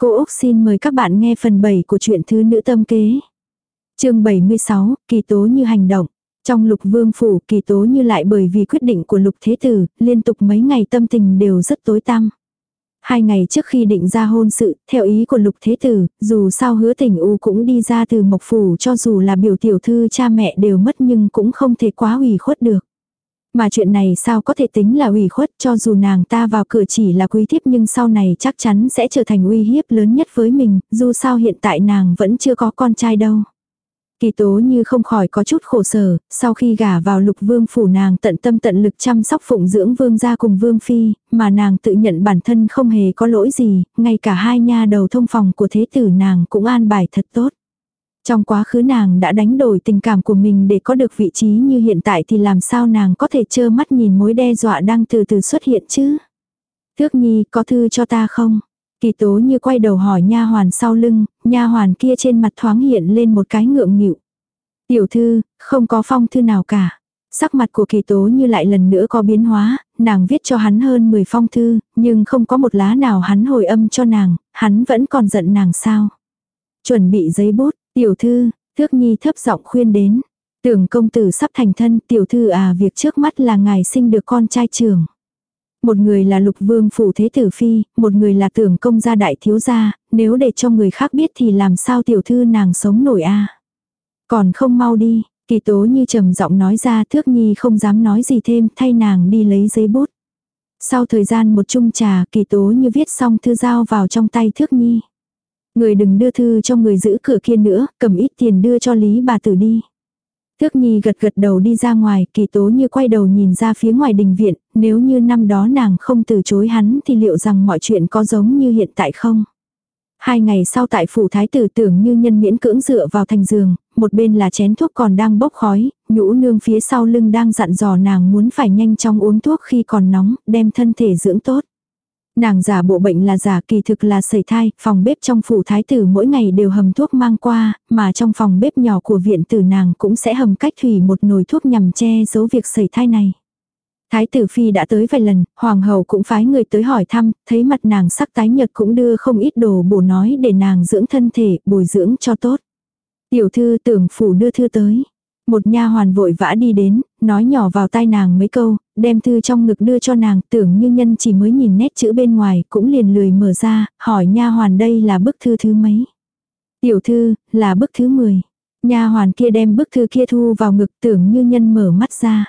Cô Úc xin mời các bạn nghe phần 7 của truyện Thứ Nữ Tâm Kế. chương 76, Kỳ Tố Như Hành Động. Trong lục vương phủ kỳ tố như lại bởi vì quyết định của lục thế tử, liên tục mấy ngày tâm tình đều rất tối tăm. Hai ngày trước khi định ra hôn sự, theo ý của lục thế tử, dù sao hứa tình u cũng đi ra từ mộc phủ cho dù là biểu tiểu thư cha mẹ đều mất nhưng cũng không thể quá ủy khuất được. Mà chuyện này sao có thể tính là ủy khuất cho dù nàng ta vào cửa chỉ là quý thiếp nhưng sau này chắc chắn sẽ trở thành uy hiếp lớn nhất với mình, dù sao hiện tại nàng vẫn chưa có con trai đâu. Kỳ tố như không khỏi có chút khổ sở, sau khi gả vào lục vương phủ nàng tận tâm tận lực chăm sóc phụng dưỡng vương gia cùng vương phi, mà nàng tự nhận bản thân không hề có lỗi gì, ngay cả hai nha đầu thông phòng của thế tử nàng cũng an bài thật tốt. Trong quá khứ nàng đã đánh đổi tình cảm của mình để có được vị trí như hiện tại thì làm sao nàng có thể trơ mắt nhìn mối đe dọa đang từ từ xuất hiện chứ? Thước nhi có thư cho ta không? Kỳ tố như quay đầu hỏi nha hoàn sau lưng, nha hoàn kia trên mặt thoáng hiện lên một cái ngượng nghịu. Tiểu thư, không có phong thư nào cả. Sắc mặt của kỳ tố như lại lần nữa có biến hóa, nàng viết cho hắn hơn 10 phong thư, nhưng không có một lá nào hắn hồi âm cho nàng, hắn vẫn còn giận nàng sao. Chuẩn bị giấy bút, tiểu thư, thước nhi thấp giọng khuyên đến. Tưởng công tử sắp thành thân, tiểu thư à việc trước mắt là ngài sinh được con trai trưởng. Một người là lục vương phủ thế tử phi, một người là tưởng công gia đại thiếu gia, nếu để cho người khác biết thì làm sao tiểu thư nàng sống nổi a Còn không mau đi, kỳ tố như trầm giọng nói ra thước nhi không dám nói gì thêm thay nàng đi lấy giấy bút. Sau thời gian một chung trà kỳ tố như viết xong thư giao vào trong tay thước nhi. Người đừng đưa thư cho người giữ cửa kia nữa, cầm ít tiền đưa cho Lý bà tử đi. Thước Nhi gật gật đầu đi ra ngoài, kỳ tố như quay đầu nhìn ra phía ngoài đình viện, nếu như năm đó nàng không từ chối hắn thì liệu rằng mọi chuyện có giống như hiện tại không? Hai ngày sau tại phủ thái tử tưởng như nhân miễn cưỡng dựa vào thành giường, một bên là chén thuốc còn đang bốc khói, nhũ nương phía sau lưng đang dặn dò nàng muốn phải nhanh chóng uống thuốc khi còn nóng, đem thân thể dưỡng tốt. Nàng giả bộ bệnh là giả kỳ thực là sẩy thai, phòng bếp trong phủ thái tử mỗi ngày đều hầm thuốc mang qua, mà trong phòng bếp nhỏ của viện tử nàng cũng sẽ hầm cách thủy một nồi thuốc nhằm che giấu việc sẩy thai này. Thái tử phi đã tới vài lần, hoàng hậu cũng phái người tới hỏi thăm, thấy mặt nàng sắc tái nhợt cũng đưa không ít đồ bổ nói để nàng dưỡng thân thể, bồi dưỡng cho tốt. Tiểu thư tưởng phủ đưa thư tới. Một nha hoàn vội vã đi đến, nói nhỏ vào tai nàng mấy câu, đem thư trong ngực đưa cho nàng, tưởng như nhân chỉ mới nhìn nét chữ bên ngoài, cũng liền lười mở ra, hỏi nha hoàn đây là bức thư thứ mấy. Tiểu thư, là bức thứ 10. Nha hoàn kia đem bức thư kia thu vào ngực tưởng như nhân mở mắt ra.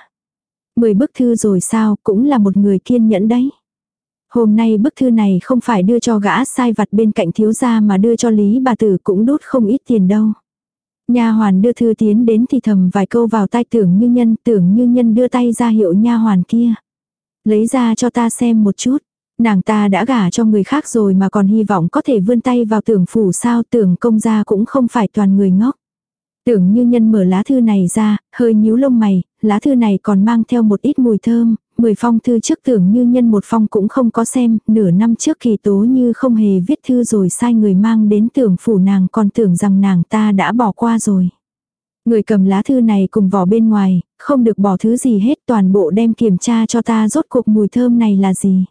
Mười bức thư rồi sao, cũng là một người kiên nhẫn đấy. Hôm nay bức thư này không phải đưa cho gã sai vặt bên cạnh thiếu gia mà đưa cho Lý bà tử cũng đốt không ít tiền đâu. Nha hoàn đưa thư tiến đến thì thầm vài câu vào tai tưởng như nhân, tưởng như nhân đưa tay ra hiệu nha hoàn kia. Lấy ra cho ta xem một chút. Nàng ta đã gả cho người khác rồi mà còn hy vọng có thể vươn tay vào tưởng phủ sao tưởng công gia cũng không phải toàn người ngốc. Tưởng như nhân mở lá thư này ra, hơi nhíu lông mày, lá thư này còn mang theo một ít mùi thơm, mười phong thư trước tưởng như nhân một phong cũng không có xem, nửa năm trước kỳ tố như không hề viết thư rồi sai người mang đến tưởng phủ nàng còn tưởng rằng nàng ta đã bỏ qua rồi. Người cầm lá thư này cùng vỏ bên ngoài, không được bỏ thứ gì hết toàn bộ đem kiểm tra cho ta rốt cuộc mùi thơm này là gì.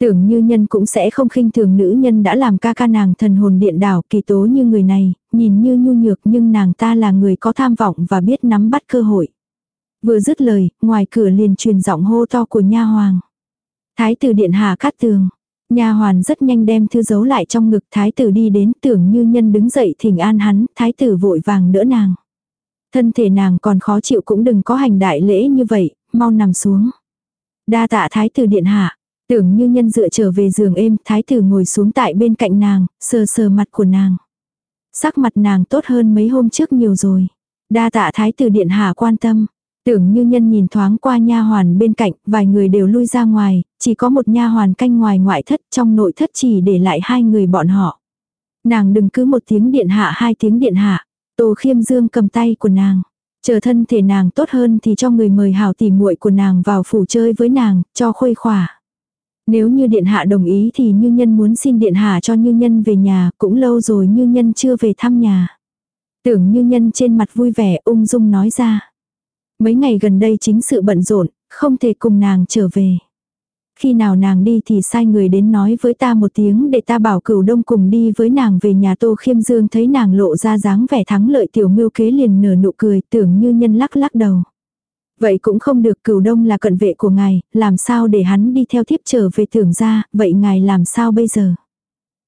Tưởng như nhân cũng sẽ không khinh thường nữ nhân đã làm ca ca nàng thần hồn điện đảo kỳ tố như người này, nhìn như nhu nhược nhưng nàng ta là người có tham vọng và biết nắm bắt cơ hội. Vừa dứt lời, ngoài cửa liền truyền giọng hô to của nha hoàng. Thái tử điện hạ cát tường. Nha hoàn rất nhanh đem thư giấu lại trong ngực thái tử đi đến tưởng như nhân đứng dậy thỉnh an hắn, thái tử vội vàng đỡ nàng. Thân thể nàng còn khó chịu cũng đừng có hành đại lễ như vậy, mau nằm xuống. Đa tạ thái tử điện hạ, tưởng như nhân dựa trở về giường êm, thái tử ngồi xuống tại bên cạnh nàng, sờ sờ mặt của nàng. Sắc mặt nàng tốt hơn mấy hôm trước nhiều rồi. Đa tạ thái tử điện hạ quan tâm, Tưởng như nhân nhìn thoáng qua nha hoàn bên cạnh, vài người đều lui ra ngoài, chỉ có một nha hoàn canh ngoài ngoại thất trong nội thất chỉ để lại hai người bọn họ. Nàng đừng cứ một tiếng điện hạ hai tiếng điện hạ. Tô khiêm dương cầm tay của nàng. Chờ thân thể nàng tốt hơn thì cho người mời hảo tỉ muội của nàng vào phủ chơi với nàng, cho khuây khỏa. Nếu như điện hạ đồng ý thì như nhân muốn xin điện hạ cho như nhân về nhà, cũng lâu rồi như nhân chưa về thăm nhà. Tưởng như nhân trên mặt vui vẻ ung dung nói ra. Mấy ngày gần đây chính sự bận rộn, không thể cùng nàng trở về. Khi nào nàng đi thì sai người đến nói với ta một tiếng để ta bảo cửu đông cùng đi với nàng về nhà Tô Khiêm Dương thấy nàng lộ ra dáng vẻ thắng lợi tiểu mưu kế liền nở nụ cười tưởng như nhân lắc lắc đầu. Vậy cũng không được cửu đông là cận vệ của ngài, làm sao để hắn đi theo thiếp trở về tưởng ra, vậy ngài làm sao bây giờ?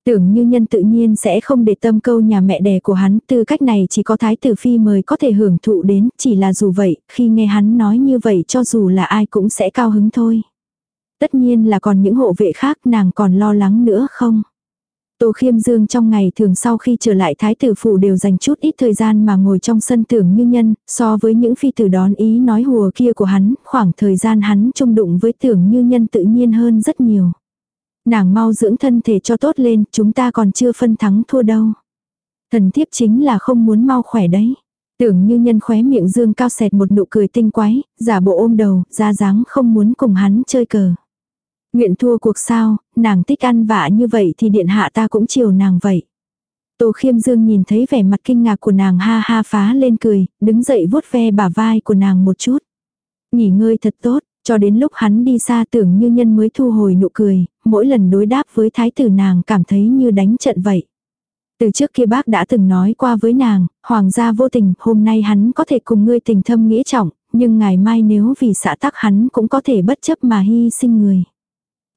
Tưởng như nhân tự nhiên sẽ không để tâm câu nhà mẹ đẻ của hắn, tư cách này chỉ có thái tử phi mới có thể hưởng thụ đến, chỉ là dù vậy, khi nghe hắn nói như vậy cho dù là ai cũng sẽ cao hứng thôi. Tất nhiên là còn những hộ vệ khác nàng còn lo lắng nữa không? Tô Khiêm Dương trong ngày thường sau khi trở lại thái tử phủ đều dành chút ít thời gian mà ngồi trong sân tưởng như nhân, so với những phi tử đón ý nói hùa kia của hắn, khoảng thời gian hắn chung đụng với tưởng như nhân tự nhiên hơn rất nhiều. Nàng mau dưỡng thân thể cho tốt lên, chúng ta còn chưa phân thắng thua đâu. Thần thiếp chính là không muốn mau khỏe đấy. Tưởng như nhân khóe miệng dương cao sẹt một nụ cười tinh quái, giả bộ ôm đầu, ra dáng không muốn cùng hắn chơi cờ. Nguyện thua cuộc sao, nàng thích ăn vạ như vậy thì điện hạ ta cũng chiều nàng vậy. Tô khiêm dương nhìn thấy vẻ mặt kinh ngạc của nàng ha ha phá lên cười, đứng dậy vuốt ve bả vai của nàng một chút. Nghỉ ngơi thật tốt, cho đến lúc hắn đi xa tưởng như nhân mới thu hồi nụ cười, mỗi lần đối đáp với thái tử nàng cảm thấy như đánh trận vậy. Từ trước kia bác đã từng nói qua với nàng, hoàng gia vô tình, hôm nay hắn có thể cùng ngươi tình thâm nghĩa trọng, nhưng ngày mai nếu vì xã tắc hắn cũng có thể bất chấp mà hy sinh người.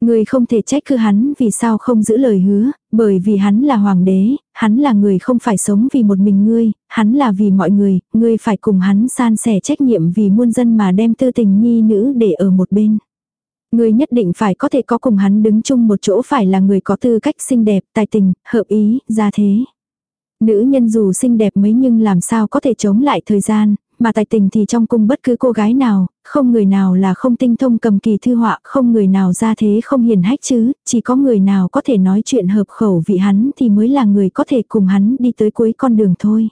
Người không thể trách cứ hắn vì sao không giữ lời hứa, bởi vì hắn là hoàng đế, hắn là người không phải sống vì một mình ngươi, hắn là vì mọi người, ngươi phải cùng hắn san sẻ trách nhiệm vì muôn dân mà đem tư tình nhi nữ để ở một bên. Ngươi nhất định phải có thể có cùng hắn đứng chung một chỗ phải là người có tư cách xinh đẹp, tài tình, hợp ý, ra thế. Nữ nhân dù xinh đẹp mấy nhưng làm sao có thể chống lại thời gian, mà tài tình thì trong cung bất cứ cô gái nào, không người nào là không tinh thông cầm kỳ thư họa, không người nào ra thế không hiền hách chứ, chỉ có người nào có thể nói chuyện hợp khẩu vị hắn thì mới là người có thể cùng hắn đi tới cuối con đường thôi.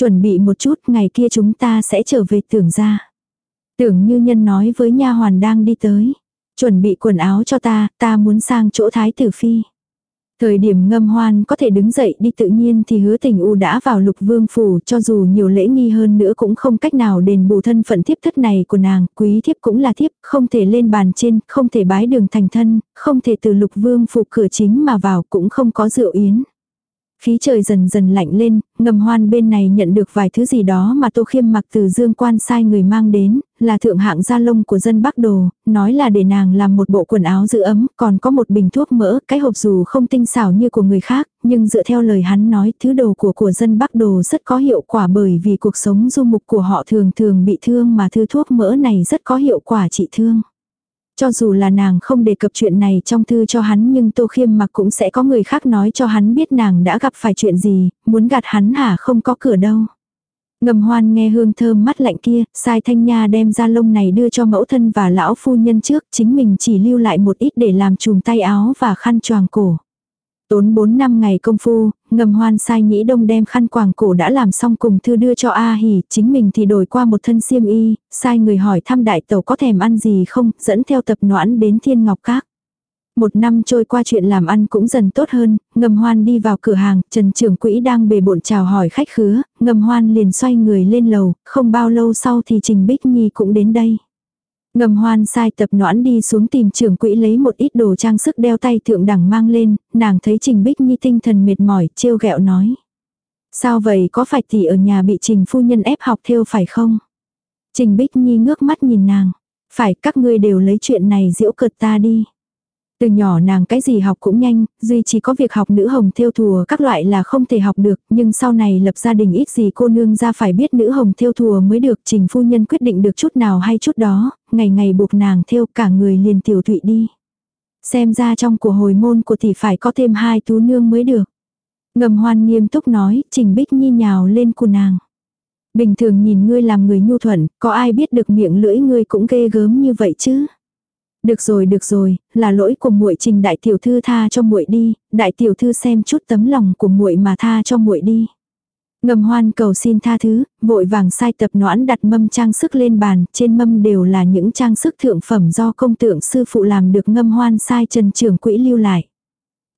Chuẩn bị một chút, ngày kia chúng ta sẽ trở về tưởng ra. Tưởng như nhân nói với nha hoàn đang đi tới. Chuẩn bị quần áo cho ta, ta muốn sang chỗ thái tử phi. Thời điểm ngâm hoan có thể đứng dậy đi tự nhiên thì hứa tình u đã vào lục vương phủ cho dù nhiều lễ nghi hơn nữa cũng không cách nào đền bù thân phận thiếp thất này của nàng, quý thiếp cũng là thiếp, không thể lên bàn trên, không thể bái đường thành thân, không thể từ lục vương phủ cửa chính mà vào cũng không có rượu yến. Khí trời dần dần lạnh lên, ngầm hoan bên này nhận được vài thứ gì đó mà Tô Khiêm mặc từ dương quan sai người mang đến, là thượng hạng da lông của dân Bắc Đồ, nói là để nàng làm một bộ quần áo giữ ấm, còn có một bình thuốc mỡ, cái hộp dù không tinh xảo như của người khác, nhưng dựa theo lời hắn nói, thứ đồ của của dân Bắc Đồ rất có hiệu quả bởi vì cuộc sống du mục của họ thường thường bị thương mà thứ thuốc mỡ này rất có hiệu quả trị thương. Cho dù là nàng không đề cập chuyện này trong thư cho hắn nhưng Tô Khiêm mặc cũng sẽ có người khác nói cho hắn biết nàng đã gặp phải chuyện gì, muốn gạt hắn hả không có cửa đâu. Ngầm hoan nghe hương thơm mắt lạnh kia, sai thanh nha đem ra lông này đưa cho mẫu thân và lão phu nhân trước, chính mình chỉ lưu lại một ít để làm chùm tay áo và khăn choàng cổ. Tốn 4 năm ngày công phu, ngầm hoan sai nhĩ đông đem khăn quàng cổ đã làm xong cùng thư đưa cho A hỉ, chính mình thì đổi qua một thân xiêm y, sai người hỏi thăm đại tàu có thèm ăn gì không, dẫn theo tập noãn đến thiên ngọc các. Một năm trôi qua chuyện làm ăn cũng dần tốt hơn, ngầm hoan đi vào cửa hàng, trần trưởng quỹ đang bề bộn chào hỏi khách khứa, ngầm hoan liền xoay người lên lầu, không bao lâu sau thì Trình Bích Nhi cũng đến đây. Ngầm hoan sai tập noãn đi xuống tìm trưởng quỹ lấy một ít đồ trang sức đeo tay thượng đẳng mang lên, nàng thấy Trình Bích Nhi tinh thần mệt mỏi, trêu ghẹo nói. Sao vậy có phải tỷ ở nhà bị Trình phu nhân ép học theo phải không? Trình Bích Nhi ngước mắt nhìn nàng. Phải các ngươi đều lấy chuyện này diễu cợt ta đi. Từ nhỏ nàng cái gì học cũng nhanh, duy chỉ có việc học nữ hồng theo thùa các loại là không thể học được, nhưng sau này lập gia đình ít gì cô nương ra phải biết nữ hồng theo thùa mới được, trình phu nhân quyết định được chút nào hay chút đó, ngày ngày buộc nàng theo cả người liền tiểu thụy đi. Xem ra trong của hồi môn của tỷ phải có thêm hai tú nương mới được. Ngầm hoan nghiêm túc nói, trình bích nhi nhào lên của nàng. Bình thường nhìn ngươi làm người nhu thuận, có ai biết được miệng lưỡi ngươi cũng ghê gớm như vậy chứ? Được rồi, được rồi, là lỗi của muội Trình đại tiểu thư tha cho muội đi, đại tiểu thư xem chút tấm lòng của muội mà tha cho muội đi. Ngầm hoan cầu xin tha thứ, vội vàng sai tập noãn đặt mâm trang sức lên bàn, trên mâm đều là những trang sức thượng phẩm do công tượng sư phụ làm được ngâm hoan sai trần trưởng quỹ lưu lại.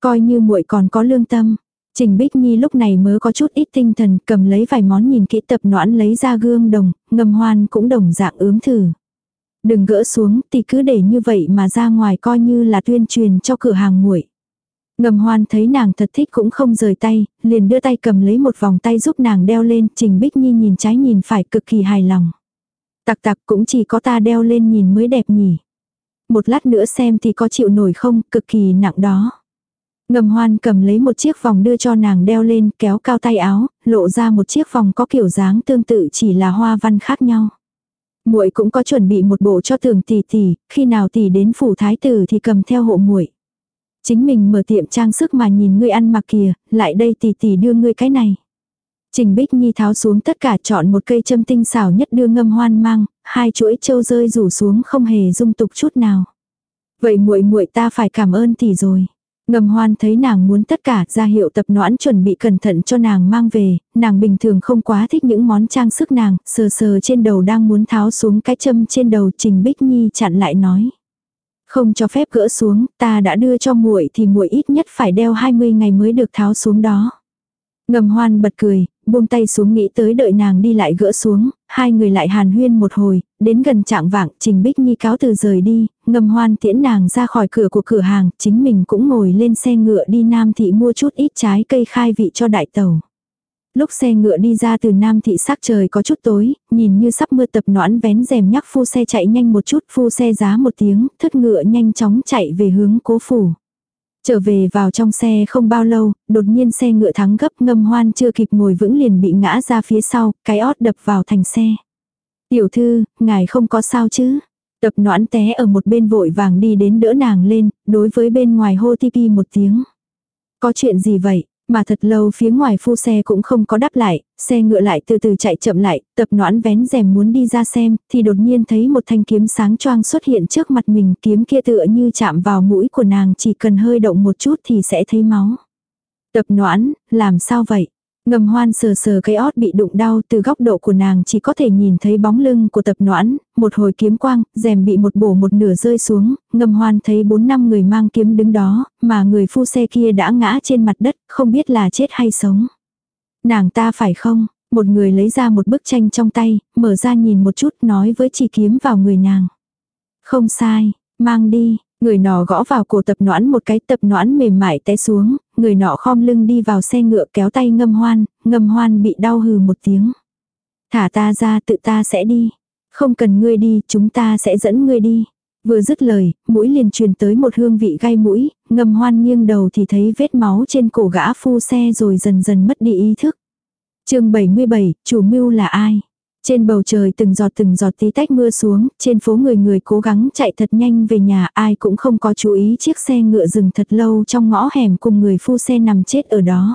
Coi như muội còn có lương tâm. Trình Bích Nhi lúc này mới có chút ít tinh thần cầm lấy vài món nhìn kỹ tập noãn lấy ra gương đồng, ngầm hoan cũng đồng dạng ướm thử. Đừng gỡ xuống, thì cứ để như vậy mà ra ngoài coi như là tuyên truyền cho cửa hàng muội. Ngầm hoan thấy nàng thật thích cũng không rời tay, liền đưa tay cầm lấy một vòng tay giúp nàng đeo lên, Trình Bích Nhi nhìn trái nhìn phải cực kỳ hài lòng. Tặc tặc cũng chỉ có ta đeo lên nhìn mới đẹp nhỉ. Một lát nữa xem thì có chịu nổi không, cực kỳ nặng đó. Ngầm hoan cầm lấy một chiếc vòng đưa cho nàng đeo lên, kéo cao tay áo, lộ ra một chiếc vòng có kiểu dáng tương tự chỉ là hoa văn khác nhau. Muội cũng có chuẩn bị một bộ cho tường tỷ tỷ, khi nào tỷ đến phủ thái tử thì cầm theo hộ muội. Chính mình mở tiệm trang sức mà nhìn ngươi ăn mặc kìa, lại đây tỷ tỷ đưa ngươi cái này. Trình Bích Nhi tháo xuống tất cả chọn một cây châm tinh xảo nhất đưa ngâm hoan mang, hai chuỗi châu rơi rủ xuống không hề dung tục chút nào. Vậy muội muội ta phải cảm ơn tỷ rồi. Ngầm hoan thấy nàng muốn tất cả ra hiệu tập noãn chuẩn bị cẩn thận cho nàng mang về, nàng bình thường không quá thích những món trang sức nàng, sờ sờ trên đầu đang muốn tháo xuống cái châm trên đầu Trình Bích Nhi chặn lại nói. Không cho phép gỡ xuống, ta đã đưa cho muội thì muội ít nhất phải đeo 20 ngày mới được tháo xuống đó. Ngầm hoan bật cười, buông tay xuống nghĩ tới đợi nàng đi lại gỡ xuống, hai người lại hàn huyên một hồi, đến gần trạng vạng, Trình Bích Nhi cáo từ rời đi, ngầm hoan tiễn nàng ra khỏi cửa của cửa hàng, chính mình cũng ngồi lên xe ngựa đi Nam Thị mua chút ít trái cây khai vị cho đại tàu. Lúc xe ngựa đi ra từ Nam Thị sắc trời có chút tối, nhìn như sắp mưa tập noãn vén rèm nhắc phu xe chạy nhanh một chút, phu xe giá một tiếng, thất ngựa nhanh chóng chạy về hướng cố phủ. Trở về vào trong xe không bao lâu, đột nhiên xe ngựa thắng gấp ngâm hoan chưa kịp ngồi vững liền bị ngã ra phía sau, cái ót đập vào thành xe. Tiểu thư, ngài không có sao chứ? Tập noãn té ở một bên vội vàng đi đến đỡ nàng lên, đối với bên ngoài hô tipi một tiếng. Có chuyện gì vậy? Mà thật lâu phía ngoài phu xe cũng không có đáp lại, xe ngựa lại từ từ chạy chậm lại, tập noãn vén rèm muốn đi ra xem, thì đột nhiên thấy một thanh kiếm sáng choang xuất hiện trước mặt mình, kiếm kia tựa như chạm vào mũi của nàng chỉ cần hơi động một chút thì sẽ thấy máu. Tập noãn, làm sao vậy? Ngầm hoan sờ sờ cái ót bị đụng đau từ góc độ của nàng chỉ có thể nhìn thấy bóng lưng của tập noãn, một hồi kiếm quang, rèm bị một bổ một nửa rơi xuống, ngầm hoan thấy bốn năm người mang kiếm đứng đó, mà người phu xe kia đã ngã trên mặt đất, không biết là chết hay sống. Nàng ta phải không? Một người lấy ra một bức tranh trong tay, mở ra nhìn một chút nói với chỉ kiếm vào người nàng. Không sai, mang đi, Người nọ gõ vào cổ tập noãn một cái tập noãn mềm mại té xuống, người nọ khom lưng đi vào xe ngựa kéo tay ngâm hoan, ngâm hoan bị đau hừ một tiếng. Thả ta ra tự ta sẽ đi. Không cần ngươi đi, chúng ta sẽ dẫn ngươi đi. Vừa dứt lời, mũi liền truyền tới một hương vị gai mũi, ngâm hoan nghiêng đầu thì thấy vết máu trên cổ gã phu xe rồi dần dần mất đi ý thức. chương 77, chủ mưu là ai? Trên bầu trời từng giọt từng giọt tí tách mưa xuống, trên phố người người cố gắng chạy thật nhanh về nhà, ai cũng không có chú ý chiếc xe ngựa dừng thật lâu trong ngõ hẻm cùng người phu xe nằm chết ở đó.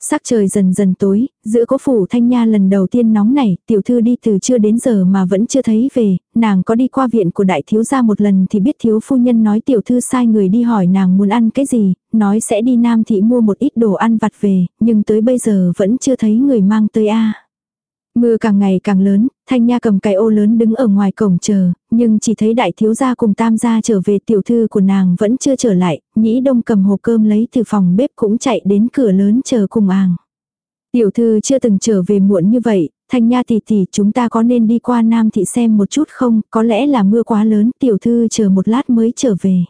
Sắc trời dần dần tối, giữa cố phủ thanh nha lần đầu tiên nóng nảy tiểu thư đi từ trưa đến giờ mà vẫn chưa thấy về, nàng có đi qua viện của đại thiếu gia một lần thì biết thiếu phu nhân nói tiểu thư sai người đi hỏi nàng muốn ăn cái gì, nói sẽ đi nam thị mua một ít đồ ăn vặt về, nhưng tới bây giờ vẫn chưa thấy người mang tới a. Mưa càng ngày càng lớn, Thanh Nha cầm cái ô lớn đứng ở ngoài cổng chờ, nhưng chỉ thấy đại thiếu gia cùng tam gia trở về tiểu thư của nàng vẫn chưa trở lại, nhĩ đông cầm hộp cơm lấy từ phòng bếp cũng chạy đến cửa lớn chờ cùng àng. Tiểu thư chưa từng trở về muộn như vậy, Thanh Nha tỷ tỷ chúng ta có nên đi qua Nam thị xem một chút không, có lẽ là mưa quá lớn, tiểu thư chờ một lát mới trở về.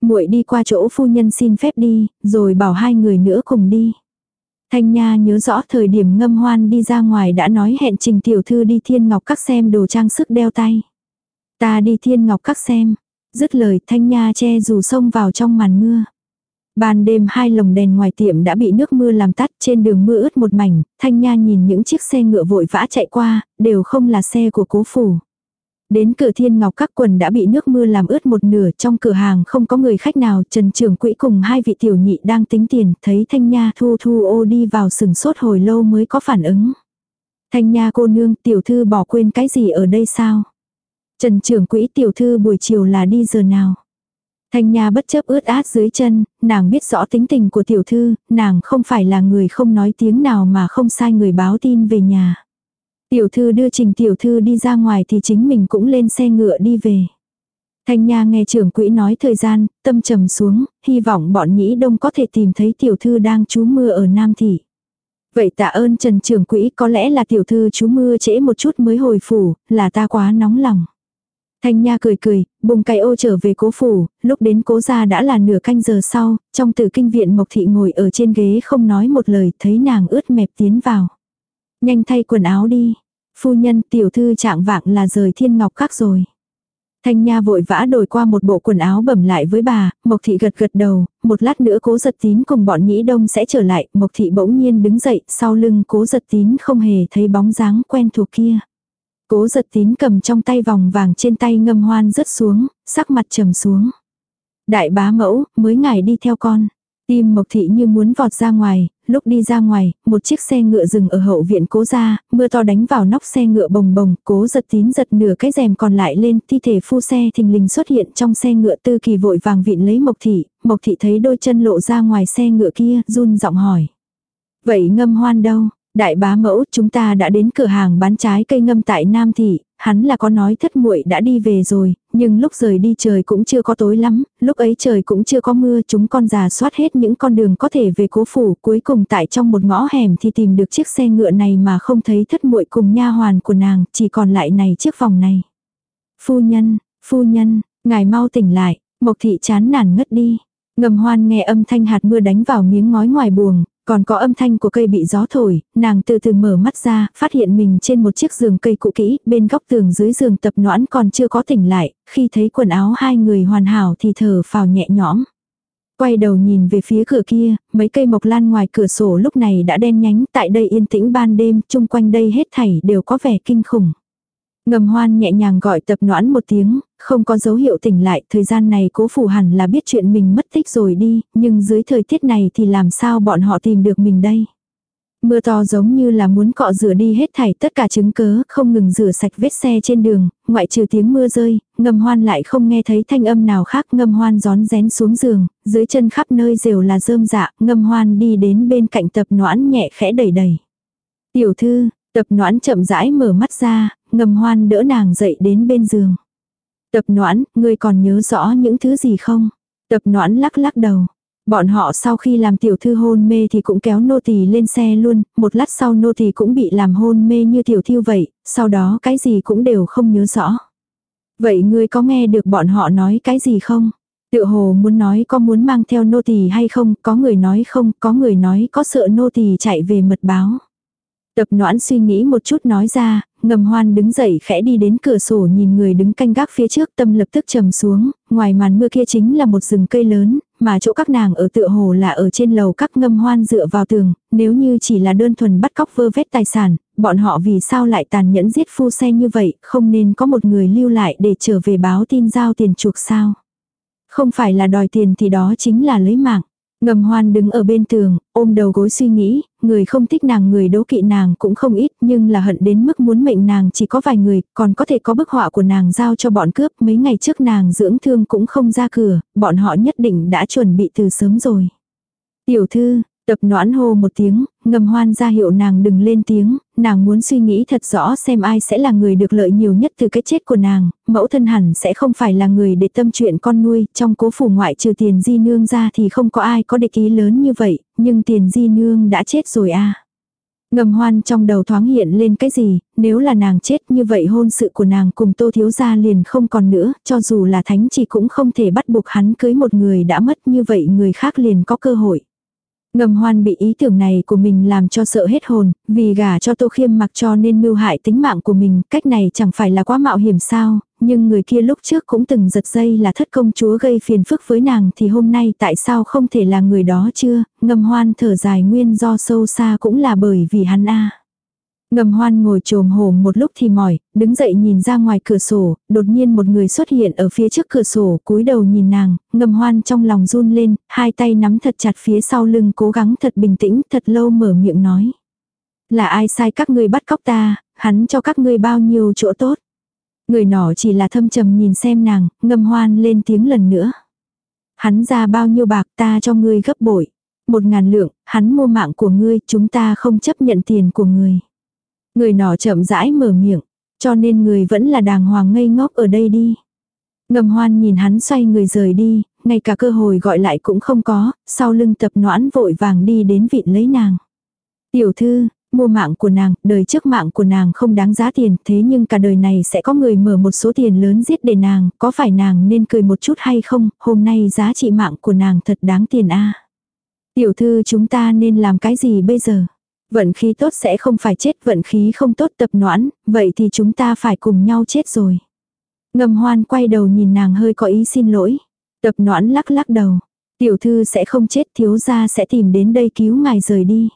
Muội đi qua chỗ phu nhân xin phép đi, rồi bảo hai người nữa cùng đi. Thanh Nha nhớ rõ thời điểm ngâm hoan đi ra ngoài đã nói hẹn trình tiểu thư đi thiên ngọc các xem đồ trang sức đeo tay. Ta đi thiên ngọc các xem. Dứt lời Thanh Nha che dù xông vào trong màn mưa. Ban đêm hai lồng đèn ngoài tiệm đã bị nước mưa làm tắt trên đường mưa ướt một mảnh, Thanh Nha nhìn những chiếc xe ngựa vội vã chạy qua, đều không là xe của cố phủ. Đến cửa thiên ngọc các quần đã bị nước mưa làm ướt một nửa trong cửa hàng không có người khách nào trần trưởng quỹ cùng hai vị tiểu nhị đang tính tiền thấy thanh nha thu thu ô đi vào sừng sốt hồi lâu mới có phản ứng. Thanh nha cô nương tiểu thư bỏ quên cái gì ở đây sao? Trần trưởng quỹ tiểu thư buổi chiều là đi giờ nào? Thanh Nha bất chấp ướt át dưới chân, nàng biết rõ tính tình của tiểu thư, nàng không phải là người không nói tiếng nào mà không sai người báo tin về nhà. Tiểu thư đưa trình tiểu thư đi ra ngoài thì chính mình cũng lên xe ngựa đi về. Thanh Nha nghe trưởng quỹ nói thời gian, tâm trầm xuống, hy vọng bọn nhĩ đông có thể tìm thấy tiểu thư đang trú mưa ở Nam Thị. Vậy tạ ơn Trần trưởng quỹ có lẽ là tiểu thư trú mưa trễ một chút mới hồi phủ, là ta quá nóng lòng. Thanh Nha cười cười, bùng cái ô trở về cố phủ, lúc đến cố gia đã là nửa canh giờ sau, trong tử kinh viện Mộc Thị ngồi ở trên ghế không nói một lời, thấy nàng ướt mẹp tiến vào. Nhanh thay quần áo đi. Phu nhân tiểu thư trạng vạng là rời thiên ngọc các rồi. Thanh Nha vội vã đổi qua một bộ quần áo bẩm lại với bà, Mộc Thị gật gật đầu, một lát nữa cố giật tín cùng bọn nhĩ đông sẽ trở lại, Mộc Thị bỗng nhiên đứng dậy, sau lưng cố giật tín không hề thấy bóng dáng quen thuộc kia. Cố giật tín cầm trong tay vòng vàng trên tay ngâm hoan rớt xuống, sắc mặt trầm xuống. Đại bá mẫu, mới ngài đi theo con. Tim Mộc Thị như muốn vọt ra ngoài, lúc đi ra ngoài, một chiếc xe ngựa dừng ở hậu viện cố ra, mưa to đánh vào nóc xe ngựa bồng bồng, cố giật tín giật nửa cái rèm còn lại lên, thi thể phu xe thình lình xuất hiện trong xe ngựa tư kỳ vội vàng vịn lấy Mộc Thị, Mộc Thị thấy đôi chân lộ ra ngoài xe ngựa kia, run giọng hỏi. Vậy ngâm hoan đâu? Đại bá mẫu, chúng ta đã đến cửa hàng bán trái cây ngâm tại Nam Thị, hắn là có nói thất muội đã đi về rồi, nhưng lúc rời đi trời cũng chưa có tối lắm, lúc ấy trời cũng chưa có mưa, chúng con già soát hết những con đường có thể về cố phủ, cuối cùng tại trong một ngõ hẻm thì tìm được chiếc xe ngựa này mà không thấy thất muội cùng nha hoàn của nàng, chỉ còn lại này chiếc vòng này. Phu nhân, phu nhân, ngài mau tỉnh lại, Mộc thị chán nản ngất đi. Ngầm hoan nghe âm thanh hạt mưa đánh vào miếng ngói ngoài buồng, còn có âm thanh của cây bị gió thổi, nàng từ từ mở mắt ra, phát hiện mình trên một chiếc giường cây cũ kỹ, bên góc tường dưới giường tập noãn còn chưa có tỉnh lại, khi thấy quần áo hai người hoàn hảo thì thở phào nhẹ nhõm. Quay đầu nhìn về phía cửa kia, mấy cây mộc lan ngoài cửa sổ lúc này đã đen nhánh, tại đây yên tĩnh ban đêm, chung quanh đây hết thảy đều có vẻ kinh khủng. Ngầm hoan nhẹ nhàng gọi tập noãn một tiếng, không có dấu hiệu tỉnh lại, thời gian này cố phủ hẳn là biết chuyện mình mất tích rồi đi, nhưng dưới thời tiết này thì làm sao bọn họ tìm được mình đây. Mưa to giống như là muốn cọ rửa đi hết thảy tất cả chứng cớ, không ngừng rửa sạch vết xe trên đường, ngoại trừ tiếng mưa rơi, ngầm hoan lại không nghe thấy thanh âm nào khác ngâm hoan gión rén xuống giường, dưới chân khắp nơi đều là rơm dạ, ngâm hoan đi đến bên cạnh tập noãn nhẹ khẽ đẩy đẩy. Tiểu thư, tập noãn chậm rãi mở mắt ra, ngầm hoan đỡ nàng dậy đến bên giường. Tập noãn, ngươi còn nhớ rõ những thứ gì không? Tập noãn lắc lắc đầu. Bọn họ sau khi làm tiểu thư hôn mê thì cũng kéo nô tỳ lên xe luôn, một lát sau nô tỳ cũng bị làm hôn mê như tiểu thiêu vậy, sau đó cái gì cũng đều không nhớ rõ. Vậy ngươi có nghe được bọn họ nói cái gì không? Tự hồ muốn nói có muốn mang theo nô tỳ hay không, có người nói không, có người nói có sợ nô tỳ chạy về mật báo. Tập noãn suy nghĩ một chút nói ra, ngầm hoan đứng dậy khẽ đi đến cửa sổ nhìn người đứng canh gác phía trước tâm lập tức trầm xuống, ngoài màn mưa kia chính là một rừng cây lớn, mà chỗ các nàng ở tựa hồ là ở trên lầu các ngâm hoan dựa vào tường, nếu như chỉ là đơn thuần bắt cóc vơ vét tài sản, bọn họ vì sao lại tàn nhẫn giết phu xe như vậy, không nên có một người lưu lại để trở về báo tin giao tiền chuộc sao. Không phải là đòi tiền thì đó chính là lấy mạng. Ngầm hoan đứng ở bên tường, ôm đầu gối suy nghĩ, người không thích nàng người đố kỵ nàng cũng không ít nhưng là hận đến mức muốn mệnh nàng chỉ có vài người, còn có thể có bức họa của nàng giao cho bọn cướp mấy ngày trước nàng dưỡng thương cũng không ra cửa, bọn họ nhất định đã chuẩn bị từ sớm rồi. Tiểu thư, Tập noãn hô một tiếng, ngầm hoan ra hiệu nàng đừng lên tiếng, nàng muốn suy nghĩ thật rõ xem ai sẽ là người được lợi nhiều nhất từ cái chết của nàng, mẫu thân hẳn sẽ không phải là người để tâm chuyện con nuôi, trong cố phủ ngoại trừ tiền di nương ra thì không có ai có địch ý lớn như vậy, nhưng tiền di nương đã chết rồi à. Ngầm hoan trong đầu thoáng hiện lên cái gì, nếu là nàng chết như vậy hôn sự của nàng cùng tô thiếu gia liền không còn nữa, cho dù là thánh chỉ cũng không thể bắt buộc hắn cưới một người đã mất như vậy người khác liền có cơ hội. Ngầm hoan bị ý tưởng này của mình làm cho sợ hết hồn, vì gả cho tô khiêm mặc cho nên mưu hại tính mạng của mình, cách này chẳng phải là quá mạo hiểm sao, nhưng người kia lúc trước cũng từng giật dây là thất công chúa gây phiền phức với nàng thì hôm nay tại sao không thể là người đó chưa, ngầm hoan thở dài nguyên do sâu xa cũng là bởi vì hắn a. Ngầm hoan ngồi trồm hổm một lúc thì mỏi, đứng dậy nhìn ra ngoài cửa sổ, đột nhiên một người xuất hiện ở phía trước cửa sổ, cúi đầu nhìn nàng, ngầm hoan trong lòng run lên, hai tay nắm thật chặt phía sau lưng cố gắng thật bình tĩnh, thật lâu mở miệng nói. Là ai sai các ngươi bắt cóc ta, hắn cho các ngươi bao nhiêu chỗ tốt. Người nọ chỉ là thâm trầm nhìn xem nàng, ngầm hoan lên tiếng lần nữa. Hắn ra bao nhiêu bạc ta cho ngươi gấp bội. Một ngàn lượng, hắn mua mạng của ngươi, chúng ta không chấp nhận tiền của ngươi. Người nọ chậm rãi mở miệng, cho nên người vẫn là đàng hoàng ngây ngốc ở đây đi. Ngầm hoan nhìn hắn xoay người rời đi, ngay cả cơ hội gọi lại cũng không có, sau lưng tập noãn vội vàng đi đến vịn lấy nàng. Tiểu thư, mua mạng của nàng, đời trước mạng của nàng không đáng giá tiền, thế nhưng cả đời này sẽ có người mở một số tiền lớn giết để nàng, có phải nàng nên cười một chút hay không, hôm nay giá trị mạng của nàng thật đáng tiền a Tiểu thư chúng ta nên làm cái gì bây giờ? Vận khí tốt sẽ không phải chết, vận khí không tốt tập noãn, vậy thì chúng ta phải cùng nhau chết rồi. Ngầm hoan quay đầu nhìn nàng hơi có ý xin lỗi. Tập noãn lắc lắc đầu. Tiểu thư sẽ không chết thiếu gia sẽ tìm đến đây cứu ngài rời đi.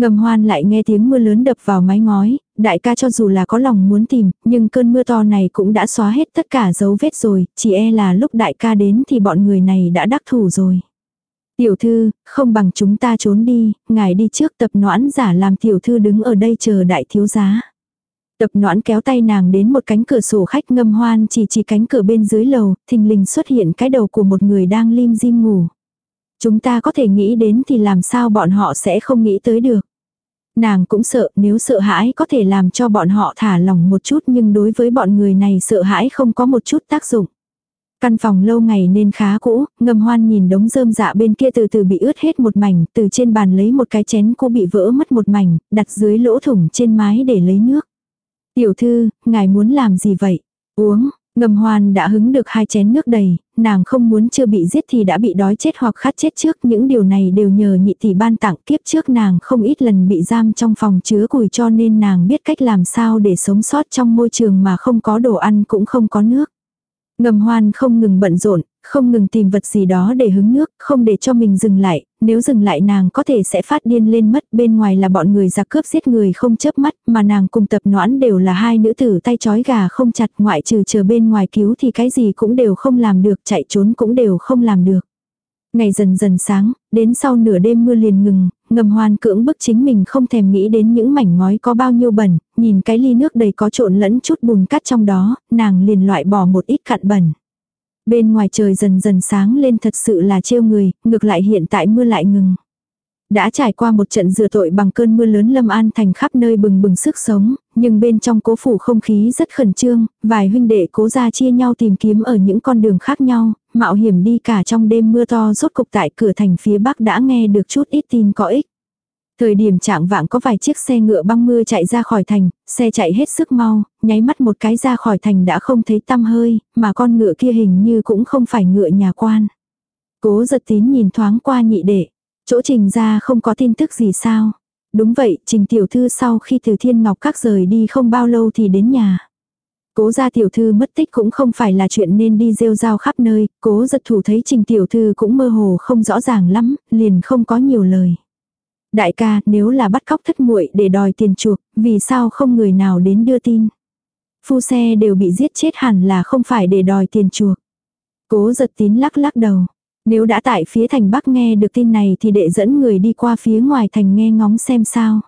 Ngầm hoan lại nghe tiếng mưa lớn đập vào mái ngói, đại ca cho dù là có lòng muốn tìm, nhưng cơn mưa to này cũng đã xóa hết tất cả dấu vết rồi, chỉ e là lúc đại ca đến thì bọn người này đã đắc thủ rồi. Tiểu thư, không bằng chúng ta trốn đi, ngài đi trước tập noãn giả làm tiểu thư đứng ở đây chờ đại thiếu giá. Tập noãn kéo tay nàng đến một cánh cửa sổ khách ngâm hoan chỉ chỉ cánh cửa bên dưới lầu, thình lình xuất hiện cái đầu của một người đang lim dim ngủ. Chúng ta có thể nghĩ đến thì làm sao bọn họ sẽ không nghĩ tới được. Nàng cũng sợ nếu sợ hãi có thể làm cho bọn họ thả lỏng một chút nhưng đối với bọn người này sợ hãi không có một chút tác dụng. Căn phòng lâu ngày nên khá cũ, ngầm hoan nhìn đống rơm dạ bên kia từ từ bị ướt hết một mảnh, từ trên bàn lấy một cái chén cô bị vỡ mất một mảnh, đặt dưới lỗ thủng trên mái để lấy nước. Tiểu thư, ngài muốn làm gì vậy? Uống, ngầm hoan đã hứng được hai chén nước đầy, nàng không muốn chưa bị giết thì đã bị đói chết hoặc khát chết trước. Những điều này đều nhờ nhị tỷ ban tặng kiếp trước nàng không ít lần bị giam trong phòng chứa củi cho nên nàng biết cách làm sao để sống sót trong môi trường mà không có đồ ăn cũng không có nước. Ngầm hoan không ngừng bận rộn, không ngừng tìm vật gì đó để hứng nước, không để cho mình dừng lại, nếu dừng lại nàng có thể sẽ phát điên lên mất, bên ngoài là bọn người giặc cướp giết người không chớp mắt, mà nàng cùng tập noãn đều là hai nữ tử tay chói gà không chặt, ngoại trừ chờ bên ngoài cứu thì cái gì cũng đều không làm được, chạy trốn cũng đều không làm được. Ngày dần dần sáng, đến sau nửa đêm mưa liền ngừng, ngầm hoan cưỡng bức chính mình không thèm nghĩ đến những mảnh ngói có bao nhiêu bẩn, nhìn cái ly nước đầy có trộn lẫn chút bùn cát trong đó, nàng liền loại bỏ một ít cặn bẩn. Bên ngoài trời dần dần sáng lên thật sự là trêu người, ngược lại hiện tại mưa lại ngừng. Đã trải qua một trận rửa tội bằng cơn mưa lớn lâm an thành khắp nơi bừng bừng sức sống, nhưng bên trong cố phủ không khí rất khẩn trương, vài huynh đệ cố ra chia nhau tìm kiếm ở những con đường khác nhau, mạo hiểm đi cả trong đêm mưa to rốt cục tại cửa thành phía bắc đã nghe được chút ít tin có ích. Thời điểm trạng vạng có vài chiếc xe ngựa băng mưa chạy ra khỏi thành, xe chạy hết sức mau, nháy mắt một cái ra khỏi thành đã không thấy tăm hơi, mà con ngựa kia hình như cũng không phải ngựa nhà quan. Cố giật tín nhìn thoáng qua nhị đệ, chỗ trình ra không có tin tức gì sao. Đúng vậy, trình tiểu thư sau khi từ thiên ngọc các rời đi không bao lâu thì đến nhà. Cố gia tiểu thư mất tích cũng không phải là chuyện nên đi rêu rao khắp nơi, cố giật thủ thấy trình tiểu thư cũng mơ hồ không rõ ràng lắm, liền không có nhiều lời. Đại ca, nếu là bắt cóc thất muội để đòi tiền chuộc, vì sao không người nào đến đưa tin? Phu xe đều bị giết chết hẳn là không phải để đòi tiền chuộc. Cố giật tín lắc lắc đầu. Nếu đã tại phía thành Bắc nghe được tin này thì đệ dẫn người đi qua phía ngoài thành nghe ngóng xem sao.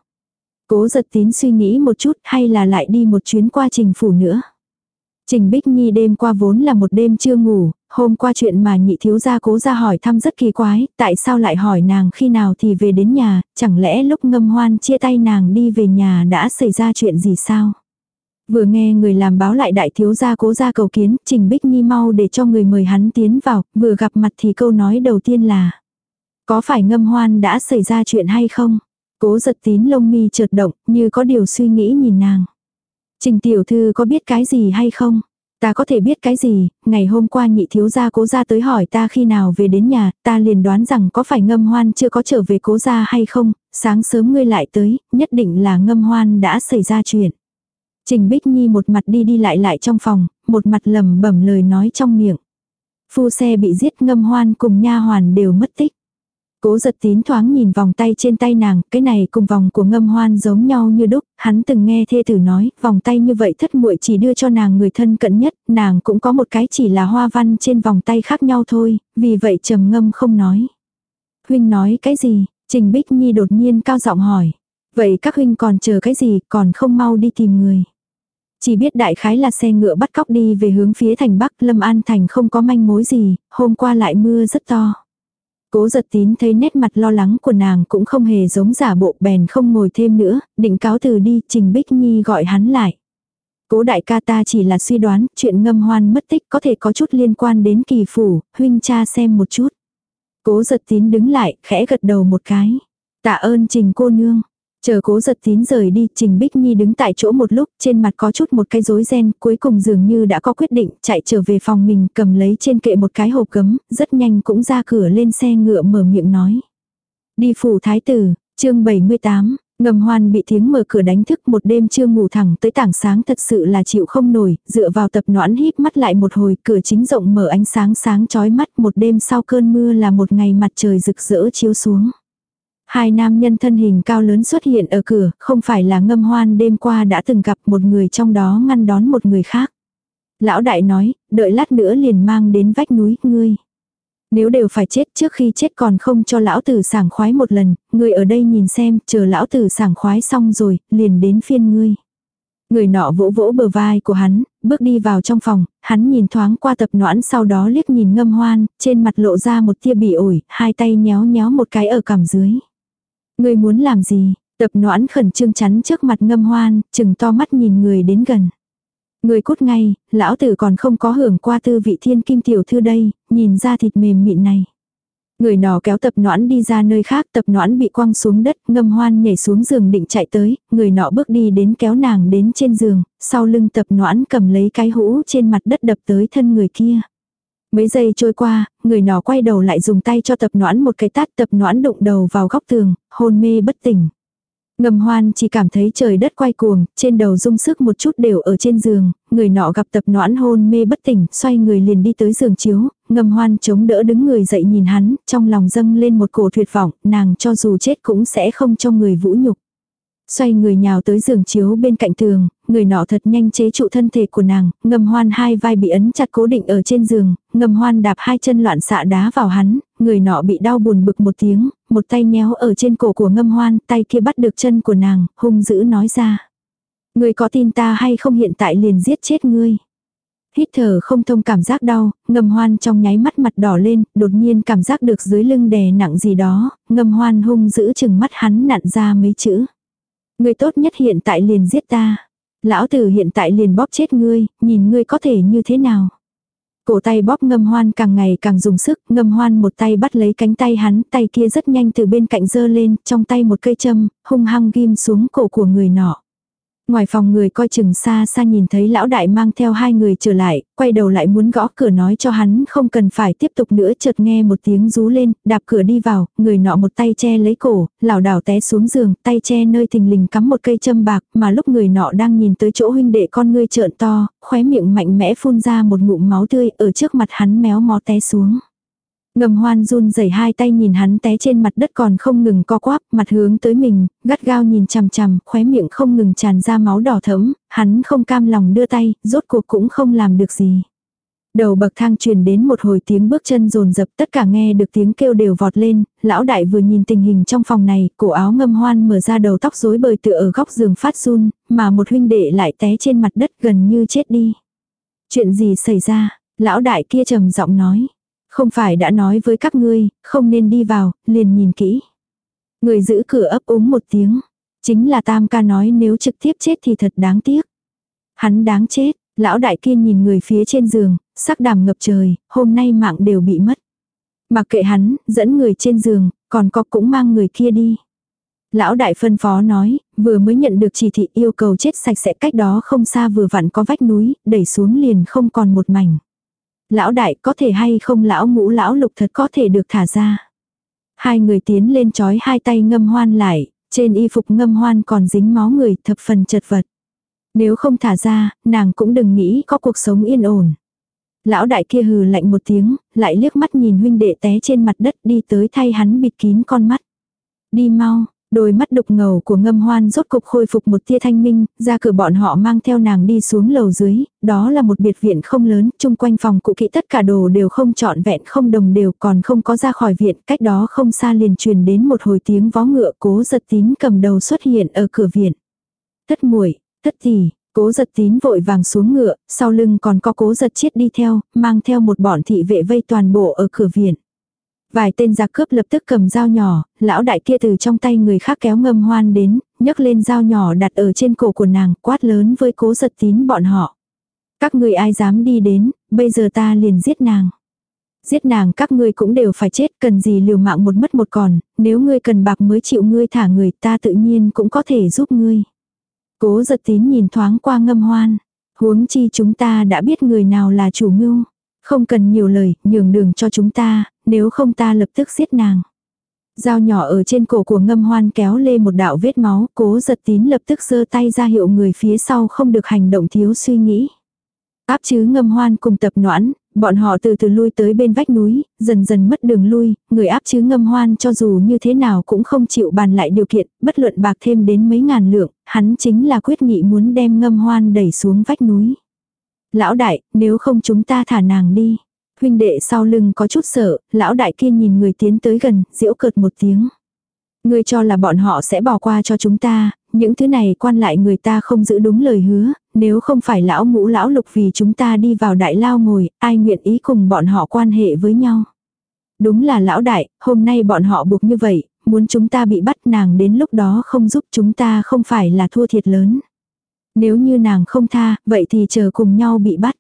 Cố giật tín suy nghĩ một chút hay là lại đi một chuyến qua trình phủ nữa. Trình Bích Nhi đêm qua vốn là một đêm chưa ngủ, hôm qua chuyện mà nhị thiếu gia cố ra hỏi thăm rất kỳ quái, tại sao lại hỏi nàng khi nào thì về đến nhà, chẳng lẽ lúc ngâm hoan chia tay nàng đi về nhà đã xảy ra chuyện gì sao? Vừa nghe người làm báo lại đại thiếu gia cố ra cầu kiến, Trình Bích Nhi mau để cho người mời hắn tiến vào, vừa gặp mặt thì câu nói đầu tiên là Có phải ngâm hoan đã xảy ra chuyện hay không? Cố giật tín lông mi chợt động, như có điều suy nghĩ nhìn nàng. Trình tiểu thư có biết cái gì hay không? Ta có thể biết cái gì, ngày hôm qua nhị thiếu gia cố gia tới hỏi ta khi nào về đến nhà, ta liền đoán rằng có phải ngâm hoan chưa có trở về cố gia hay không, sáng sớm ngươi lại tới, nhất định là ngâm hoan đã xảy ra chuyện. Trình Bích Nhi một mặt đi đi lại lại trong phòng, một mặt lầm bẩm lời nói trong miệng. Phu xe bị giết ngâm hoan cùng nha hoàn đều mất tích. Cố giật tín thoáng nhìn vòng tay trên tay nàng, cái này cùng vòng của ngâm hoan giống nhau như đúc, hắn từng nghe thê tử nói, vòng tay như vậy thất muội chỉ đưa cho nàng người thân cận nhất, nàng cũng có một cái chỉ là hoa văn trên vòng tay khác nhau thôi, vì vậy trầm ngâm không nói. Huynh nói cái gì? Trình Bích Nhi đột nhiên cao giọng hỏi. Vậy các huynh còn chờ cái gì, còn không mau đi tìm người. Chỉ biết đại khái là xe ngựa bắt cóc đi về hướng phía thành Bắc, Lâm An Thành không có manh mối gì, hôm qua lại mưa rất to. Cố giật tín thấy nét mặt lo lắng của nàng cũng không hề giống giả bộ bèn không ngồi thêm nữa, định cáo từ đi, Trình Bích Nhi gọi hắn lại. Cố đại ca ta chỉ là suy đoán, chuyện ngâm hoan mất tích có thể có chút liên quan đến kỳ phủ, huynh cha xem một chút. Cố giật tín đứng lại, khẽ gật đầu một cái. Tạ ơn trình cô nương. Chờ cố giật tín rời đi, Trình Bích Nhi đứng tại chỗ một lúc, trên mặt có chút một cái rối ren, cuối cùng dường như đã có quyết định, chạy trở về phòng mình, cầm lấy trên kệ một cái hộp cấm, rất nhanh cũng ra cửa lên xe ngựa mở miệng nói. Đi phủ thái tử, chương 78, Ngầm hoan bị tiếng mở cửa đánh thức một đêm chưa ngủ thẳng tới tảng sáng thật sự là chịu không nổi, dựa vào tập noãn híp mắt lại một hồi, cửa chính rộng mở ánh sáng sáng chói mắt một đêm sau cơn mưa là một ngày mặt trời rực rỡ chiếu xuống. Hai nam nhân thân hình cao lớn xuất hiện ở cửa, không phải là ngâm hoan đêm qua đã từng gặp một người trong đó ngăn đón một người khác. Lão đại nói, đợi lát nữa liền mang đến vách núi, ngươi. Nếu đều phải chết trước khi chết còn không cho lão tử sảng khoái một lần, ngươi ở đây nhìn xem, chờ lão tử sảng khoái xong rồi, liền đến phiên ngươi. Người nọ vỗ vỗ bờ vai của hắn, bước đi vào trong phòng, hắn nhìn thoáng qua tập noãn sau đó liếc nhìn ngâm hoan, trên mặt lộ ra một tia bị ổi, hai tay nhéo nhéo một cái ở cằm dưới. Ngươi muốn làm gì? Tập noãn khẩn trương chắn trước mặt ngâm hoan, chừng to mắt nhìn người đến gần. Người cút ngay, lão tử còn không có hưởng qua tư vị thiên kim tiểu thư đây, nhìn ra thịt mềm mịn này. Người nọ kéo tập noãn đi ra nơi khác, tập noãn bị quăng xuống đất, ngâm hoan nhảy xuống giường định chạy tới, người nọ bước đi đến kéo nàng đến trên giường, sau lưng tập noãn cầm lấy cái hũ trên mặt đất đập tới thân người kia. Mấy giây trôi qua, người nọ quay đầu lại dùng tay cho tập noãn một cái tát tập noãn đụng đầu vào góc tường, hôn mê bất tỉnh. Ngầm hoan chỉ cảm thấy trời đất quay cuồng, trên đầu rung sức một chút đều ở trên giường, người nọ gặp tập noãn hôn mê bất tỉnh, xoay người liền đi tới giường chiếu, ngầm hoan chống đỡ đứng người dậy nhìn hắn, trong lòng dâng lên một cổ tuyệt vọng, nàng cho dù chết cũng sẽ không cho người vũ nhục. Xoay người nhào tới giường chiếu bên cạnh tường, người nọ thật nhanh chế trụ thân thể của nàng, ngầm hoan hai vai bị ấn chặt cố định ở trên giường, ngầm hoan đạp hai chân loạn xạ đá vào hắn, người nọ bị đau buồn bực một tiếng, một tay nhéo ở trên cổ của ngâm hoan, tay kia bắt được chân của nàng, hung dữ nói ra. Người có tin ta hay không hiện tại liền giết chết ngươi. Hít thở không thông cảm giác đau, ngâm hoan trong nháy mắt mặt đỏ lên, đột nhiên cảm giác được dưới lưng đè nặng gì đó, ngâm hoan hung dữ chừng mắt hắn nặn ra mấy chữ. Ngươi tốt nhất hiện tại liền giết ta. Lão tử hiện tại liền bóp chết ngươi, nhìn ngươi có thể như thế nào. Cổ tay bóp ngâm hoan càng ngày càng dùng sức, ngâm hoan một tay bắt lấy cánh tay hắn, tay kia rất nhanh từ bên cạnh giơ lên, trong tay một cây châm, hung hăng ghim xuống cổ của người nọ. Ngoài phòng người coi chừng xa xa nhìn thấy lão đại mang theo hai người trở lại, quay đầu lại muốn gõ cửa nói cho hắn không cần phải tiếp tục nữa chợt nghe một tiếng rú lên, đạp cửa đi vào, người nọ một tay che lấy cổ, lảo đảo té xuống giường, tay che nơi thình lình cắm một cây châm bạc, mà lúc người nọ đang nhìn tới chỗ huynh đệ con ngươi trợn to, khóe miệng mạnh mẽ phun ra một ngụm máu tươi ở trước mặt hắn méo mó té xuống. Ngầm hoan run rẩy hai tay nhìn hắn té trên mặt đất còn không ngừng co quắp, mặt hướng tới mình, gắt gao nhìn chằm chằm, khóe miệng không ngừng tràn ra máu đỏ thẫm, hắn không cam lòng đưa tay, rốt cuộc cũng không làm được gì. Đầu bậc thang truyền đến một hồi tiếng bước chân rồn rập tất cả nghe được tiếng kêu đều vọt lên, lão đại vừa nhìn tình hình trong phòng này, cổ áo ngâm hoan mở ra đầu tóc rối bời tựa ở góc giường phát run, mà một huynh đệ lại té trên mặt đất gần như chết đi. Chuyện gì xảy ra, lão đại kia trầm giọng nói. Không phải đã nói với các ngươi, không nên đi vào, liền nhìn kỹ. Người giữ cửa ấp úng một tiếng. Chính là tam ca nói nếu trực tiếp chết thì thật đáng tiếc. Hắn đáng chết, lão đại kia nhìn người phía trên giường, sắc đàm ngập trời, hôm nay mạng đều bị mất. Mặc kệ hắn, dẫn người trên giường, còn có cũng mang người kia đi. Lão đại phân phó nói, vừa mới nhận được chỉ thị yêu cầu chết sạch sẽ cách đó không xa vừa vặn có vách núi, đẩy xuống liền không còn một mảnh. Lão đại có thể hay không lão ngũ lão lục thật có thể được thả ra. Hai người tiến lên chói hai tay ngâm hoan lại, trên y phục ngâm hoan còn dính máu người thập phần chật vật. Nếu không thả ra, nàng cũng đừng nghĩ có cuộc sống yên ổn. Lão đại kia hừ lạnh một tiếng, lại liếc mắt nhìn huynh đệ té trên mặt đất đi tới thay hắn bịt kín con mắt. Đi mau, Đôi mắt đục ngầu của ngâm hoan rốt cục khôi phục một tia thanh minh, ra cửa bọn họ mang theo nàng đi xuống lầu dưới, đó là một biệt viện không lớn, chung quanh phòng cụ kỹ tất cả đồ đều không trọn vẹn không đồng đều còn không có ra khỏi viện, cách đó không xa liền truyền đến một hồi tiếng vó ngựa cố giật tín cầm đầu xuất hiện ở cửa viện. Thất muội thất thì cố giật tín vội vàng xuống ngựa, sau lưng còn có cố giật chiết đi theo, mang theo một bọn thị vệ vây toàn bộ ở cửa viện. Vài tên giặc cướp lập tức cầm dao nhỏ, lão đại kia từ trong tay người khác kéo ngâm hoan đến, nhấc lên dao nhỏ đặt ở trên cổ của nàng, quát lớn với cố giật tín bọn họ. Các người ai dám đi đến, bây giờ ta liền giết nàng. Giết nàng các ngươi cũng đều phải chết, cần gì liều mạng một mất một còn, nếu ngươi cần bạc mới chịu ngươi thả người ta tự nhiên cũng có thể giúp ngươi. Cố giật tín nhìn thoáng qua ngâm hoan. Huống chi chúng ta đã biết người nào là chủ mưu. Không cần nhiều lời, nhường đường cho chúng ta, nếu không ta lập tức giết nàng. Dao nhỏ ở trên cổ của ngâm hoan kéo lê một đạo vết máu, cố giật tín lập tức giơ tay ra hiệu người phía sau không được hành động thiếu suy nghĩ. Áp chứ ngâm hoan cùng tập noãn, bọn họ từ từ lui tới bên vách núi, dần dần mất đường lui, người áp chứ ngâm hoan cho dù như thế nào cũng không chịu bàn lại điều kiện, bất luận bạc thêm đến mấy ngàn lượng, hắn chính là quyết nghị muốn đem ngâm hoan đẩy xuống vách núi. Lão đại, nếu không chúng ta thả nàng đi. Huynh đệ sau lưng có chút sợ, lão đại kia nhìn người tiến tới gần, diễu cợt một tiếng. Ngươi cho là bọn họ sẽ bỏ qua cho chúng ta, những thứ này quan lại người ta không giữ đúng lời hứa, nếu không phải lão ngũ lão lục vì chúng ta đi vào đại lao ngồi, ai nguyện ý cùng bọn họ quan hệ với nhau. Đúng là lão đại, hôm nay bọn họ buộc như vậy, muốn chúng ta bị bắt nàng đến lúc đó không giúp chúng ta không phải là thua thiệt lớn. Nếu như nàng không tha, vậy thì chờ cùng nhau bị bắt.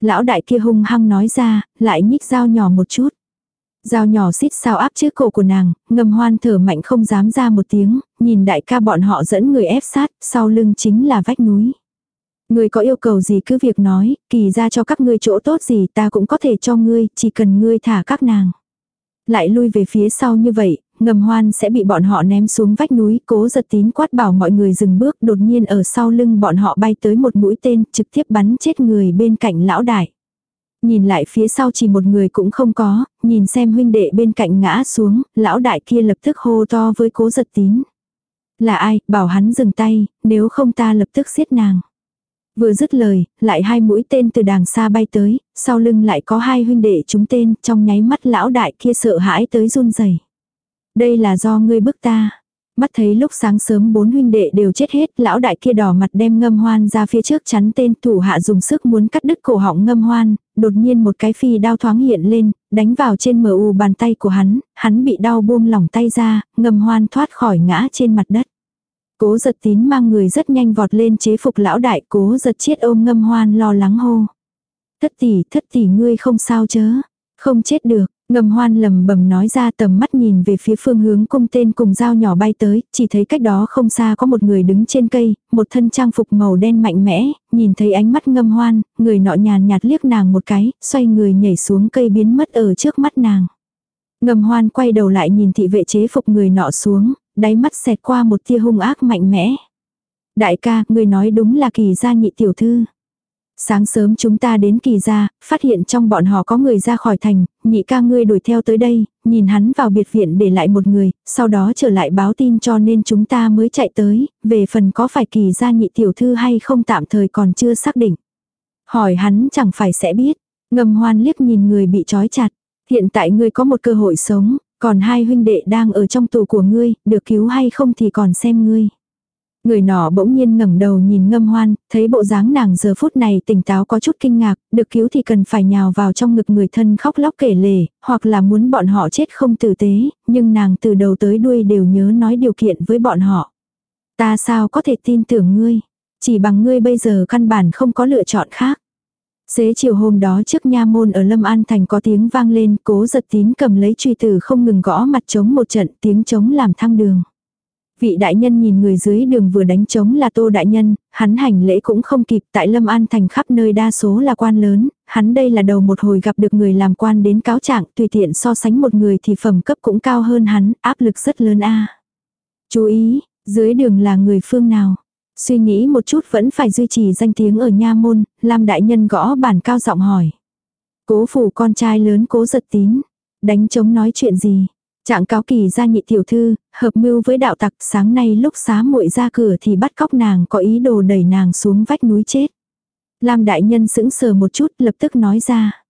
Lão đại kia hung hăng nói ra, lại nhích dao nhỏ một chút. Dao nhỏ xít sao áp trước cổ của nàng, ngầm hoan thở mạnh không dám ra một tiếng, nhìn đại ca bọn họ dẫn người ép sát, sau lưng chính là vách núi. Người có yêu cầu gì cứ việc nói, kỳ ra cho các ngươi chỗ tốt gì ta cũng có thể cho ngươi, chỉ cần ngươi thả các nàng. Lại lui về phía sau như vậy, ngầm hoan sẽ bị bọn họ ném xuống vách núi, cố giật tín quát bảo mọi người dừng bước, đột nhiên ở sau lưng bọn họ bay tới một mũi tên, trực tiếp bắn chết người bên cạnh lão đại. Nhìn lại phía sau chỉ một người cũng không có, nhìn xem huynh đệ bên cạnh ngã xuống, lão đại kia lập tức hô to với cố giật tín. Là ai, bảo hắn dừng tay, nếu không ta lập tức giết nàng. Vừa dứt lời, lại hai mũi tên từ đàng xa bay tới, sau lưng lại có hai huynh đệ chúng tên, trong nháy mắt lão đại kia sợ hãi tới run rẩy. Đây là do ngươi bức ta. Mắt thấy lúc sáng sớm bốn huynh đệ đều chết hết, lão đại kia đỏ mặt đem ngâm hoan ra phía trước chắn tên thủ hạ dùng sức muốn cắt đứt cổ họng ngâm hoan, đột nhiên một cái phi đao thoáng hiện lên, đánh vào trên mờ u bàn tay của hắn, hắn bị đau buông lỏng tay ra, ngâm hoan thoát khỏi ngã trên mặt đất. Cố giật tín mang người rất nhanh vọt lên chế phục lão đại, cố giật chiết ôm ngâm hoan lo lắng hô. Thất tỷ, thất tỷ ngươi không sao chớ, không chết được, Ngầm hoan lầm bầm nói ra tầm mắt nhìn về phía phương hướng cung tên cùng dao nhỏ bay tới, chỉ thấy cách đó không xa có một người đứng trên cây, một thân trang phục màu đen mạnh mẽ, nhìn thấy ánh mắt ngâm hoan, người nọ nhàn nhạt liếc nàng một cái, xoay người nhảy xuống cây biến mất ở trước mắt nàng. Ngầm hoan quay đầu lại nhìn thị vệ chế phục người nọ xuống, đáy mắt xẹt qua một tia hung ác mạnh mẽ. Đại ca, người nói đúng là kỳ gia nhị tiểu thư. Sáng sớm chúng ta đến kỳ gia, phát hiện trong bọn họ có người ra khỏi thành, nhị ca ngươi đuổi theo tới đây, nhìn hắn vào biệt viện để lại một người, sau đó trở lại báo tin cho nên chúng ta mới chạy tới, về phần có phải kỳ gia nhị tiểu thư hay không tạm thời còn chưa xác định. Hỏi hắn chẳng phải sẽ biết, ngầm hoan liếc nhìn người bị trói chặt, hiện tại ngươi có một cơ hội sống, còn hai huynh đệ đang ở trong tù của ngươi, được cứu hay không thì còn xem ngươi. Người nọ bỗng nhiên ngẩng đầu nhìn ngâm hoan, thấy bộ dáng nàng giờ phút này tỉnh táo có chút kinh ngạc, được cứu thì cần phải nhào vào trong ngực người thân khóc lóc kể lể, hoặc là muốn bọn họ chết không tử tế, nhưng nàng từ đầu tới đuôi đều nhớ nói điều kiện với bọn họ. Ta sao có thể tin tưởng ngươi, chỉ bằng ngươi bây giờ căn bản không có lựa chọn khác. Xế chiều hôm đó trước nha môn ở Lâm An Thành có tiếng vang lên, cố giật tín cầm lấy truy tử không ngừng gõ mặt trống một trận tiếng trống làm thăng đường. Vị đại nhân nhìn người dưới đường vừa đánh trống là tô đại nhân, hắn hành lễ cũng không kịp tại Lâm An thành khắp nơi đa số là quan lớn, hắn đây là đầu một hồi gặp được người làm quan đến cáo trạng tùy tiện so sánh một người thì phẩm cấp cũng cao hơn hắn, áp lực rất lớn a Chú ý, dưới đường là người phương nào? Suy nghĩ một chút vẫn phải duy trì danh tiếng ở nha môn, Lam đại nhân gõ bản cao giọng hỏi. Cố phủ con trai lớn cố giật tín. Đánh chống nói chuyện gì? Trạng cáo kỳ ra nhị tiểu thư, hợp mưu với đạo tặc sáng nay lúc xá muội ra cửa thì bắt cóc nàng có ý đồ đẩy nàng xuống vách núi chết. Lam đại nhân sững sờ một chút lập tức nói ra.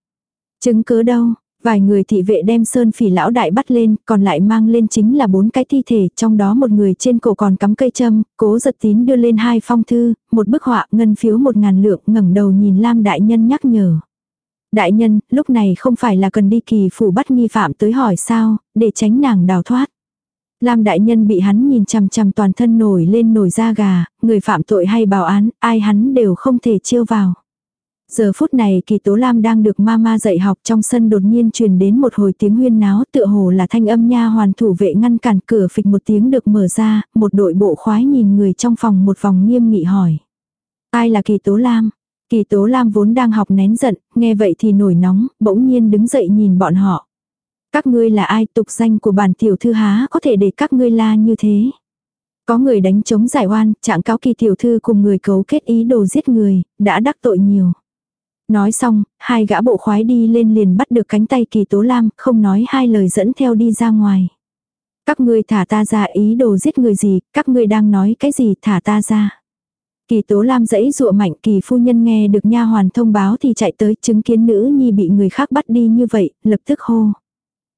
Chứng cứ đâu, vài người thị vệ đem sơn phỉ lão đại bắt lên, còn lại mang lên chính là bốn cái thi thể, trong đó một người trên cổ còn cắm cây châm, cố giật tín đưa lên hai phong thư, một bức họa ngân phiếu một ngàn lượng ngẩng đầu nhìn Lam đại nhân nhắc nhở. Đại nhân, lúc này không phải là cần đi kỳ phủ bắt nghi phạm tới hỏi sao, để tránh nàng đào thoát. Lam đại nhân bị hắn nhìn chằm chằm toàn thân nổi lên nổi da gà, người phạm tội hay bảo án, ai hắn đều không thể chiêu vào. Giờ phút này kỳ tố lam đang được mama dạy học trong sân đột nhiên truyền đến một hồi tiếng huyên náo tựa hồ là thanh âm nha hoàn thủ vệ ngăn cản cửa phịch một tiếng được mở ra, một đội bộ khoái nhìn người trong phòng một vòng nghiêm nghị hỏi. Ai là kỳ tố lam? Kỳ tố lam vốn đang học nén giận, nghe vậy thì nổi nóng, bỗng nhiên đứng dậy nhìn bọn họ. Các ngươi là ai tục danh của bản tiểu thư há có thể để các ngươi la như thế? Có người đánh chống giải oan, trạng cáo kỳ tiểu thư cùng người cấu kết ý đồ giết người, đã đắc tội nhiều. Nói xong, hai gã bộ khoái đi lên liền bắt được cánh tay kỳ tố lam, không nói hai lời dẫn theo đi ra ngoài. Các ngươi thả ta ra ý đồ giết người gì, các ngươi đang nói cái gì thả ta ra. Kỳ tố lam dãy dụa mạnh kỳ phu nhân nghe được nha hoàn thông báo thì chạy tới chứng kiến nữ nhi bị người khác bắt đi như vậy, lập tức hô.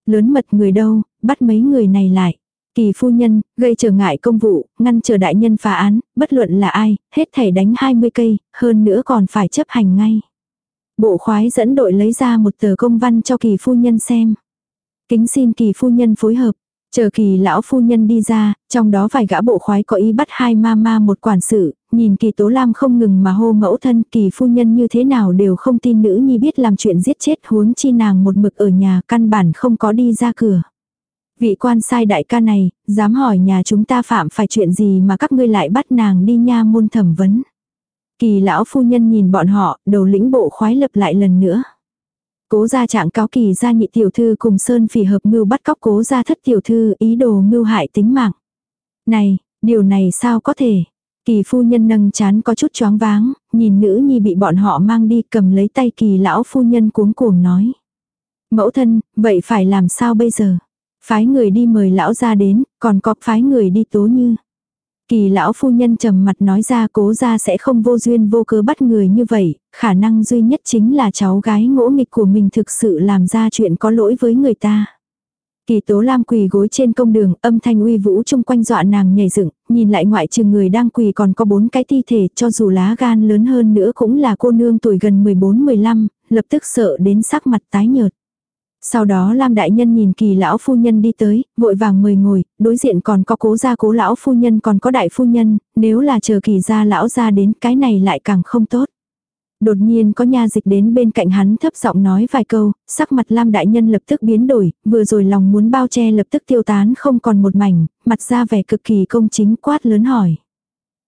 Lớn mật người đâu, bắt mấy người này lại. Kỳ phu nhân, gây trở ngại công vụ, ngăn chờ đại nhân phá án, bất luận là ai, hết thảy đánh 20 cây, hơn nữa còn phải chấp hành ngay. Bộ khoái dẫn đội lấy ra một tờ công văn cho kỳ phu nhân xem. Kính xin kỳ phu nhân phối hợp. Chờ kỳ lão phu nhân đi ra, trong đó vài gã bộ khoái có ý bắt hai ma ma một quản sự, nhìn kỳ tố lam không ngừng mà hô mẫu thân kỳ phu nhân như thế nào đều không tin nữ nhi biết làm chuyện giết chết huống chi nàng một mực ở nhà căn bản không có đi ra cửa. Vị quan sai đại ca này, dám hỏi nhà chúng ta phạm phải chuyện gì mà các ngươi lại bắt nàng đi nha môn thẩm vấn. Kỳ lão phu nhân nhìn bọn họ, đầu lĩnh bộ khoái lập lại lần nữa. Cố gia trạng cáo kỳ gia nhị tiểu thư cùng Sơn phỉ hợp mưu bắt cóc cố gia thất tiểu thư ý đồ mưu hại tính mạng. Này, điều này sao có thể? Kỳ phu nhân nâng chán có chút choáng váng, nhìn nữ nhi bị bọn họ mang đi cầm lấy tay kỳ lão phu nhân cuống cuồng nói. Mẫu thân, vậy phải làm sao bây giờ? Phái người đi mời lão ra đến, còn có phái người đi tố như. Kỳ lão phu nhân trầm mặt nói ra cố ra sẽ không vô duyên vô cớ bắt người như vậy, khả năng duy nhất chính là cháu gái ngỗ nghịch của mình thực sự làm ra chuyện có lỗi với người ta. Kỳ tố lam quỳ gối trên công đường, âm thanh uy vũ chung quanh dọa nàng nhảy dựng, nhìn lại ngoại trừ người đang quỳ còn có bốn cái thi thể, cho dù lá gan lớn hơn nữa cũng là cô nương tuổi gần 14-15, lập tức sợ đến sắc mặt tái nhợt. Sau đó Lam Đại Nhân nhìn kỳ lão phu nhân đi tới, vội vàng mời ngồi, đối diện còn có cố gia cố lão phu nhân còn có đại phu nhân, nếu là chờ kỳ gia lão gia đến cái này lại càng không tốt. Đột nhiên có nha dịch đến bên cạnh hắn thấp giọng nói vài câu, sắc mặt Lam Đại Nhân lập tức biến đổi, vừa rồi lòng muốn bao che lập tức tiêu tán không còn một mảnh, mặt ra vẻ cực kỳ công chính quát lớn hỏi.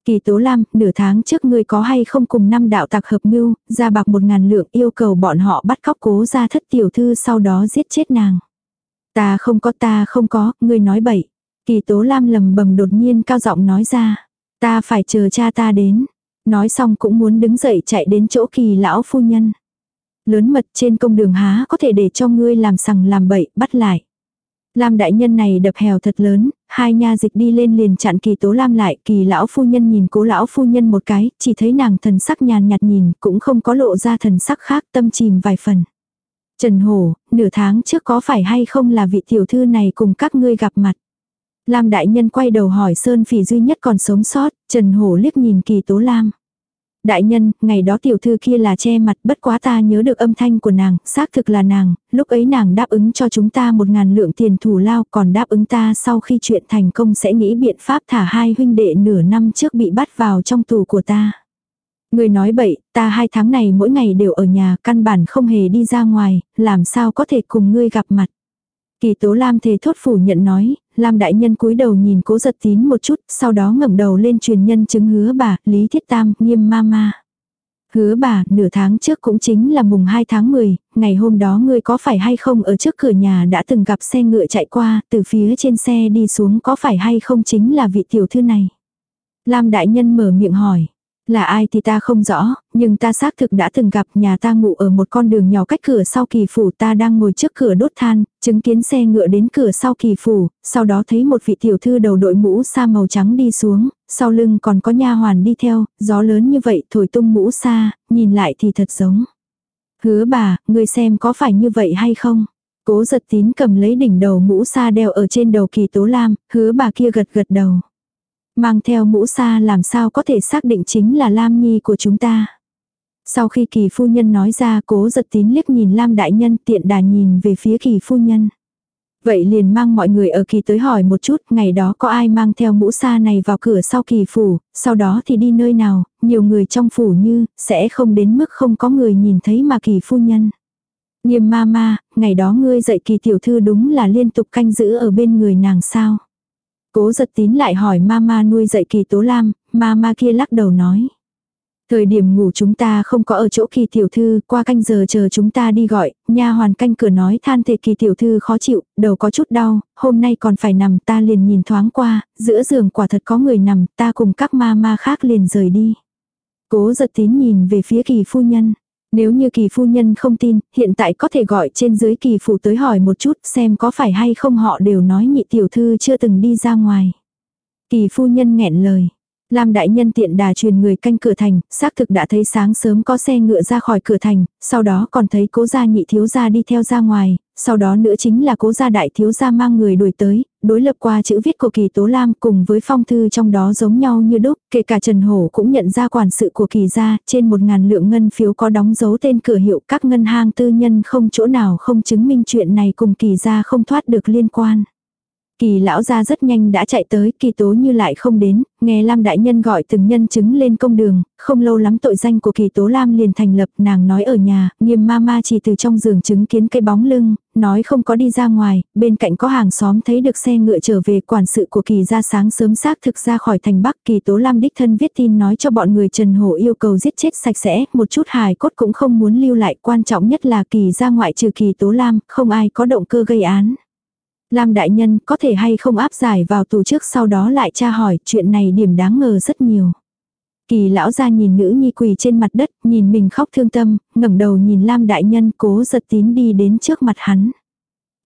Kỳ Tố Lam, nửa tháng trước ngươi có hay không cùng năm đạo tặc hợp mưu, ra bạc một ngàn lượng yêu cầu bọn họ bắt cóc cố ra thất tiểu thư sau đó giết chết nàng. Ta không có ta không có, ngươi nói bậy. Kỳ Tố Lam lầm bầm đột nhiên cao giọng nói ra. Ta phải chờ cha ta đến. Nói xong cũng muốn đứng dậy chạy đến chỗ kỳ lão phu nhân. Lớn mật trên công đường há có thể để cho ngươi làm sằng làm bậy, bắt lại. Lam đại nhân này đập hèo thật lớn, hai nha dịch đi lên liền chặn kỳ tố Lam lại, kỳ lão phu nhân nhìn cố lão phu nhân một cái, chỉ thấy nàng thần sắc nhàn nhạt nhìn, cũng không có lộ ra thần sắc khác tâm chìm vài phần. Trần Hổ, nửa tháng trước có phải hay không là vị tiểu thư này cùng các ngươi gặp mặt? Lam đại nhân quay đầu hỏi Sơn Phỉ duy nhất còn sống sót, Trần Hổ liếc nhìn kỳ tố Lam. Đại nhân, ngày đó tiểu thư kia là che mặt bất quá ta nhớ được âm thanh của nàng, xác thực là nàng, lúc ấy nàng đáp ứng cho chúng ta một ngàn lượng tiền thủ lao còn đáp ứng ta sau khi chuyện thành công sẽ nghĩ biện pháp thả hai huynh đệ nửa năm trước bị bắt vào trong tù của ta. Người nói bậy, ta hai tháng này mỗi ngày đều ở nhà căn bản không hề đi ra ngoài, làm sao có thể cùng ngươi gặp mặt. Kỳ tố Lam thề thốt phủ nhận nói, Lam đại nhân cúi đầu nhìn cố giật tín một chút, sau đó ngẩng đầu lên truyền nhân chứng hứa bà, Lý Thiết Tam, nghiêm ma ma. Hứa bà, nửa tháng trước cũng chính là mùng 2 tháng 10, ngày hôm đó ngươi có phải hay không ở trước cửa nhà đã từng gặp xe ngựa chạy qua, từ phía trên xe đi xuống có phải hay không chính là vị tiểu thư này. Lam đại nhân mở miệng hỏi. Là ai thì ta không rõ, nhưng ta xác thực đã từng gặp nhà ta ngủ ở một con đường nhỏ cách cửa sau kỳ phủ ta đang ngồi trước cửa đốt than, chứng kiến xe ngựa đến cửa sau kỳ phủ, sau đó thấy một vị tiểu thư đầu đội mũ sa màu trắng đi xuống, sau lưng còn có nha hoàn đi theo, gió lớn như vậy thổi tung mũ sa, nhìn lại thì thật giống. Hứa bà, người xem có phải như vậy hay không? Cố giật tín cầm lấy đỉnh đầu mũ sa đeo ở trên đầu kỳ tố lam, hứa bà kia gật gật đầu. Mang theo mũ sa làm sao có thể xác định chính là Lam Nhi của chúng ta. Sau khi kỳ phu nhân nói ra cố giật tín liếc nhìn Lam đại nhân tiện đà nhìn về phía kỳ phu nhân. Vậy liền mang mọi người ở kỳ tới hỏi một chút, ngày đó có ai mang theo mũ sa này vào cửa sau kỳ phủ, sau đó thì đi nơi nào, nhiều người trong phủ như, sẽ không đến mức không có người nhìn thấy mà kỳ phu nhân. Nghiêm ma ma, ngày đó ngươi dạy kỳ tiểu thư đúng là liên tục canh giữ ở bên người nàng sao. Cố giật tín lại hỏi mama nuôi dạy kỳ tố lam, mama kia lắc đầu nói. Thời điểm ngủ chúng ta không có ở chỗ kỳ tiểu thư, qua canh giờ chờ chúng ta đi gọi, nha hoàn canh cửa nói than thề kỳ tiểu thư khó chịu, đầu có chút đau, hôm nay còn phải nằm ta liền nhìn thoáng qua, giữa giường quả thật có người nằm, ta cùng các ma ma khác liền rời đi. Cố giật tín nhìn về phía kỳ phu nhân. Nếu như kỳ phu nhân không tin, hiện tại có thể gọi trên dưới kỳ phủ tới hỏi một chút xem có phải hay không họ đều nói nhị tiểu thư chưa từng đi ra ngoài. Kỳ phu nhân nghẹn lời. Lam đại nhân tiện đà truyền người canh cửa thành, xác thực đã thấy sáng sớm có xe ngựa ra khỏi cửa thành, sau đó còn thấy cố gia nhị thiếu gia đi theo ra ngoài, sau đó nữa chính là cố gia đại thiếu gia mang người đuổi tới, đối lập qua chữ viết của kỳ tố lam cùng với phong thư trong đó giống nhau như đúc, kể cả Trần Hổ cũng nhận ra quản sự của kỳ gia, trên một ngàn lượng ngân phiếu có đóng dấu tên cửa hiệu các ngân hàng tư nhân không chỗ nào không chứng minh chuyện này cùng kỳ gia không thoát được liên quan. Kỳ lão gia rất nhanh đã chạy tới, kỳ tố như lại không đến, nghe Lam đại nhân gọi từng nhân chứng lên công đường, không lâu lắm tội danh của kỳ tố Lam liền thành lập, nàng nói ở nhà, nghiêm ma ma chỉ từ trong giường chứng kiến cây bóng lưng, nói không có đi ra ngoài, bên cạnh có hàng xóm thấy được xe ngựa trở về quản sự của kỳ ra sáng sớm xác thực ra khỏi thành Bắc, kỳ tố Lam đích thân viết tin nói cho bọn người Trần Hổ yêu cầu giết chết sạch sẽ, một chút hài cốt cũng không muốn lưu lại, quan trọng nhất là kỳ ra ngoại trừ kỳ tố Lam, không ai có động cơ gây án. Lam đại nhân có thể hay không áp giải vào tù trước sau đó lại tra hỏi chuyện này điểm đáng ngờ rất nhiều. Kỳ lão ra nhìn nữ nhi quỳ trên mặt đất, nhìn mình khóc thương tâm, ngẩng đầu nhìn Lam đại nhân cố giật tín đi đến trước mặt hắn.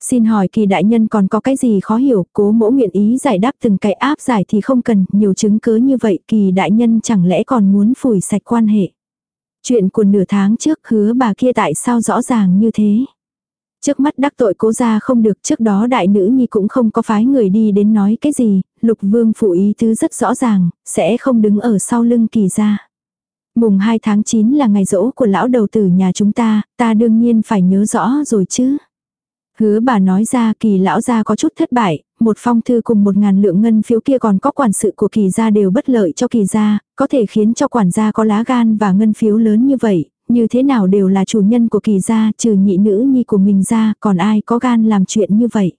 Xin hỏi kỳ đại nhân còn có cái gì khó hiểu, cố mỗ nguyện ý giải đáp từng cái áp giải thì không cần, nhiều chứng cứ như vậy kỳ đại nhân chẳng lẽ còn muốn phủi sạch quan hệ. Chuyện của nửa tháng trước hứa bà kia tại sao rõ ràng như thế. Trước mắt đắc tội cố ra không được trước đó đại nữ nhi cũng không có phái người đi đến nói cái gì, lục vương phụ ý thứ rất rõ ràng, sẽ không đứng ở sau lưng kỳ ra. Mùng 2 tháng 9 là ngày rỗ của lão đầu tử nhà chúng ta, ta đương nhiên phải nhớ rõ rồi chứ. Hứa bà nói ra kỳ lão gia có chút thất bại, một phong thư cùng một ngàn lượng ngân phiếu kia còn có quản sự của kỳ gia đều bất lợi cho kỳ gia, có thể khiến cho quản gia có lá gan và ngân phiếu lớn như vậy, như thế nào đều là chủ nhân của kỳ gia, trừ nhị nữ nhi của mình ra, còn ai có gan làm chuyện như vậy.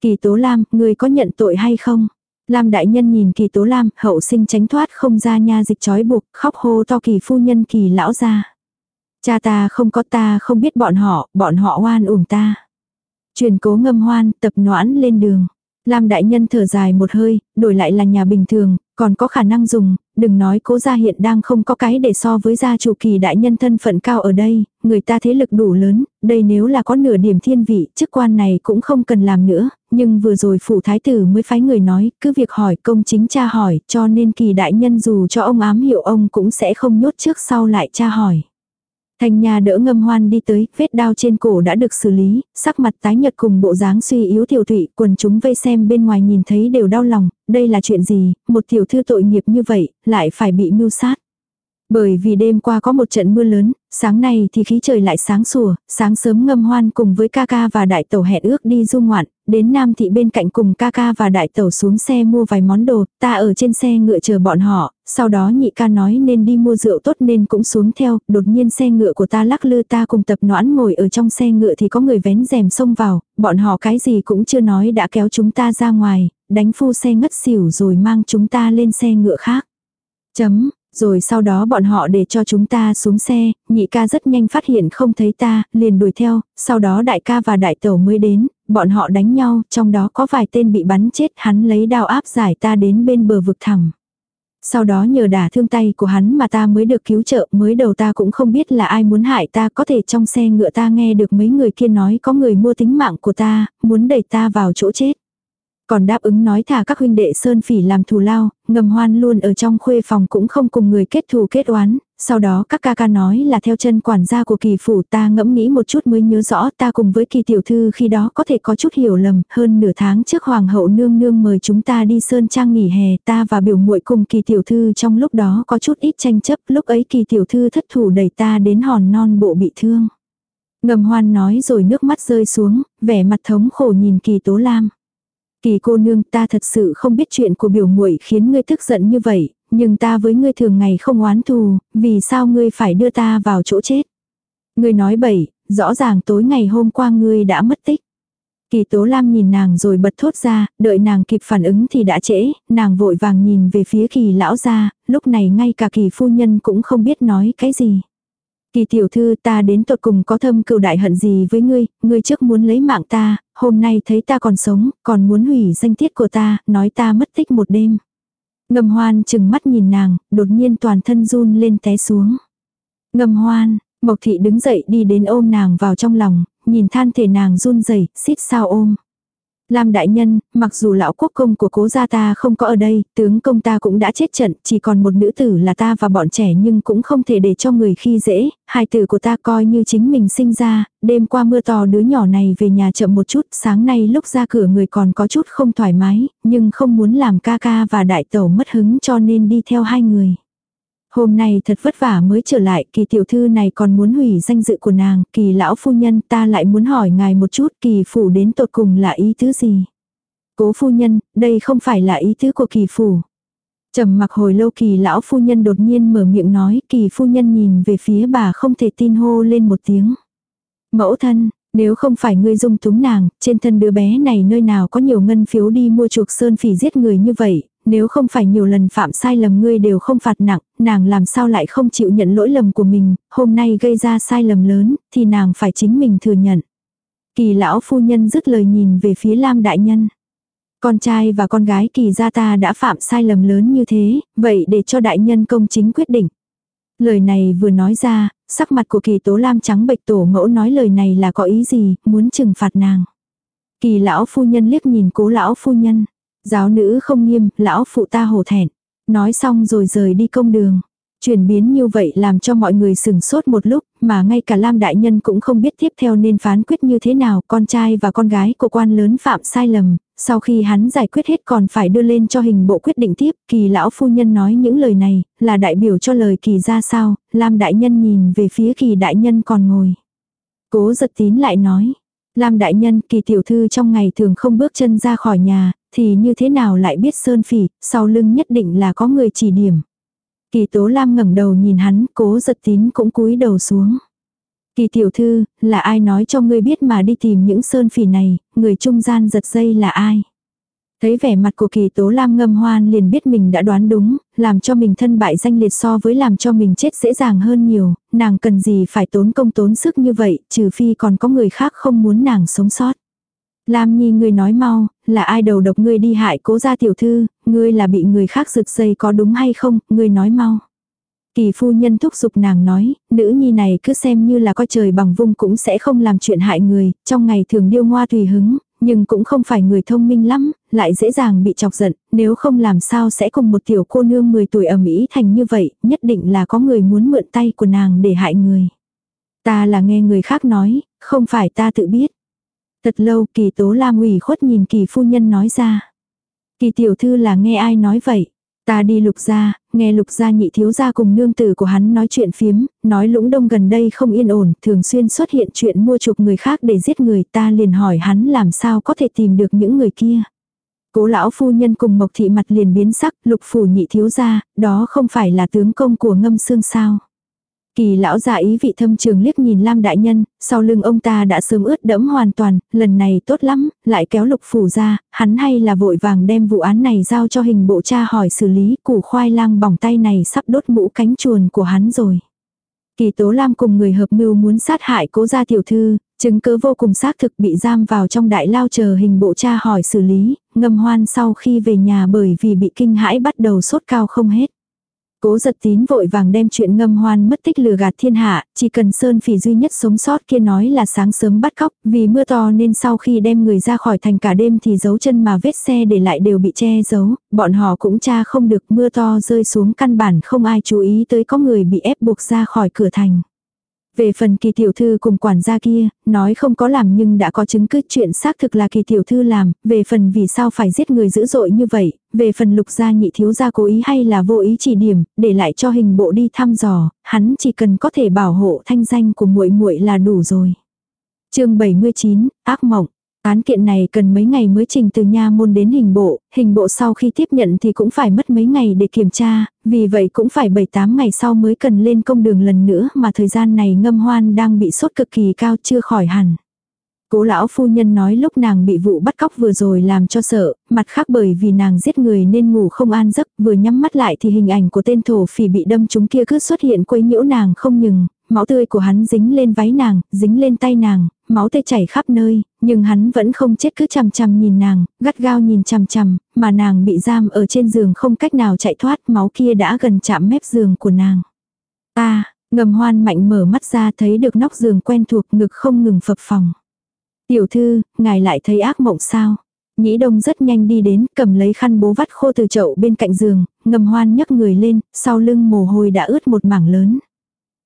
Kỳ Tố Lam, người có nhận tội hay không? Lam đại nhân nhìn kỳ Tố Lam, hậu sinh tránh thoát không ra nha dịch trói buộc, khóc hô to kỳ phu nhân kỳ lão ra. Cha ta không có ta không biết bọn họ, bọn họ oan uổng ta. Truyền cố ngâm hoan, tập noãn lên đường. Lam đại nhân thở dài một hơi, đổi lại là nhà bình thường, còn có khả năng dùng, đừng nói cố gia hiện đang không có cái để so với gia chủ kỳ đại nhân thân phận cao ở đây, người ta thế lực đủ lớn, đây nếu là có nửa điểm thiên vị, chức quan này cũng không cần làm nữa, nhưng vừa rồi phủ thái tử mới phái người nói, cứ việc hỏi công chính tra hỏi, cho nên kỳ đại nhân dù cho ông ám hiệu ông cũng sẽ không nhốt trước sau lại tra hỏi. Thanh Nha đỡ ngâm hoan đi tới, vết đao trên cổ đã được xử lý, sắc mặt tái nhợt cùng bộ dáng suy yếu tiểu thụy, quần chúng vây xem bên ngoài nhìn thấy đều đau lòng, đây là chuyện gì, một tiểu thư tội nghiệp như vậy, lại phải bị mưu sát. Bởi vì đêm qua có một trận mưa lớn, sáng nay thì khí trời lại sáng sủa, sáng sớm ngâm hoan cùng với ca ca và đại tẩu hẹn ước đi du ngoạn, đến Nam Thị bên cạnh cùng ca ca và đại tẩu xuống xe mua vài món đồ, ta ở trên xe ngựa chờ bọn họ, sau đó nhị ca nói nên đi mua rượu tốt nên cũng xuống theo, đột nhiên xe ngựa của ta lắc lư ta cùng tập noãn ngồi ở trong xe ngựa thì có người vén rèm xông vào, bọn họ cái gì cũng chưa nói đã kéo chúng ta ra ngoài, đánh phu xe ngất xỉu rồi mang chúng ta lên xe ngựa khác. Chấm, rồi sau đó bọn họ để cho chúng ta xuống xe, nhị ca rất nhanh phát hiện không thấy ta, liền đuổi theo, sau đó đại ca và đại tẩu mới đến, bọn họ đánh nhau, trong đó có vài tên bị bắn chết, hắn lấy đao áp giải ta đến bên bờ vực thẳm. Sau đó nhờ đả thương tay của hắn mà ta mới được cứu trợ, mới đầu ta cũng không biết là ai muốn hại ta, có thể trong xe ngựa ta nghe được mấy người kia nói có người mua tính mạng của ta, muốn đẩy ta vào chỗ chết. Còn đáp ứng nói thả các huynh đệ Sơn Phỉ làm thù lao, ngầm hoan luôn ở trong khuê phòng cũng không cùng người kết thù kết oán, sau đó các ca ca nói là theo chân quản gia của kỳ phủ ta ngẫm nghĩ một chút mới nhớ rõ ta cùng với kỳ tiểu thư khi đó có thể có chút hiểu lầm, hơn nửa tháng trước hoàng hậu nương nương mời chúng ta đi sơn trang nghỉ hè ta và biểu muội cùng kỳ tiểu thư trong lúc đó có chút ít tranh chấp lúc ấy kỳ tiểu thư thất thủ đẩy ta đến hòn non bộ bị thương. Ngầm hoan nói rồi nước mắt rơi xuống, vẻ mặt thống khổ nhìn kỳ tố lam. Kỳ cô nương ta thật sự không biết chuyện của biểu muội khiến ngươi tức giận như vậy, nhưng ta với ngươi thường ngày không oán thù, vì sao ngươi phải đưa ta vào chỗ chết. Ngươi nói bậy, rõ ràng tối ngày hôm qua ngươi đã mất tích. Kỳ Tố Lam nhìn nàng rồi bật thốt ra, đợi nàng kịp phản ứng thì đã trễ, nàng vội vàng nhìn về phía kỳ lão gia, lúc này ngay cả kỳ phu nhân cũng không biết nói cái gì. Kỳ tiểu thư ta đến tột cùng có thâm cựu đại hận gì với ngươi, ngươi trước muốn lấy mạng ta, hôm nay thấy ta còn sống, còn muốn hủy danh tiết của ta, nói ta mất tích một đêm. Ngầm hoan chừng mắt nhìn nàng, đột nhiên toàn thân run lên té xuống. Ngầm hoan, Mộc thị đứng dậy đi đến ôm nàng vào trong lòng, nhìn than thể nàng run rẩy, xít sao ôm. Lam đại nhân, mặc dù lão quốc công của cố gia ta không có ở đây, tướng công ta cũng đã chết trận, chỉ còn một nữ tử là ta và bọn trẻ nhưng cũng không thể để cho người khi dễ, hai tử của ta coi như chính mình sinh ra, đêm qua mưa to đứa nhỏ này về nhà chậm một chút, sáng nay lúc ra cửa người còn có chút không thoải mái, nhưng không muốn làm ca ca và đại tẩu mất hứng cho nên đi theo hai người. Hôm nay thật vất vả mới trở lại, kỳ tiểu thư này còn muốn hủy danh dự của nàng, kỳ lão phu nhân ta lại muốn hỏi ngài một chút kỳ phủ đến tột cùng là ý thứ gì. Cố phu nhân, đây không phải là ý tứ của kỳ phủ. trầm mặc hồi lâu kỳ lão phu nhân đột nhiên mở miệng nói, kỳ phu nhân nhìn về phía bà không thể tin hô lên một tiếng. Mẫu thân, nếu không phải ngươi dung túng nàng, trên thân đứa bé này nơi nào có nhiều ngân phiếu đi mua chuộc sơn phỉ giết người như vậy, nếu không phải nhiều lần phạm sai lầm ngươi đều không phạt nặng, nàng làm sao lại không chịu nhận lỗi lầm của mình, hôm nay gây ra sai lầm lớn, thì nàng phải chính mình thừa nhận. Kỳ lão phu nhân dứt lời nhìn về phía Lam đại nhân. Con trai và con gái kỳ gia ta đã phạm sai lầm lớn như thế, vậy để cho đại nhân công chính quyết định. Lời này vừa nói ra, sắc mặt của kỳ tố lam trắng bệch tổ mẫu nói lời này là có ý gì, muốn trừng phạt nàng. Kỳ lão phu nhân liếc nhìn cố lão phu nhân. Giáo nữ không nghiêm, lão phụ ta hổ thẹn. Nói xong rồi rời đi công đường. Chuyển biến như vậy làm cho mọi người sừng sốt một lúc, mà ngay cả Lam Đại Nhân cũng không biết tiếp theo nên phán quyết như thế nào, con trai và con gái của quan lớn phạm sai lầm, sau khi hắn giải quyết hết còn phải đưa lên cho hình bộ quyết định tiếp, kỳ lão phu nhân nói những lời này, là đại biểu cho lời kỳ ra sao, Lam Đại Nhân nhìn về phía kỳ Đại Nhân còn ngồi. Cố giật tín lại nói, Lam Đại Nhân kỳ tiểu thư trong ngày thường không bước chân ra khỏi nhà, thì như thế nào lại biết sơn phỉ, sau lưng nhất định là có người chỉ điểm. Kỳ Tố Lam ngẩng đầu nhìn hắn, cố giật tín cũng cúi đầu xuống. Kỳ tiểu thư, là ai nói cho ngươi biết mà đi tìm những sơn phỉ này, người trung gian giật dây là ai? Thấy vẻ mặt của kỳ tố lam ngâm hoan liền biết mình đã đoán đúng, làm cho mình thân bại danh liệt so với làm cho mình chết dễ dàng hơn nhiều, nàng cần gì phải tốn công tốn sức như vậy, trừ phi còn có người khác không muốn nàng sống sót. Lam Nhi ngươi nói mau, là ai đầu độc ngươi đi hại cố gia tiểu thư, ngươi là bị người khác rực dây có đúng hay không, ngươi nói mau. Kỳ phu nhân thúc giục nàng nói, nữ nhi này cứ xem như là coi trời bằng vung cũng sẽ không làm chuyện hại người, trong ngày thường điêu ngoa tùy hứng, nhưng cũng không phải người thông minh lắm, lại dễ dàng bị chọc giận, nếu không làm sao sẽ cùng một tiểu cô nương 10 tuổi ẩm ý thành như vậy, nhất định là có người muốn mượn tay của nàng để hại người. Ta là nghe người khác nói, không phải ta tự biết. Thật lâu kỳ tố lam ủy khuất nhìn kỳ phu nhân nói ra. Kỳ tiểu thư là nghe ai nói vậy? Ta đi lục gia, nghe lục gia nhị thiếu gia cùng nương tử của hắn nói chuyện phiếm, nói lũng đông gần đây không yên ổn, thường xuyên xuất hiện chuyện mua chuộc người khác để giết người ta liền hỏi hắn làm sao có thể tìm được những người kia. Cố lão phu nhân cùng mộc thị mặt liền biến sắc, lục phủ nhị thiếu gia, đó không phải là tướng công của ngâm xương sao. Kỳ lão già ý vị thâm trường liếc nhìn Lam đại nhân, sau lưng ông ta đã sớm ướt đẫm hoàn toàn, lần này tốt lắm, lại kéo lục phủ ra, hắn hay là vội vàng đem vụ án này giao cho hình bộ cha hỏi xử lý, củ khoai lang bỏng tay này sắp đốt mũ cánh chuồn của hắn rồi. Kỳ Tố Lam cùng người hợp mưu muốn sát hại cố gia tiểu thư, chứng cứ vô cùng xác thực bị giam vào trong đại lao chờ hình bộ cha hỏi xử lý, ngâm hoan sau khi về nhà bởi vì bị kinh hãi bắt đầu sốt cao không hết. Cố giật tín vội vàng đem chuyện ngâm hoan mất tích lừa gạt thiên hạ, chỉ cần Sơn Phỉ duy nhất sống sót kia nói là sáng sớm bắt cóc, vì mưa to nên sau khi đem người ra khỏi thành cả đêm thì dấu chân mà vết xe để lại đều bị che giấu, bọn họ cũng tra không được mưa to rơi xuống căn bản không ai chú ý tới có người bị ép buộc ra khỏi cửa thành. Về phần kỳ tiểu thư cùng quản gia kia, nói không có làm nhưng đã có chứng cứ chuyện xác thực là kỳ tiểu thư làm, về phần vì sao phải giết người dữ dội như vậy, về phần lục gia nhị thiếu gia cố ý hay là vô ý chỉ điểm, để lại cho hình bộ đi thăm dò, hắn chỉ cần có thể bảo hộ thanh danh của muội muội là đủ rồi. chương 79, ác mộng. Án kiện này cần mấy ngày mới trình từ nha môn đến hình bộ, hình bộ sau khi tiếp nhận thì cũng phải mất mấy ngày để kiểm tra, vì vậy cũng phải 7-8 ngày sau mới cần lên công đường lần nữa mà thời gian này ngâm hoan đang bị sốt cực kỳ cao chưa khỏi hẳn. Cố lão phu nhân nói lúc nàng bị vụ bắt cóc vừa rồi làm cho sợ, mặt khác bởi vì nàng giết người nên ngủ không an giấc, vừa nhắm mắt lại thì hình ảnh của tên thổ phỉ bị đâm chúng kia cứ xuất hiện quấy nhiễu nàng không ngừng, máu tươi của hắn dính lên váy nàng, dính lên tay nàng, máu tươi chảy khắp nơi, nhưng hắn vẫn không chết cứ chằm chằm nhìn nàng, gắt gao nhìn chằm chằm, mà nàng bị giam ở trên giường không cách nào chạy thoát, máu kia đã gần chạm mép giường của nàng. Ta, ngầm hoan mạnh mở mắt ra thấy được nóc giường quen thuộc ngực không ngừng phập phòng. Tiểu thư, ngài lại thấy ác mộng sao? Nhĩ đông rất nhanh đi đến, cầm lấy khăn bố vắt khô từ chậu bên cạnh giường, ngầm hoan nhấc người lên, sau lưng mồ hôi đã ướt một mảng lớn.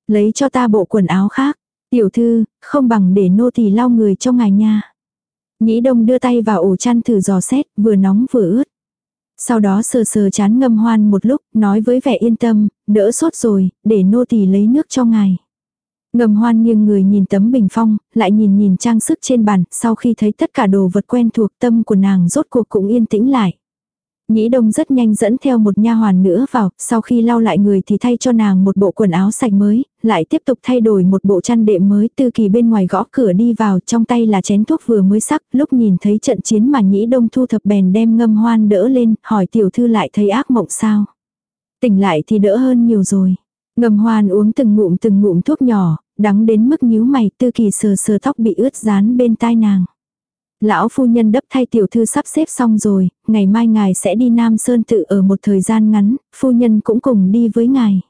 Lấy cho ta bộ quần áo khác. Tiểu thư, không bằng để nô tỳ lau người cho ngài nha. Nhĩ đông đưa tay vào ổ chăn thử dò xét, vừa nóng vừa ướt. Sau đó sờ sờ chán ngâm hoan một lúc, nói với vẻ yên tâm, đỡ sốt rồi, để nô tỳ lấy nước cho ngài. Ngầm hoan nghiêng người nhìn tấm bình phong, lại nhìn nhìn trang sức trên bàn, sau khi thấy tất cả đồ vật quen thuộc tâm của nàng rốt cuộc cũng yên tĩnh lại. Nhĩ đông rất nhanh dẫn theo một nha hoàn nữa vào, sau khi lau lại người thì thay cho nàng một bộ quần áo sạch mới, lại tiếp tục thay đổi một bộ chăn đệm mới tư kỳ bên ngoài gõ cửa đi vào trong tay là chén thuốc vừa mới sắc, lúc nhìn thấy trận chiến mà nhĩ đông thu thập bèn đem ngâm hoan đỡ lên, hỏi tiểu thư lại thấy ác mộng sao. Tỉnh lại thì đỡ hơn nhiều rồi. Ngâm hoan uống từng ngụm từng ngụm thuốc nhỏ, đắng đến mức nhíu mày tư kỳ sờ sờ tóc bị ướt dán bên tai nàng. Lão phu nhân đắp thay tiểu thư sắp xếp xong rồi, ngày mai ngài sẽ đi Nam Sơn tự ở một thời gian ngắn, phu nhân cũng cùng đi với ngài.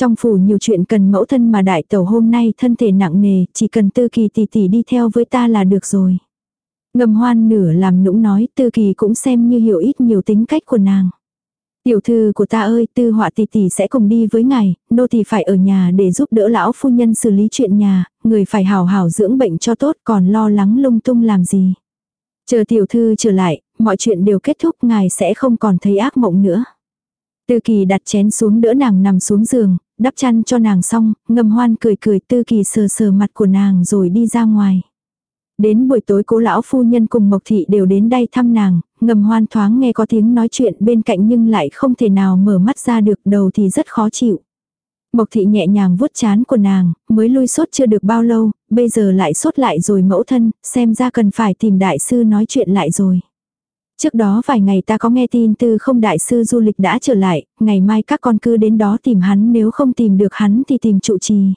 Trong phủ nhiều chuyện cần mẫu thân mà đại tẩu hôm nay thân thể nặng nề, chỉ cần tư kỳ tỷ tỷ đi theo với ta là được rồi. Ngầm hoan nửa làm nũng nói tư kỳ cũng xem như hiểu ít nhiều tính cách của nàng. Tiểu thư của ta ơi, tư họa tỷ tỷ sẽ cùng đi với ngài, nô tỷ phải ở nhà để giúp đỡ lão phu nhân xử lý chuyện nhà, người phải hảo hảo dưỡng bệnh cho tốt còn lo lắng lung tung làm gì. Chờ tiểu thư trở lại, mọi chuyện đều kết thúc ngài sẽ không còn thấy ác mộng nữa. Tư kỳ đặt chén xuống đỡ nàng nằm xuống giường, đắp chăn cho nàng xong, ngầm hoan cười cười tư kỳ sờ sờ mặt của nàng rồi đi ra ngoài. Đến buổi tối cố lão phu nhân cùng Mộc Thị đều đến đây thăm nàng, ngầm hoan thoáng nghe có tiếng nói chuyện bên cạnh nhưng lại không thể nào mở mắt ra được đầu thì rất khó chịu. Mộc Thị nhẹ nhàng vuốt chán của nàng, mới lui sốt chưa được bao lâu, bây giờ lại sốt lại rồi mẫu thân, xem ra cần phải tìm đại sư nói chuyện lại rồi. Trước đó vài ngày ta có nghe tin từ không đại sư du lịch đã trở lại, ngày mai các con cứ đến đó tìm hắn nếu không tìm được hắn thì tìm trụ trì.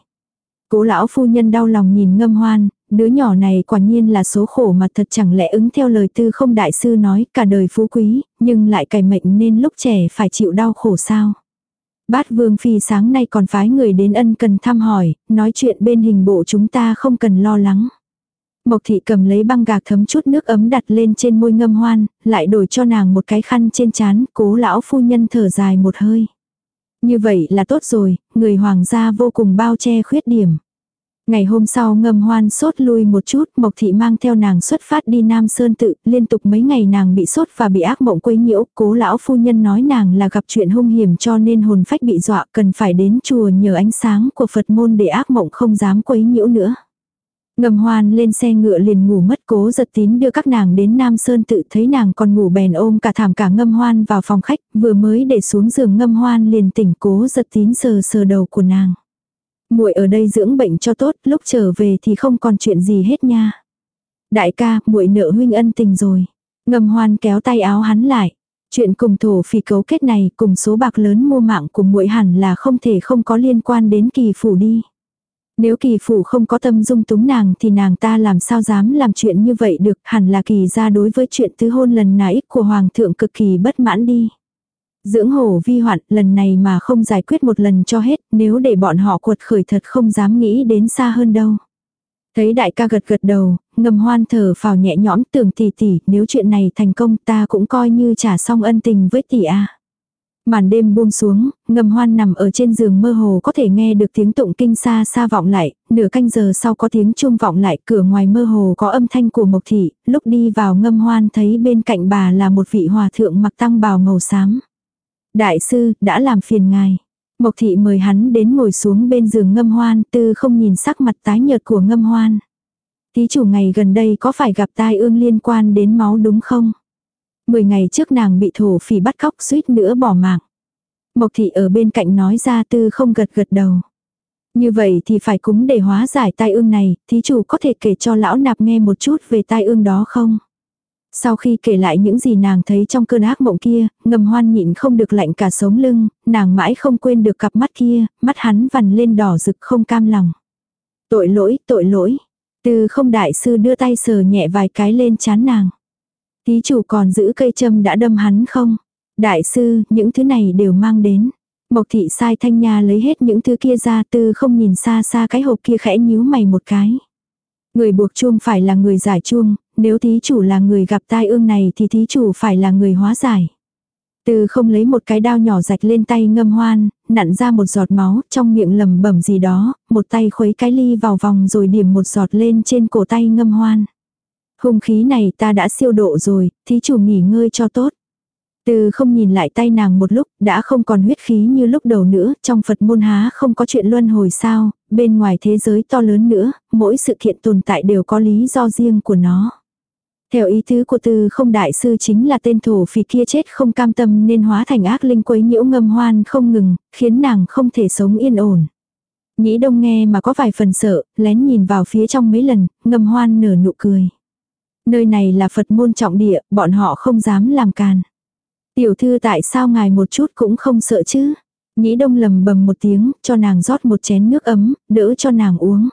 Cố lão phu nhân đau lòng nhìn ngâm hoan, đứa nhỏ này quả nhiên là số khổ mà thật chẳng lẽ ứng theo lời tư không đại sư nói cả đời phú quý, nhưng lại cải mệnh nên lúc trẻ phải chịu đau khổ sao. Bát vương phi sáng nay còn phái người đến ân cần thăm hỏi, nói chuyện bên hình bộ chúng ta không cần lo lắng. Mộc thị cầm lấy băng gạc thấm chút nước ấm đặt lên trên môi ngâm hoan, lại đổi cho nàng một cái khăn trên chán, cố lão phu nhân thở dài một hơi. Như vậy là tốt rồi, người hoàng gia vô cùng bao che khuyết điểm. Ngày hôm sau ngâm hoan sốt lui một chút, Mộc Thị mang theo nàng xuất phát đi Nam Sơn tự, liên tục mấy ngày nàng bị sốt và bị ác mộng quấy nhiễu, cố lão phu nhân nói nàng là gặp chuyện hung hiểm cho nên hồn phách bị dọa cần phải đến chùa nhờ ánh sáng của Phật môn để ác mộng không dám quấy nhiễu nữa. Ngầm hoan lên xe ngựa liền ngủ mất cố giật tín đưa các nàng đến Nam Sơn tự thấy nàng còn ngủ bèn ôm cả thảm cả ngâm hoan vào phòng khách, vừa mới để xuống giường ngâm hoan liền tỉnh cố giật tín sờ sờ đầu của nàng muội ở đây dưỡng bệnh cho tốt, lúc trở về thì không còn chuyện gì hết nha. Đại ca, muội nợ huynh ân tình rồi. Ngâm hoan kéo tay áo hắn lại. Chuyện cùng thổ phỉ cấu kết này cùng số bạc lớn mua mạng của muội hẳn là không thể không có liên quan đến kỳ phủ đi. Nếu kỳ phủ không có tâm dung túng nàng thì nàng ta làm sao dám làm chuyện như vậy được, hẳn là kỳ ra đối với chuyện tứ hôn lần nãy của hoàng thượng cực kỳ bất mãn đi. Dưỡng hổ vi hoạn lần này mà không giải quyết một lần cho hết, nếu để bọn họ cuột khởi thật không dám nghĩ đến xa hơn đâu. Thấy đại ca gật gật đầu, ngầm hoan thở phào nhẹ nhõm tưởng tỷ tỷ, nếu chuyện này thành công ta cũng coi như trả xong ân tình với tỷ a. Màn đêm buông xuống, ngầm hoan nằm ở trên giường mơ hồ có thể nghe được tiếng tụng kinh xa xa vọng lại, nửa canh giờ sau có tiếng chuông vọng lại, cửa ngoài mơ hồ có âm thanh của Mộc Thị, lúc đi vào ngâm hoan thấy bên cạnh bà là một vị hòa thượng mặc tăng bào màu xám. Đại sư, đã làm phiền ngài. Mộc Thị mời hắn đến ngồi xuống bên giường ngâm hoan, tư không nhìn sắc mặt tái nhợt của ngâm hoan. Thí chủ ngày gần đây có phải gặp tai ương liên quan đến máu đúng không? Mười ngày trước nàng bị thổ phỉ bắt cóc suýt nữa bỏ mạng. Mộc thị ở bên cạnh nói ra tư không gật gật đầu. Như vậy thì phải cúng để hóa giải tai ương này, thí chủ có thể kể cho lão nạp nghe một chút về tai ương đó không? Sau khi kể lại những gì nàng thấy trong cơn ác mộng kia, ngầm hoan nhịn không được lạnh cả sống lưng, nàng mãi không quên được cặp mắt kia, mắt hắn vằn lên đỏ rực không cam lòng. Tội lỗi, tội lỗi. Từ không đại sư đưa tay sờ nhẹ vài cái lên chán nàng. Tí chủ còn giữ cây châm đã đâm hắn không? Đại sư, những thứ này đều mang đến. Mộc thị sai thanh nha lấy hết những thứ kia ra tư không nhìn xa xa cái hộp kia khẽ nhíu mày một cái. Người buộc chuông phải là người giải chuông, nếu thí chủ là người gặp tai ương này thì thí chủ phải là người hóa giải. Từ không lấy một cái đao nhỏ rạch lên tay ngâm hoan, nặn ra một giọt máu, trong miệng lầm bẩm gì đó, một tay khuấy cái ly vào vòng rồi điểm một giọt lên trên cổ tay ngâm hoan. Hung khí này ta đã siêu độ rồi, thí chủ nghỉ ngơi cho tốt. Từ không nhìn lại tay nàng một lúc, đã không còn huyết khí như lúc đầu nữa, trong Phật môn há không có chuyện luân hồi sao, bên ngoài thế giới to lớn nữa, mỗi sự kiện tồn tại đều có lý do riêng của nó. Theo ý tứ của từ không đại sư chính là tên thổ phỉ kia chết không cam tâm nên hóa thành ác linh quấy nhiễu ngâm hoan không ngừng, khiến nàng không thể sống yên ổn. Nhĩ đông nghe mà có vài phần sợ, lén nhìn vào phía trong mấy lần, ngâm hoan nở nụ cười. Nơi này là Phật môn trọng địa, bọn họ không dám làm càn. Tiểu thư tại sao ngài một chút cũng không sợ chứ? Nhĩ đông lầm bầm một tiếng, cho nàng rót một chén nước ấm, đỡ cho nàng uống.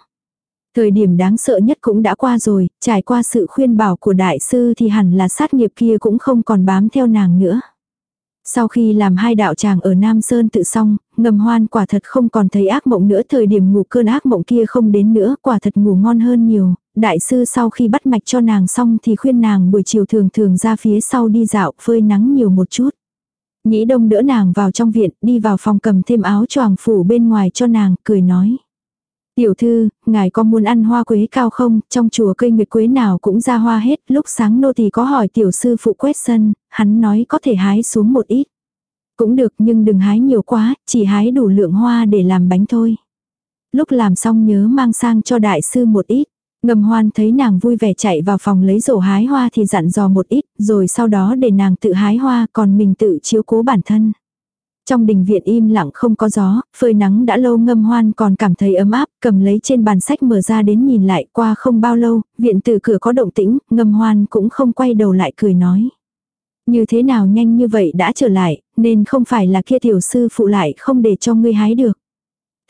Thời điểm đáng sợ nhất cũng đã qua rồi, trải qua sự khuyên bảo của đại sư thì hẳn là sát nghiệp kia cũng không còn bám theo nàng nữa. Sau khi làm hai đạo tràng ở Nam Sơn tự xong, ngầm hoan quả thật không còn thấy ác mộng nữa thời điểm ngủ cơn ác mộng kia không đến nữa quả thật ngủ ngon hơn nhiều. Đại sư sau khi bắt mạch cho nàng xong thì khuyên nàng buổi chiều thường thường ra phía sau đi dạo phơi nắng nhiều một chút. Nhĩ đông đỡ nàng vào trong viện đi vào phòng cầm thêm áo choàng phủ bên ngoài cho nàng cười nói. Tiểu thư, ngài có muốn ăn hoa quế cao không, trong chùa cây nguyệt quế nào cũng ra hoa hết, lúc sáng nô thì có hỏi tiểu sư phụ quét sân, hắn nói có thể hái xuống một ít. Cũng được nhưng đừng hái nhiều quá, chỉ hái đủ lượng hoa để làm bánh thôi. Lúc làm xong nhớ mang sang cho đại sư một ít. Ngầm hoan thấy nàng vui vẻ chạy vào phòng lấy rổ hái hoa thì dặn dò một ít, rồi sau đó để nàng tự hái hoa còn mình tự chiếu cố bản thân. Trong đình viện im lặng không có gió, phơi nắng đã lâu ngâm hoan còn cảm thấy ấm áp, cầm lấy trên bàn sách mở ra đến nhìn lại qua không bao lâu, viện từ cửa có động tĩnh, ngâm hoan cũng không quay đầu lại cười nói. Như thế nào nhanh như vậy đã trở lại, nên không phải là kia tiểu sư phụ lại không để cho ngươi hái được.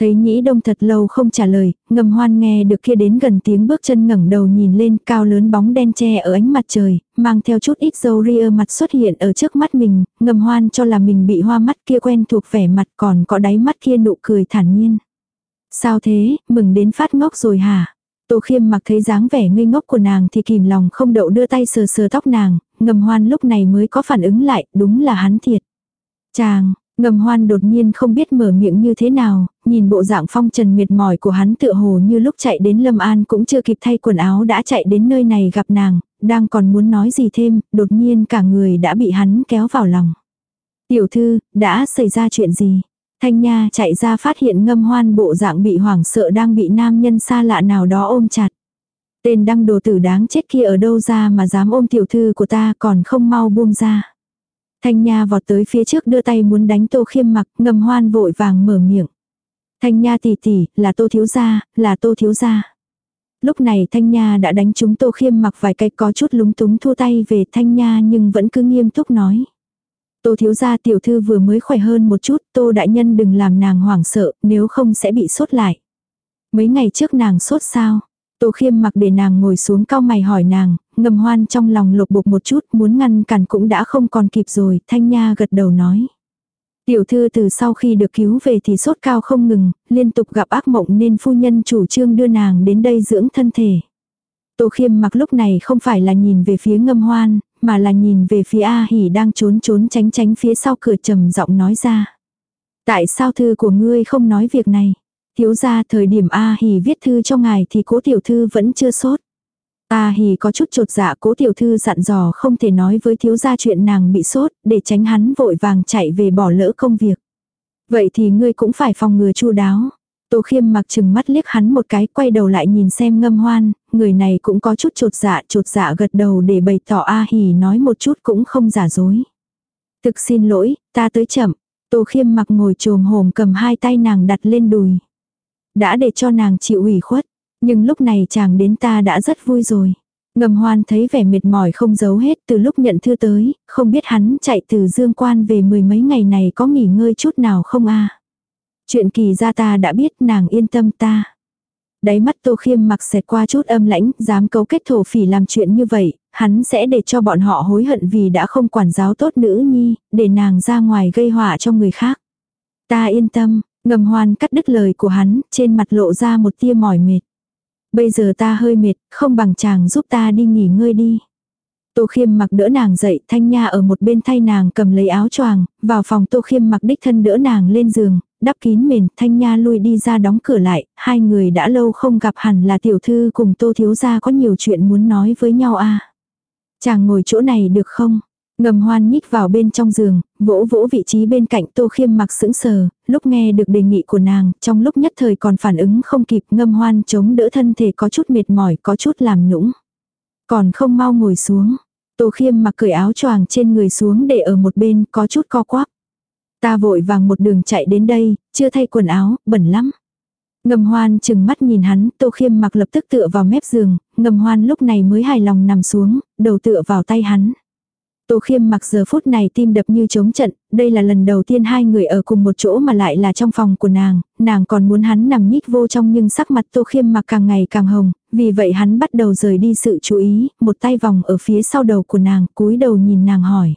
Thấy nhĩ đông thật lâu không trả lời, ngầm hoan nghe được kia đến gần tiếng bước chân ngẩng đầu nhìn lên cao lớn bóng đen che ở ánh mặt trời, mang theo chút ít dầu ria mặt xuất hiện ở trước mắt mình, ngầm hoan cho là mình bị hoa mắt kia quen thuộc vẻ mặt còn có đáy mắt kia nụ cười thản nhiên. Sao thế, mừng đến phát ngốc rồi hả? Tô khiêm mặc thấy dáng vẻ ngây ngốc của nàng thì kìm lòng không đậu đưa tay sờ sờ tóc nàng, ngầm hoan lúc này mới có phản ứng lại, đúng là hắn thiệt. Chàng, Ngầm hoan đột nhiên không biết mở miệng như thế nào, nhìn bộ dạng phong trần miệt mỏi của hắn tựa hồ như lúc chạy đến Lâm An cũng chưa kịp thay quần áo đã chạy đến nơi này gặp nàng, đang còn muốn nói gì thêm, đột nhiên cả người đã bị hắn kéo vào lòng. Tiểu thư, đã xảy ra chuyện gì? Thanh Nha chạy ra phát hiện ngâm hoan bộ dạng bị hoảng sợ đang bị nam nhân xa lạ nào đó ôm chặt. Tên đăng đồ tử đáng chết kia ở đâu ra mà dám ôm tiểu thư của ta còn không mau buông ra. Thanh Nha vọt tới phía trước đưa tay muốn đánh Tô Khiêm mặc, ngầm hoan vội vàng mở miệng. Thanh Nha tỷ tỷ, là Tô thiếu gia, là Tô thiếu gia. Lúc này Thanh Nha đã đánh chúng Tô Khiêm mặc vài cái có chút lúng túng thua tay về Thanh Nha nhưng vẫn cứ nghiêm túc nói. Tô thiếu gia tiểu thư vừa mới khỏe hơn một chút, Tô đại nhân đừng làm nàng hoảng sợ, nếu không sẽ bị sốt lại. Mấy ngày trước nàng sốt sao? Tô khiêm mặc để nàng ngồi xuống cao mày hỏi nàng, ngầm hoan trong lòng lục bục một chút muốn ngăn cản cũng đã không còn kịp rồi, thanh nha gật đầu nói. Tiểu thư từ sau khi được cứu về thì sốt cao không ngừng, liên tục gặp ác mộng nên phu nhân chủ trương đưa nàng đến đây dưỡng thân thể. Tô khiêm mặc lúc này không phải là nhìn về phía ngâm hoan, mà là nhìn về phía A hỉ đang trốn trốn tránh tránh phía sau cửa trầm giọng nói ra. Tại sao thư của ngươi không nói việc này? Thiếu ra thời điểm A hỉ viết thư cho ngài thì cố tiểu thư vẫn chưa sốt. A Hì có chút trột dạ cố tiểu thư dặn dò không thể nói với thiếu gia chuyện nàng bị sốt để tránh hắn vội vàng chạy về bỏ lỡ công việc. Vậy thì ngươi cũng phải phòng ngừa chu đáo. Tô khiêm mặc chừng mắt liếc hắn một cái quay đầu lại nhìn xem ngâm hoan, người này cũng có chút trột dạ trột dạ gật đầu để bày tỏ A hỉ nói một chút cũng không giả dối. Thực xin lỗi, ta tới chậm. Tô khiêm mặc ngồi trồm hồm cầm hai tay nàng đặt lên đùi. Đã để cho nàng chịu ủy khuất. Nhưng lúc này chàng đến ta đã rất vui rồi. Ngầm hoan thấy vẻ mệt mỏi không giấu hết từ lúc nhận thư tới, không biết hắn chạy từ dương quan về mười mấy ngày này có nghỉ ngơi chút nào không a Chuyện kỳ ra ta đã biết nàng yên tâm ta. Đáy mắt tô khiêm mặc xẹt qua chút âm lãnh, dám cấu kết thổ phỉ làm chuyện như vậy, hắn sẽ để cho bọn họ hối hận vì đã không quản giáo tốt nữ nhi, để nàng ra ngoài gây họa cho người khác. Ta yên tâm, ngầm hoan cắt đứt lời của hắn, trên mặt lộ ra một tia mỏi mệt. Bây giờ ta hơi mệt, không bằng chàng giúp ta đi nghỉ ngơi đi. Tô Khiêm mặc đỡ nàng dậy, Thanh Nha ở một bên thay nàng cầm lấy áo choàng, vào phòng Tô Khiêm mặc đích thân đỡ nàng lên giường, đắp kín mền, Thanh Nha lui đi ra đóng cửa lại, hai người đã lâu không gặp hẳn là tiểu thư cùng Tô Thiếu Gia có nhiều chuyện muốn nói với nhau à. Chàng ngồi chỗ này được không? Ngầm hoan nhích vào bên trong giường, vỗ vỗ vị trí bên cạnh tô khiêm mặc sững sờ, lúc nghe được đề nghị của nàng, trong lúc nhất thời còn phản ứng không kịp ngâm hoan chống đỡ thân thể có chút mệt mỏi, có chút làm nũng. Còn không mau ngồi xuống. Tô khiêm mặc cởi áo choàng trên người xuống để ở một bên, có chút co quắp. Ta vội vàng một đường chạy đến đây, chưa thay quần áo, bẩn lắm. Ngầm hoan chừng mắt nhìn hắn, tô khiêm mặc lập tức tựa vào mép giường, ngầm hoan lúc này mới hài lòng nằm xuống, đầu tựa vào tay hắn. Tô khiêm mặc giờ phút này tim đập như trống trận, đây là lần đầu tiên hai người ở cùng một chỗ mà lại là trong phòng của nàng, nàng còn muốn hắn nằm nhích vô trong nhưng sắc mặt tô khiêm mặc càng ngày càng hồng, vì vậy hắn bắt đầu rời đi sự chú ý, một tay vòng ở phía sau đầu của nàng, cúi đầu nhìn nàng hỏi.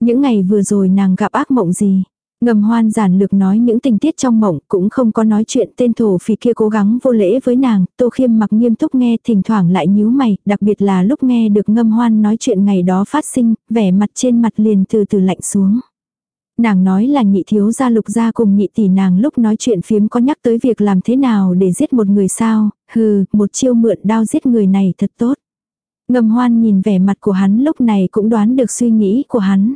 Những ngày vừa rồi nàng gặp ác mộng gì? Ngầm hoan giản lược nói những tình tiết trong mộng cũng không có nói chuyện tên thổ phỉ kia cố gắng vô lễ với nàng, tô khiêm mặc nghiêm túc nghe thỉnh thoảng lại nhíu mày, đặc biệt là lúc nghe được ngâm hoan nói chuyện ngày đó phát sinh, vẻ mặt trên mặt liền từ từ lạnh xuống. Nàng nói là nhị thiếu gia lục gia cùng nhị tỷ nàng lúc nói chuyện phiếm có nhắc tới việc làm thế nào để giết một người sao, hừ, một chiêu mượn đao giết người này thật tốt. Ngầm hoan nhìn vẻ mặt của hắn lúc này cũng đoán được suy nghĩ của hắn.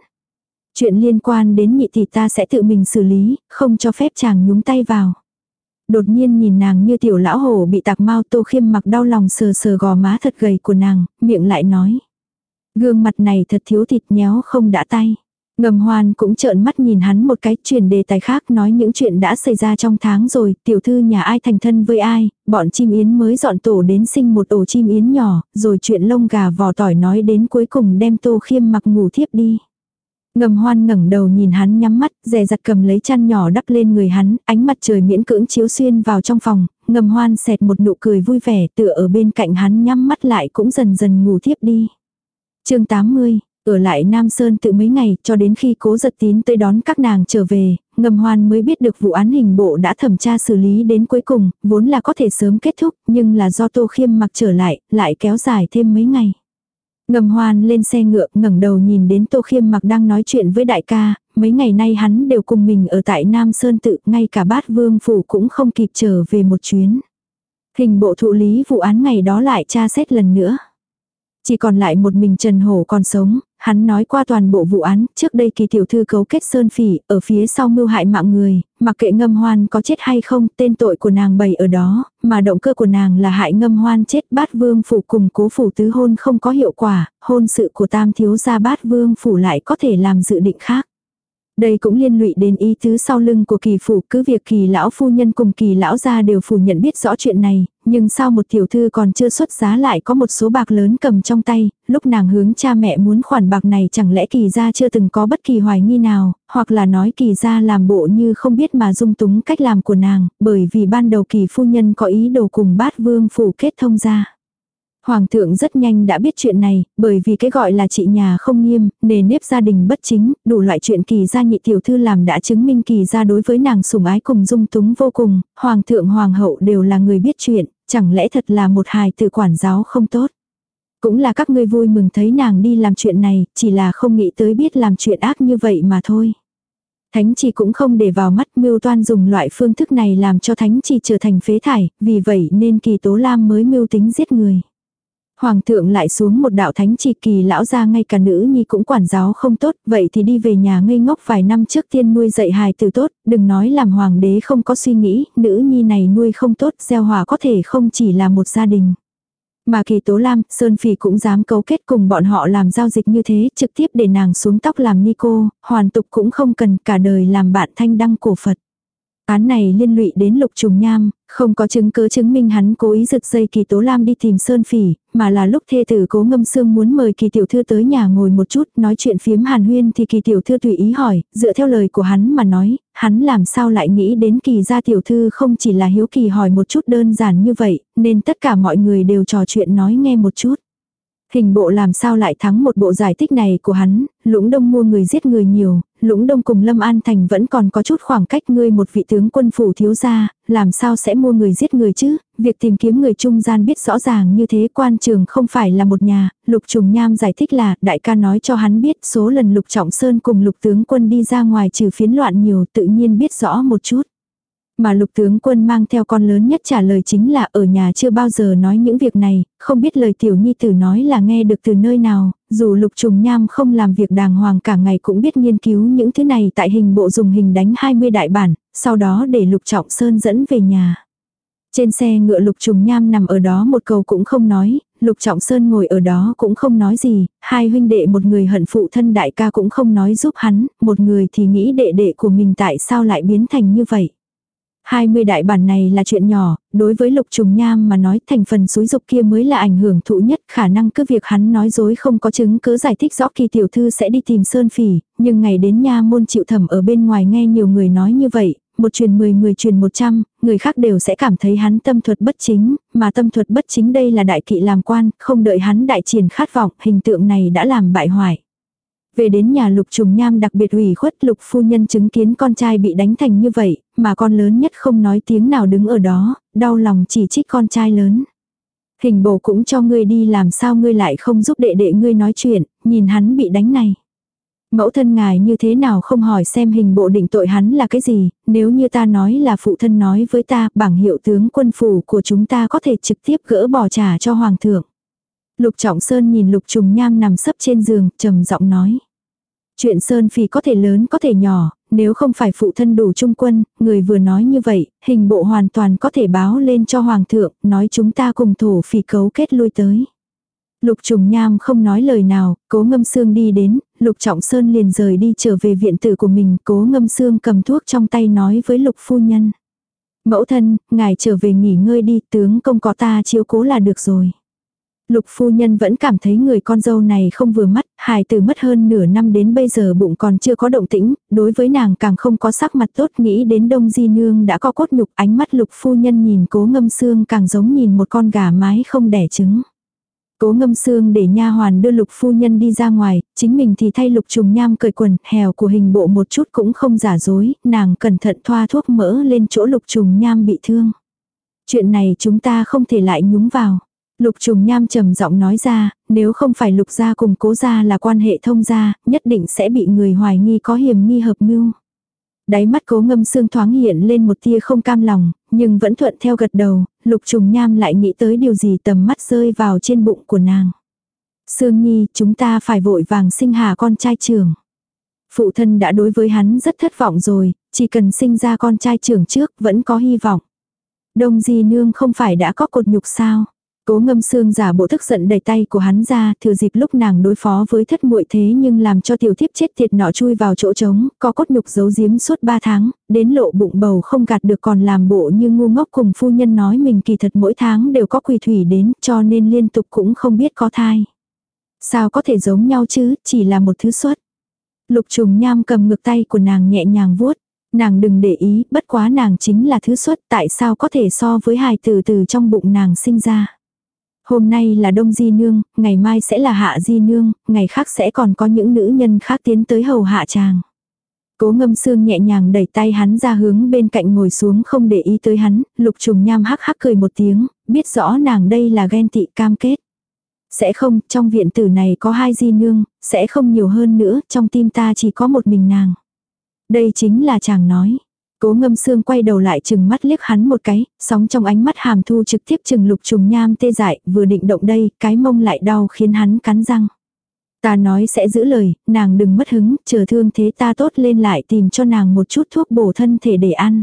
Chuyện liên quan đến nhị tỷ ta sẽ tự mình xử lý, không cho phép chàng nhúng tay vào. Đột nhiên nhìn nàng như tiểu lão hổ bị tạc mau tô khiêm mặc đau lòng sờ sờ gò má thật gầy của nàng, miệng lại nói. Gương mặt này thật thiếu thịt nhéo không đã tay. Ngầm hoan cũng trợn mắt nhìn hắn một cái chuyển đề tài khác nói những chuyện đã xảy ra trong tháng rồi, tiểu thư nhà ai thành thân với ai, bọn chim yến mới dọn tổ đến sinh một ổ chim yến nhỏ, rồi chuyện lông gà vò tỏi nói đến cuối cùng đem tô khiêm mặc ngủ thiếp đi. Ngầm hoan ngẩng đầu nhìn hắn nhắm mắt, dè dặt cầm lấy chăn nhỏ đắp lên người hắn, ánh mặt trời miễn cưỡng chiếu xuyên vào trong phòng, ngầm hoan xẹt một nụ cười vui vẻ tựa ở bên cạnh hắn nhắm mắt lại cũng dần dần ngủ thiếp đi. chương 80, ở lại Nam Sơn tự mấy ngày cho đến khi cố giật tín tới đón các nàng trở về, ngầm hoan mới biết được vụ án hình bộ đã thẩm tra xử lý đến cuối cùng, vốn là có thể sớm kết thúc, nhưng là do tô khiêm mặc trở lại, lại kéo dài thêm mấy ngày. Ngầm hoan lên xe ngựa ngẩng đầu nhìn đến Tô Khiêm mặc đang nói chuyện với đại ca, mấy ngày nay hắn đều cùng mình ở tại Nam Sơn tự, ngay cả bát vương phủ cũng không kịp trở về một chuyến. Hình bộ thụ lý vụ án ngày đó lại tra xét lần nữa. Chỉ còn lại một mình Trần Hổ còn sống, hắn nói qua toàn bộ vụ án, trước đây kỳ tiểu thư cấu kết sơn phỉ, ở phía sau mưu hại mạng người, mặc kệ ngâm hoan có chết hay không, tên tội của nàng bày ở đó, mà động cơ của nàng là hại ngâm hoan chết bát vương phủ cùng cố phủ tứ hôn không có hiệu quả, hôn sự của tam thiếu gia bát vương phủ lại có thể làm dự định khác. Đây cũng liên lụy đến ý tứ sau lưng của kỳ phủ, cứ việc kỳ lão phu nhân cùng kỳ lão gia đều phủ nhận biết rõ chuyện này, nhưng sao một tiểu thư còn chưa xuất giá lại có một số bạc lớn cầm trong tay, lúc nàng hướng cha mẹ muốn khoản bạc này chẳng lẽ kỳ gia chưa từng có bất kỳ hoài nghi nào, hoặc là nói kỳ gia làm bộ như không biết mà dung túng cách làm của nàng, bởi vì ban đầu kỳ phu nhân có ý đồ cùng bát vương phủ kết thông ra. Hoàng thượng rất nhanh đã biết chuyện này, bởi vì cái gọi là chị nhà không nghiêm, nề nếp gia đình bất chính, đủ loại chuyện kỳ gia nhị tiểu thư làm đã chứng minh kỳ gia đối với nàng sủng ái cùng dung túng vô cùng, hoàng thượng hoàng hậu đều là người biết chuyện, chẳng lẽ thật là một hài tử quản giáo không tốt. Cũng là các ngươi vui mừng thấy nàng đi làm chuyện này, chỉ là không nghĩ tới biết làm chuyện ác như vậy mà thôi. Thánh chỉ cũng không để vào mắt mưu toan dùng loại phương thức này làm cho thánh chỉ trở thành phế thải, vì vậy nên kỳ tố lam mới mưu tính giết người. Hoàng thượng lại xuống một đạo thánh chỉ kỳ lão ra ngay cả nữ nhi cũng quản giáo không tốt, vậy thì đi về nhà ngây ngốc vài năm trước tiên nuôi dạy hài từ tốt, đừng nói làm hoàng đế không có suy nghĩ, nữ nhi này nuôi không tốt, gieo hòa có thể không chỉ là một gia đình. Mà kỳ tố lam, Sơn Phỉ cũng dám cấu kết cùng bọn họ làm giao dịch như thế, trực tiếp để nàng xuống tóc làm ni cô, hoàn tục cũng không cần cả đời làm bạn thanh đăng cổ Phật. Án này liên lụy đến lục trùng nham, không có chứng cứ chứng minh hắn cố ý giật dây kỳ tố lam đi tìm Sơn Phỉ, mà là lúc thê tử cố ngâm xương muốn mời kỳ tiểu thư tới nhà ngồi một chút nói chuyện phiếm hàn huyên thì kỳ tiểu thư tùy ý hỏi, dựa theo lời của hắn mà nói, hắn làm sao lại nghĩ đến kỳ gia tiểu thư không chỉ là hiếu kỳ hỏi một chút đơn giản như vậy, nên tất cả mọi người đều trò chuyện nói nghe một chút. Hình bộ làm sao lại thắng một bộ giải thích này của hắn, lũng đông mua người giết người nhiều, lũng đông cùng Lâm An Thành vẫn còn có chút khoảng cách ngươi một vị tướng quân phủ thiếu gia, làm sao sẽ mua người giết người chứ, việc tìm kiếm người trung gian biết rõ ràng như thế quan trường không phải là một nhà, lục trùng nham giải thích là đại ca nói cho hắn biết số lần lục trọng sơn cùng lục tướng quân đi ra ngoài trừ phiến loạn nhiều tự nhiên biết rõ một chút. Mà lục tướng quân mang theo con lớn nhất trả lời chính là ở nhà chưa bao giờ nói những việc này, không biết lời tiểu nhi tử nói là nghe được từ nơi nào, dù lục trùng nham không làm việc đàng hoàng cả ngày cũng biết nghiên cứu những thứ này tại hình bộ dùng hình đánh 20 đại bản, sau đó để lục trọng sơn dẫn về nhà. Trên xe ngựa lục trùng nham nằm ở đó một câu cũng không nói, lục trọng sơn ngồi ở đó cũng không nói gì, hai huynh đệ một người hận phụ thân đại ca cũng không nói giúp hắn, một người thì nghĩ đệ đệ của mình tại sao lại biến thành như vậy. 20 đại bản này là chuyện nhỏ, đối với lục trùng nham mà nói thành phần suối dục kia mới là ảnh hưởng thụ nhất khả năng cứ việc hắn nói dối không có chứng cứ giải thích rõ kỳ tiểu thư sẽ đi tìm sơn phỉ, nhưng ngày đến nha môn chịu thẩm ở bên ngoài nghe nhiều người nói như vậy, một truyền 10 10 truyền 100, người khác đều sẽ cảm thấy hắn tâm thuật bất chính, mà tâm thuật bất chính đây là đại kỵ làm quan, không đợi hắn đại triển khát vọng, hình tượng này đã làm bại hoại. Về đến nhà lục trùng nham đặc biệt ủy khuất lục phu nhân chứng kiến con trai bị đánh thành như vậy, mà con lớn nhất không nói tiếng nào đứng ở đó, đau lòng chỉ trích con trai lớn. Hình bổ cũng cho ngươi đi làm sao ngươi lại không giúp đệ đệ ngươi nói chuyện, nhìn hắn bị đánh này. Mẫu thân ngài như thế nào không hỏi xem hình bộ định tội hắn là cái gì, nếu như ta nói là phụ thân nói với ta, bảng hiệu tướng quân phủ của chúng ta có thể trực tiếp gỡ bỏ trả cho hoàng thượng. Lục Trọng Sơn nhìn Lục Trùng Nham nằm sấp trên giường, trầm giọng nói. Chuyện Sơn Phi có thể lớn có thể nhỏ, nếu không phải phụ thân đủ trung quân, người vừa nói như vậy, hình bộ hoàn toàn có thể báo lên cho Hoàng thượng, nói chúng ta cùng thổ phỉ cấu kết lui tới. Lục trùng nham không nói lời nào, cố ngâm xương đi đến, lục trọng sơn liền rời đi trở về viện tử của mình, cố ngâm xương cầm thuốc trong tay nói với lục phu nhân. Mẫu thân, ngài trở về nghỉ ngơi đi, tướng công có ta chiếu cố là được rồi. Lục phu nhân vẫn cảm thấy người con dâu này không vừa mắt, hài từ mất hơn nửa năm đến bây giờ bụng còn chưa có động tĩnh, đối với nàng càng không có sắc mặt tốt nghĩ đến đông di nương đã có cốt nhục ánh mắt lục phu nhân nhìn cố ngâm xương càng giống nhìn một con gà mái không đẻ trứng. Cố ngâm xương để nha hoàn đưa lục phu nhân đi ra ngoài, chính mình thì thay lục trùng nham cởi quần, hèo của hình bộ một chút cũng không giả dối, nàng cẩn thận thoa thuốc mỡ lên chỗ lục trùng nham bị thương. Chuyện này chúng ta không thể lại nhúng vào. Lục trùng nham trầm giọng nói ra, nếu không phải lục gia cùng cố gia là quan hệ thông gia, nhất định sẽ bị người hoài nghi có hiểm nghi hợp mưu. Đáy mắt cố ngâm xương thoáng hiện lên một tia không cam lòng, nhưng vẫn thuận theo gật đầu, lục trùng nham lại nghĩ tới điều gì tầm mắt rơi vào trên bụng của nàng. Sương Nhi, chúng ta phải vội vàng sinh hạ con trai trưởng. Phụ thân đã đối với hắn rất thất vọng rồi, chỉ cần sinh ra con trai trưởng trước vẫn có hy vọng. Đông Di Nương không phải đã có cột nhục sao? Cố ngâm xương giả bộ thức giận đẩy tay của hắn ra, thừa dịp lúc nàng đối phó với thất muội thế nhưng làm cho tiểu thiếp chết tiệt nọ chui vào chỗ trống, có cốt nhục giấu giếm suốt ba tháng, đến lộ bụng bầu không gạt được còn làm bộ như ngu ngốc cùng phu nhân nói mình kỳ thật mỗi tháng đều có quỳ thủy đến cho nên liên tục cũng không biết có thai. Sao có thể giống nhau chứ, chỉ là một thứ xuất. Lục trùng nham cầm ngực tay của nàng nhẹ nhàng vuốt. Nàng đừng để ý, bất quá nàng chính là thứ xuất tại sao có thể so với hài từ từ trong bụng nàng sinh ra. Hôm nay là đông di nương, ngày mai sẽ là hạ di nương, ngày khác sẽ còn có những nữ nhân khác tiến tới hầu hạ chàng. Cố ngâm xương nhẹ nhàng đẩy tay hắn ra hướng bên cạnh ngồi xuống không để ý tới hắn, lục trùng nham hắc hắc cười một tiếng, biết rõ nàng đây là ghen tị cam kết. Sẽ không, trong viện tử này có hai di nương, sẽ không nhiều hơn nữa, trong tim ta chỉ có một mình nàng. Đây chính là chàng nói. Cố ngâm xương quay đầu lại chừng mắt liếc hắn một cái, sóng trong ánh mắt hàm thu trực tiếp chừng lục trùng nham tê dại, vừa định động đây, cái mông lại đau khiến hắn cắn răng. Ta nói sẽ giữ lời, nàng đừng mất hứng, chờ thương thế ta tốt lên lại tìm cho nàng một chút thuốc bổ thân thể để ăn.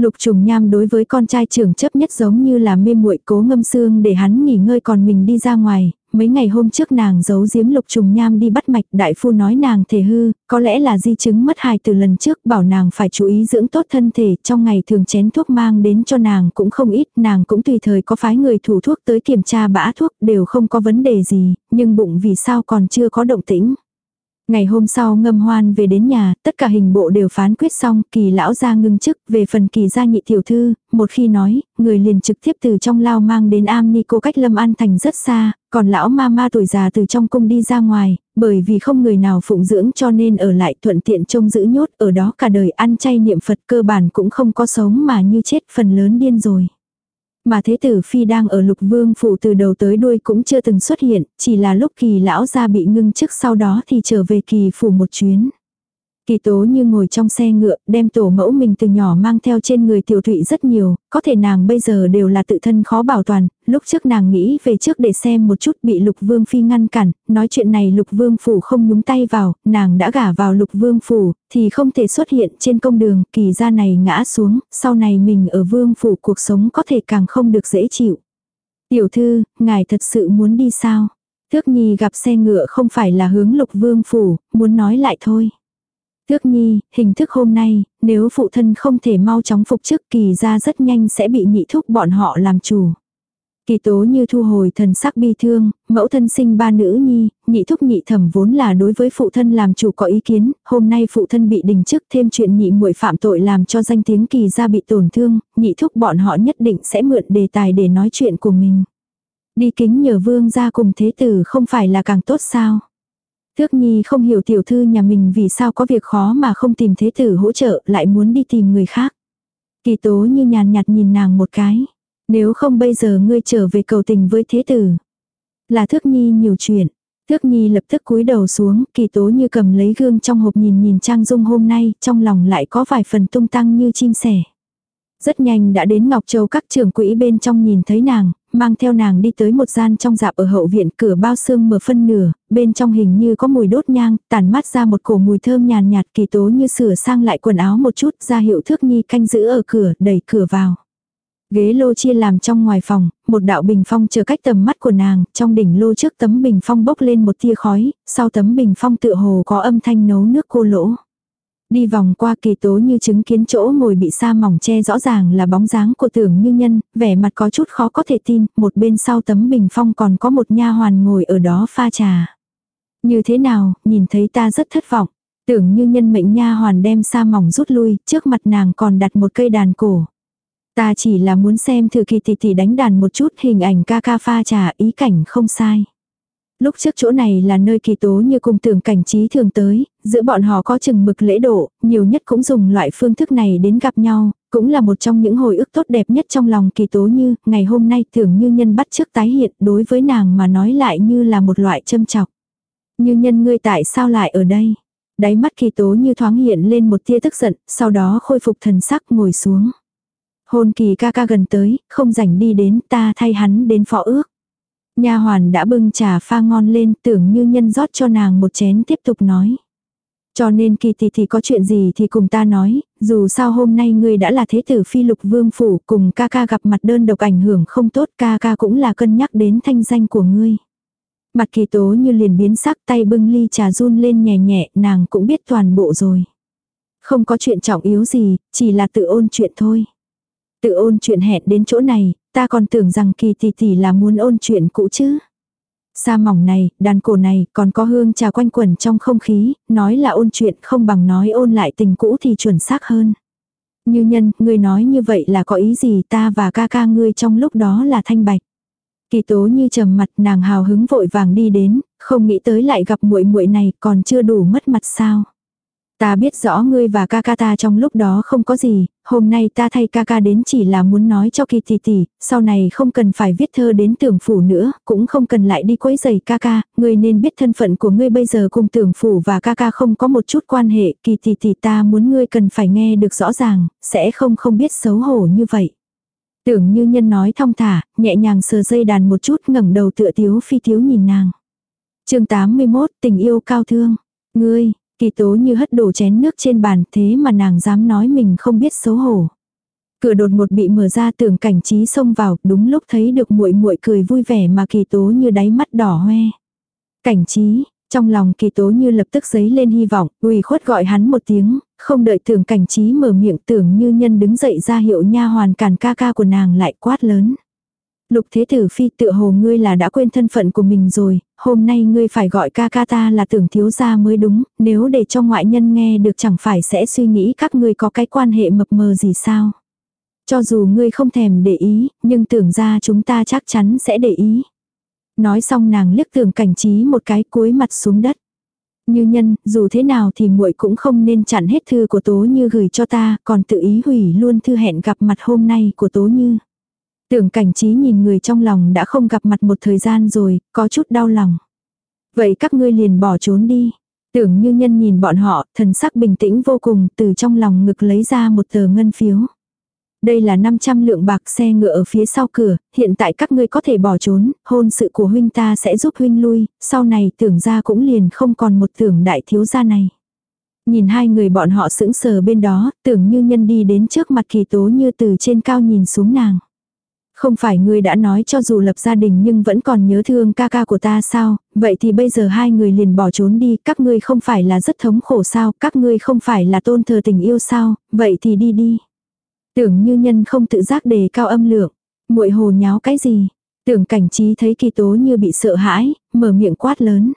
Lục trùng nham đối với con trai trưởng chấp nhất giống như là mê muội cố ngâm xương để hắn nghỉ ngơi còn mình đi ra ngoài, mấy ngày hôm trước nàng giấu giếm lục trùng nham đi bắt mạch đại phu nói nàng thể hư, có lẽ là di chứng mất hài từ lần trước bảo nàng phải chú ý dưỡng tốt thân thể trong ngày thường chén thuốc mang đến cho nàng cũng không ít, nàng cũng tùy thời có phái người thủ thuốc tới kiểm tra bã thuốc đều không có vấn đề gì, nhưng bụng vì sao còn chưa có động tĩnh. Ngày hôm sau ngâm hoan về đến nhà, tất cả hình bộ đều phán quyết xong, kỳ lão ra ngưng chức, về phần kỳ gia nhị tiểu thư, một khi nói, người liền trực tiếp từ trong lao mang đến am ni cô cách lâm an thành rất xa, còn lão ma ma tuổi già từ trong cung đi ra ngoài, bởi vì không người nào phụng dưỡng cho nên ở lại thuận tiện trông giữ nhốt ở đó cả đời ăn chay niệm Phật cơ bản cũng không có sống mà như chết phần lớn điên rồi. Mà thế tử phi đang ở lục vương phủ từ đầu tới đuôi cũng chưa từng xuất hiện, chỉ là lúc kỳ lão ra bị ngưng chức sau đó thì trở về kỳ phủ một chuyến. Kỳ tố như ngồi trong xe ngựa, đem tổ mẫu mình từ nhỏ mang theo trên người tiểu thụy rất nhiều, có thể nàng bây giờ đều là tự thân khó bảo toàn, lúc trước nàng nghĩ về trước để xem một chút bị lục vương phi ngăn cản, nói chuyện này lục vương phủ không nhúng tay vào, nàng đã gả vào lục vương phủ, thì không thể xuất hiện trên công đường, kỳ gia này ngã xuống, sau này mình ở vương phủ cuộc sống có thể càng không được dễ chịu. Tiểu thư, ngài thật sự muốn đi sao? Thước nhi gặp xe ngựa không phải là hướng lục vương phủ, muốn nói lại thôi. Tước nhi, hình thức hôm nay, nếu phụ thân không thể mau chóng phục chức kỳ ra rất nhanh sẽ bị nhị thúc bọn họ làm chủ. Kỳ tố như thu hồi thần sắc bi thương, mẫu thân sinh ba nữ nhi, nhị thúc nhị thẩm vốn là đối với phụ thân làm chủ có ý kiến, hôm nay phụ thân bị đình chức thêm chuyện nhị muội phạm tội làm cho danh tiếng kỳ ra bị tổn thương, nhị thúc bọn họ nhất định sẽ mượn đề tài để nói chuyện của mình. Đi kính nhờ vương ra cùng thế tử không phải là càng tốt sao. Thước Nhi không hiểu tiểu thư nhà mình vì sao có việc khó mà không tìm thế tử hỗ trợ lại muốn đi tìm người khác. Kỳ tố như nhàn nhạt nhìn nàng một cái. Nếu không bây giờ ngươi trở về cầu tình với thế tử. Là Thước Nhi nhiều chuyện. Thước Nhi lập tức cúi đầu xuống, kỳ tố như cầm lấy gương trong hộp nhìn nhìn Trang Dung hôm nay, trong lòng lại có vài phần tung tăng như chim sẻ. Rất nhanh đã đến Ngọc Châu các trưởng quỹ bên trong nhìn thấy nàng, mang theo nàng đi tới một gian trong dạp ở hậu viện cửa bao xương mở phân nửa, bên trong hình như có mùi đốt nhang, tản mát ra một cổ mùi thơm nhàn nhạt kỳ tố như sửa sang lại quần áo một chút ra hiệu thước nhi canh giữ ở cửa, đẩy cửa vào. Ghế lô chia làm trong ngoài phòng, một đạo bình phong chờ cách tầm mắt của nàng, trong đỉnh lô trước tấm bình phong bốc lên một tia khói, sau tấm bình phong tựa hồ có âm thanh nấu nước cô lỗ. Đi vòng qua kỳ tố như chứng kiến chỗ ngồi bị sa mỏng che rõ ràng là bóng dáng của tưởng như nhân, vẻ mặt có chút khó có thể tin, một bên sau tấm bình phong còn có một nha hoàn ngồi ở đó pha trà. Như thế nào, nhìn thấy ta rất thất vọng. Tưởng như nhân mệnh nha hoàn đem sa mỏng rút lui, trước mặt nàng còn đặt một cây đàn cổ. Ta chỉ là muốn xem thử kỳ tỷ tỷ đánh đàn một chút hình ảnh ca ca pha trà ý cảnh không sai. Lúc trước chỗ này là nơi kỳ tố như cung tưởng cảnh trí thường tới, giữa bọn họ có chừng mực lễ độ, nhiều nhất cũng dùng loại phương thức này đến gặp nhau, cũng là một trong những hồi ức tốt đẹp nhất trong lòng kỳ tố như, ngày hôm nay tưởng như nhân bắt trước tái hiện đối với nàng mà nói lại như là một loại châm chọc. Như nhân ngươi tại sao lại ở đây? Đáy mắt kỳ tố như thoáng hiện lên một tia tức giận, sau đó khôi phục thần sắc ngồi xuống. Hôn kỳ ca ca gần tới, không rảnh đi đến ta thay hắn đến phó ước. Nha hoàn đã bưng trà pha ngon lên tưởng như nhân rót cho nàng một chén tiếp tục nói. Cho nên kỳ tỷ thì có chuyện gì thì cùng ta nói, dù sao hôm nay ngươi đã là thế tử phi lục vương phủ cùng ca ca gặp mặt đơn độc ảnh hưởng không tốt ca ca cũng là cân nhắc đến thanh danh của ngươi. Mặt kỳ tố như liền biến sắc tay bưng ly trà run lên nhẹ nhẹ nàng cũng biết toàn bộ rồi. Không có chuyện trọng yếu gì, chỉ là tự ôn chuyện thôi. Tự ôn chuyện hẹn đến chỗ này, ta còn tưởng rằng kỳ tỷ tỷ là muốn ôn chuyện cũ chứ. Sa mỏng này, đàn cổ này, còn có hương trà quanh quẩn trong không khí, nói là ôn chuyện không bằng nói ôn lại tình cũ thì chuẩn xác hơn. Như nhân, ngươi nói như vậy là có ý gì ta và ca ca ngươi trong lúc đó là thanh bạch. Kỳ tố như trầm mặt nàng hào hứng vội vàng đi đến, không nghĩ tới lại gặp muội muội này còn chưa đủ mất mặt sao. Ta biết rõ ngươi và ca ca ta trong lúc đó không có gì, hôm nay ta thay ca ca đến chỉ là muốn nói cho kỳ tỷ tỷ, sau này không cần phải viết thơ đến tưởng phủ nữa, cũng không cần lại đi quấy giày ca ca, ngươi nên biết thân phận của ngươi bây giờ cùng tưởng phủ và ca ca không có một chút quan hệ, kỳ tỷ tỷ ta muốn ngươi cần phải nghe được rõ ràng, sẽ không không biết xấu hổ như vậy. Tưởng như nhân nói thong thả, nhẹ nhàng sờ dây đàn một chút ngẩng đầu tựa tiếu phi tiếu nhìn nàng. chương 81 tình yêu cao thương. Ngươi, kỳ tố như hất đổ chén nước trên bàn thế mà nàng dám nói mình không biết xấu hổ. Cửa đột một bị mở ra tưởng cảnh trí xông vào, đúng lúc thấy được muội muội cười vui vẻ mà kỳ tố như đáy mắt đỏ hoe. Cảnh trí, trong lòng kỳ tố như lập tức giấy lên hy vọng, quỳ khuất gọi hắn một tiếng, không đợi tưởng cảnh trí mở miệng tưởng như nhân đứng dậy ra hiệu nha hoàn cản ca ca của nàng lại quát lớn. Lục thế tử phi tựa hồ ngươi là đã quên thân phận của mình rồi, hôm nay ngươi phải gọi ca ca ta là tưởng thiếu gia mới đúng, nếu để cho ngoại nhân nghe được chẳng phải sẽ suy nghĩ các ngươi có cái quan hệ mập mờ gì sao. Cho dù ngươi không thèm để ý, nhưng tưởng ra chúng ta chắc chắn sẽ để ý. Nói xong nàng liếc tưởng cảnh trí một cái cúi mặt xuống đất. Như nhân, dù thế nào thì muội cũng không nên chặn hết thư của Tố Như gửi cho ta, còn tự ý hủy luôn thư hẹn gặp mặt hôm nay của Tố Như. Tưởng cảnh trí nhìn người trong lòng đã không gặp mặt một thời gian rồi, có chút đau lòng. Vậy các ngươi liền bỏ trốn đi. Tưởng như nhân nhìn bọn họ, thần sắc bình tĩnh vô cùng, từ trong lòng ngực lấy ra một tờ ngân phiếu. Đây là 500 lượng bạc xe ngựa ở phía sau cửa, hiện tại các ngươi có thể bỏ trốn, hôn sự của huynh ta sẽ giúp huynh lui, sau này tưởng ra cũng liền không còn một tưởng đại thiếu gia này. Nhìn hai người bọn họ sững sờ bên đó, tưởng như nhân đi đến trước mặt kỳ tố như từ trên cao nhìn xuống nàng. Không phải ngươi đã nói cho dù lập gia đình nhưng vẫn còn nhớ thương ca ca của ta sao, vậy thì bây giờ hai người liền bỏ trốn đi, các ngươi không phải là rất thống khổ sao, các ngươi không phải là tôn thờ tình yêu sao, vậy thì đi đi. Tưởng như nhân không tự giác đề cao âm lượng, muội hồ nháo cái gì. Tưởng cảnh trí thấy kỳ tố như bị sợ hãi, mở miệng quát lớn.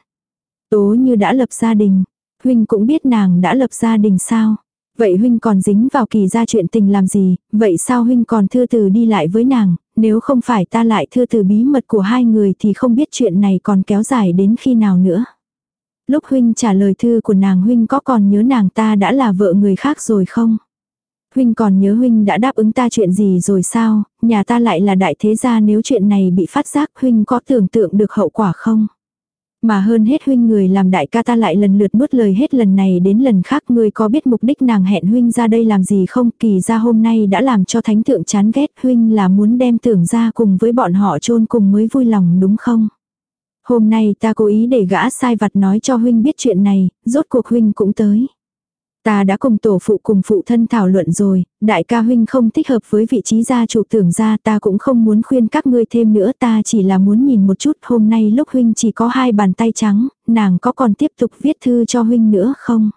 Tố như đã lập gia đình, huynh cũng biết nàng đã lập gia đình sao. Vậy huynh còn dính vào kỳ ra chuyện tình làm gì, vậy sao huynh còn thư từ đi lại với nàng, nếu không phải ta lại thưa từ bí mật của hai người thì không biết chuyện này còn kéo dài đến khi nào nữa. Lúc huynh trả lời thư của nàng huynh có còn nhớ nàng ta đã là vợ người khác rồi không? Huynh còn nhớ huynh đã đáp ứng ta chuyện gì rồi sao, nhà ta lại là đại thế gia nếu chuyện này bị phát giác huynh có tưởng tượng được hậu quả không? Mà hơn hết huynh người làm đại ca ta lại lần lượt nuốt lời hết lần này đến lần khác ngươi có biết mục đích nàng hẹn huynh ra đây làm gì không kỳ ra hôm nay đã làm cho thánh thượng chán ghét huynh là muốn đem tưởng ra cùng với bọn họ chôn cùng mới vui lòng đúng không? Hôm nay ta cố ý để gã sai vặt nói cho huynh biết chuyện này, rốt cuộc huynh cũng tới. Ta đã cùng tổ phụ cùng phụ thân thảo luận rồi, đại ca huynh không thích hợp với vị trí gia chủ tưởng ra ta cũng không muốn khuyên các ngươi thêm nữa ta chỉ là muốn nhìn một chút hôm nay lúc huynh chỉ có hai bàn tay trắng, nàng có còn tiếp tục viết thư cho huynh nữa không?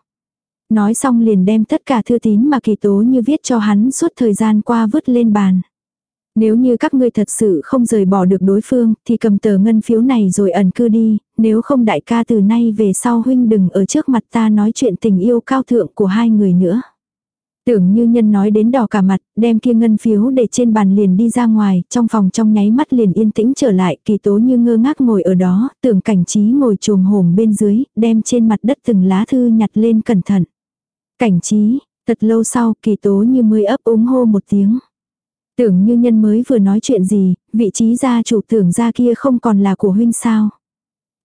Nói xong liền đem tất cả thư tín mà kỳ tố như viết cho hắn suốt thời gian qua vứt lên bàn. Nếu như các ngươi thật sự không rời bỏ được đối phương, thì cầm tờ ngân phiếu này rồi ẩn cư đi, nếu không đại ca từ nay về sau huynh đừng ở trước mặt ta nói chuyện tình yêu cao thượng của hai người nữa. Tưởng như nhân nói đến đỏ cả mặt, đem kia ngân phiếu để trên bàn liền đi ra ngoài, trong phòng trong nháy mắt liền yên tĩnh trở lại, kỳ tố như ngơ ngác ngồi ở đó, tưởng cảnh trí ngồi trồm hổm bên dưới, đem trên mặt đất từng lá thư nhặt lên cẩn thận. Cảnh trí, thật lâu sau, kỳ tố như mới ấp úng hô một tiếng. Tưởng như nhân mới vừa nói chuyện gì, vị trí gia chủ tưởng gia kia không còn là của huynh sao.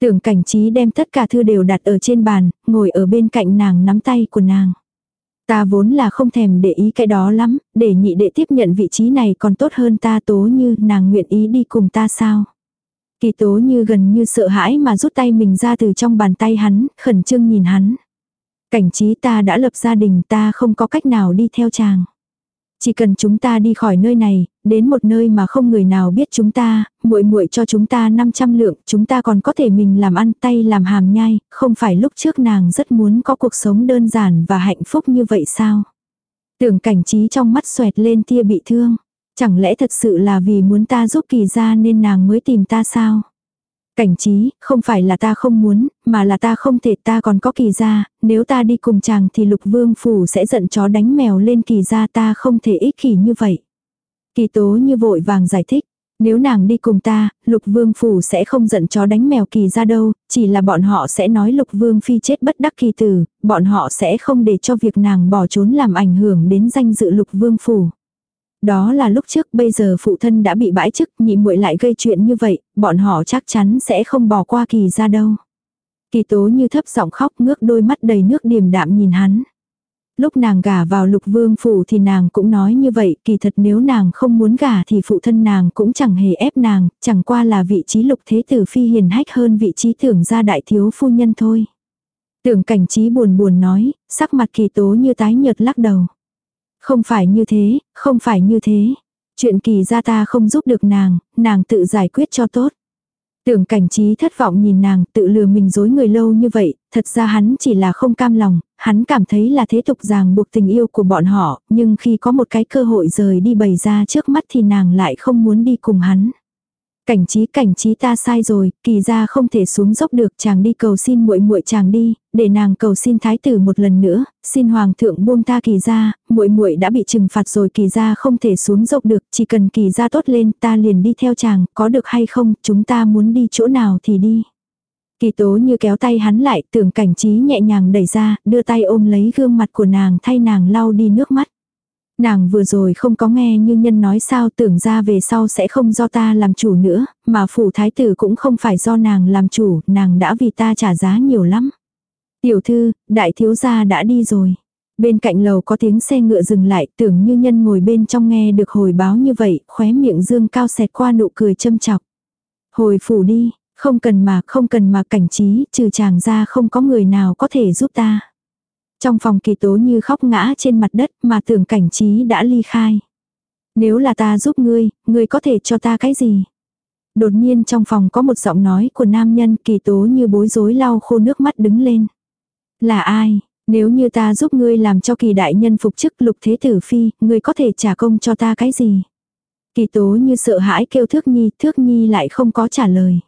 Tưởng cảnh trí đem tất cả thư đều đặt ở trên bàn, ngồi ở bên cạnh nàng nắm tay của nàng. Ta vốn là không thèm để ý cái đó lắm, để nhị đệ tiếp nhận vị trí này còn tốt hơn ta tố như nàng nguyện ý đi cùng ta sao. Kỳ tố như gần như sợ hãi mà rút tay mình ra từ trong bàn tay hắn, khẩn trương nhìn hắn. Cảnh trí ta đã lập gia đình ta không có cách nào đi theo chàng. Chỉ cần chúng ta đi khỏi nơi này, đến một nơi mà không người nào biết chúng ta, muội muội cho chúng ta 500 lượng, chúng ta còn có thể mình làm ăn tay làm hàm nhai, không phải lúc trước nàng rất muốn có cuộc sống đơn giản và hạnh phúc như vậy sao? Tưởng cảnh trí trong mắt xoẹt lên tia bị thương. Chẳng lẽ thật sự là vì muốn ta giúp kỳ ra nên nàng mới tìm ta sao? Cảnh trí, không phải là ta không muốn, mà là ta không thể ta còn có kỳ gia, nếu ta đi cùng chàng thì lục vương phủ sẽ giận chó đánh mèo lên kỳ gia ta không thể ích kỷ như vậy. Kỳ tố như vội vàng giải thích, Nếu nàng đi cùng ta, lục vương phủ sẽ không giận chó đánh mèo kỳ ra đâu, chỉ là bọn họ sẽ nói lục vương phi chết bất đắc kỳ tử, bọn họ sẽ không để cho việc nàng bỏ trốn làm ảnh hưởng đến danh dự lục vương phủ. Đó là lúc trước bây giờ phụ thân đã bị bãi chức nhị muội lại gây chuyện như vậy, bọn họ chắc chắn sẽ không bỏ qua kỳ ra đâu. Kỳ tố như thấp giọng khóc ngước đôi mắt đầy nước điềm đạm nhìn hắn. Lúc nàng gả vào lục vương phủ thì nàng cũng nói như vậy, kỳ thật nếu nàng không muốn gả thì phụ thân nàng cũng chẳng hề ép nàng, chẳng qua là vị trí lục thế tử phi hiền hách hơn vị trí tưởng gia đại thiếu phu nhân thôi. Tưởng cảnh trí buồn buồn nói, sắc mặt kỳ tố như tái nhợt lắc đầu. Không phải như thế, không phải như thế. Chuyện kỳ ra ta không giúp được nàng, nàng tự giải quyết cho tốt. Tưởng cảnh trí thất vọng nhìn nàng tự lừa mình dối người lâu như vậy, thật ra hắn chỉ là không cam lòng, hắn cảm thấy là thế tục ràng buộc tình yêu của bọn họ, nhưng khi có một cái cơ hội rời đi bày ra trước mắt thì nàng lại không muốn đi cùng hắn. Cảnh trí cảnh trí ta sai rồi, kỳ ra không thể xuống dốc được chàng đi cầu xin muội muội chàng đi, để nàng cầu xin thái tử một lần nữa, xin hoàng thượng buông ta kỳ ra, muội muội đã bị trừng phạt rồi kỳ ra không thể xuống dốc được, chỉ cần kỳ ra tốt lên ta liền đi theo chàng, có được hay không, chúng ta muốn đi chỗ nào thì đi. Kỳ tố như kéo tay hắn lại, tưởng cảnh trí nhẹ nhàng đẩy ra, đưa tay ôm lấy gương mặt của nàng thay nàng lau đi nước mắt. Nàng vừa rồi không có nghe như nhân nói sao tưởng ra về sau sẽ không do ta làm chủ nữa, mà phủ thái tử cũng không phải do nàng làm chủ, nàng đã vì ta trả giá nhiều lắm. Tiểu thư, đại thiếu gia đã đi rồi. Bên cạnh lầu có tiếng xe ngựa dừng lại, tưởng như nhân ngồi bên trong nghe được hồi báo như vậy, khóe miệng dương cao xẹt qua nụ cười châm chọc. Hồi phủ đi, không cần mà, không cần mà cảnh trí, trừ chàng ra không có người nào có thể giúp ta. Trong phòng kỳ tố như khóc ngã trên mặt đất mà tưởng cảnh trí đã ly khai. Nếu là ta giúp ngươi, ngươi có thể cho ta cái gì? Đột nhiên trong phòng có một giọng nói của nam nhân kỳ tố như bối rối lau khô nước mắt đứng lên. Là ai? Nếu như ta giúp ngươi làm cho kỳ đại nhân phục chức lục thế tử phi, ngươi có thể trả công cho ta cái gì? Kỳ tố như sợ hãi kêu thước nhi, thước nhi lại không có trả lời.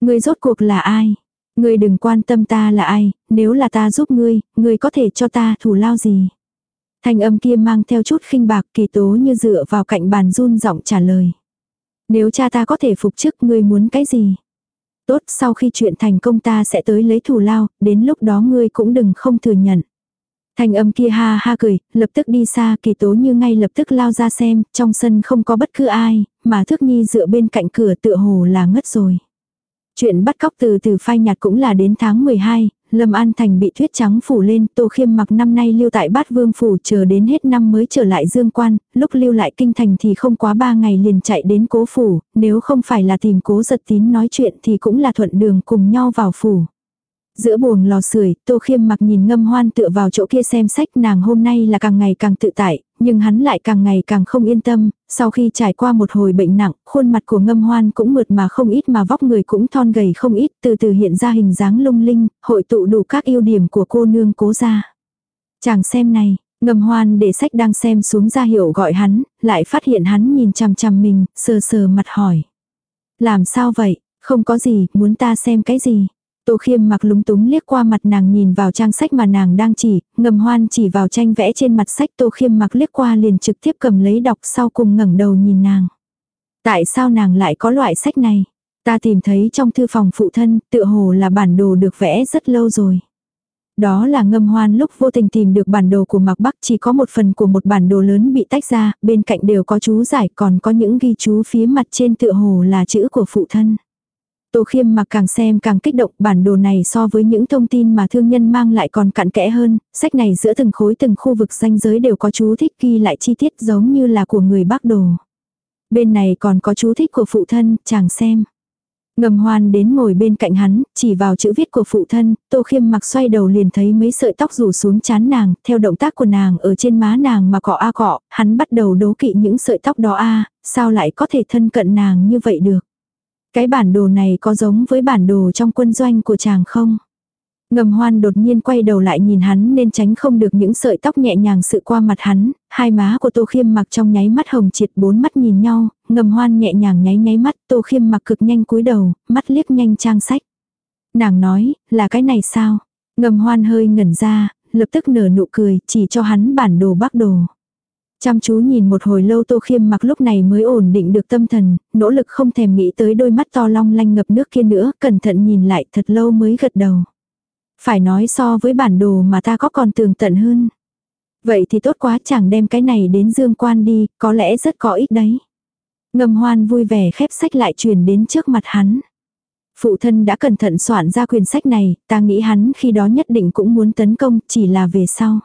Ngươi rốt cuộc là ai? Ngươi đừng quan tâm ta là ai, nếu là ta giúp ngươi, ngươi có thể cho ta thủ lao gì. Thanh âm kia mang theo chút khinh bạc kỳ tố như dựa vào cạnh bàn run giọng trả lời. Nếu cha ta có thể phục chức ngươi muốn cái gì? Tốt sau khi chuyện thành công ta sẽ tới lấy thủ lao, đến lúc đó ngươi cũng đừng không thừa nhận. Thanh âm kia ha ha cười, lập tức đi xa kỳ tố như ngay lập tức lao ra xem, trong sân không có bất cứ ai, mà Thước nhi dựa bên cạnh cửa tựa hồ là ngất rồi. Chuyện bắt cóc từ từ phai nhạt cũng là đến tháng 12, Lâm An Thành bị thuyết trắng phủ lên, Tô Khiêm mặc năm nay lưu tại bát vương phủ chờ đến hết năm mới trở lại dương quan, lúc lưu lại kinh thành thì không quá ba ngày liền chạy đến cố phủ, nếu không phải là tìm cố giật tín nói chuyện thì cũng là thuận đường cùng nhau vào phủ. Giữa buồng lò sưởi, Tô Khiêm mặc nhìn ngâm hoan tựa vào chỗ kia xem sách nàng hôm nay là càng ngày càng tự tại, nhưng hắn lại càng ngày càng không yên tâm, sau khi trải qua một hồi bệnh nặng, khuôn mặt của ngâm hoan cũng mượt mà không ít mà vóc người cũng thon gầy không ít, từ từ hiện ra hình dáng lung linh, hội tụ đủ các ưu điểm của cô nương cố gia. Chàng xem này, ngâm hoan để sách đang xem xuống ra hiệu gọi hắn, lại phát hiện hắn nhìn chằm chằm mình, sờ sờ mặt hỏi. Làm sao vậy, không có gì, muốn ta xem cái gì. Tô khiêm mặc lúng túng liếc qua mặt nàng nhìn vào trang sách mà nàng đang chỉ, ngầm hoan chỉ vào tranh vẽ trên mặt sách tô khiêm mặc liếc qua liền trực tiếp cầm lấy đọc sau cùng ngẩng đầu nhìn nàng. Tại sao nàng lại có loại sách này? Ta tìm thấy trong thư phòng phụ thân, tự hồ là bản đồ được vẽ rất lâu rồi. Đó là ngâm hoan lúc vô tình tìm được bản đồ của Mạc Bắc chỉ có một phần của một bản đồ lớn bị tách ra, bên cạnh đều có chú giải còn có những ghi chú phía mặt trên tựa hồ là chữ của phụ thân. Tô khiêm mà càng xem càng kích động bản đồ này so với những thông tin mà thương nhân mang lại còn cặn kẽ hơn, sách này giữa từng khối từng khu vực danh giới đều có chú thích ghi lại chi tiết giống như là của người bác đồ. Bên này còn có chú thích của phụ thân, chàng xem. Ngầm hoan đến ngồi bên cạnh hắn, chỉ vào chữ viết của phụ thân, tô khiêm mặc xoay đầu liền thấy mấy sợi tóc rủ xuống chán nàng, theo động tác của nàng ở trên má nàng mà cọ a cọ, hắn bắt đầu đố kỵ những sợi tóc đó a sao lại có thể thân cận nàng như vậy được. Cái bản đồ này có giống với bản đồ trong quân doanh của chàng không? Ngầm hoan đột nhiên quay đầu lại nhìn hắn nên tránh không được những sợi tóc nhẹ nhàng sự qua mặt hắn, hai má của tô khiêm mặc trong nháy mắt hồng triệt bốn mắt nhìn nhau, ngầm hoan nhẹ nhàng nháy nháy mắt, tô khiêm mặc cực nhanh cúi đầu, mắt liếc nhanh trang sách. Nàng nói, là cái này sao? Ngầm hoan hơi ngẩn ra, lập tức nở nụ cười, chỉ cho hắn bản đồ bắc đồ. Chăm chú nhìn một hồi lâu Tô Khiêm mặc lúc này mới ổn định được tâm thần, nỗ lực không thèm nghĩ tới đôi mắt to long lanh ngập nước kia nữa, cẩn thận nhìn lại thật lâu mới gật đầu. Phải nói so với bản đồ mà ta có còn tường tận hơn. Vậy thì tốt quá chẳng đem cái này đến dương quan đi, có lẽ rất có ích đấy. Ngầm hoan vui vẻ khép sách lại truyền đến trước mặt hắn. Phụ thân đã cẩn thận soạn ra quyển sách này, ta nghĩ hắn khi đó nhất định cũng muốn tấn công, chỉ là về sau.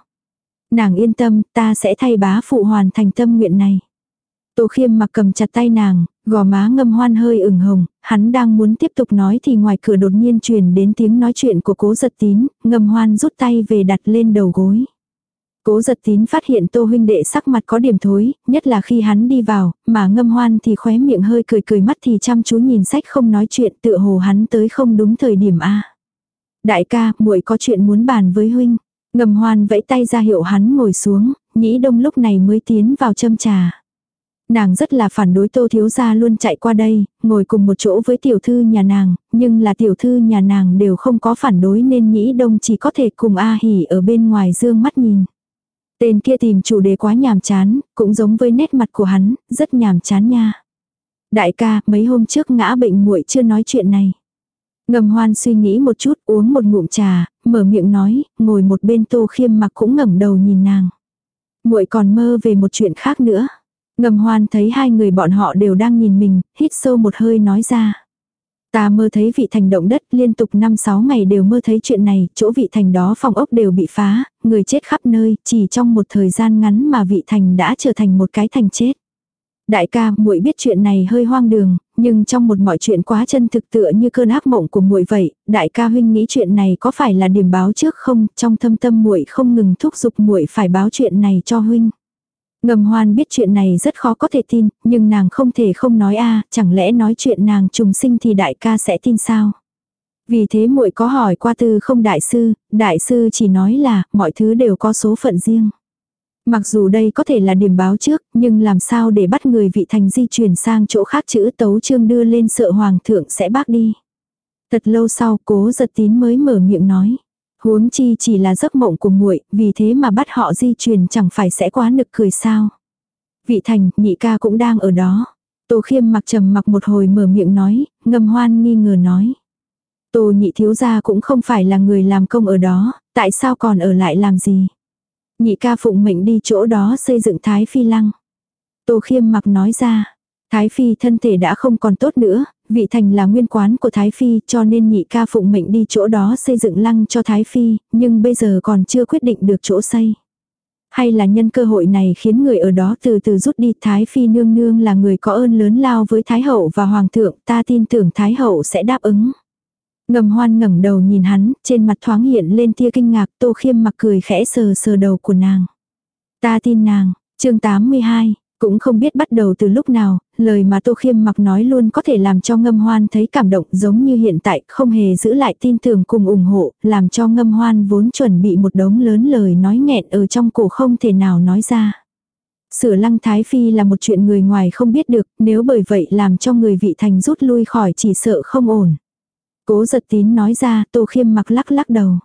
Nàng yên tâm, ta sẽ thay bá phụ hoàn thành tâm nguyện này. Tô khiêm mặc cầm chặt tay nàng, gò má ngâm hoan hơi ửng hồng, hắn đang muốn tiếp tục nói thì ngoài cửa đột nhiên truyền đến tiếng nói chuyện của cố giật tín, ngâm hoan rút tay về đặt lên đầu gối. Cố giật tín phát hiện tô huynh đệ sắc mặt có điểm thối, nhất là khi hắn đi vào, mà ngâm hoan thì khóe miệng hơi cười cười mắt thì chăm chú nhìn sách không nói chuyện tựa hồ hắn tới không đúng thời điểm a Đại ca, muội có chuyện muốn bàn với huynh. Ngầm hoan vẫy tay ra hiệu hắn ngồi xuống, nhĩ đông lúc này mới tiến vào châm trà. Nàng rất là phản đối tô thiếu gia luôn chạy qua đây, ngồi cùng một chỗ với tiểu thư nhà nàng, nhưng là tiểu thư nhà nàng đều không có phản đối nên nhĩ đông chỉ có thể cùng A hỉ ở bên ngoài dương mắt nhìn. Tên kia tìm chủ đề quá nhàm chán, cũng giống với nét mặt của hắn, rất nhàm chán nha. Đại ca, mấy hôm trước ngã bệnh muội chưa nói chuyện này. Ngầm hoan suy nghĩ một chút uống một ngụm trà, mở miệng nói, ngồi một bên tô khiêm mặc cũng ngẩng đầu nhìn nàng. muội còn mơ về một chuyện khác nữa. Ngầm hoan thấy hai người bọn họ đều đang nhìn mình, hít sâu một hơi nói ra. Ta mơ thấy vị thành động đất liên tục 5-6 ngày đều mơ thấy chuyện này, chỗ vị thành đó phòng ốc đều bị phá, người chết khắp nơi, chỉ trong một thời gian ngắn mà vị thành đã trở thành một cái thành chết. Đại ca, muội biết chuyện này hơi hoang đường, nhưng trong một mọi chuyện quá chân thực tựa như cơn ác mộng của muội vậy, đại ca huynh nghĩ chuyện này có phải là điểm báo trước không? Trong thâm tâm muội không ngừng thúc giục muội phải báo chuyện này cho huynh. Ngầm hoan biết chuyện này rất khó có thể tin, nhưng nàng không thể không nói a chẳng lẽ nói chuyện nàng trùng sinh thì đại ca sẽ tin sao? Vì thế muội có hỏi qua tư không đại sư, đại sư chỉ nói là mọi thứ đều có số phận riêng. Mặc dù đây có thể là điểm báo trước, nhưng làm sao để bắt người vị thành di chuyển sang chỗ khác chữ tấu chương đưa lên sợ hoàng thượng sẽ bác đi. Thật lâu sau cố giật tín mới mở miệng nói. Huống chi chỉ là giấc mộng của muội, vì thế mà bắt họ di chuyển chẳng phải sẽ quá nực cười sao. Vị thành, nhị ca cũng đang ở đó. Tô khiêm mặc trầm mặc một hồi mở miệng nói, ngầm hoan nghi ngờ nói. Tô nhị thiếu gia cũng không phải là người làm công ở đó, tại sao còn ở lại làm gì? Nhị ca phụng mệnh đi chỗ đó xây dựng thái phi lăng. Tô khiêm mặc nói ra, thái phi thân thể đã không còn tốt nữa, vị thành là nguyên quán của thái phi cho nên nhị ca phụng mệnh đi chỗ đó xây dựng lăng cho thái phi, nhưng bây giờ còn chưa quyết định được chỗ xây. Hay là nhân cơ hội này khiến người ở đó từ từ rút đi Thái Phi nương nương là người có ơn lớn lao với Thái Hậu và Hoàng thượng ta tin tưởng Thái Hậu sẽ đáp ứng. Ngầm hoan ngẩng đầu nhìn hắn, trên mặt thoáng hiện lên tia kinh ngạc, tô khiêm mặc cười khẽ sờ sờ đầu của nàng. Ta tin nàng, chương 82, cũng không biết bắt đầu từ lúc nào, lời mà Tô Khiêm mặc nói luôn có thể làm cho ngâm hoan thấy cảm động giống như hiện tại, không hề giữ lại tin tưởng cùng ủng hộ, làm cho ngâm hoan vốn chuẩn bị một đống lớn lời nói nghẹn ở trong cổ không thể nào nói ra. Sửa lăng Thái Phi là một chuyện người ngoài không biết được, nếu bởi vậy làm cho người vị thành rút lui khỏi chỉ sợ không ổn. Cố giật tín nói ra, tô khiêm mặc lắc lắc đầu.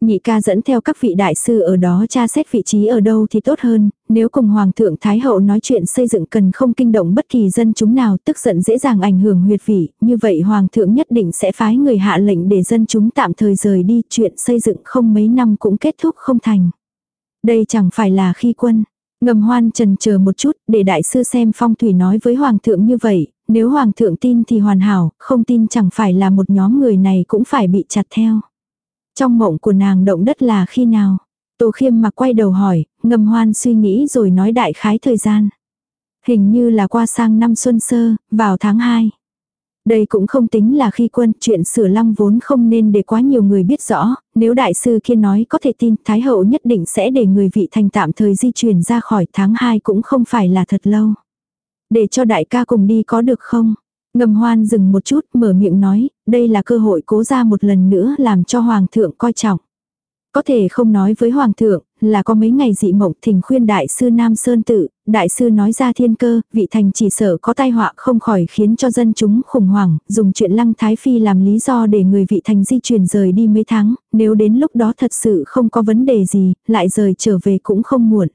Nhị ca dẫn theo các vị đại sư ở đó tra xét vị trí ở đâu thì tốt hơn, nếu cùng Hoàng thượng Thái hậu nói chuyện xây dựng cần không kinh động bất kỳ dân chúng nào tức giận dễ dàng ảnh hưởng huyệt vị, như vậy Hoàng thượng nhất định sẽ phái người hạ lệnh để dân chúng tạm thời rời đi, chuyện xây dựng không mấy năm cũng kết thúc không thành. Đây chẳng phải là khi quân. Ngầm hoan trần chờ một chút để đại sư xem phong thủy nói với Hoàng thượng như vậy, nếu Hoàng thượng tin thì hoàn hảo, không tin chẳng phải là một nhóm người này cũng phải bị chặt theo. Trong mộng của nàng động đất là khi nào? Tô khiêm mà quay đầu hỏi, ngầm hoan suy nghĩ rồi nói đại khái thời gian. Hình như là qua sang năm xuân sơ, vào tháng 2. Đây cũng không tính là khi quân chuyện sửa lăng vốn không nên để quá nhiều người biết rõ, nếu đại sư kia nói có thể tin Thái hậu nhất định sẽ để người vị thành tạm thời di chuyển ra khỏi tháng 2 cũng không phải là thật lâu. Để cho đại ca cùng đi có được không? Ngầm hoan dừng một chút mở miệng nói, đây là cơ hội cố ra một lần nữa làm cho hoàng thượng coi trọng. Có thể không nói với hoàng thượng, là có mấy ngày dị mộng thỉnh khuyên đại sư Nam Sơn Tự, đại sư nói ra thiên cơ, vị thành chỉ sợ có tai họa không khỏi khiến cho dân chúng khủng hoảng, dùng chuyện lăng thái phi làm lý do để người vị thành di chuyển rời đi mấy tháng, nếu đến lúc đó thật sự không có vấn đề gì, lại rời trở về cũng không muộn.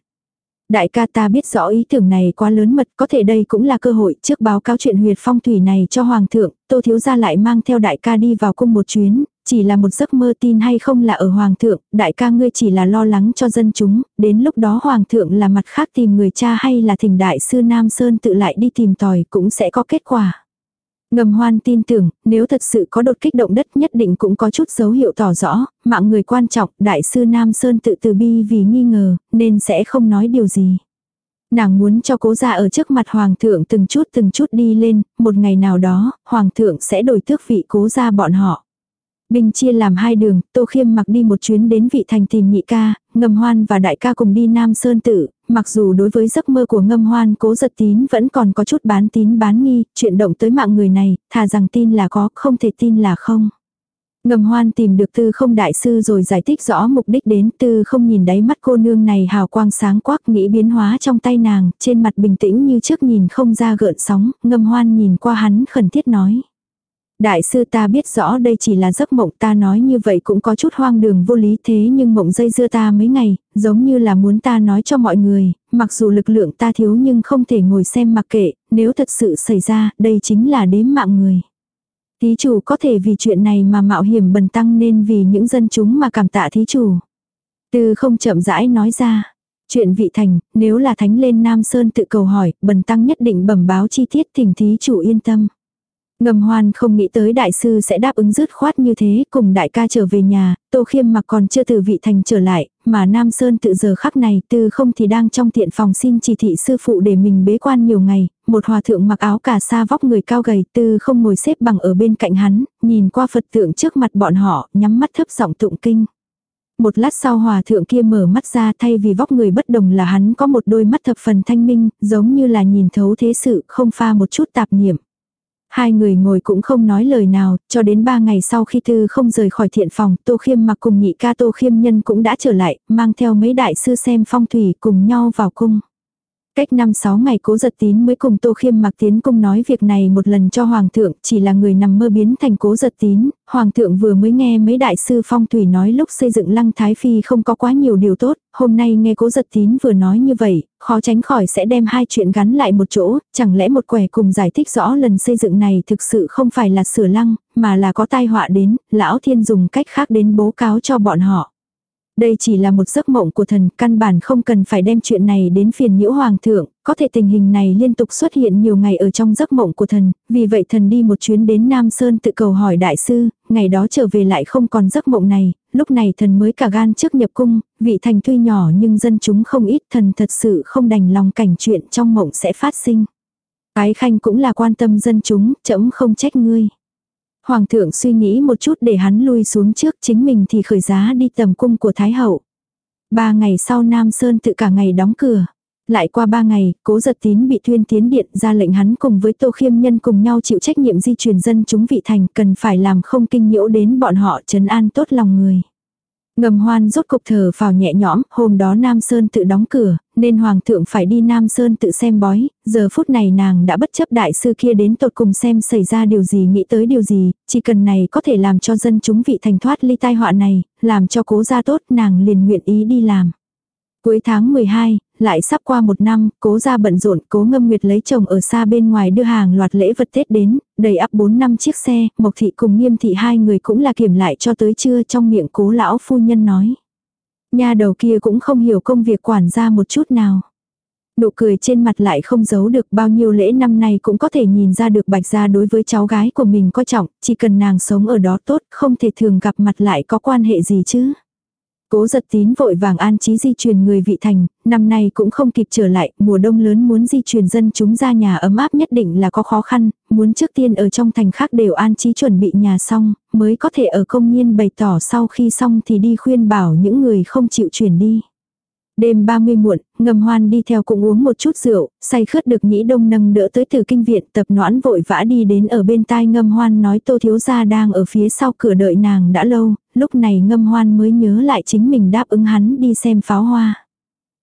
Đại ca ta biết rõ ý tưởng này quá lớn mật, có thể đây cũng là cơ hội trước báo cáo chuyện huyệt phong thủy này cho Hoàng thượng, Tô Thiếu Gia lại mang theo đại ca đi vào cung một chuyến, chỉ là một giấc mơ tin hay không là ở Hoàng thượng, đại ca ngươi chỉ là lo lắng cho dân chúng, đến lúc đó Hoàng thượng là mặt khác tìm người cha hay là thỉnh đại sư Nam Sơn tự lại đi tìm tòi cũng sẽ có kết quả. Ngầm hoan tin tưởng, nếu thật sự có đột kích động đất nhất định cũng có chút dấu hiệu tỏ rõ, mạng người quan trọng, đại sư Nam Sơn tự từ bi vì nghi ngờ, nên sẽ không nói điều gì. Nàng muốn cho cố gia ở trước mặt hoàng thượng từng chút từng chút đi lên, một ngày nào đó, hoàng thượng sẽ đổi tước vị cố gia bọn họ. Binh chia làm hai đường, Tô Khiêm mặc đi một chuyến đến vị thành tìm nhị ca, Ngâm hoan và đại ca cùng đi Nam Sơn Tử, mặc dù đối với giấc mơ của ngâm hoan cố giật tín vẫn còn có chút bán tín bán nghi, chuyện động tới mạng người này, thà rằng tin là có, không thể tin là không. Ngầm hoan tìm được tư không đại sư rồi giải thích rõ mục đích đến tư không nhìn đáy mắt cô nương này hào quang sáng quắc nghĩ biến hóa trong tay nàng, trên mặt bình tĩnh như trước nhìn không ra gợn sóng, ngầm hoan nhìn qua hắn khẩn thiết nói. Đại sư ta biết rõ đây chỉ là giấc mộng ta nói như vậy cũng có chút hoang đường vô lý thế nhưng mộng dây dưa ta mấy ngày, giống như là muốn ta nói cho mọi người, mặc dù lực lượng ta thiếu nhưng không thể ngồi xem mặc kệ, nếu thật sự xảy ra, đây chính là đếm mạng người. Thí chủ có thể vì chuyện này mà mạo hiểm bần tăng nên vì những dân chúng mà cảm tạ thí chủ. Từ không chậm rãi nói ra. Chuyện vị thành, nếu là thánh lên Nam Sơn tự cầu hỏi, bần tăng nhất định bẩm báo chi tiết thỉnh thí chủ yên tâm. Ngầm hoan không nghĩ tới đại sư sẽ đáp ứng dứt khoát như thế, cùng đại ca trở về nhà, tô khiêm mặc còn chưa từ vị thành trở lại, mà Nam Sơn tự giờ khắc này tư không thì đang trong tiện phòng xin chỉ thị sư phụ để mình bế quan nhiều ngày, một hòa thượng mặc áo cà sa vóc người cao gầy tư không ngồi xếp bằng ở bên cạnh hắn, nhìn qua Phật tượng trước mặt bọn họ, nhắm mắt thấp giọng tụng kinh. Một lát sau hòa thượng kia mở mắt ra thay vì vóc người bất đồng là hắn có một đôi mắt thập phần thanh minh, giống như là nhìn thấu thế sự, không pha một chút tạp niệm. Hai người ngồi cũng không nói lời nào, cho đến ba ngày sau khi Tư không rời khỏi thiện phòng, Tô Khiêm mặc cùng nhị ca Tô Khiêm Nhân cũng đã trở lại, mang theo mấy đại sư xem phong thủy cùng nhau vào cung. Cách năm sáu ngày cố giật tín mới cùng Tô Khiêm mặc tiến cung nói việc này một lần cho Hoàng thượng, chỉ là người nằm mơ biến thành cố giật tín. Hoàng thượng vừa mới nghe mấy đại sư phong thủy nói lúc xây dựng lăng thái phi không có quá nhiều điều tốt, hôm nay nghe cố giật tín vừa nói như vậy, khó tránh khỏi sẽ đem hai chuyện gắn lại một chỗ, chẳng lẽ một quẻ cùng giải thích rõ lần xây dựng này thực sự không phải là sửa lăng, mà là có tai họa đến, lão thiên dùng cách khác đến bố cáo cho bọn họ. Đây chỉ là một giấc mộng của thần, căn bản không cần phải đem chuyện này đến phiền nhiễu hoàng thượng, có thể tình hình này liên tục xuất hiện nhiều ngày ở trong giấc mộng của thần, vì vậy thần đi một chuyến đến Nam Sơn tự cầu hỏi đại sư, ngày đó trở về lại không còn giấc mộng này, lúc này thần mới cả gan trước nhập cung, vị thành tuy nhỏ nhưng dân chúng không ít thần thật sự không đành lòng cảnh chuyện trong mộng sẽ phát sinh. Ái khanh cũng là quan tâm dân chúng, chấm không trách ngươi. Hoàng thượng suy nghĩ một chút để hắn lui xuống trước chính mình thì khởi giá đi tầm cung của Thái Hậu. Ba ngày sau Nam Sơn tự cả ngày đóng cửa. Lại qua ba ngày, cố giật tín bị tuyên tiến điện ra lệnh hắn cùng với Tô Khiêm Nhân cùng nhau chịu trách nhiệm di truyền dân chúng vị thành cần phải làm không kinh nhiễu đến bọn họ trấn an tốt lòng người. Ngầm hoan rốt cục thở vào nhẹ nhõm, hôm đó Nam Sơn tự đóng cửa, nên Hoàng thượng phải đi Nam Sơn tự xem bói, giờ phút này nàng đã bất chấp đại sư kia đến tột cùng xem xảy ra điều gì nghĩ tới điều gì, chỉ cần này có thể làm cho dân chúng vị thành thoát ly tai họa này, làm cho cố gia tốt nàng liền nguyện ý đi làm. Cuối tháng 12, lại sắp qua một năm, cố ra bận rộn, cố ngâm nguyệt lấy chồng ở xa bên ngoài đưa hàng loạt lễ vật Tết đến, đầy ắp 4 năm chiếc xe, Mộc Thị cùng Nghiêm Thị hai người cũng là kiểm lại cho tới trưa trong miệng cố lão phu nhân nói. Nhà đầu kia cũng không hiểu công việc quản gia một chút nào. Nụ cười trên mặt lại không giấu được bao nhiêu lễ năm nay cũng có thể nhìn ra được bạch gia đối với cháu gái của mình coi trọng, chỉ cần nàng sống ở đó tốt, không thể thường gặp mặt lại có quan hệ gì chứ. Cố giật tín vội vàng an trí di truyền người vị thành, năm nay cũng không kịp trở lại, mùa đông lớn muốn di truyền dân chúng ra nhà ấm áp nhất định là có khó khăn, muốn trước tiên ở trong thành khác đều an trí chuẩn bị nhà xong, mới có thể ở công nhiên bày tỏ sau khi xong thì đi khuyên bảo những người không chịu chuyển đi. Đêm 30 muộn, ngầm hoan đi theo cũng uống một chút rượu, say khướt được nhĩ đông nâng đỡ tới từ kinh viện tập noãn vội vã đi đến ở bên tai ngâm hoan nói tô thiếu gia đang ở phía sau cửa đợi nàng đã lâu, lúc này ngâm hoan mới nhớ lại chính mình đáp ứng hắn đi xem pháo hoa.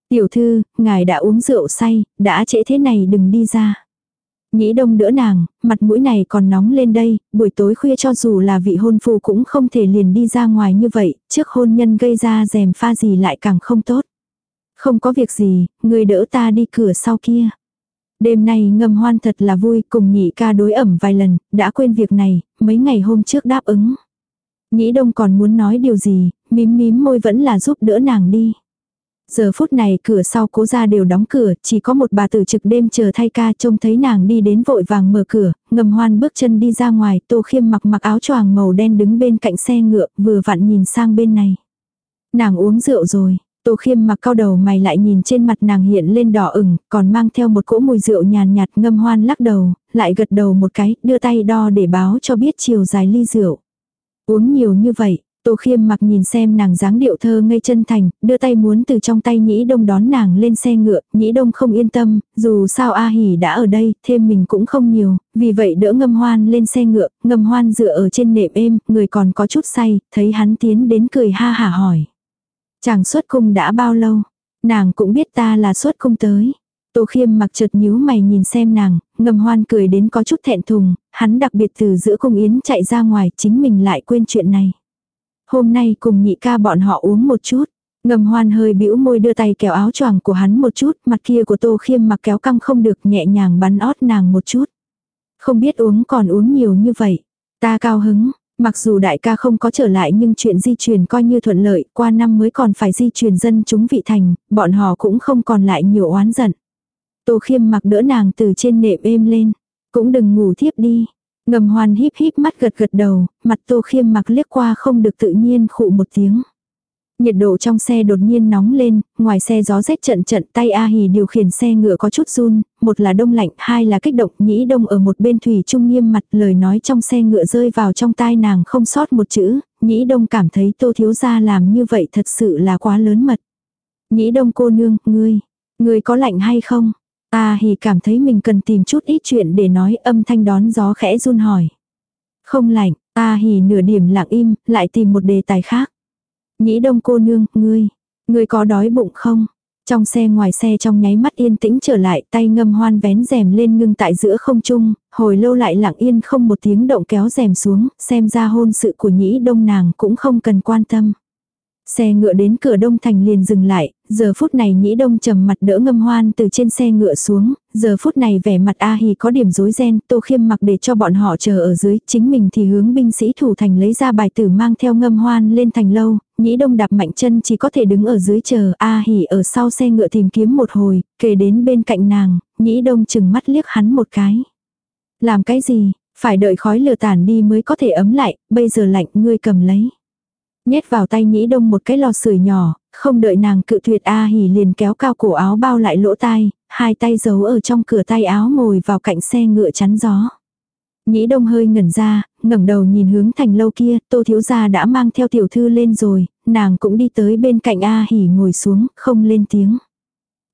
Tiểu thư, ngài đã uống rượu say, đã trễ thế này đừng đi ra. Nhĩ đông đỡ nàng, mặt mũi này còn nóng lên đây, buổi tối khuya cho dù là vị hôn phu cũng không thể liền đi ra ngoài như vậy, trước hôn nhân gây ra rèm pha gì lại càng không tốt. Không có việc gì, người đỡ ta đi cửa sau kia. Đêm nay ngâm hoan thật là vui, cùng nhị ca đối ẩm vài lần, đã quên việc này, mấy ngày hôm trước đáp ứng. Nhĩ đông còn muốn nói điều gì, mím mím môi vẫn là giúp đỡ nàng đi. Giờ phút này cửa sau cố ra đều đóng cửa, chỉ có một bà tử trực đêm chờ thay ca trông thấy nàng đi đến vội vàng mở cửa, ngầm hoan bước chân đi ra ngoài, tô khiêm mặc mặc áo choàng màu đen đứng bên cạnh xe ngựa, vừa vặn nhìn sang bên này. Nàng uống rượu rồi, Tô khiêm mặc cao đầu mày lại nhìn trên mặt nàng hiện lên đỏ ửng, còn mang theo một cỗ mùi rượu nhàn nhạt ngâm hoan lắc đầu, lại gật đầu một cái, đưa tay đo để báo cho biết chiều dài ly rượu. Uống nhiều như vậy, Tô khiêm mặc nhìn xem nàng dáng điệu thơ ngây chân thành, đưa tay muốn từ trong tay nhĩ đông đón nàng lên xe ngựa, nhĩ đông không yên tâm, dù sao A hỉ đã ở đây, thêm mình cũng không nhiều, vì vậy đỡ ngâm hoan lên xe ngựa, ngâm hoan dựa ở trên nệm êm, người còn có chút say, thấy hắn tiến đến cười ha hả hỏi. Chàng xuất cung đã bao lâu? Nàng cũng biết ta là xuất cung tới. Tô khiêm mặc chợt nhíu mày nhìn xem nàng, ngầm hoan cười đến có chút thẹn thùng, hắn đặc biệt từ giữa cung yến chạy ra ngoài chính mình lại quên chuyện này. Hôm nay cùng nhị ca bọn họ uống một chút. Ngầm hoan hơi bĩu môi đưa tay kéo áo choàng của hắn một chút, mặt kia của tô khiêm mặc kéo căng không được nhẹ nhàng bắn ót nàng một chút. Không biết uống còn uống nhiều như vậy. Ta cao hứng, Mặc dù đại ca không có trở lại nhưng chuyện di chuyển coi như thuận lợi, qua năm mới còn phải di chuyển dân chúng vị thành, bọn họ cũng không còn lại nhiều oán giận. Tô khiêm mặc đỡ nàng từ trên nệm êm lên, cũng đừng ngủ thiếp đi. Ngầm hoàn híp híp mắt gật gật đầu, mặt tô khiêm mặc liếc qua không được tự nhiên khụ một tiếng. Nhiệt độ trong xe đột nhiên nóng lên, ngoài xe gió rét trận trận tay A Hì điều khiển xe ngựa có chút run, một là đông lạnh, hai là kích động nhĩ đông ở một bên thủy trung nghiêm mặt lời nói trong xe ngựa rơi vào trong tai nàng không sót một chữ, nhĩ đông cảm thấy tô thiếu gia làm như vậy thật sự là quá lớn mật. Nhĩ đông cô nương, ngươi, ngươi có lạnh hay không? A Hì cảm thấy mình cần tìm chút ít chuyện để nói âm thanh đón gió khẽ run hỏi. Không lạnh, A Hì nửa điểm lặng im, lại tìm một đề tài khác. Nhĩ đông cô nương, ngươi, ngươi có đói bụng không? Trong xe ngoài xe trong nháy mắt yên tĩnh trở lại, tay ngâm hoan vén rèm lên ngưng tại giữa không trung, hồi lâu lại lặng yên không một tiếng động kéo rèm xuống, xem ra hôn sự của nhĩ đông nàng cũng không cần quan tâm. Xe ngựa đến cửa đông thành liền dừng lại, giờ phút này nhĩ đông trầm mặt đỡ ngâm hoan từ trên xe ngựa xuống, giờ phút này vẻ mặt A Hì có điểm rối ren, tô khiêm mặc để cho bọn họ chờ ở dưới, chính mình thì hướng binh sĩ thủ thành lấy ra bài tử mang theo ngâm hoan lên thành lâu, nhĩ đông đạp mạnh chân chỉ có thể đứng ở dưới chờ, A Hì ở sau xe ngựa tìm kiếm một hồi, kể đến bên cạnh nàng, nhĩ đông chừng mắt liếc hắn một cái. Làm cái gì, phải đợi khói lửa tàn đi mới có thể ấm lại, bây giờ lạnh ngươi cầm lấy. Nhét vào tay nhĩ đông một cái lò sưởi nhỏ, không đợi nàng cự tuyệt A hỉ liền kéo cao cổ áo bao lại lỗ tai, hai tay giấu ở trong cửa tay áo ngồi vào cạnh xe ngựa chắn gió. Nhĩ đông hơi ngẩn ra, ngẩng đầu nhìn hướng thành lâu kia, tô thiếu gia đã mang theo tiểu thư lên rồi, nàng cũng đi tới bên cạnh A hỉ ngồi xuống, không lên tiếng.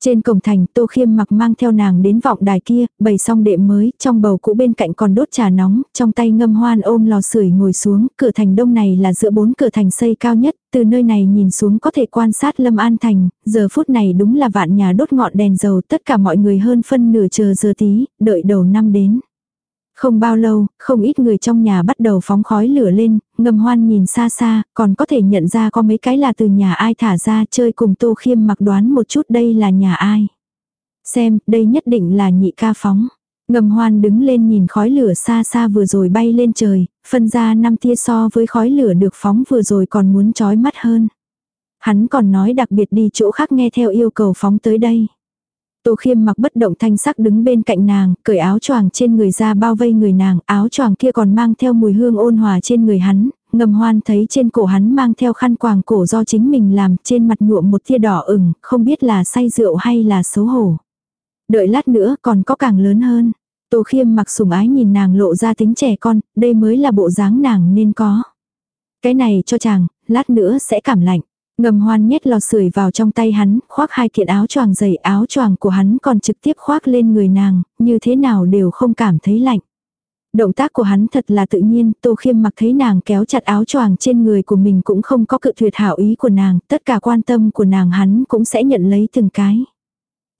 Trên cổng thành Tô Khiêm mặc mang theo nàng đến vọng đài kia, bày xong đệm mới, trong bầu cũ bên cạnh còn đốt trà nóng, trong tay ngâm hoan ôm lò sưởi ngồi xuống, cửa thành đông này là giữa bốn cửa thành xây cao nhất, từ nơi này nhìn xuống có thể quan sát Lâm An Thành, giờ phút này đúng là vạn nhà đốt ngọn đèn dầu, tất cả mọi người hơn phân nửa chờ giờ tí, đợi đầu năm đến. Không bao lâu, không ít người trong nhà bắt đầu phóng khói lửa lên, ngầm hoan nhìn xa xa, còn có thể nhận ra có mấy cái là từ nhà ai thả ra chơi cùng tô khiêm mặc đoán một chút đây là nhà ai. Xem, đây nhất định là nhị ca phóng. Ngầm hoan đứng lên nhìn khói lửa xa xa vừa rồi bay lên trời, phân ra năm tia so với khói lửa được phóng vừa rồi còn muốn chói mắt hơn. Hắn còn nói đặc biệt đi chỗ khác nghe theo yêu cầu phóng tới đây. Tô khiêm mặc bất động thanh sắc đứng bên cạnh nàng, cởi áo choàng trên người ra bao vây người nàng, áo choàng kia còn mang theo mùi hương ôn hòa trên người hắn, ngầm hoan thấy trên cổ hắn mang theo khăn quàng cổ do chính mình làm, trên mặt nhuộm một tia đỏ ửng, không biết là say rượu hay là xấu hổ. Đợi lát nữa còn có càng lớn hơn. Tô khiêm mặc sủng ái nhìn nàng lộ ra tính trẻ con, đây mới là bộ dáng nàng nên có. Cái này cho chàng, lát nữa sẽ cảm lạnh. Ngầm hoan nhét lò sưởi vào trong tay hắn, khoác hai kiện áo choàng dày áo choàng của hắn còn trực tiếp khoác lên người nàng, như thế nào đều không cảm thấy lạnh. Động tác của hắn thật là tự nhiên, tô khiêm mặc thấy nàng kéo chặt áo choàng trên người của mình cũng không có cự tuyệt hảo ý của nàng, tất cả quan tâm của nàng hắn cũng sẽ nhận lấy từng cái.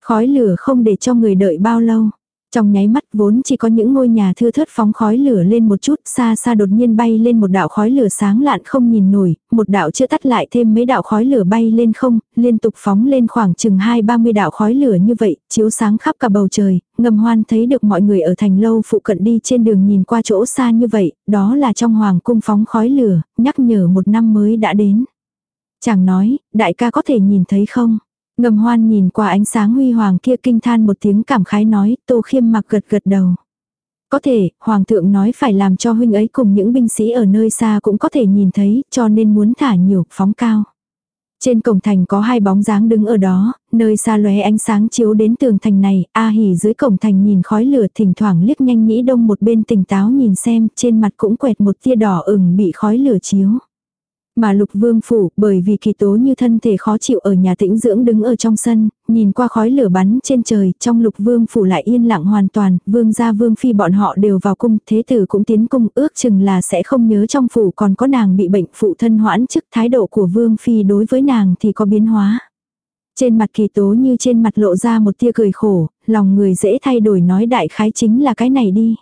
Khói lửa không để cho người đợi bao lâu. Trong nháy mắt vốn chỉ có những ngôi nhà thưa thớt phóng khói lửa lên một chút, xa xa đột nhiên bay lên một đạo khói lửa sáng lạn không nhìn nổi, một đạo chưa tắt lại thêm mấy đạo khói lửa bay lên không, liên tục phóng lên khoảng chừng hai ba mươi đạo khói lửa như vậy, chiếu sáng khắp cả bầu trời, ngầm hoan thấy được mọi người ở thành lâu phụ cận đi trên đường nhìn qua chỗ xa như vậy, đó là trong hoàng cung phóng khói lửa, nhắc nhở một năm mới đã đến. Chàng nói, đại ca có thể nhìn thấy không? Ngầm hoan nhìn qua ánh sáng huy hoàng kia kinh than một tiếng cảm khái nói, tô khiêm mặc gật gật đầu. Có thể, Hoàng thượng nói phải làm cho huynh ấy cùng những binh sĩ ở nơi xa cũng có thể nhìn thấy, cho nên muốn thả nhiều, phóng cao. Trên cổng thành có hai bóng dáng đứng ở đó, nơi xa lóe ánh sáng chiếu đến tường thành này, A hỉ dưới cổng thành nhìn khói lửa thỉnh thoảng liếc nhanh nhĩ đông một bên tỉnh táo nhìn xem, trên mặt cũng quẹt một tia đỏ ửng bị khói lửa chiếu. Mà lục vương phủ, bởi vì kỳ tố như thân thể khó chịu ở nhà tĩnh dưỡng đứng ở trong sân, nhìn qua khói lửa bắn trên trời, trong lục vương phủ lại yên lặng hoàn toàn, vương gia vương phi bọn họ đều vào cung, thế tử cũng tiến cung, ước chừng là sẽ không nhớ trong phủ còn có nàng bị bệnh phụ thân hoãn chức thái độ của vương phi đối với nàng thì có biến hóa. Trên mặt kỳ tố như trên mặt lộ ra một tia cười khổ, lòng người dễ thay đổi nói đại khái chính là cái này đi.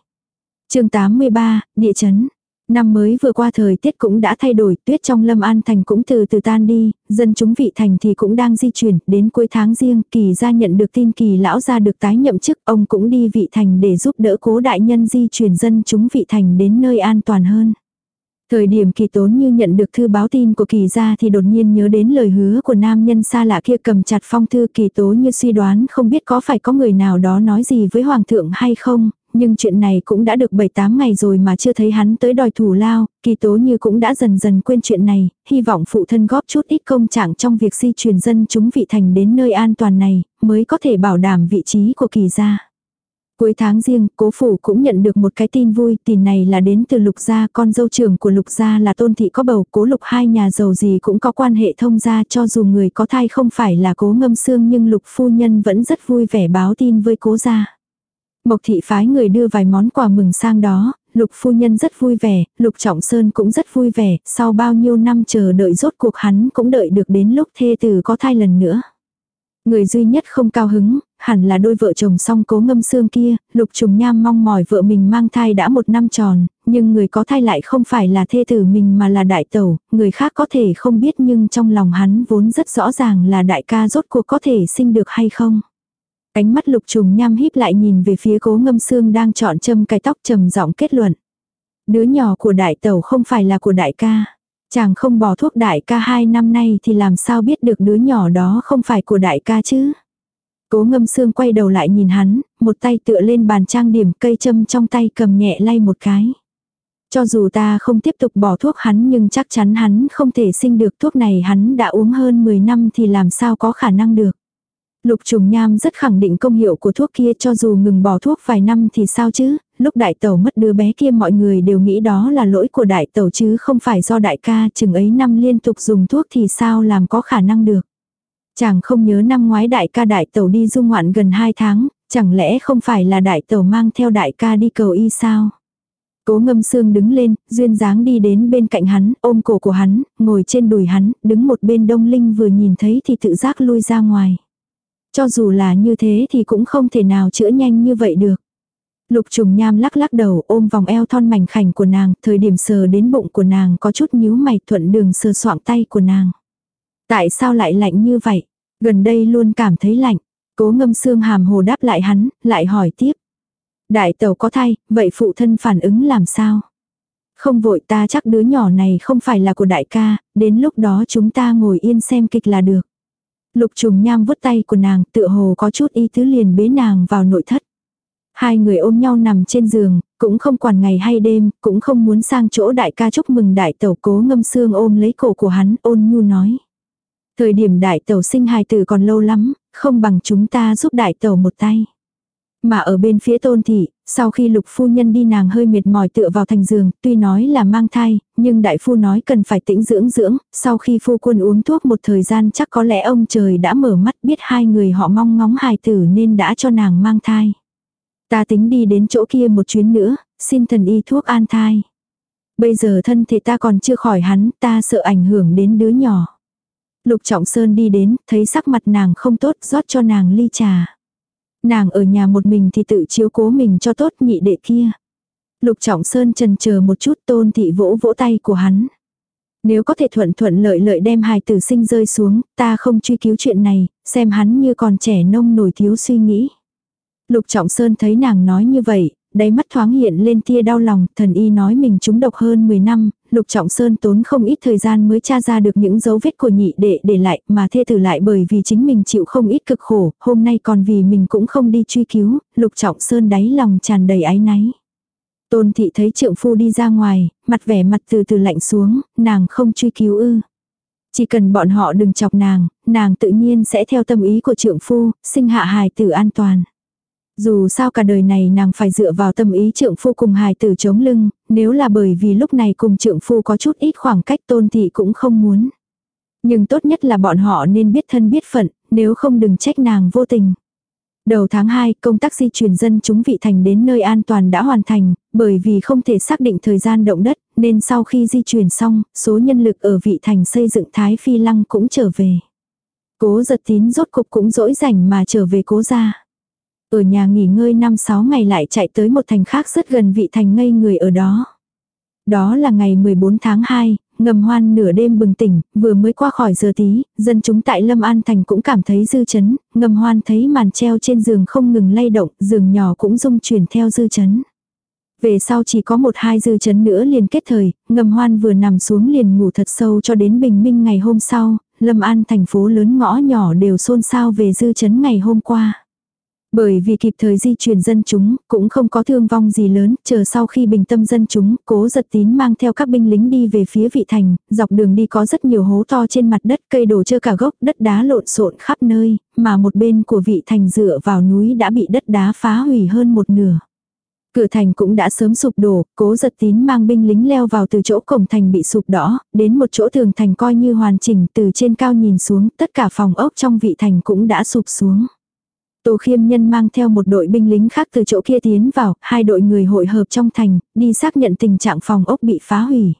chương 83, địa chấn. Năm mới vừa qua thời tiết cũng đã thay đổi, tuyết trong Lâm An Thành cũng từ từ tan đi, dân chúng vị thành thì cũng đang di chuyển, đến cuối tháng riêng, kỳ gia nhận được tin kỳ lão gia được tái nhậm chức, ông cũng đi vị thành để giúp đỡ cố đại nhân di chuyển dân chúng vị thành đến nơi an toàn hơn. Thời điểm kỳ tốn như nhận được thư báo tin của kỳ gia thì đột nhiên nhớ đến lời hứa của nam nhân xa lạ kia cầm chặt phong thư kỳ tố như suy đoán không biết có phải có người nào đó nói gì với hoàng thượng hay không, nhưng chuyện này cũng đã được 7-8 ngày rồi mà chưa thấy hắn tới đòi thủ lao, kỳ tố như cũng đã dần dần quên chuyện này, hy vọng phụ thân góp chút ít công trạng trong việc di truyền dân chúng vị thành đến nơi an toàn này, mới có thể bảo đảm vị trí của kỳ gia. Cuối tháng riêng, cố phủ cũng nhận được một cái tin vui, tin này là đến từ lục gia, con dâu trưởng của lục gia là tôn thị có bầu, cố lục hai nhà giàu gì cũng có quan hệ thông gia cho dù người có thai không phải là cố ngâm xương nhưng lục phu nhân vẫn rất vui vẻ báo tin với cố gia. Mộc thị phái người đưa vài món quà mừng sang đó, lục phu nhân rất vui vẻ, lục trọng sơn cũng rất vui vẻ, sau bao nhiêu năm chờ đợi rốt cuộc hắn cũng đợi được đến lúc thê tử có thai lần nữa. Người duy nhất không cao hứng, hẳn là đôi vợ chồng song cố ngâm xương kia, lục trùng nham mong mỏi vợ mình mang thai đã một năm tròn, nhưng người có thai lại không phải là thê tử mình mà là đại tẩu, người khác có thể không biết nhưng trong lòng hắn vốn rất rõ ràng là đại ca rốt cuộc có thể sinh được hay không. Ánh mắt lục trùng nham híp lại nhìn về phía cố ngâm xương đang chọn châm cái tóc trầm giọng kết luận. Đứa nhỏ của đại tẩu không phải là của đại ca. Chàng không bỏ thuốc đại ca hai năm nay thì làm sao biết được đứa nhỏ đó không phải của đại ca chứ. Cố ngâm xương quay đầu lại nhìn hắn, một tay tựa lên bàn trang điểm cây châm trong tay cầm nhẹ lay một cái. Cho dù ta không tiếp tục bỏ thuốc hắn nhưng chắc chắn hắn không thể sinh được thuốc này hắn đã uống hơn 10 năm thì làm sao có khả năng được. Lục trùng nham rất khẳng định công hiệu của thuốc kia cho dù ngừng bỏ thuốc vài năm thì sao chứ, lúc đại tẩu mất đứa bé kia mọi người đều nghĩ đó là lỗi của đại tẩu chứ không phải do đại ca chừng ấy năm liên tục dùng thuốc thì sao làm có khả năng được. Chàng không nhớ năm ngoái đại ca đại tẩu đi du ngoạn gần 2 tháng, chẳng lẽ không phải là đại tẩu mang theo đại ca đi cầu y sao? Cố ngâm xương đứng lên, duyên dáng đi đến bên cạnh hắn, ôm cổ của hắn, ngồi trên đùi hắn, đứng một bên đông linh vừa nhìn thấy thì tự giác lui ra ngoài. Cho dù là như thế thì cũng không thể nào chữa nhanh như vậy được. Lục trùng nham lắc lắc đầu ôm vòng eo thon mảnh khảnh của nàng, thời điểm sờ đến bụng của nàng có chút nhíu mày thuận đường sờ soạng tay của nàng. Tại sao lại lạnh như vậy? Gần đây luôn cảm thấy lạnh. Cố ngâm xương hàm hồ đáp lại hắn, lại hỏi tiếp. Đại tàu có thai, vậy phụ thân phản ứng làm sao? Không vội ta chắc đứa nhỏ này không phải là của đại ca, đến lúc đó chúng ta ngồi yên xem kịch là được. Lục trùng nham vuốt tay của nàng tựa hồ có chút ý tứ liền bế nàng vào nội thất. Hai người ôm nhau nằm trên giường, cũng không quản ngày hay đêm, cũng không muốn sang chỗ đại ca chúc mừng đại tẩu cố ngâm xương ôm lấy cổ của hắn ôn nhu nói. Thời điểm đại tẩu sinh hài tử còn lâu lắm, không bằng chúng ta giúp đại tẩu một tay. Mà ở bên phía tôn thị, sau khi lục phu nhân đi nàng hơi mệt mỏi tựa vào thành giường, tuy nói là mang thai, nhưng đại phu nói cần phải tĩnh dưỡng dưỡng, sau khi phu quân uống thuốc một thời gian chắc có lẽ ông trời đã mở mắt biết hai người họ mong ngóng hài tử nên đã cho nàng mang thai. Ta tính đi đến chỗ kia một chuyến nữa, xin thần y thuốc an thai. Bây giờ thân thể ta còn chưa khỏi hắn, ta sợ ảnh hưởng đến đứa nhỏ. Lục Trọng Sơn đi đến, thấy sắc mặt nàng không tốt, rót cho nàng ly trà. Nàng ở nhà một mình thì tự chiếu cố mình cho tốt nhị đệ kia. Lục Trọng Sơn trần chờ một chút tôn thị vỗ vỗ tay của hắn. Nếu có thể thuận thuận lợi lợi đem hài tử sinh rơi xuống, ta không truy cứu chuyện này, xem hắn như còn trẻ nông nổi thiếu suy nghĩ. Lục Trọng Sơn thấy nàng nói như vậy, đáy mắt thoáng hiện lên tia đau lòng, thần y nói mình trúng độc hơn 10 năm, Lục Trọng Sơn tốn không ít thời gian mới tra ra được những dấu vết của nhị đệ để lại, mà thê tử lại bởi vì chính mình chịu không ít cực khổ, hôm nay còn vì mình cũng không đi truy cứu, Lục Trọng Sơn đáy lòng tràn đầy áy náy. Tôn thị thấy trượng phu đi ra ngoài, mặt vẻ mặt từ từ lạnh xuống, nàng không truy cứu ư. Chỉ cần bọn họ đừng chọc nàng, nàng tự nhiên sẽ theo tâm ý của trượng phu, sinh hạ hài tử an toàn. Dù sao cả đời này nàng phải dựa vào tâm ý trượng phu cùng hài tử chống lưng, nếu là bởi vì lúc này cùng trượng phu có chút ít khoảng cách tôn thị cũng không muốn. Nhưng tốt nhất là bọn họ nên biết thân biết phận, nếu không đừng trách nàng vô tình. Đầu tháng 2, công tác di chuyển dân chúng vị thành đến nơi an toàn đã hoàn thành, bởi vì không thể xác định thời gian động đất, nên sau khi di chuyển xong, số nhân lực ở vị thành xây dựng Thái Phi Lăng cũng trở về. Cố giật tín rốt cục cũng dỗi rảnh mà trở về cố gia. Ở nhà nghỉ ngơi 5-6 ngày lại chạy tới một thành khác rất gần vị thành ngây người ở đó. Đó là ngày 14 tháng 2, ngầm hoan nửa đêm bừng tỉnh, vừa mới qua khỏi giờ tí, dân chúng tại Lâm An Thành cũng cảm thấy dư chấn, ngầm hoan thấy màn treo trên giường không ngừng lay động, giường nhỏ cũng rung chuyển theo dư chấn. Về sau chỉ có một hai dư chấn nữa liền kết thời, ngầm hoan vừa nằm xuống liền ngủ thật sâu cho đến bình minh ngày hôm sau, Lâm An thành phố lớn ngõ nhỏ đều xôn xao về dư chấn ngày hôm qua. Bởi vì kịp thời di chuyển dân chúng, cũng không có thương vong gì lớn, chờ sau khi bình tâm dân chúng, cố giật tín mang theo các binh lính đi về phía vị thành, dọc đường đi có rất nhiều hố to trên mặt đất, cây đổ chơ cả gốc, đất đá lộn xộn khắp nơi, mà một bên của vị thành dựa vào núi đã bị đất đá phá hủy hơn một nửa. Cửa thành cũng đã sớm sụp đổ, cố giật tín mang binh lính leo vào từ chỗ cổng thành bị sụp đỏ, đến một chỗ tường thành coi như hoàn chỉnh từ trên cao nhìn xuống, tất cả phòng ốc trong vị thành cũng đã sụp xuống. Tô khiêm nhân mang theo một đội binh lính khác từ chỗ kia tiến vào, hai đội người hội hợp trong thành, đi xác nhận tình trạng phòng ốc bị phá hủy.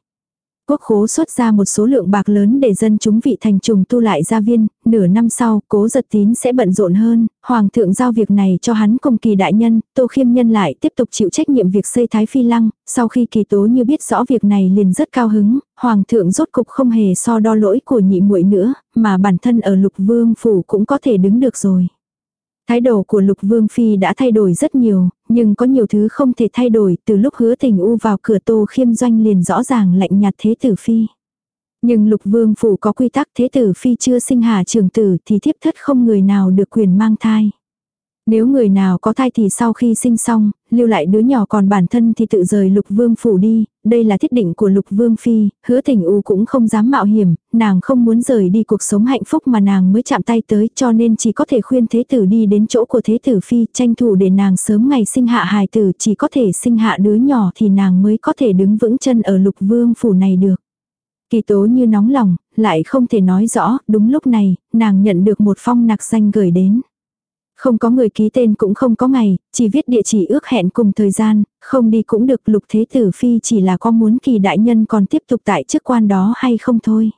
Quốc khố xuất ra một số lượng bạc lớn để dân chúng vị thành trùng tu lại gia viên, nửa năm sau, cố giật tín sẽ bận rộn hơn, hoàng thượng giao việc này cho hắn cùng kỳ đại nhân, tô khiêm nhân lại tiếp tục chịu trách nhiệm việc xây thái phi lăng, sau khi kỳ tố như biết rõ việc này liền rất cao hứng, hoàng thượng rốt cục không hề so đo lỗi của nhị muội nữa, mà bản thân ở lục vương phủ cũng có thể đứng được rồi. Thái độ của Lục Vương Phi đã thay đổi rất nhiều, nhưng có nhiều thứ không thể thay đổi, từ lúc hứa tình u vào cửa tô khiêm doanh liền rõ ràng lạnh nhạt thế tử Phi. Nhưng Lục Vương Phủ có quy tắc thế tử Phi chưa sinh hạ trường tử thì thiếp thất không người nào được quyền mang thai. Nếu người nào có thai thì sau khi sinh xong, lưu lại đứa nhỏ còn bản thân thì tự rời lục vương phủ đi, đây là thiết định của lục vương phi, hứa tình u cũng không dám mạo hiểm, nàng không muốn rời đi cuộc sống hạnh phúc mà nàng mới chạm tay tới cho nên chỉ có thể khuyên thế tử đi đến chỗ của thế tử phi tranh thủ để nàng sớm ngày sinh hạ hài tử chỉ có thể sinh hạ đứa nhỏ thì nàng mới có thể đứng vững chân ở lục vương phủ này được. Kỳ tố như nóng lòng, lại không thể nói rõ, đúng lúc này, nàng nhận được một phong nặc danh gửi đến. Không có người ký tên cũng không có ngày, chỉ viết địa chỉ ước hẹn cùng thời gian, không đi cũng được lục thế tử phi chỉ là có muốn kỳ đại nhân còn tiếp tục tại chức quan đó hay không thôi.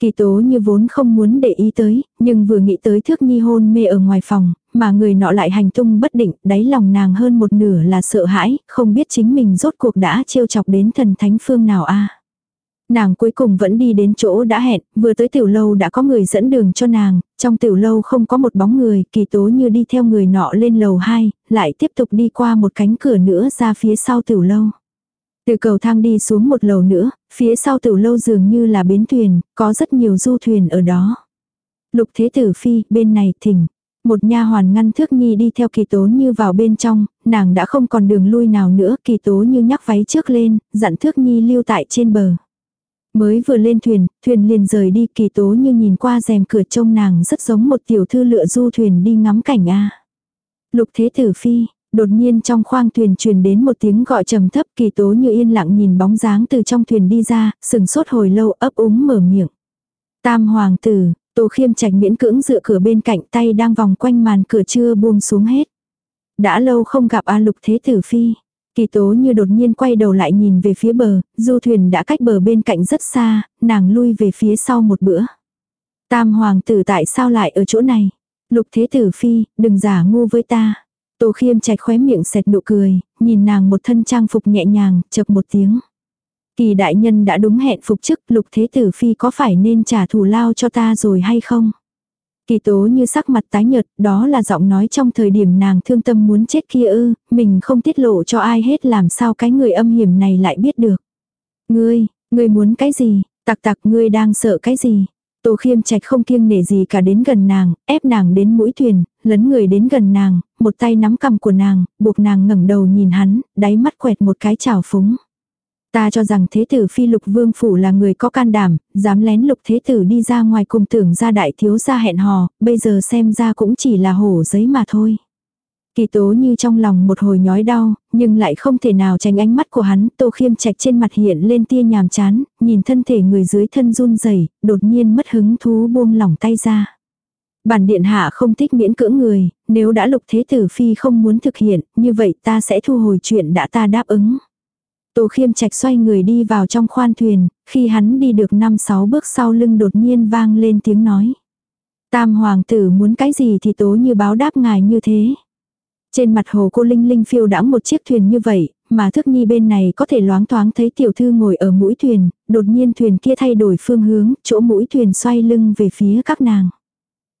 Kỳ tố như vốn không muốn để ý tới, nhưng vừa nghĩ tới thước nhi hôn mê ở ngoài phòng, mà người nọ lại hành tung bất định, đáy lòng nàng hơn một nửa là sợ hãi, không biết chính mình rốt cuộc đã trêu chọc đến thần thánh phương nào a Nàng cuối cùng vẫn đi đến chỗ đã hẹn, vừa tới tiểu lâu đã có người dẫn đường cho nàng, trong tiểu lâu không có một bóng người, kỳ tố như đi theo người nọ lên lầu 2, lại tiếp tục đi qua một cánh cửa nữa ra phía sau tiểu lâu. Từ cầu thang đi xuống một lầu nữa, phía sau tiểu lâu dường như là bến thuyền, có rất nhiều du thuyền ở đó. Lục thế tử phi, bên này thỉnh. Một nha hoàn ngăn thước nhi đi theo kỳ tố như vào bên trong, nàng đã không còn đường lui nào nữa, kỳ tố như nhắc váy trước lên, dặn thước nhi lưu tại trên bờ. Mới vừa lên thuyền, thuyền liền rời đi kỳ tố như nhìn qua rèm cửa trông nàng rất giống một tiểu thư lựa du thuyền đi ngắm cảnh a Lục thế tử phi, đột nhiên trong khoang thuyền truyền đến một tiếng gọi trầm thấp kỳ tố như yên lặng nhìn bóng dáng từ trong thuyền đi ra, sừng sốt hồi lâu ấp úng mở miệng. Tam hoàng tử, tô khiêm trạch miễn cưỡng dựa cửa bên cạnh tay đang vòng quanh màn cửa chưa buông xuống hết. Đã lâu không gặp A lục thế tử phi. Kỳ tố như đột nhiên quay đầu lại nhìn về phía bờ, du thuyền đã cách bờ bên cạnh rất xa, nàng lui về phía sau một bữa. Tam hoàng tử tại sao lại ở chỗ này? Lục thế tử phi, đừng giả ngu với ta. Tô khiêm chạch khóe miệng xẹt nụ cười, nhìn nàng một thân trang phục nhẹ nhàng, chập một tiếng. Kỳ đại nhân đã đúng hẹn phục chức lục thế tử phi có phải nên trả thù lao cho ta rồi hay không? Kỳ tố như sắc mặt tái nhợt, đó là giọng nói trong thời điểm nàng thương tâm muốn chết kia ư, mình không tiết lộ cho ai hết làm sao cái người âm hiểm này lại biết được. Ngươi, ngươi muốn cái gì, tặc tặc ngươi đang sợ cái gì? Tô khiêm trạch không kiêng nể gì cả đến gần nàng, ép nàng đến mũi thuyền, lấn người đến gần nàng, một tay nắm cầm của nàng, buộc nàng ngẩng đầu nhìn hắn, đáy mắt quẹt một cái trào phúng. Ta cho rằng thế tử phi lục vương phủ là người có can đảm, dám lén lục thế tử đi ra ngoài cùng tưởng ra đại thiếu gia hẹn hò, bây giờ xem ra cũng chỉ là hổ giấy mà thôi. Kỳ tố như trong lòng một hồi nhói đau, nhưng lại không thể nào tránh ánh mắt của hắn, tô khiêm trạch trên mặt hiện lên tia nhàm chán, nhìn thân thể người dưới thân run rẩy đột nhiên mất hứng thú buông lỏng tay ra. Bản điện hạ không thích miễn cưỡng người, nếu đã lục thế tử phi không muốn thực hiện, như vậy ta sẽ thu hồi chuyện đã ta đáp ứng. Tô khiêm trạch xoay người đi vào trong khoan thuyền, khi hắn đi được 5-6 bước sau lưng đột nhiên vang lên tiếng nói. Tam hoàng tử muốn cái gì thì tố như báo đáp ngài như thế. Trên mặt hồ cô Linh Linh phiêu đãng một chiếc thuyền như vậy, mà thức nhi bên này có thể loáng thoáng thấy tiểu thư ngồi ở mũi thuyền, đột nhiên thuyền kia thay đổi phương hướng, chỗ mũi thuyền xoay lưng về phía các nàng.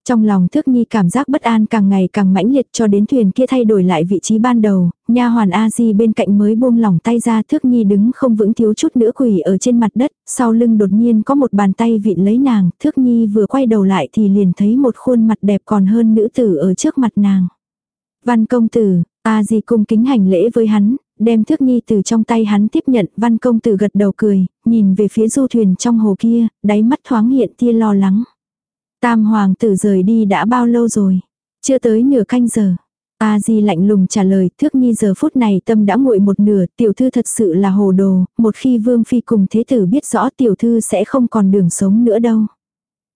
Trong lòng Thước Nhi cảm giác bất an càng ngày càng mãnh liệt cho đến thuyền kia thay đổi lại vị trí ban đầu, nha hoàn A Di bên cạnh mới buông lỏng tay ra Thước Nhi đứng không vững thiếu chút nữa quỳ ở trên mặt đất, sau lưng đột nhiên có một bàn tay vịn lấy nàng, Thước Nhi vừa quay đầu lại thì liền thấy một khuôn mặt đẹp còn hơn nữ tử ở trước mặt nàng. Văn công tử, A Di cung kính hành lễ với hắn, đem Thước Nhi từ trong tay hắn tiếp nhận, Văn công tử gật đầu cười, nhìn về phía du thuyền trong hồ kia, đáy mắt thoáng hiện tia lo lắng. Tam hoàng tử rời đi đã bao lâu rồi? Chưa tới nửa canh giờ. A Di lạnh lùng trả lời, thước nhi giờ phút này tâm đã nguội một nửa, tiểu thư thật sự là hồ đồ, một khi vương phi cùng thế tử biết rõ tiểu thư sẽ không còn đường sống nữa đâu.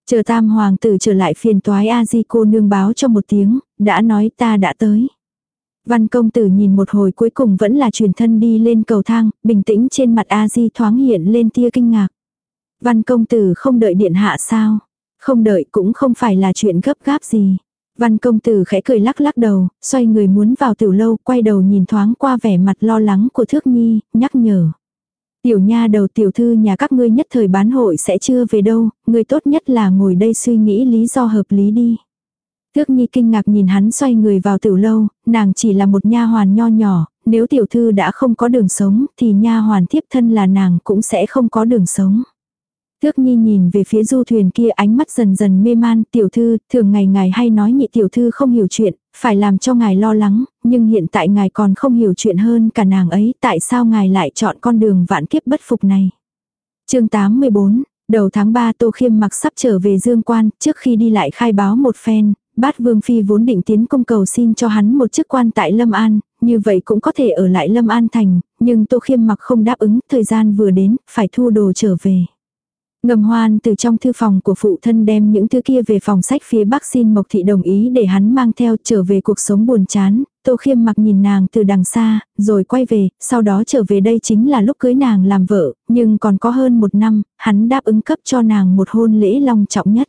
Chờ tam hoàng tử trở lại phiền toái A Di cô nương báo cho một tiếng, đã nói ta đã tới. Văn công tử nhìn một hồi cuối cùng vẫn là truyền thân đi lên cầu thang, bình tĩnh trên mặt A Di thoáng hiện lên tia kinh ngạc. Văn công tử không đợi điện hạ sao? Không đợi cũng không phải là chuyện gấp gáp gì. Văn công tử khẽ cười lắc lắc đầu, xoay người muốn vào tiểu lâu, quay đầu nhìn thoáng qua vẻ mặt lo lắng của thước nhi, nhắc nhở. Tiểu nha đầu tiểu thư nhà các ngươi nhất thời bán hội sẽ chưa về đâu, người tốt nhất là ngồi đây suy nghĩ lý do hợp lý đi. Thước nhi kinh ngạc nhìn hắn xoay người vào tiểu lâu, nàng chỉ là một nha hoàn nho nhỏ, nếu tiểu thư đã không có đường sống thì nha hoàn thiếp thân là nàng cũng sẽ không có đường sống. Tước Nhi nhìn về phía du thuyền kia ánh mắt dần dần mê man, tiểu thư, thường ngày ngài hay nói nhị tiểu thư không hiểu chuyện, phải làm cho ngài lo lắng, nhưng hiện tại ngài còn không hiểu chuyện hơn cả nàng ấy, tại sao ngài lại chọn con đường vạn kiếp bất phục này. chương 84, đầu tháng 3 Tô Khiêm mặc sắp trở về Dương Quan, trước khi đi lại khai báo một phen, bát Vương Phi vốn định tiến công cầu xin cho hắn một chức quan tại Lâm An, như vậy cũng có thể ở lại Lâm An Thành, nhưng Tô Khiêm mặc không đáp ứng, thời gian vừa đến, phải thu đồ trở về. Ngầm hoan từ trong thư phòng của phụ thân đem những thứ kia về phòng sách phía bắc xin Mộc Thị đồng ý để hắn mang theo trở về cuộc sống buồn chán. Tô khiêm mặc nhìn nàng từ đằng xa, rồi quay về, sau đó trở về đây chính là lúc cưới nàng làm vợ, nhưng còn có hơn một năm, hắn đáp ứng cấp cho nàng một hôn lễ long trọng nhất.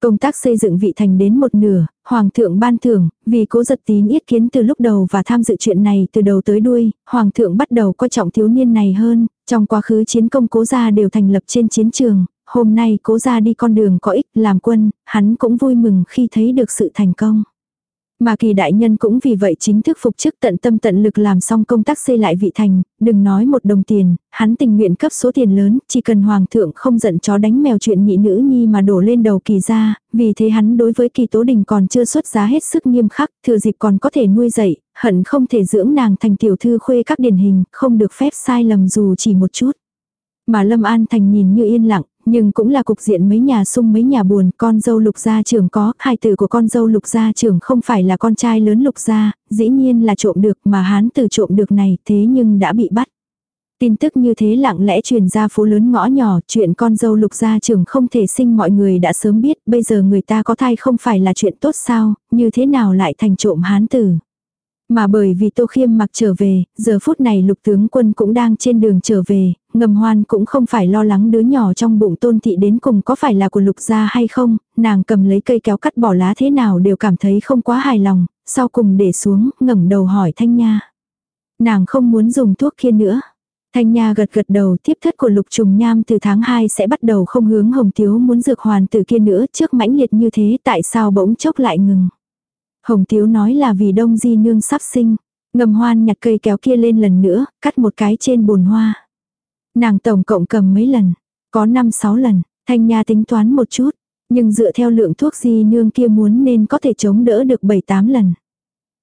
Công tác xây dựng vị thành đến một nửa, Hoàng thượng ban thưởng, vì cố giật tín ý kiến từ lúc đầu và tham dự chuyện này từ đầu tới đuôi, Hoàng thượng bắt đầu coi trọng thiếu niên này hơn, trong quá khứ chiến công cố gia đều thành lập trên chiến trường, hôm nay cố gia đi con đường có ích làm quân, hắn cũng vui mừng khi thấy được sự thành công. Mà kỳ đại nhân cũng vì vậy chính thức phục chức tận tâm tận lực làm xong công tác xây lại vị thành, đừng nói một đồng tiền, hắn tình nguyện cấp số tiền lớn, chỉ cần hoàng thượng không giận chó đánh mèo chuyện nhị nữ nhi mà đổ lên đầu kỳ ra, vì thế hắn đối với kỳ tố đình còn chưa xuất giá hết sức nghiêm khắc, thừa dịp còn có thể nuôi dạy, hận không thể dưỡng nàng thành tiểu thư khuê các điển hình, không được phép sai lầm dù chỉ một chút. Mà Lâm An Thành nhìn như yên lặng, nhưng cũng là cục diện mấy nhà sung mấy nhà buồn, con dâu lục gia trưởng có, hai tử của con dâu lục gia trưởng không phải là con trai lớn lục gia, dĩ nhiên là trộm được mà hán từ trộm được này thế nhưng đã bị bắt. Tin tức như thế lặng lẽ truyền ra phố lớn ngõ nhỏ, chuyện con dâu lục gia trưởng không thể sinh mọi người đã sớm biết, bây giờ người ta có thai không phải là chuyện tốt sao, như thế nào lại thành trộm hán tử. Mà bởi vì Tô Khiêm mặc trở về, giờ phút này lục tướng quân cũng đang trên đường trở về, ngầm hoan cũng không phải lo lắng đứa nhỏ trong bụng tôn thị đến cùng có phải là của lục gia hay không, nàng cầm lấy cây kéo cắt bỏ lá thế nào đều cảm thấy không quá hài lòng, sau cùng để xuống, ngẩng đầu hỏi Thanh Nha. Nàng không muốn dùng thuốc kia nữa. Thanh Nha gật gật đầu tiếp thất của lục trùng nham từ tháng 2 sẽ bắt đầu không hướng hồng tiếu muốn dược hoàn từ kia nữa trước mãnh liệt như thế tại sao bỗng chốc lại ngừng. Hồng tiếu nói là vì đông di nương sắp sinh. Ngầm hoan nhặt cây kéo kia lên lần nữa, cắt một cái trên bồn hoa. Nàng tổng cộng cầm mấy lần, có 5-6 lần, Thanh Nha tính toán một chút, nhưng dựa theo lượng thuốc di nương kia muốn nên có thể chống đỡ được 7-8 lần.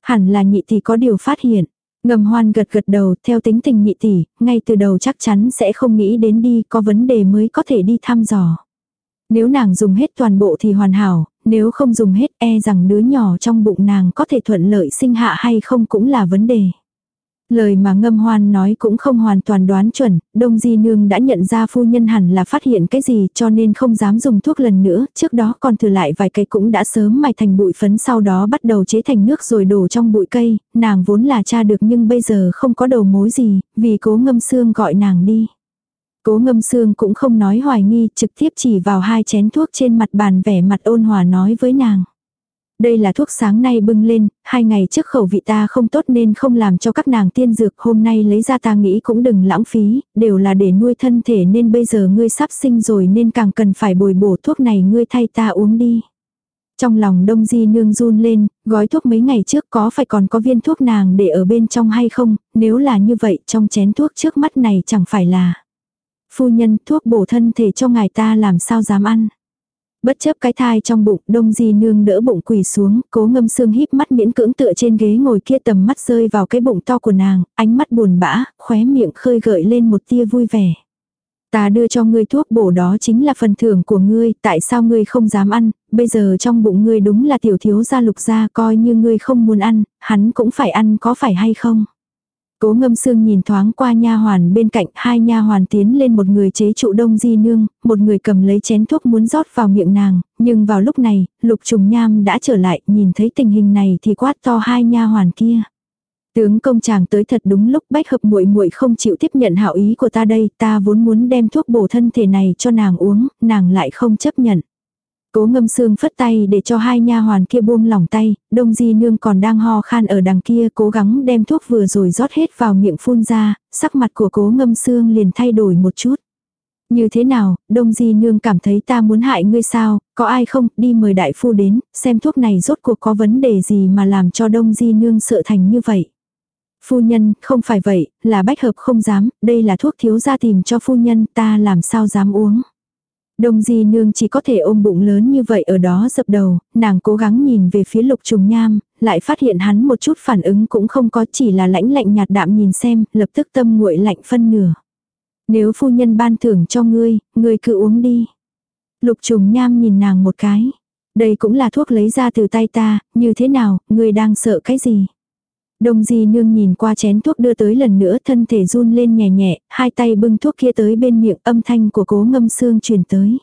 Hẳn là nhị tỷ có điều phát hiện. Ngầm hoan gật gật đầu theo tính tình nhị tỷ, ngay từ đầu chắc chắn sẽ không nghĩ đến đi có vấn đề mới có thể đi thăm dò. Nếu nàng dùng hết toàn bộ thì hoàn hảo, nếu không dùng hết e rằng đứa nhỏ trong bụng nàng có thể thuận lợi sinh hạ hay không cũng là vấn đề. Lời mà ngâm hoan nói cũng không hoàn toàn đoán chuẩn, đông di nương đã nhận ra phu nhân hẳn là phát hiện cái gì cho nên không dám dùng thuốc lần nữa, trước đó còn thừa lại vài cây cũng đã sớm mài thành bụi phấn sau đó bắt đầu chế thành nước rồi đổ trong bụi cây, nàng vốn là cha được nhưng bây giờ không có đầu mối gì, vì cố ngâm xương gọi nàng đi. Cố ngâm xương cũng không nói hoài nghi, trực tiếp chỉ vào hai chén thuốc trên mặt bàn vẻ mặt ôn hòa nói với nàng. Đây là thuốc sáng nay bưng lên, hai ngày trước khẩu vị ta không tốt nên không làm cho các nàng tiên dược hôm nay lấy ra ta nghĩ cũng đừng lãng phí, đều là để nuôi thân thể nên bây giờ ngươi sắp sinh rồi nên càng cần phải bồi bổ thuốc này ngươi thay ta uống đi. Trong lòng đông di nương run lên, gói thuốc mấy ngày trước có phải còn có viên thuốc nàng để ở bên trong hay không, nếu là như vậy trong chén thuốc trước mắt này chẳng phải là. Phu nhân thuốc bổ thân thể cho ngài ta làm sao dám ăn. Bất chấp cái thai trong bụng, đông di nương đỡ bụng quỳ xuống, cố ngâm xương híp mắt miễn cưỡng tựa trên ghế ngồi kia tầm mắt rơi vào cái bụng to của nàng, ánh mắt buồn bã, khóe miệng khơi gợi lên một tia vui vẻ. Ta đưa cho ngươi thuốc bổ đó chính là phần thưởng của ngươi, tại sao ngươi không dám ăn, bây giờ trong bụng ngươi đúng là tiểu thiếu gia lục gia coi như ngươi không muốn ăn, hắn cũng phải ăn có phải hay không. Cố ngâm sương nhìn thoáng qua nha hoàn bên cạnh, hai nha hoàn tiến lên một người chế trụ đông di nương, một người cầm lấy chén thuốc muốn rót vào miệng nàng, nhưng vào lúc này, lục trùng nham đã trở lại, nhìn thấy tình hình này thì quát to hai nha hoàn kia. Tướng công chàng tới thật đúng lúc bách hợp muội muội không chịu tiếp nhận hảo ý của ta đây, ta vốn muốn đem thuốc bổ thân thể này cho nàng uống, nàng lại không chấp nhận. Cố ngâm xương phất tay để cho hai nha hoàn kia buông lỏng tay, đông di nương còn đang ho khan ở đằng kia cố gắng đem thuốc vừa rồi rót hết vào miệng phun ra, sắc mặt của cố ngâm xương liền thay đổi một chút. Như thế nào, đông di nương cảm thấy ta muốn hại ngươi sao, có ai không, đi mời đại phu đến, xem thuốc này rốt cuộc có vấn đề gì mà làm cho đông di nương sợ thành như vậy. Phu nhân, không phải vậy, là bách hợp không dám, đây là thuốc thiếu gia tìm cho phu nhân, ta làm sao dám uống. Đông di nương chỉ có thể ôm bụng lớn như vậy ở đó dập đầu, nàng cố gắng nhìn về phía lục trùng nham, lại phát hiện hắn một chút phản ứng cũng không có chỉ là lãnh lạnh nhạt đạm nhìn xem, lập tức tâm nguội lạnh phân nửa. Nếu phu nhân ban thưởng cho ngươi, ngươi cứ uống đi. Lục trùng nham nhìn nàng một cái. Đây cũng là thuốc lấy ra từ tay ta, như thế nào, ngươi đang sợ cái gì? Đông di nương nhìn qua chén thuốc đưa tới lần nữa thân thể run lên nhẹ nhẹ, hai tay bưng thuốc kia tới bên miệng âm thanh của cố ngâm xương truyền tới.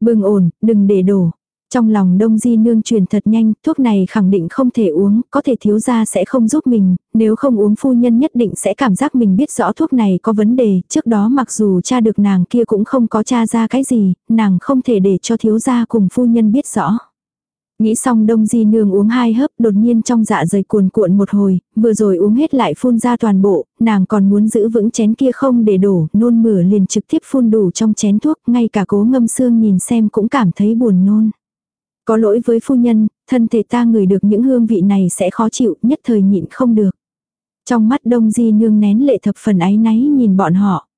Bưng ổn, đừng để đổ. Trong lòng đông di nương truyền thật nhanh, thuốc này khẳng định không thể uống, có thể thiếu ra sẽ không giúp mình, nếu không uống phu nhân nhất định sẽ cảm giác mình biết rõ thuốc này có vấn đề, trước đó mặc dù cha được nàng kia cũng không có cha ra cái gì, nàng không thể để cho thiếu gia cùng phu nhân biết rõ. Nghĩ xong đông di nương uống hai hớp đột nhiên trong dạ dày cuồn cuộn một hồi, vừa rồi uống hết lại phun ra toàn bộ, nàng còn muốn giữ vững chén kia không để đổ, nôn mửa liền trực tiếp phun đủ trong chén thuốc, ngay cả cố ngâm xương nhìn xem cũng cảm thấy buồn nôn. Có lỗi với phu nhân, thân thể ta ngửi được những hương vị này sẽ khó chịu, nhất thời nhịn không được. Trong mắt đông di nương nén lệ thập phần áy náy nhìn bọn họ.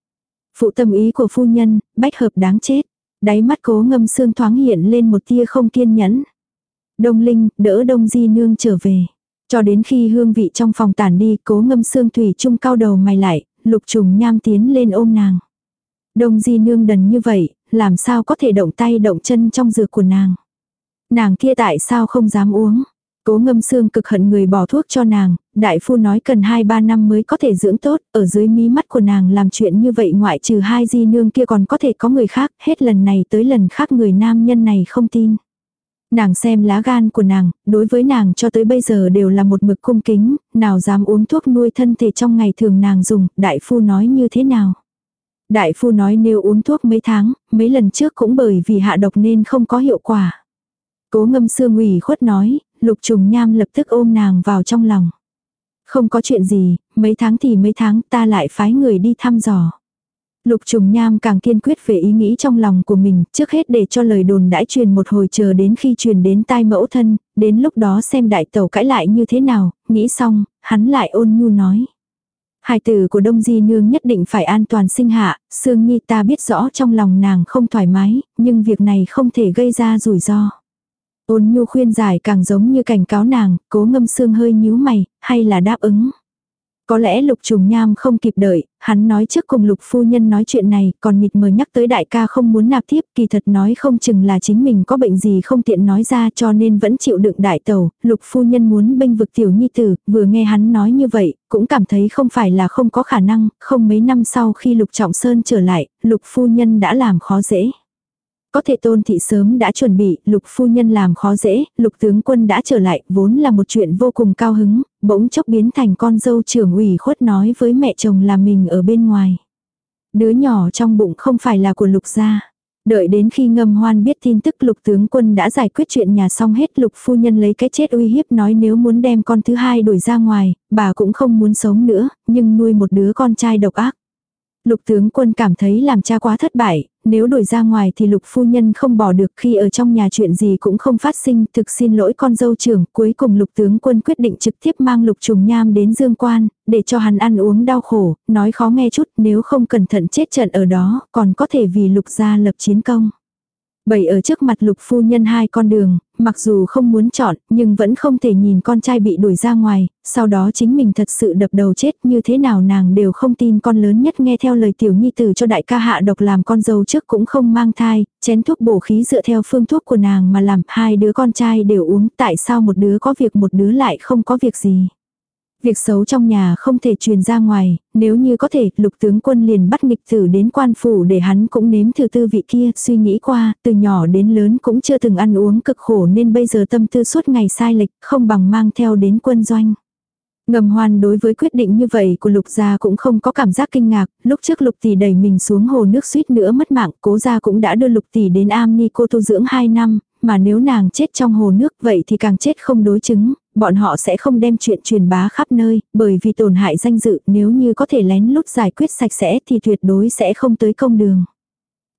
Phụ tâm ý của phu nhân, bách hợp đáng chết. Đáy mắt cố ngâm xương thoáng hiện lên một tia không kiên nhẫn. Đông Linh, đỡ Đông Di Nương trở về. Cho đến khi hương vị trong phòng tản đi, cố ngâm xương thủy trung cao đầu mày lại, lục trùng nham tiến lên ôm nàng. Đông Di Nương đần như vậy, làm sao có thể động tay động chân trong dược của nàng. Nàng kia tại sao không dám uống. Cố ngâm xương cực hận người bỏ thuốc cho nàng, đại phu nói cần 2-3 năm mới có thể dưỡng tốt, ở dưới mí mắt của nàng làm chuyện như vậy ngoại trừ hai di nương kia còn có thể có người khác, hết lần này tới lần khác người nam nhân này không tin. Nàng xem lá gan của nàng, đối với nàng cho tới bây giờ đều là một mực cung kính, nào dám uống thuốc nuôi thân thể trong ngày thường nàng dùng, đại phu nói như thế nào. Đại phu nói nếu uống thuốc mấy tháng, mấy lần trước cũng bởi vì hạ độc nên không có hiệu quả. Cố ngâm xương ủy khuất nói, lục trùng nham lập tức ôm nàng vào trong lòng. Không có chuyện gì, mấy tháng thì mấy tháng ta lại phái người đi thăm dò. Lục trùng nham càng kiên quyết về ý nghĩ trong lòng của mình, trước hết để cho lời đồn đãi truyền một hồi chờ đến khi truyền đến tai mẫu thân, đến lúc đó xem đại tẩu cãi lại như thế nào, nghĩ xong, hắn lại ôn nhu nói. Hài tử của Đông Di Nương nhất định phải an toàn sinh hạ, Sương Nhi ta biết rõ trong lòng nàng không thoải mái, nhưng việc này không thể gây ra rủi ro. Ôn nhu khuyên giải càng giống như cảnh cáo nàng, cố ngâm Sương hơi nhíu mày, hay là đáp ứng. Có lẽ lục trùng nham không kịp đợi, hắn nói trước cùng lục phu nhân nói chuyện này, còn mịt mờ nhắc tới đại ca không muốn nạp tiếp, kỳ thật nói không chừng là chính mình có bệnh gì không tiện nói ra cho nên vẫn chịu đựng đại tẩu, lục phu nhân muốn bênh vực tiểu nhi tử, vừa nghe hắn nói như vậy, cũng cảm thấy không phải là không có khả năng, không mấy năm sau khi lục trọng sơn trở lại, lục phu nhân đã làm khó dễ. Có thể tôn thị sớm đã chuẩn bị, lục phu nhân làm khó dễ, lục tướng quân đã trở lại, vốn là một chuyện vô cùng cao hứng, bỗng chốc biến thành con dâu trưởng ủy khuất nói với mẹ chồng là mình ở bên ngoài. Đứa nhỏ trong bụng không phải là của lục gia. Đợi đến khi ngâm hoan biết tin tức lục tướng quân đã giải quyết chuyện nhà xong hết lục phu nhân lấy cái chết uy hiếp nói nếu muốn đem con thứ hai đuổi ra ngoài, bà cũng không muốn sống nữa, nhưng nuôi một đứa con trai độc ác. Lục tướng quân cảm thấy làm cha quá thất bại, nếu đổi ra ngoài thì lục phu nhân không bỏ được khi ở trong nhà chuyện gì cũng không phát sinh, thực xin lỗi con dâu trưởng, cuối cùng lục tướng quân quyết định trực tiếp mang lục trùng nham đến dương quan, để cho hắn ăn uống đau khổ, nói khó nghe chút nếu không cẩn thận chết trận ở đó, còn có thể vì lục gia lập chiến công. Bày ở trước mặt lục phu nhân hai con đường, mặc dù không muốn chọn, nhưng vẫn không thể nhìn con trai bị đuổi ra ngoài, sau đó chính mình thật sự đập đầu chết như thế nào nàng đều không tin con lớn nhất nghe theo lời tiểu nhi tử cho đại ca hạ độc làm con dâu trước cũng không mang thai, chén thuốc bổ khí dựa theo phương thuốc của nàng mà làm hai đứa con trai đều uống tại sao một đứa có việc một đứa lại không có việc gì. Việc xấu trong nhà không thể truyền ra ngoài, nếu như có thể, lục tướng quân liền bắt nghịch tử đến quan phủ để hắn cũng nếm thử tư vị kia, suy nghĩ qua, từ nhỏ đến lớn cũng chưa từng ăn uống cực khổ nên bây giờ tâm tư suốt ngày sai lệch, không bằng mang theo đến quân doanh. Ngầm hoan đối với quyết định như vậy của lục gia cũng không có cảm giác kinh ngạc, lúc trước lục tỷ đẩy mình xuống hồ nước suýt nữa mất mạng, cố gia cũng đã đưa lục tỷ đến am ni cô tu dưỡng 2 năm, mà nếu nàng chết trong hồ nước vậy thì càng chết không đối chứng, bọn họ sẽ không đem chuyện truyền bá khắp nơi, bởi vì tổn hại danh dự nếu như có thể lén lút giải quyết sạch sẽ thì tuyệt đối sẽ không tới công đường.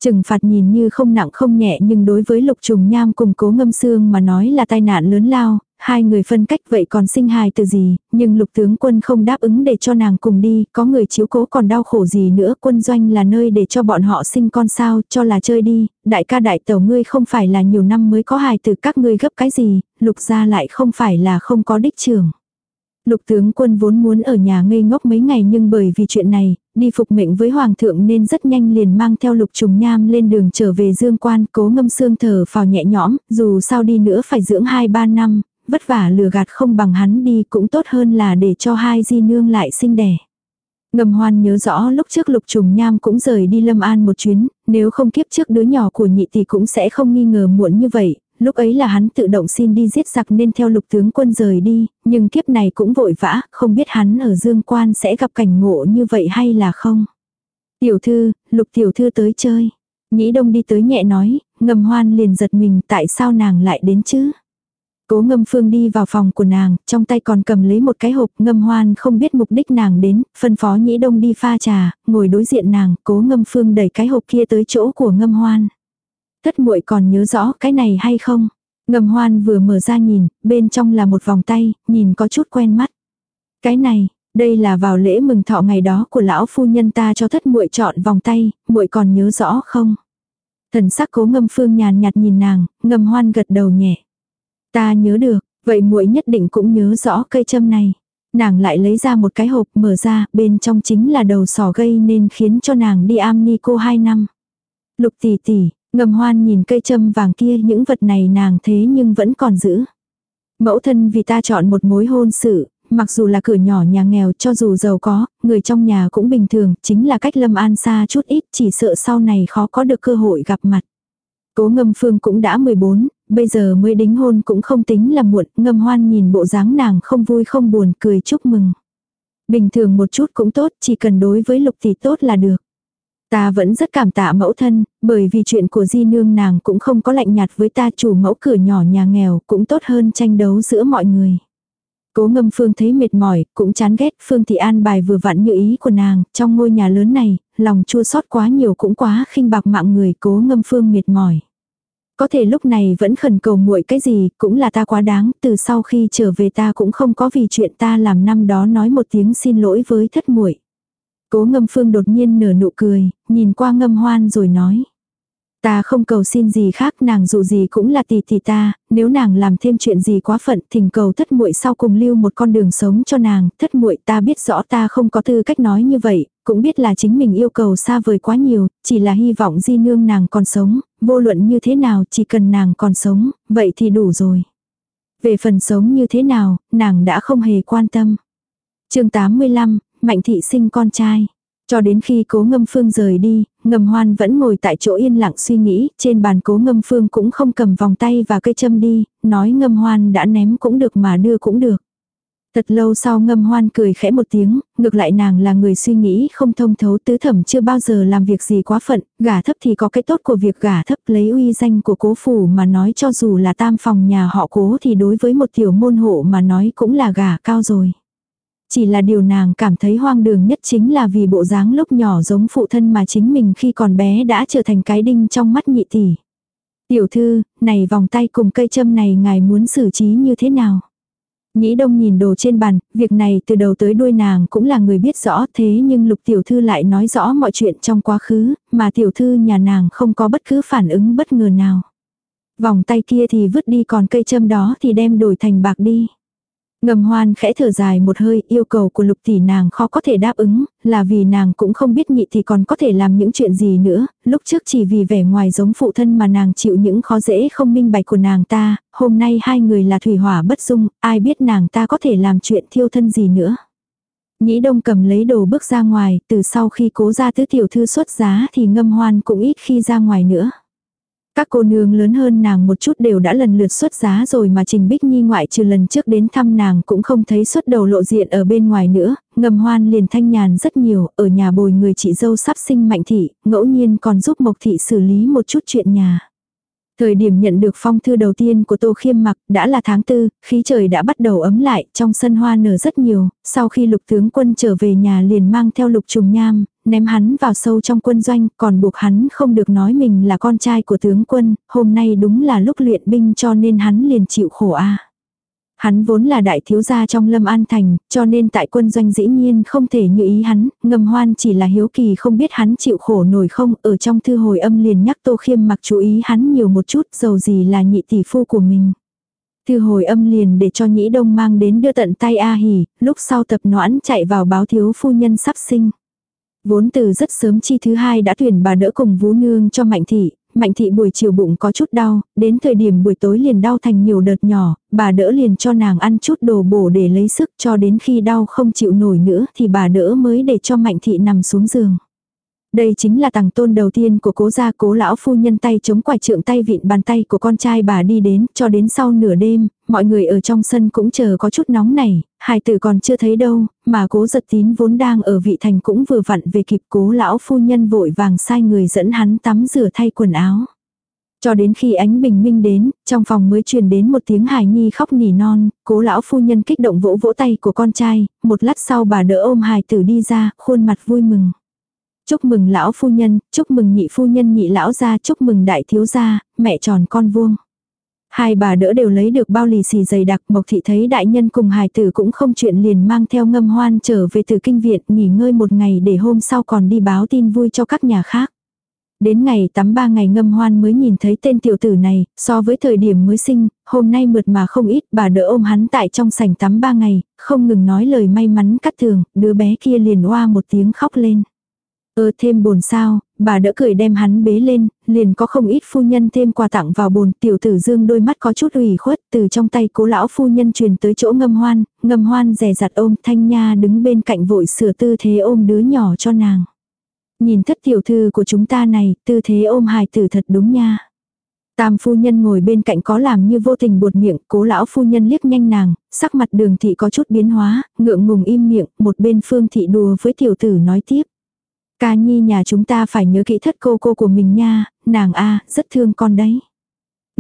Trừng phạt nhìn như không nặng không nhẹ nhưng đối với lục trùng nham cùng cố ngâm xương mà nói là tai nạn lớn lao, hai người phân cách vậy còn sinh hài từ gì, nhưng lục tướng quân không đáp ứng để cho nàng cùng đi, có người chiếu cố còn đau khổ gì nữa, quân doanh là nơi để cho bọn họ sinh con sao, cho là chơi đi, đại ca đại tẩu ngươi không phải là nhiều năm mới có hài từ các ngươi gấp cái gì, lục gia lại không phải là không có đích trưởng. Lục tướng quân vốn muốn ở nhà ngây ngốc mấy ngày nhưng bởi vì chuyện này, đi phục mệnh với hoàng thượng nên rất nhanh liền mang theo lục trùng nham lên đường trở về dương quan cố ngâm xương thở phào nhẹ nhõm, dù sao đi nữa phải dưỡng 2-3 năm, vất vả lừa gạt không bằng hắn đi cũng tốt hơn là để cho hai di nương lại sinh đẻ. Ngầm hoan nhớ rõ lúc trước lục trùng nham cũng rời đi lâm an một chuyến, nếu không kiếp trước đứa nhỏ của nhị thì cũng sẽ không nghi ngờ muộn như vậy, lúc ấy là hắn tự động xin đi giết giặc nên theo lục tướng quân rời đi, nhưng kiếp này cũng vội vã, không biết hắn ở dương quan sẽ gặp cảnh ngộ như vậy hay là không. Tiểu thư, lục tiểu thư tới chơi. Nhĩ đông đi tới nhẹ nói, ngầm hoan liền giật mình tại sao nàng lại đến chứ. Cố ngâm phương đi vào phòng của nàng, trong tay còn cầm lấy một cái hộp ngâm hoan không biết mục đích nàng đến, phân phó nhĩ đông đi pha trà, ngồi đối diện nàng, cố ngâm phương đẩy cái hộp kia tới chỗ của ngâm hoan. Thất muội còn nhớ rõ cái này hay không? Ngâm hoan vừa mở ra nhìn, bên trong là một vòng tay, nhìn có chút quen mắt. Cái này, đây là vào lễ mừng thọ ngày đó của lão phu nhân ta cho thất muội chọn vòng tay, muội còn nhớ rõ không? Thần sắc cố ngâm phương nhàn nhạt nhìn nàng, ngâm hoan gật đầu nhẹ. Ta nhớ được, vậy muội nhất định cũng nhớ rõ cây châm này. Nàng lại lấy ra một cái hộp mở ra, bên trong chính là đầu sỏ gây nên khiến cho nàng đi am ni cô 2 năm. Lục tỷ tỷ, ngầm hoan nhìn cây châm vàng kia những vật này nàng thế nhưng vẫn còn giữ. Mẫu thân vì ta chọn một mối hôn sự, mặc dù là cửa nhỏ nhà nghèo cho dù giàu có, người trong nhà cũng bình thường, chính là cách lâm an xa chút ít chỉ sợ sau này khó có được cơ hội gặp mặt. Cố ngâm phương cũng đã 14, bây giờ mới đính hôn cũng không tính là muộn, ngâm hoan nhìn bộ dáng nàng không vui không buồn cười chúc mừng. Bình thường một chút cũng tốt, chỉ cần đối với lục thì tốt là được. Ta vẫn rất cảm tạ mẫu thân, bởi vì chuyện của di nương nàng cũng không có lạnh nhạt với ta chủ mẫu cửa nhỏ nhà nghèo cũng tốt hơn tranh đấu giữa mọi người. Cố ngâm phương thấy mệt mỏi, cũng chán ghét Phương Thị An bài vừa vặn như ý của nàng, trong ngôi nhà lớn này, lòng chua xót quá nhiều cũng quá khinh bạc mạng người cố ngâm phương mệt mỏi. Có thể lúc này vẫn khẩn cầu muội cái gì, cũng là ta quá đáng, từ sau khi trở về ta cũng không có vì chuyện ta làm năm đó nói một tiếng xin lỗi với thất muội. Cố ngâm phương đột nhiên nở nụ cười, nhìn qua ngâm hoan rồi nói. Ta không cầu xin gì khác nàng dù gì cũng là tỷ tỷ ta, nếu nàng làm thêm chuyện gì quá phận thỉnh cầu thất muội sau cùng lưu một con đường sống cho nàng, thất muội ta biết rõ ta không có tư cách nói như vậy, cũng biết là chính mình yêu cầu xa vời quá nhiều, chỉ là hy vọng di nương nàng còn sống, vô luận như thế nào chỉ cần nàng còn sống, vậy thì đủ rồi. Về phần sống như thế nào, nàng đã không hề quan tâm. chương 85, Mạnh thị sinh con trai. Cho đến khi cố ngâm phương rời đi, ngầm hoan vẫn ngồi tại chỗ yên lặng suy nghĩ, trên bàn cố ngâm phương cũng không cầm vòng tay và cây châm đi, nói ngâm hoan đã ném cũng được mà đưa cũng được. Thật lâu sau ngâm hoan cười khẽ một tiếng, ngược lại nàng là người suy nghĩ không thông thấu tứ thẩm chưa bao giờ làm việc gì quá phận, gả thấp thì có cái tốt của việc gả thấp lấy uy danh của cố phủ mà nói cho dù là tam phòng nhà họ cố thì đối với một tiểu môn hộ mà nói cũng là gả cao rồi. Chỉ là điều nàng cảm thấy hoang đường nhất chính là vì bộ dáng lúc nhỏ giống phụ thân mà chính mình khi còn bé đã trở thành cái đinh trong mắt nhị tỷ. Tiểu thư, này vòng tay cùng cây châm này ngài muốn xử trí như thế nào? Nhĩ đông nhìn đồ trên bàn, việc này từ đầu tới đuôi nàng cũng là người biết rõ thế nhưng lục tiểu thư lại nói rõ mọi chuyện trong quá khứ, mà tiểu thư nhà nàng không có bất cứ phản ứng bất ngờ nào. Vòng tay kia thì vứt đi còn cây châm đó thì đem đổi thành bạc đi. Ngầm hoan khẽ thở dài một hơi, yêu cầu của lục tỷ nàng khó có thể đáp ứng, là vì nàng cũng không biết nhị thì còn có thể làm những chuyện gì nữa, lúc trước chỉ vì vẻ ngoài giống phụ thân mà nàng chịu những khó dễ không minh bạch của nàng ta, hôm nay hai người là thủy hỏa bất dung, ai biết nàng ta có thể làm chuyện thiêu thân gì nữa. Nhĩ đông cầm lấy đồ bước ra ngoài, từ sau khi cố ra tứ tiểu thư xuất giá thì ngâm hoan cũng ít khi ra ngoài nữa. Các cô nương lớn hơn nàng một chút đều đã lần lượt xuất giá rồi mà Trình Bích Nhi ngoại trừ lần trước đến thăm nàng cũng không thấy xuất đầu lộ diện ở bên ngoài nữa, ngầm hoan liền thanh nhàn rất nhiều, ở nhà bồi người chị dâu sắp sinh mạnh thị, ngẫu nhiên còn giúp Mộc thị xử lý một chút chuyện nhà. Thời điểm nhận được phong thư đầu tiên của Tô Khiêm mặc đã là tháng tư, khí trời đã bắt đầu ấm lại, trong sân hoa nở rất nhiều, sau khi lục tướng quân trở về nhà liền mang theo lục trùng nham, ném hắn vào sâu trong quân doanh, còn buộc hắn không được nói mình là con trai của tướng quân, hôm nay đúng là lúc luyện binh cho nên hắn liền chịu khổ a. Hắn vốn là đại thiếu gia trong lâm an thành, cho nên tại quân doanh dĩ nhiên không thể như ý hắn, ngầm hoan chỉ là hiếu kỳ không biết hắn chịu khổ nổi không, ở trong thư hồi âm liền nhắc tô khiêm mặc chú ý hắn nhiều một chút, dầu gì là nhị tỷ phu của mình. Thư hồi âm liền để cho nhĩ đông mang đến đưa tận tay A hỉ, lúc sau tập noãn chạy vào báo thiếu phu nhân sắp sinh. Vốn từ rất sớm chi thứ hai đã tuyển bà đỡ cùng vú nương cho mạnh thị, mạnh thị buổi chiều bụng có chút đau, đến thời điểm buổi tối liền đau thành nhiều đợt nhỏ, bà đỡ liền cho nàng ăn chút đồ bổ để lấy sức cho đến khi đau không chịu nổi nữa thì bà đỡ mới để cho mạnh thị nằm xuống giường. Đây chính là tàng tôn đầu tiên của cố gia cố lão phu nhân tay chống quải trượng tay vịn bàn tay của con trai bà đi đến, cho đến sau nửa đêm, mọi người ở trong sân cũng chờ có chút nóng này, hài tử còn chưa thấy đâu, mà cố giật tín vốn đang ở vị thành cũng vừa vặn về kịp cố lão phu nhân vội vàng sai người dẫn hắn tắm rửa thay quần áo. Cho đến khi ánh bình minh đến, trong phòng mới truyền đến một tiếng hài nhi khóc nỉ non, cố lão phu nhân kích động vỗ vỗ tay của con trai, một lát sau bà đỡ ôm hài tử đi ra, khuôn mặt vui mừng. Chúc mừng lão phu nhân, chúc mừng nhị phu nhân nhị lão gia, chúc mừng đại thiếu gia, mẹ tròn con vuông. Hai bà đỡ đều lấy được bao lì xì dày đặc, Mộc thị thấy đại nhân cùng hài tử cũng không chuyện liền mang theo ngâm hoan trở về từ kinh viện nghỉ ngơi một ngày để hôm sau còn đi báo tin vui cho các nhà khác. Đến ngày tắm ba ngày ngâm hoan mới nhìn thấy tên tiểu tử này, so với thời điểm mới sinh, hôm nay mượt mà không ít, bà đỡ ôm hắn tại trong sảnh tắm ba ngày, không ngừng nói lời may mắn cắt thường, đứa bé kia liền oa một tiếng khóc lên. Ơ thêm bồn sao, bà đỡ cười đem hắn bế lên, liền có không ít phu nhân thêm quà tặng vào bồn, tiểu tử dương đôi mắt có chút ủy khuất, từ trong tay cố lão phu nhân truyền tới chỗ ngâm hoan, ngâm hoan rè rặt ôm thanh nha đứng bên cạnh vội sửa tư thế ôm đứa nhỏ cho nàng. Nhìn thất tiểu thư của chúng ta này, tư thế ôm hài tử thật đúng nha. Tam phu nhân ngồi bên cạnh có làm như vô tình buột miệng, cố lão phu nhân liếc nhanh nàng, sắc mặt đường thị có chút biến hóa, ngượng ngùng im miệng, một bên phương thị đùa với tiểu tử nói tiếp. Ca nhi nhà chúng ta phải nhớ kỹ thất cô cô của mình nha, nàng a rất thương con đấy.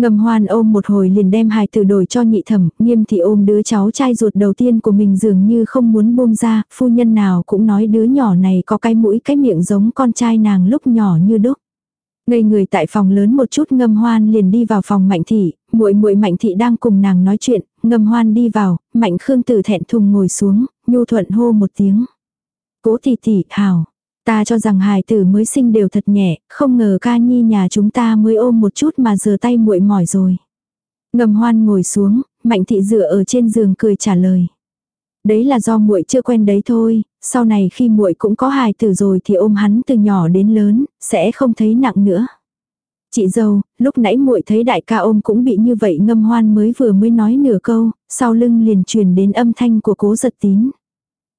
Ngầm hoan ôm một hồi liền đem hài tử đổi cho nhị thẩm, nghiêm thị ôm đứa cháu trai ruột đầu tiên của mình dường như không muốn buông ra, phu nhân nào cũng nói đứa nhỏ này có cái mũi cái miệng giống con trai nàng lúc nhỏ như đúc. Ngây người tại phòng lớn một chút ngâm hoan liền đi vào phòng mạnh thị, muội muội mạnh thị đang cùng nàng nói chuyện, ngâm hoan đi vào, mạnh khương tử thẹn thùng ngồi xuống, nhu thuận hô một tiếng. Cố tỷ tỷ, hào. Ta cho rằng hài tử mới sinh đều thật nhẹ, không ngờ ca nhi nhà chúng ta mới ôm một chút mà giờ tay muội mỏi rồi. Ngầm hoan ngồi xuống, mạnh thị dựa ở trên giường cười trả lời. Đấy là do muội chưa quen đấy thôi, sau này khi muội cũng có hài tử rồi thì ôm hắn từ nhỏ đến lớn, sẽ không thấy nặng nữa. Chị dâu, lúc nãy muội thấy đại ca ôm cũng bị như vậy ngâm hoan mới vừa mới nói nửa câu, sau lưng liền truyền đến âm thanh của cố giật tín.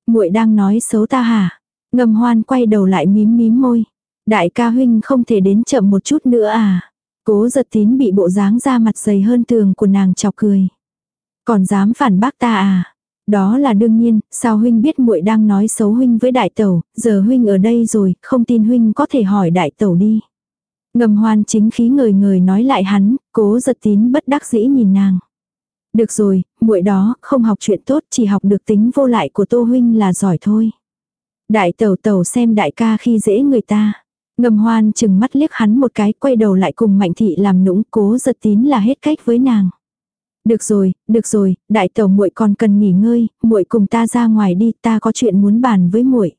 muội đang nói xấu ta hả? Ngâm hoan quay đầu lại mím mím môi. Đại ca huynh không thể đến chậm một chút nữa à? Cố giật tín bị bộ dáng ra mặt dày hơn tường của nàng chọc cười. Còn dám phản bác ta à? Đó là đương nhiên, sao huynh biết muội đang nói xấu huynh với đại tẩu, giờ huynh ở đây rồi, không tin huynh có thể hỏi đại tẩu đi. Ngầm hoan chính khí người người nói lại hắn, cố giật tín bất đắc dĩ nhìn nàng. Được rồi, muội đó, không học chuyện tốt, chỉ học được tính vô lại của tô huynh là giỏi thôi. Đại tẩu tẩu xem đại ca khi dễ người ta. Ngầm hoan chừng mắt liếc hắn một cái quay đầu lại cùng mạnh thị làm nũng cố giật tín là hết cách với nàng. Được rồi, được rồi, đại tẩu muội còn cần nghỉ ngơi, muội cùng ta ra ngoài đi, ta có chuyện muốn bàn với muội.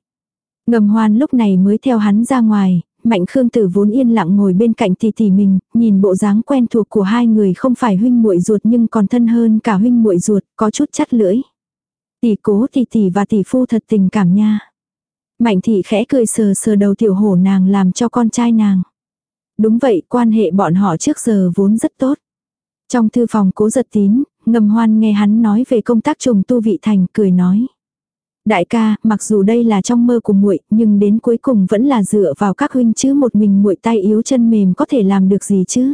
Ngầm hoan lúc này mới theo hắn ra ngoài, mạnh khương tử vốn yên lặng ngồi bên cạnh tỷ tỷ mình, nhìn bộ dáng quen thuộc của hai người không phải huynh muội ruột nhưng còn thân hơn cả huynh muội ruột, có chút chắt lưỡi. Tỷ cố tỷ tỷ và tỷ phu thật tình cảm nha. Mạnh thị khẽ cười sờ sờ đầu tiểu hổ nàng làm cho con trai nàng. Đúng vậy, quan hệ bọn họ trước giờ vốn rất tốt. Trong thư phòng cố giật tín, ngầm hoan nghe hắn nói về công tác trùng tu vị thành, cười nói. Đại ca, mặc dù đây là trong mơ của muội, nhưng đến cuối cùng vẫn là dựa vào các huynh chứ một mình muội tay yếu chân mềm có thể làm được gì chứ?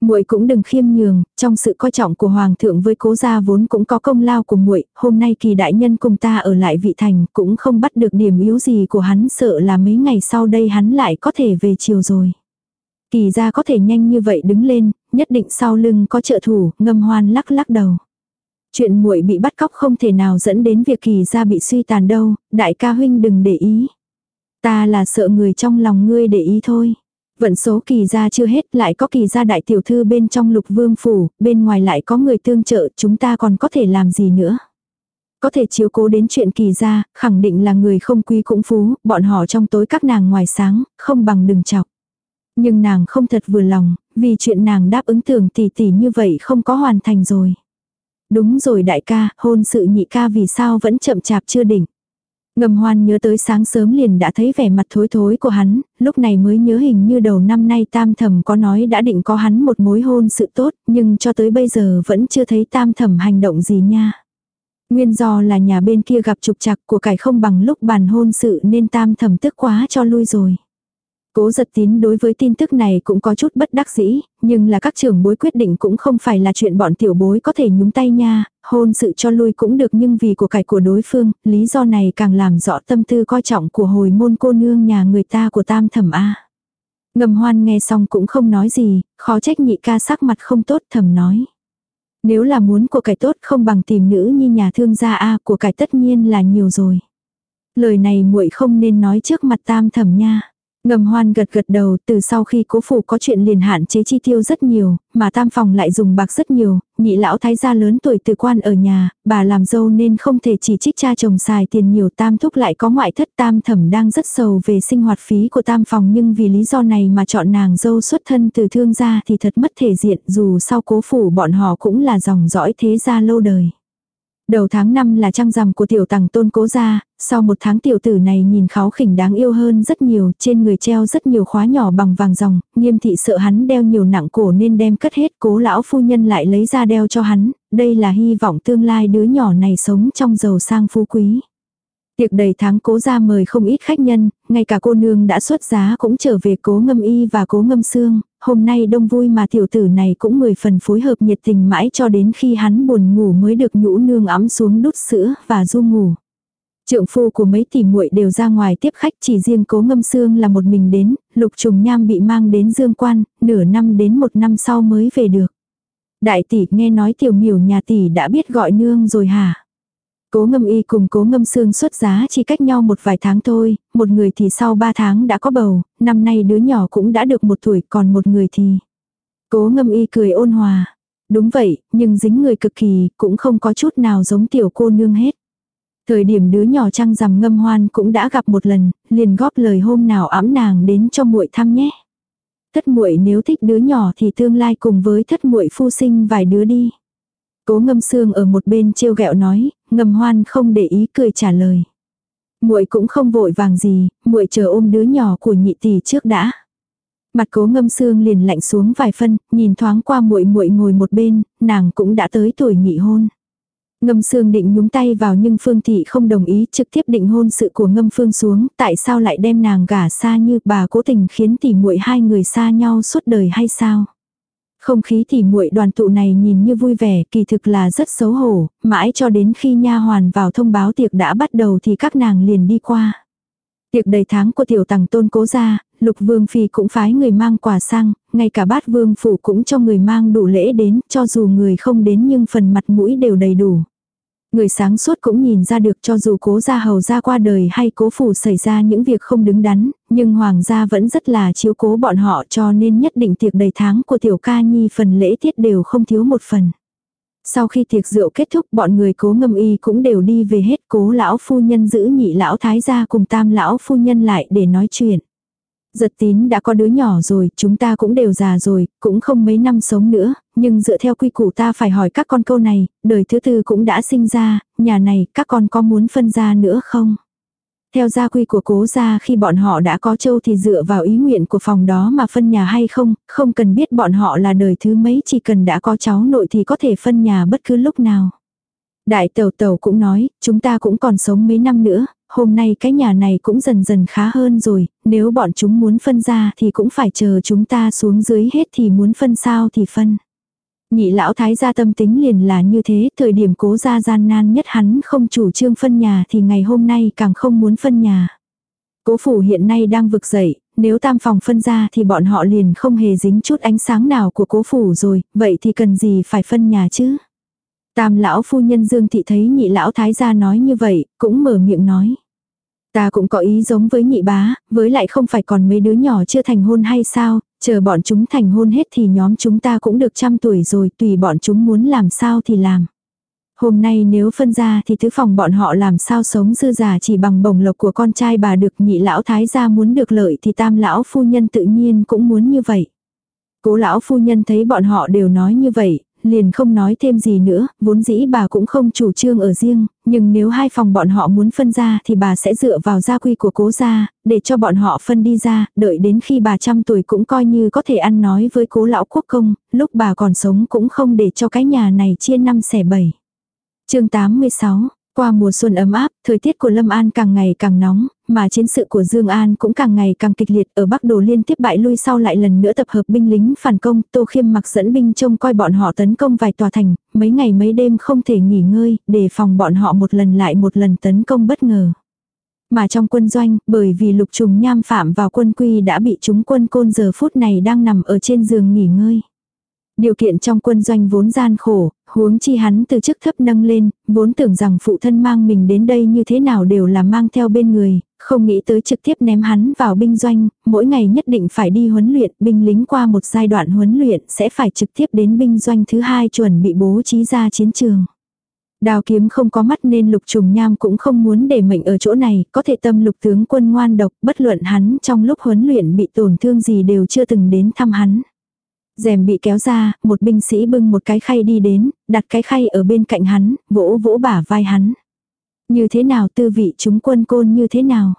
Muội cũng đừng khiêm nhường, trong sự coi trọng của hoàng thượng với cố gia vốn cũng có công lao của muội, hôm nay kỳ đại nhân cùng ta ở lại vị thành, cũng không bắt được điểm yếu gì của hắn, sợ là mấy ngày sau đây hắn lại có thể về chiều rồi. Kỳ gia có thể nhanh như vậy đứng lên, nhất định sau lưng có trợ thủ, ngâm hoan lắc lắc đầu. Chuyện muội bị bắt cóc không thể nào dẫn đến việc kỳ gia bị suy tàn đâu, đại ca huynh đừng để ý. Ta là sợ người trong lòng ngươi để ý thôi. Vận số kỳ gia chưa hết lại có kỳ gia đại tiểu thư bên trong lục vương phủ, bên ngoài lại có người tương trợ, chúng ta còn có thể làm gì nữa. Có thể chiếu cố đến chuyện kỳ gia, khẳng định là người không quý cũng phú, bọn họ trong tối các nàng ngoài sáng, không bằng đừng chọc. Nhưng nàng không thật vừa lòng, vì chuyện nàng đáp ứng tưởng tỷ tỷ như vậy không có hoàn thành rồi. Đúng rồi đại ca, hôn sự nhị ca vì sao vẫn chậm chạp chưa đỉnh. Ngầm hoan nhớ tới sáng sớm liền đã thấy vẻ mặt thối thối của hắn, lúc này mới nhớ hình như đầu năm nay tam thẩm có nói đã định có hắn một mối hôn sự tốt, nhưng cho tới bây giờ vẫn chưa thấy tam thẩm hành động gì nha. Nguyên do là nhà bên kia gặp trục trặc của cải không bằng lúc bàn hôn sự nên tam thẩm tức quá cho lui rồi. Cố giật tín đối với tin tức này cũng có chút bất đắc dĩ, nhưng là các trưởng bối quyết định cũng không phải là chuyện bọn tiểu bối có thể nhúng tay nha, hôn sự cho lui cũng được nhưng vì của cải của đối phương, lý do này càng làm rõ tâm tư coi trọng của hồi môn cô nương nhà người ta của tam thẩm A. Ngầm hoan nghe xong cũng không nói gì, khó trách nhị ca sắc mặt không tốt thầm nói. Nếu là muốn của cải tốt không bằng tìm nữ như nhà thương gia A của cải tất nhiên là nhiều rồi. Lời này muội không nên nói trước mặt tam thẩm nha. Ngầm hoan gật gật đầu từ sau khi cố phủ có chuyện liền hạn chế chi tiêu rất nhiều, mà tam phòng lại dùng bạc rất nhiều, nhị lão thái gia lớn tuổi từ quan ở nhà, bà làm dâu nên không thể chỉ trích cha chồng xài tiền nhiều tam thúc lại có ngoại thất tam thẩm đang rất sầu về sinh hoạt phí của tam phòng nhưng vì lý do này mà chọn nàng dâu xuất thân từ thương gia thì thật mất thể diện dù sau cố phủ bọn họ cũng là dòng dõi thế gia lâu đời. Đầu tháng 5 là trăng rằm của tiểu tàng tôn cố gia, sau một tháng tiểu tử này nhìn kháo khỉnh đáng yêu hơn rất nhiều, trên người treo rất nhiều khóa nhỏ bằng vàng ròng, nghiêm thị sợ hắn đeo nhiều nặng cổ nên đem cất hết cố lão phu nhân lại lấy ra đeo cho hắn, đây là hy vọng tương lai đứa nhỏ này sống trong giàu sang phú quý. Tiệc đầy tháng cố ra mời không ít khách nhân, ngay cả cô nương đã xuất giá cũng trở về cố ngâm y và cố ngâm xương, hôm nay đông vui mà tiểu tử này cũng mười phần phối hợp nhiệt tình mãi cho đến khi hắn buồn ngủ mới được nhũ nương ấm xuống đút sữa và du ngủ. Trượng phu của mấy tỷ muội đều ra ngoài tiếp khách chỉ riêng cố ngâm xương là một mình đến, lục trùng nham bị mang đến dương quan, nửa năm đến một năm sau mới về được. Đại tỷ nghe nói tiểu miểu nhà tỷ đã biết gọi nương rồi hả? Cố ngâm y cùng cố ngâm xương xuất giá chỉ cách nhau một vài tháng thôi, một người thì sau ba tháng đã có bầu, năm nay đứa nhỏ cũng đã được một tuổi còn một người thì. Cố ngâm y cười ôn hòa. Đúng vậy, nhưng dính người cực kỳ, cũng không có chút nào giống tiểu cô nương hết. Thời điểm đứa nhỏ trăng rằm ngâm hoan cũng đã gặp một lần, liền góp lời hôm nào ẵm nàng đến cho muội thăm nhé. Thất muội nếu thích đứa nhỏ thì tương lai cùng với thất muội phu sinh vài đứa đi. Cố ngâm xương ở một bên trêu ghẹo nói, ngâm hoan không để ý cười trả lời. muội cũng không vội vàng gì, muội chờ ôm đứa nhỏ của nhị tỷ trước đã. Mặt cố ngâm xương liền lạnh xuống vài phân, nhìn thoáng qua muội muội ngồi một bên, nàng cũng đã tới tuổi nhị hôn. Ngâm Sương định nhúng tay vào nhưng Phương Thị không đồng ý trực tiếp định hôn sự của Ngâm Phương xuống, tại sao lại đem nàng gả xa như bà cố tình khiến tỷ muội hai người xa nhau suốt đời hay sao? Không khí thì muội đoàn tụ này nhìn như vui vẻ, kỳ thực là rất xấu hổ, mãi cho đến khi nha hoàn vào thông báo tiệc đã bắt đầu thì các nàng liền đi qua. Tiệc đầy tháng của tiểu tàng tôn cố gia, lục vương phi cũng phái người mang quà sang, ngay cả bát vương phủ cũng cho người mang đủ lễ đến, cho dù người không đến nhưng phần mặt mũi đều đầy đủ. Người sáng suốt cũng nhìn ra được cho dù cố gia hầu ra qua đời hay cố phủ xảy ra những việc không đứng đắn, nhưng hoàng gia vẫn rất là chiếu cố bọn họ cho nên nhất định tiệc đầy tháng của tiểu ca nhi phần lễ tiết đều không thiếu một phần. Sau khi tiệc rượu kết thúc bọn người cố ngâm y cũng đều đi về hết cố lão phu nhân giữ nhị lão thái gia cùng tam lão phu nhân lại để nói chuyện. Giật tín đã có đứa nhỏ rồi, chúng ta cũng đều già rồi, cũng không mấy năm sống nữa, nhưng dựa theo quy củ ta phải hỏi các con câu này, đời thứ tư cũng đã sinh ra, nhà này các con có muốn phân ra nữa không? Theo gia quy của cố gia khi bọn họ đã có châu thì dựa vào ý nguyện của phòng đó mà phân nhà hay không, không cần biết bọn họ là đời thứ mấy chỉ cần đã có cháu nội thì có thể phân nhà bất cứ lúc nào. Đại tẩu tẩu cũng nói, chúng ta cũng còn sống mấy năm nữa, hôm nay cái nhà này cũng dần dần khá hơn rồi, nếu bọn chúng muốn phân ra thì cũng phải chờ chúng ta xuống dưới hết thì muốn phân sao thì phân. Nhị lão thái gia tâm tính liền là như thế, thời điểm cố gia gian nan nhất hắn không chủ trương phân nhà thì ngày hôm nay càng không muốn phân nhà. Cố phủ hiện nay đang vực dậy, nếu tam phòng phân ra thì bọn họ liền không hề dính chút ánh sáng nào của cố phủ rồi, vậy thì cần gì phải phân nhà chứ? Tam lão phu nhân Dương Thị thấy nhị lão thái gia nói như vậy, cũng mở miệng nói. Ta cũng có ý giống với nhị bá, với lại không phải còn mấy đứa nhỏ chưa thành hôn hay sao, chờ bọn chúng thành hôn hết thì nhóm chúng ta cũng được trăm tuổi rồi, tùy bọn chúng muốn làm sao thì làm. Hôm nay nếu phân ra thì tứ phòng bọn họ làm sao sống dư giả chỉ bằng bồng lộc của con trai bà được nhị lão thái gia muốn được lợi thì tam lão phu nhân tự nhiên cũng muốn như vậy. Cố lão phu nhân thấy bọn họ đều nói như vậy, liền không nói thêm gì nữa, vốn dĩ bà cũng không chủ trương ở riêng, nhưng nếu hai phòng bọn họ muốn phân ra thì bà sẽ dựa vào gia quy của cố gia, để cho bọn họ phân đi ra, đợi đến khi bà trăm tuổi cũng coi như có thể ăn nói với cố lão quốc công, lúc bà còn sống cũng không để cho cái nhà này chia năm xẻ bảy. chương 86 qua mùa xuân ấm áp, thời tiết của Lâm An càng ngày càng nóng, mà chiến sự của Dương An cũng càng ngày càng kịch liệt ở Bắc Đồ liên tiếp bại lui sau lại lần nữa tập hợp binh lính phản công, Tô Khiêm mặc dẫn binh trông coi bọn họ tấn công vài tòa thành, mấy ngày mấy đêm không thể nghỉ ngơi, để phòng bọn họ một lần lại một lần tấn công bất ngờ. Mà trong quân doanh, bởi vì lục trùng nham phạm vào quân quy đã bị chúng quân côn giờ phút này đang nằm ở trên giường nghỉ ngơi. Điều kiện trong quân doanh vốn gian khổ, huống chi hắn từ chức thấp nâng lên, vốn tưởng rằng phụ thân mang mình đến đây như thế nào đều là mang theo bên người, không nghĩ tới trực tiếp ném hắn vào binh doanh, mỗi ngày nhất định phải đi huấn luyện, binh lính qua một giai đoạn huấn luyện sẽ phải trực tiếp đến binh doanh thứ hai chuẩn bị bố trí ra chiến trường. Đào kiếm không có mắt nên lục trùng nham cũng không muốn để mệnh ở chỗ này, có thể tâm lục tướng quân ngoan độc, bất luận hắn trong lúc huấn luyện bị tổn thương gì đều chưa từng đến thăm hắn rèm bị kéo ra, một binh sĩ bưng một cái khay đi đến, đặt cái khay ở bên cạnh hắn, vỗ vỗ bả vai hắn. Như thế nào tư vị chúng quân côn như thế nào?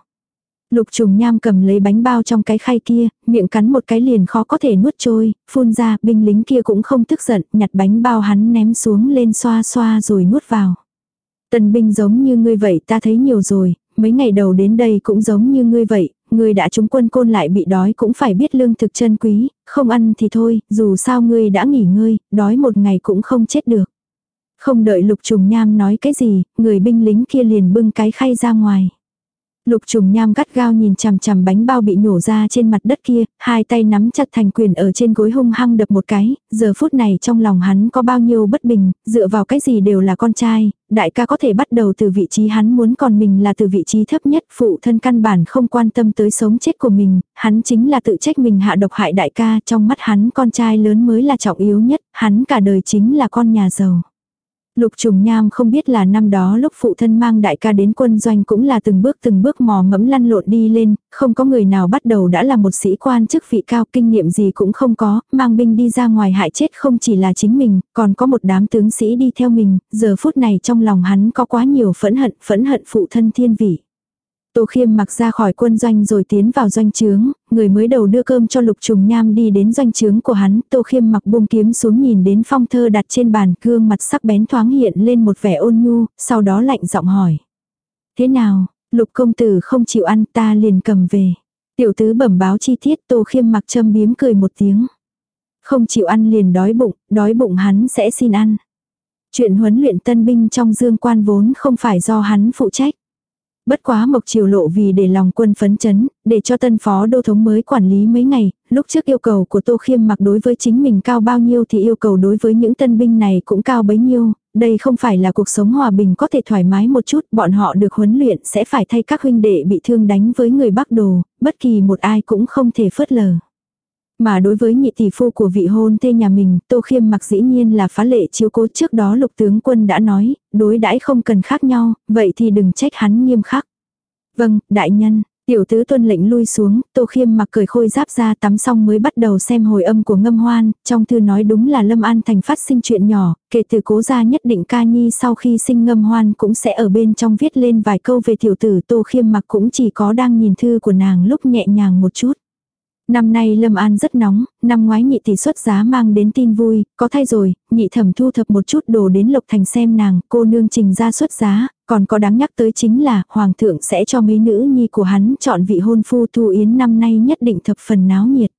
Lục trùng nham cầm lấy bánh bao trong cái khay kia, miệng cắn một cái liền khó có thể nuốt trôi, phun ra, binh lính kia cũng không tức giận, nhặt bánh bao hắn ném xuống lên xoa xoa rồi nuốt vào. Tần binh giống như ngươi vậy ta thấy nhiều rồi, mấy ngày đầu đến đây cũng giống như ngươi vậy, ngươi đã trúng quân côn lại bị đói cũng phải biết lương thực chân quý, không ăn thì thôi, dù sao ngươi đã nghỉ ngơi, đói một ngày cũng không chết được. Không đợi lục trùng nham nói cái gì, người binh lính kia liền bưng cái khay ra ngoài. Lục trùng nham gắt gao nhìn chằm chằm bánh bao bị nhổ ra trên mặt đất kia, hai tay nắm chặt thành quyền ở trên gối hung hăng đập một cái, giờ phút này trong lòng hắn có bao nhiêu bất bình, dựa vào cái gì đều là con trai, đại ca có thể bắt đầu từ vị trí hắn muốn còn mình là từ vị trí thấp nhất, phụ thân căn bản không quan tâm tới sống chết của mình, hắn chính là tự trách mình hạ độc hại đại ca, trong mắt hắn con trai lớn mới là trọng yếu nhất, hắn cả đời chính là con nhà giàu. Lục trùng nham không biết là năm đó lúc phụ thân mang đại ca đến quân doanh cũng là từng bước từng bước mò mẫm lăn lộn đi lên, không có người nào bắt đầu đã là một sĩ quan chức vị cao kinh nghiệm gì cũng không có, mang binh đi ra ngoài hại chết không chỉ là chính mình, còn có một đám tướng sĩ đi theo mình, giờ phút này trong lòng hắn có quá nhiều phẫn hận, phẫn hận phụ thân thiên vị. Tô Khiêm mặc ra khỏi quân doanh rồi tiến vào doanh trướng, người mới đầu đưa cơm cho Lục Trùng Nham đi đến doanh trướng của hắn, Tô Khiêm mặc buông kiếm xuống nhìn đến phong thơ đặt trên bàn cương mặt sắc bén thoáng hiện lên một vẻ ôn nhu, sau đó lạnh giọng hỏi. Thế nào, Lục công tử không chịu ăn ta liền cầm về. Tiểu tứ bẩm báo chi tiết Tô Khiêm mặc châm biếm cười một tiếng. Không chịu ăn liền đói bụng, đói bụng hắn sẽ xin ăn. Chuyện huấn luyện tân binh trong dương quan vốn không phải do hắn phụ trách. Bất quá Mộc Triều Lộ vì để lòng quân phấn chấn, để cho tân phó đô thống mới quản lý mấy ngày, lúc trước yêu cầu của Tô Khiêm mặc đối với chính mình cao bao nhiêu thì yêu cầu đối với những tân binh này cũng cao bấy nhiêu, đây không phải là cuộc sống hòa bình có thể thoải mái một chút, bọn họ được huấn luyện sẽ phải thay các huynh đệ bị thương đánh với người Bắc Đồ, bất kỳ một ai cũng không thể phớt lờ. Mà đối với nhị tỷ phu của vị hôn thê nhà mình, Tô Khiêm mặc dĩ nhiên là phá lệ chiếu cố trước đó lục tướng quân đã nói, đối đãi không cần khác nhau, vậy thì đừng trách hắn nghiêm khắc. Vâng, đại nhân, tiểu tứ tuân lệnh lui xuống, Tô Khiêm mặc cởi khôi giáp ra tắm xong mới bắt đầu xem hồi âm của ngâm hoan, trong thư nói đúng là Lâm An Thành phát sinh chuyện nhỏ, kể từ cố gia nhất định ca nhi sau khi sinh ngâm hoan cũng sẽ ở bên trong viết lên vài câu về tiểu tử Tô Khiêm mặc cũng chỉ có đang nhìn thư của nàng lúc nhẹ nhàng một chút. Năm nay Lâm An rất nóng, năm ngoái nhị tỷ xuất giá mang đến tin vui, có thay rồi, nhị thẩm thu thập một chút đồ đến Lộc Thành xem nàng, cô nương trình ra xuất giá, còn có đáng nhắc tới chính là Hoàng thượng sẽ cho mấy nữ nhi của hắn chọn vị hôn phu Thu Yến năm nay nhất định thập phần náo nhiệt.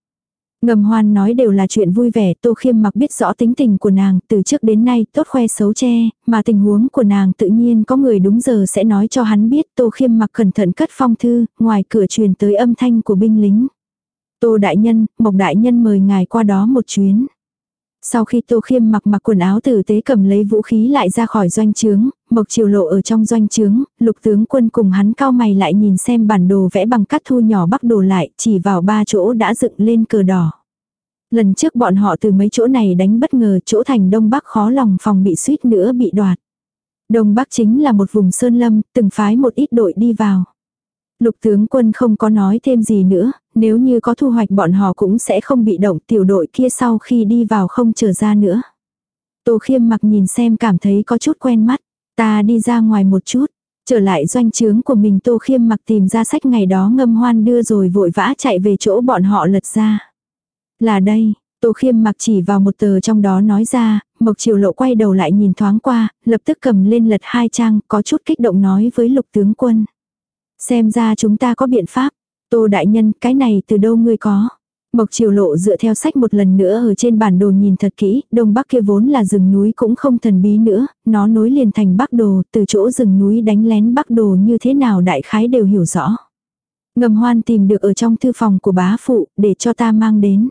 Ngầm hoan nói đều là chuyện vui vẻ, Tô Khiêm mặc biết rõ tính tình của nàng, từ trước đến nay tốt khoe xấu che, mà tình huống của nàng tự nhiên có người đúng giờ sẽ nói cho hắn biết, Tô Khiêm mặc cẩn thận cất phong thư, ngoài cửa truyền tới âm thanh của binh lính. Tô Đại Nhân, Mộc Đại Nhân mời ngài qua đó một chuyến. Sau khi Tô Khiêm mặc mặc quần áo tử tế cầm lấy vũ khí lại ra khỏi doanh trướng, Mộc Triều Lộ ở trong doanh trướng, lục tướng quân cùng hắn cao mày lại nhìn xem bản đồ vẽ bằng cắt thu nhỏ bắc đồ lại, chỉ vào ba chỗ đã dựng lên cờ đỏ. Lần trước bọn họ từ mấy chỗ này đánh bất ngờ chỗ thành đông bắc khó lòng phòng bị suýt nữa bị đoạt. Đông bắc chính là một vùng sơn lâm, từng phái một ít đội đi vào. Lục tướng quân không có nói thêm gì nữa, nếu như có thu hoạch bọn họ cũng sẽ không bị động tiểu đội kia sau khi đi vào không trở ra nữa. Tô khiêm mặc nhìn xem cảm thấy có chút quen mắt, ta đi ra ngoài một chút, trở lại doanh trướng của mình tô khiêm mặc tìm ra sách ngày đó ngâm hoan đưa rồi vội vã chạy về chỗ bọn họ lật ra. Là đây, Tô khiêm mặc chỉ vào một tờ trong đó nói ra, Mộc Triều Lộ quay đầu lại nhìn thoáng qua, lập tức cầm lên lật hai trang, có chút kích động nói với lục tướng quân. Xem ra chúng ta có biện pháp. Tô đại nhân, cái này từ đâu ngươi có? Mộc Triều Lộ dựa theo sách một lần nữa ở trên bản đồ nhìn thật kỹ, đông bắc kia vốn là rừng núi cũng không thần bí nữa, nó nối liền thành bắc đồ, từ chỗ rừng núi đánh lén bắc đồ như thế nào đại khái đều hiểu rõ. Ngầm hoan tìm được ở trong thư phòng của bá phụ, để cho ta mang đến.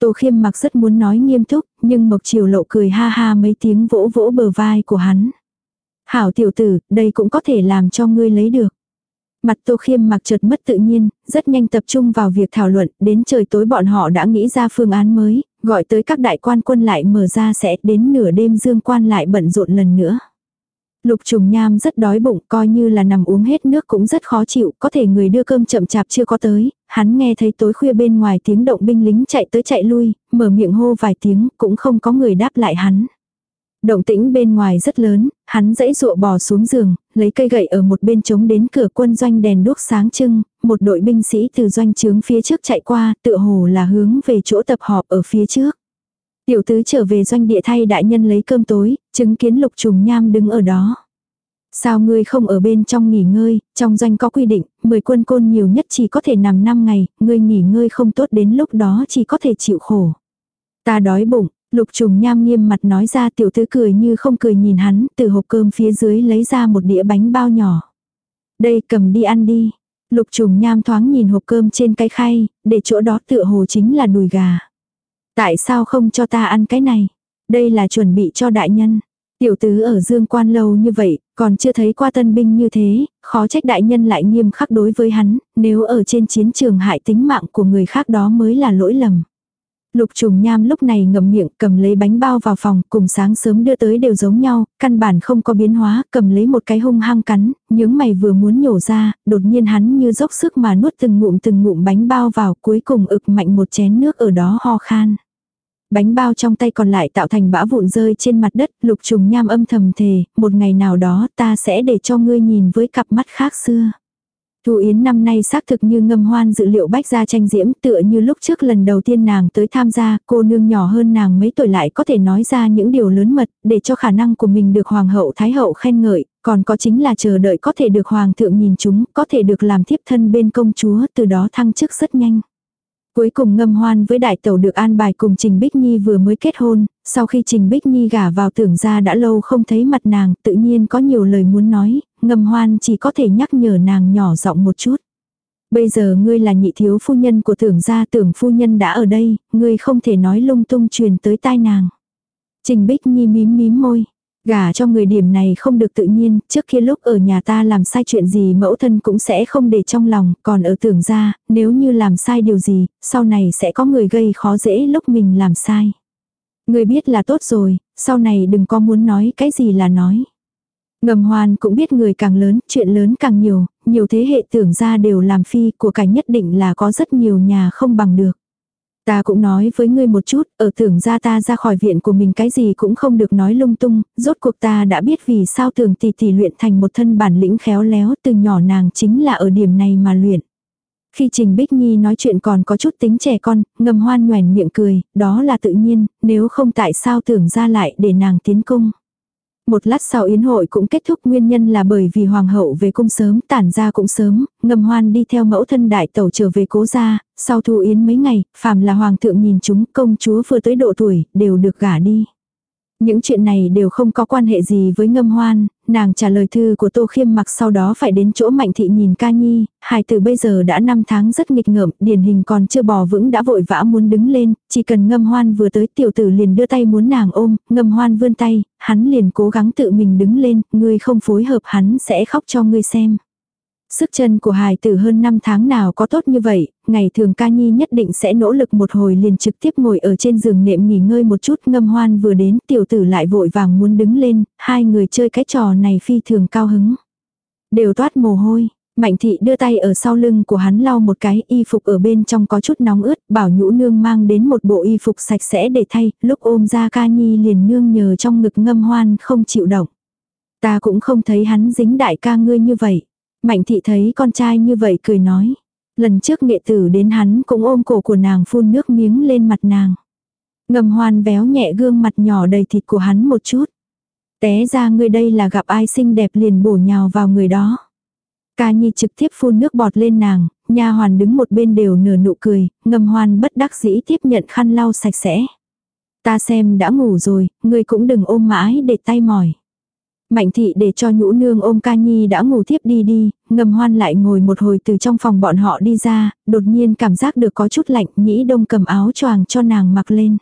Tô khiêm mặc rất muốn nói nghiêm túc, nhưng Mộc Triều Lộ cười ha ha mấy tiếng vỗ vỗ bờ vai của hắn. Hảo tiểu tử, đây cũng có thể làm cho ngươi lấy được. Mặt Tô Khiêm mặc chợt mất tự nhiên, rất nhanh tập trung vào việc thảo luận, đến trời tối bọn họ đã nghĩ ra phương án mới, gọi tới các đại quan quân lại mở ra sẽ đến nửa đêm dương quan lại bận rộn lần nữa. Lục trùng nham rất đói bụng, coi như là nằm uống hết nước cũng rất khó chịu, có thể người đưa cơm chậm chạp chưa có tới, hắn nghe thấy tối khuya bên ngoài tiếng động binh lính chạy tới chạy lui, mở miệng hô vài tiếng, cũng không có người đáp lại hắn. Động tĩnh bên ngoài rất lớn, hắn dãy dụa bò xuống giường, lấy cây gậy ở một bên chống đến cửa quân doanh đèn đuốc sáng trưng, một đội binh sĩ từ doanh trướng phía trước chạy qua, tựa hồ là hướng về chỗ tập họp ở phía trước. Tiểu tứ trở về doanh địa thay đại nhân lấy cơm tối, chứng kiến lục trùng nham đứng ở đó. Sao ngươi không ở bên trong nghỉ ngơi, trong doanh có quy định, 10 quân côn nhiều nhất chỉ có thể nằm 5 ngày, ngươi nghỉ ngơi không tốt đến lúc đó chỉ có thể chịu khổ. Ta đói bụng, lục trùng nham nghiêm mặt nói ra tiểu tứ cười như không cười nhìn hắn, từ hộp cơm phía dưới lấy ra một đĩa bánh bao nhỏ. Đây cầm đi ăn đi. Lục trùng nham thoáng nhìn hộp cơm trên cái khay, để chỗ đó tựa hồ chính là đùi gà. Tại sao không cho ta ăn cái này? Đây là chuẩn bị cho đại nhân. Tiểu tứ ở dương quan lâu như vậy, còn chưa thấy qua tân binh như thế, khó trách đại nhân lại nghiêm khắc đối với hắn, nếu ở trên chiến trường hại tính mạng của người khác đó mới là lỗi lầm. Lục trùng nham lúc này ngậm miệng cầm lấy bánh bao vào phòng cùng sáng sớm đưa tới đều giống nhau, căn bản không có biến hóa, cầm lấy một cái hung hăng cắn, những mày vừa muốn nhổ ra, đột nhiên hắn như dốc sức mà nuốt từng ngụm từng ngụm bánh bao vào cuối cùng ực mạnh một chén nước ở đó ho khan. Bánh bao trong tay còn lại tạo thành bã vụn rơi trên mặt đất, lục trùng nham âm thầm thề, một ngày nào đó ta sẽ để cho ngươi nhìn với cặp mắt khác xưa. Thu Yến năm nay xác thực như ngâm hoan dự liệu bách gia tranh diễm tựa như lúc trước lần đầu tiên nàng tới tham gia, cô nương nhỏ hơn nàng mấy tuổi lại có thể nói ra những điều lớn mật, để cho khả năng của mình được hoàng hậu thái hậu khen ngợi, còn có chính là chờ đợi có thể được hoàng thượng nhìn chúng, có thể được làm thiếp thân bên công chúa, từ đó thăng chức rất nhanh. Cuối cùng ngâm hoan với đại tẩu được an bài cùng Trình Bích Nhi vừa mới kết hôn, sau khi Trình Bích Nhi gả vào tưởng ra đã lâu không thấy mặt nàng, tự nhiên có nhiều lời muốn nói, ngâm hoan chỉ có thể nhắc nhở nàng nhỏ giọng một chút. Bây giờ ngươi là nhị thiếu phu nhân của tưởng gia tưởng phu nhân đã ở đây, ngươi không thể nói lung tung truyền tới tai nàng. Trình Bích Nhi mím mím môi. Gả cho người điểm này không được tự nhiên, trước kia lúc ở nhà ta làm sai chuyện gì mẫu thân cũng sẽ không để trong lòng, còn ở tưởng ra, nếu như làm sai điều gì, sau này sẽ có người gây khó dễ lúc mình làm sai. Người biết là tốt rồi, sau này đừng có muốn nói cái gì là nói. Ngầm hoàn cũng biết người càng lớn, chuyện lớn càng nhiều, nhiều thế hệ tưởng ra đều làm phi của cải nhất định là có rất nhiều nhà không bằng được. Ta cũng nói với ngươi một chút, ở tưởng ra ta ra khỏi viện của mình cái gì cũng không được nói lung tung, rốt cuộc ta đã biết vì sao tưởng tỷ tỷ luyện thành một thân bản lĩnh khéo léo từ nhỏ nàng chính là ở điểm này mà luyện. Khi Trình Bích Nhi nói chuyện còn có chút tính trẻ con, ngầm hoan nhoèn miệng cười, đó là tự nhiên, nếu không tại sao tưởng ra lại để nàng tiến cung. Một lát sau yến hội cũng kết thúc nguyên nhân là bởi vì hoàng hậu về cung sớm, tản ra cũng sớm, ngầm hoan đi theo mẫu thân đại tẩu trở về cố gia, sau thu yến mấy ngày, phàm là hoàng thượng nhìn chúng công chúa vừa tới độ tuổi, đều được gả đi. Những chuyện này đều không có quan hệ gì với ngâm hoan, nàng trả lời thư của Tô Khiêm mặc sau đó phải đến chỗ Mạnh Thị nhìn ca nhi, hài từ bây giờ đã 5 tháng rất nghịch ngợm, điển hình còn chưa bò vững đã vội vã muốn đứng lên, chỉ cần ngâm hoan vừa tới tiểu tử liền đưa tay muốn nàng ôm, ngâm hoan vươn tay, hắn liền cố gắng tự mình đứng lên, ngươi không phối hợp hắn sẽ khóc cho ngươi xem. Sức chân của hài tử hơn 5 tháng nào có tốt như vậy, ngày thường ca nhi nhất định sẽ nỗ lực một hồi liền trực tiếp ngồi ở trên giường nệm nghỉ ngơi một chút ngâm hoan vừa đến tiểu tử lại vội vàng muốn đứng lên, hai người chơi cái trò này phi thường cao hứng. Đều toát mồ hôi, Mạnh thị đưa tay ở sau lưng của hắn lau một cái y phục ở bên trong có chút nóng ướt, bảo nhũ nương mang đến một bộ y phục sạch sẽ để thay, lúc ôm ra ca nhi liền nương nhờ trong ngực ngâm hoan không chịu động. Ta cũng không thấy hắn dính đại ca ngươi như vậy. Mạnh thị thấy con trai như vậy cười nói. Lần trước nghệ tử đến hắn cũng ôm cổ của nàng phun nước miếng lên mặt nàng. Ngầm hoan véo nhẹ gương mặt nhỏ đầy thịt của hắn một chút. Té ra người đây là gặp ai xinh đẹp liền bổ nhào vào người đó. Ca Nhi trực tiếp phun nước bọt lên nàng, nha hoàn đứng một bên đều nửa nụ cười, ngầm hoan bất đắc dĩ tiếp nhận khăn lau sạch sẽ. Ta xem đã ngủ rồi, ngươi cũng đừng ôm mãi để tay mỏi. Mạnh thị để cho nhũ nương ôm ca nhi đã ngủ tiếp đi đi, ngầm hoan lại ngồi một hồi từ trong phòng bọn họ đi ra, đột nhiên cảm giác được có chút lạnh, nhĩ đông cầm áo choàng cho nàng mặc lên.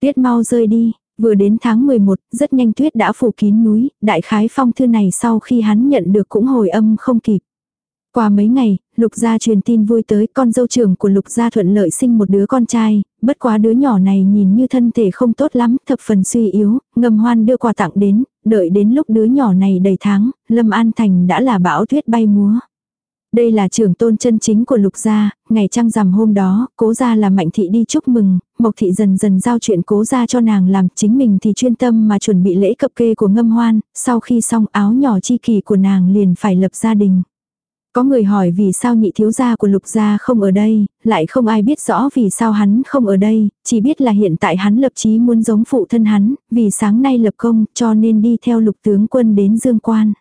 Tuyết mau rơi đi, vừa đến tháng 11, rất nhanh tuyết đã phủ kín núi, đại khái phong thư này sau khi hắn nhận được cũng hồi âm không kịp. Qua mấy ngày, Lục gia truyền tin vui tới con dâu trưởng của Lục gia thuận lợi sinh một đứa con trai, bất quá đứa nhỏ này nhìn như thân thể không tốt lắm, thập phần suy yếu, ngầm hoan đưa quà tặng đến, đợi đến lúc đứa nhỏ này đầy tháng, Lâm An Thành đã là bão tuyết bay múa. Đây là trưởng tôn chân chính của lục gia, ngày trăng rằm hôm đó, cố gia là mạnh thị đi chúc mừng, mộc thị dần dần giao chuyện cố gia cho nàng làm, chính mình thì chuyên tâm mà chuẩn bị lễ cập kê của ngâm hoan, sau khi xong áo nhỏ chi kỳ của nàng liền phải lập gia đình. Có người hỏi vì sao nhị thiếu gia của lục gia không ở đây, lại không ai biết rõ vì sao hắn không ở đây, chỉ biết là hiện tại hắn lập chí muốn giống phụ thân hắn, vì sáng nay lập công cho nên đi theo lục tướng quân đến dương quan.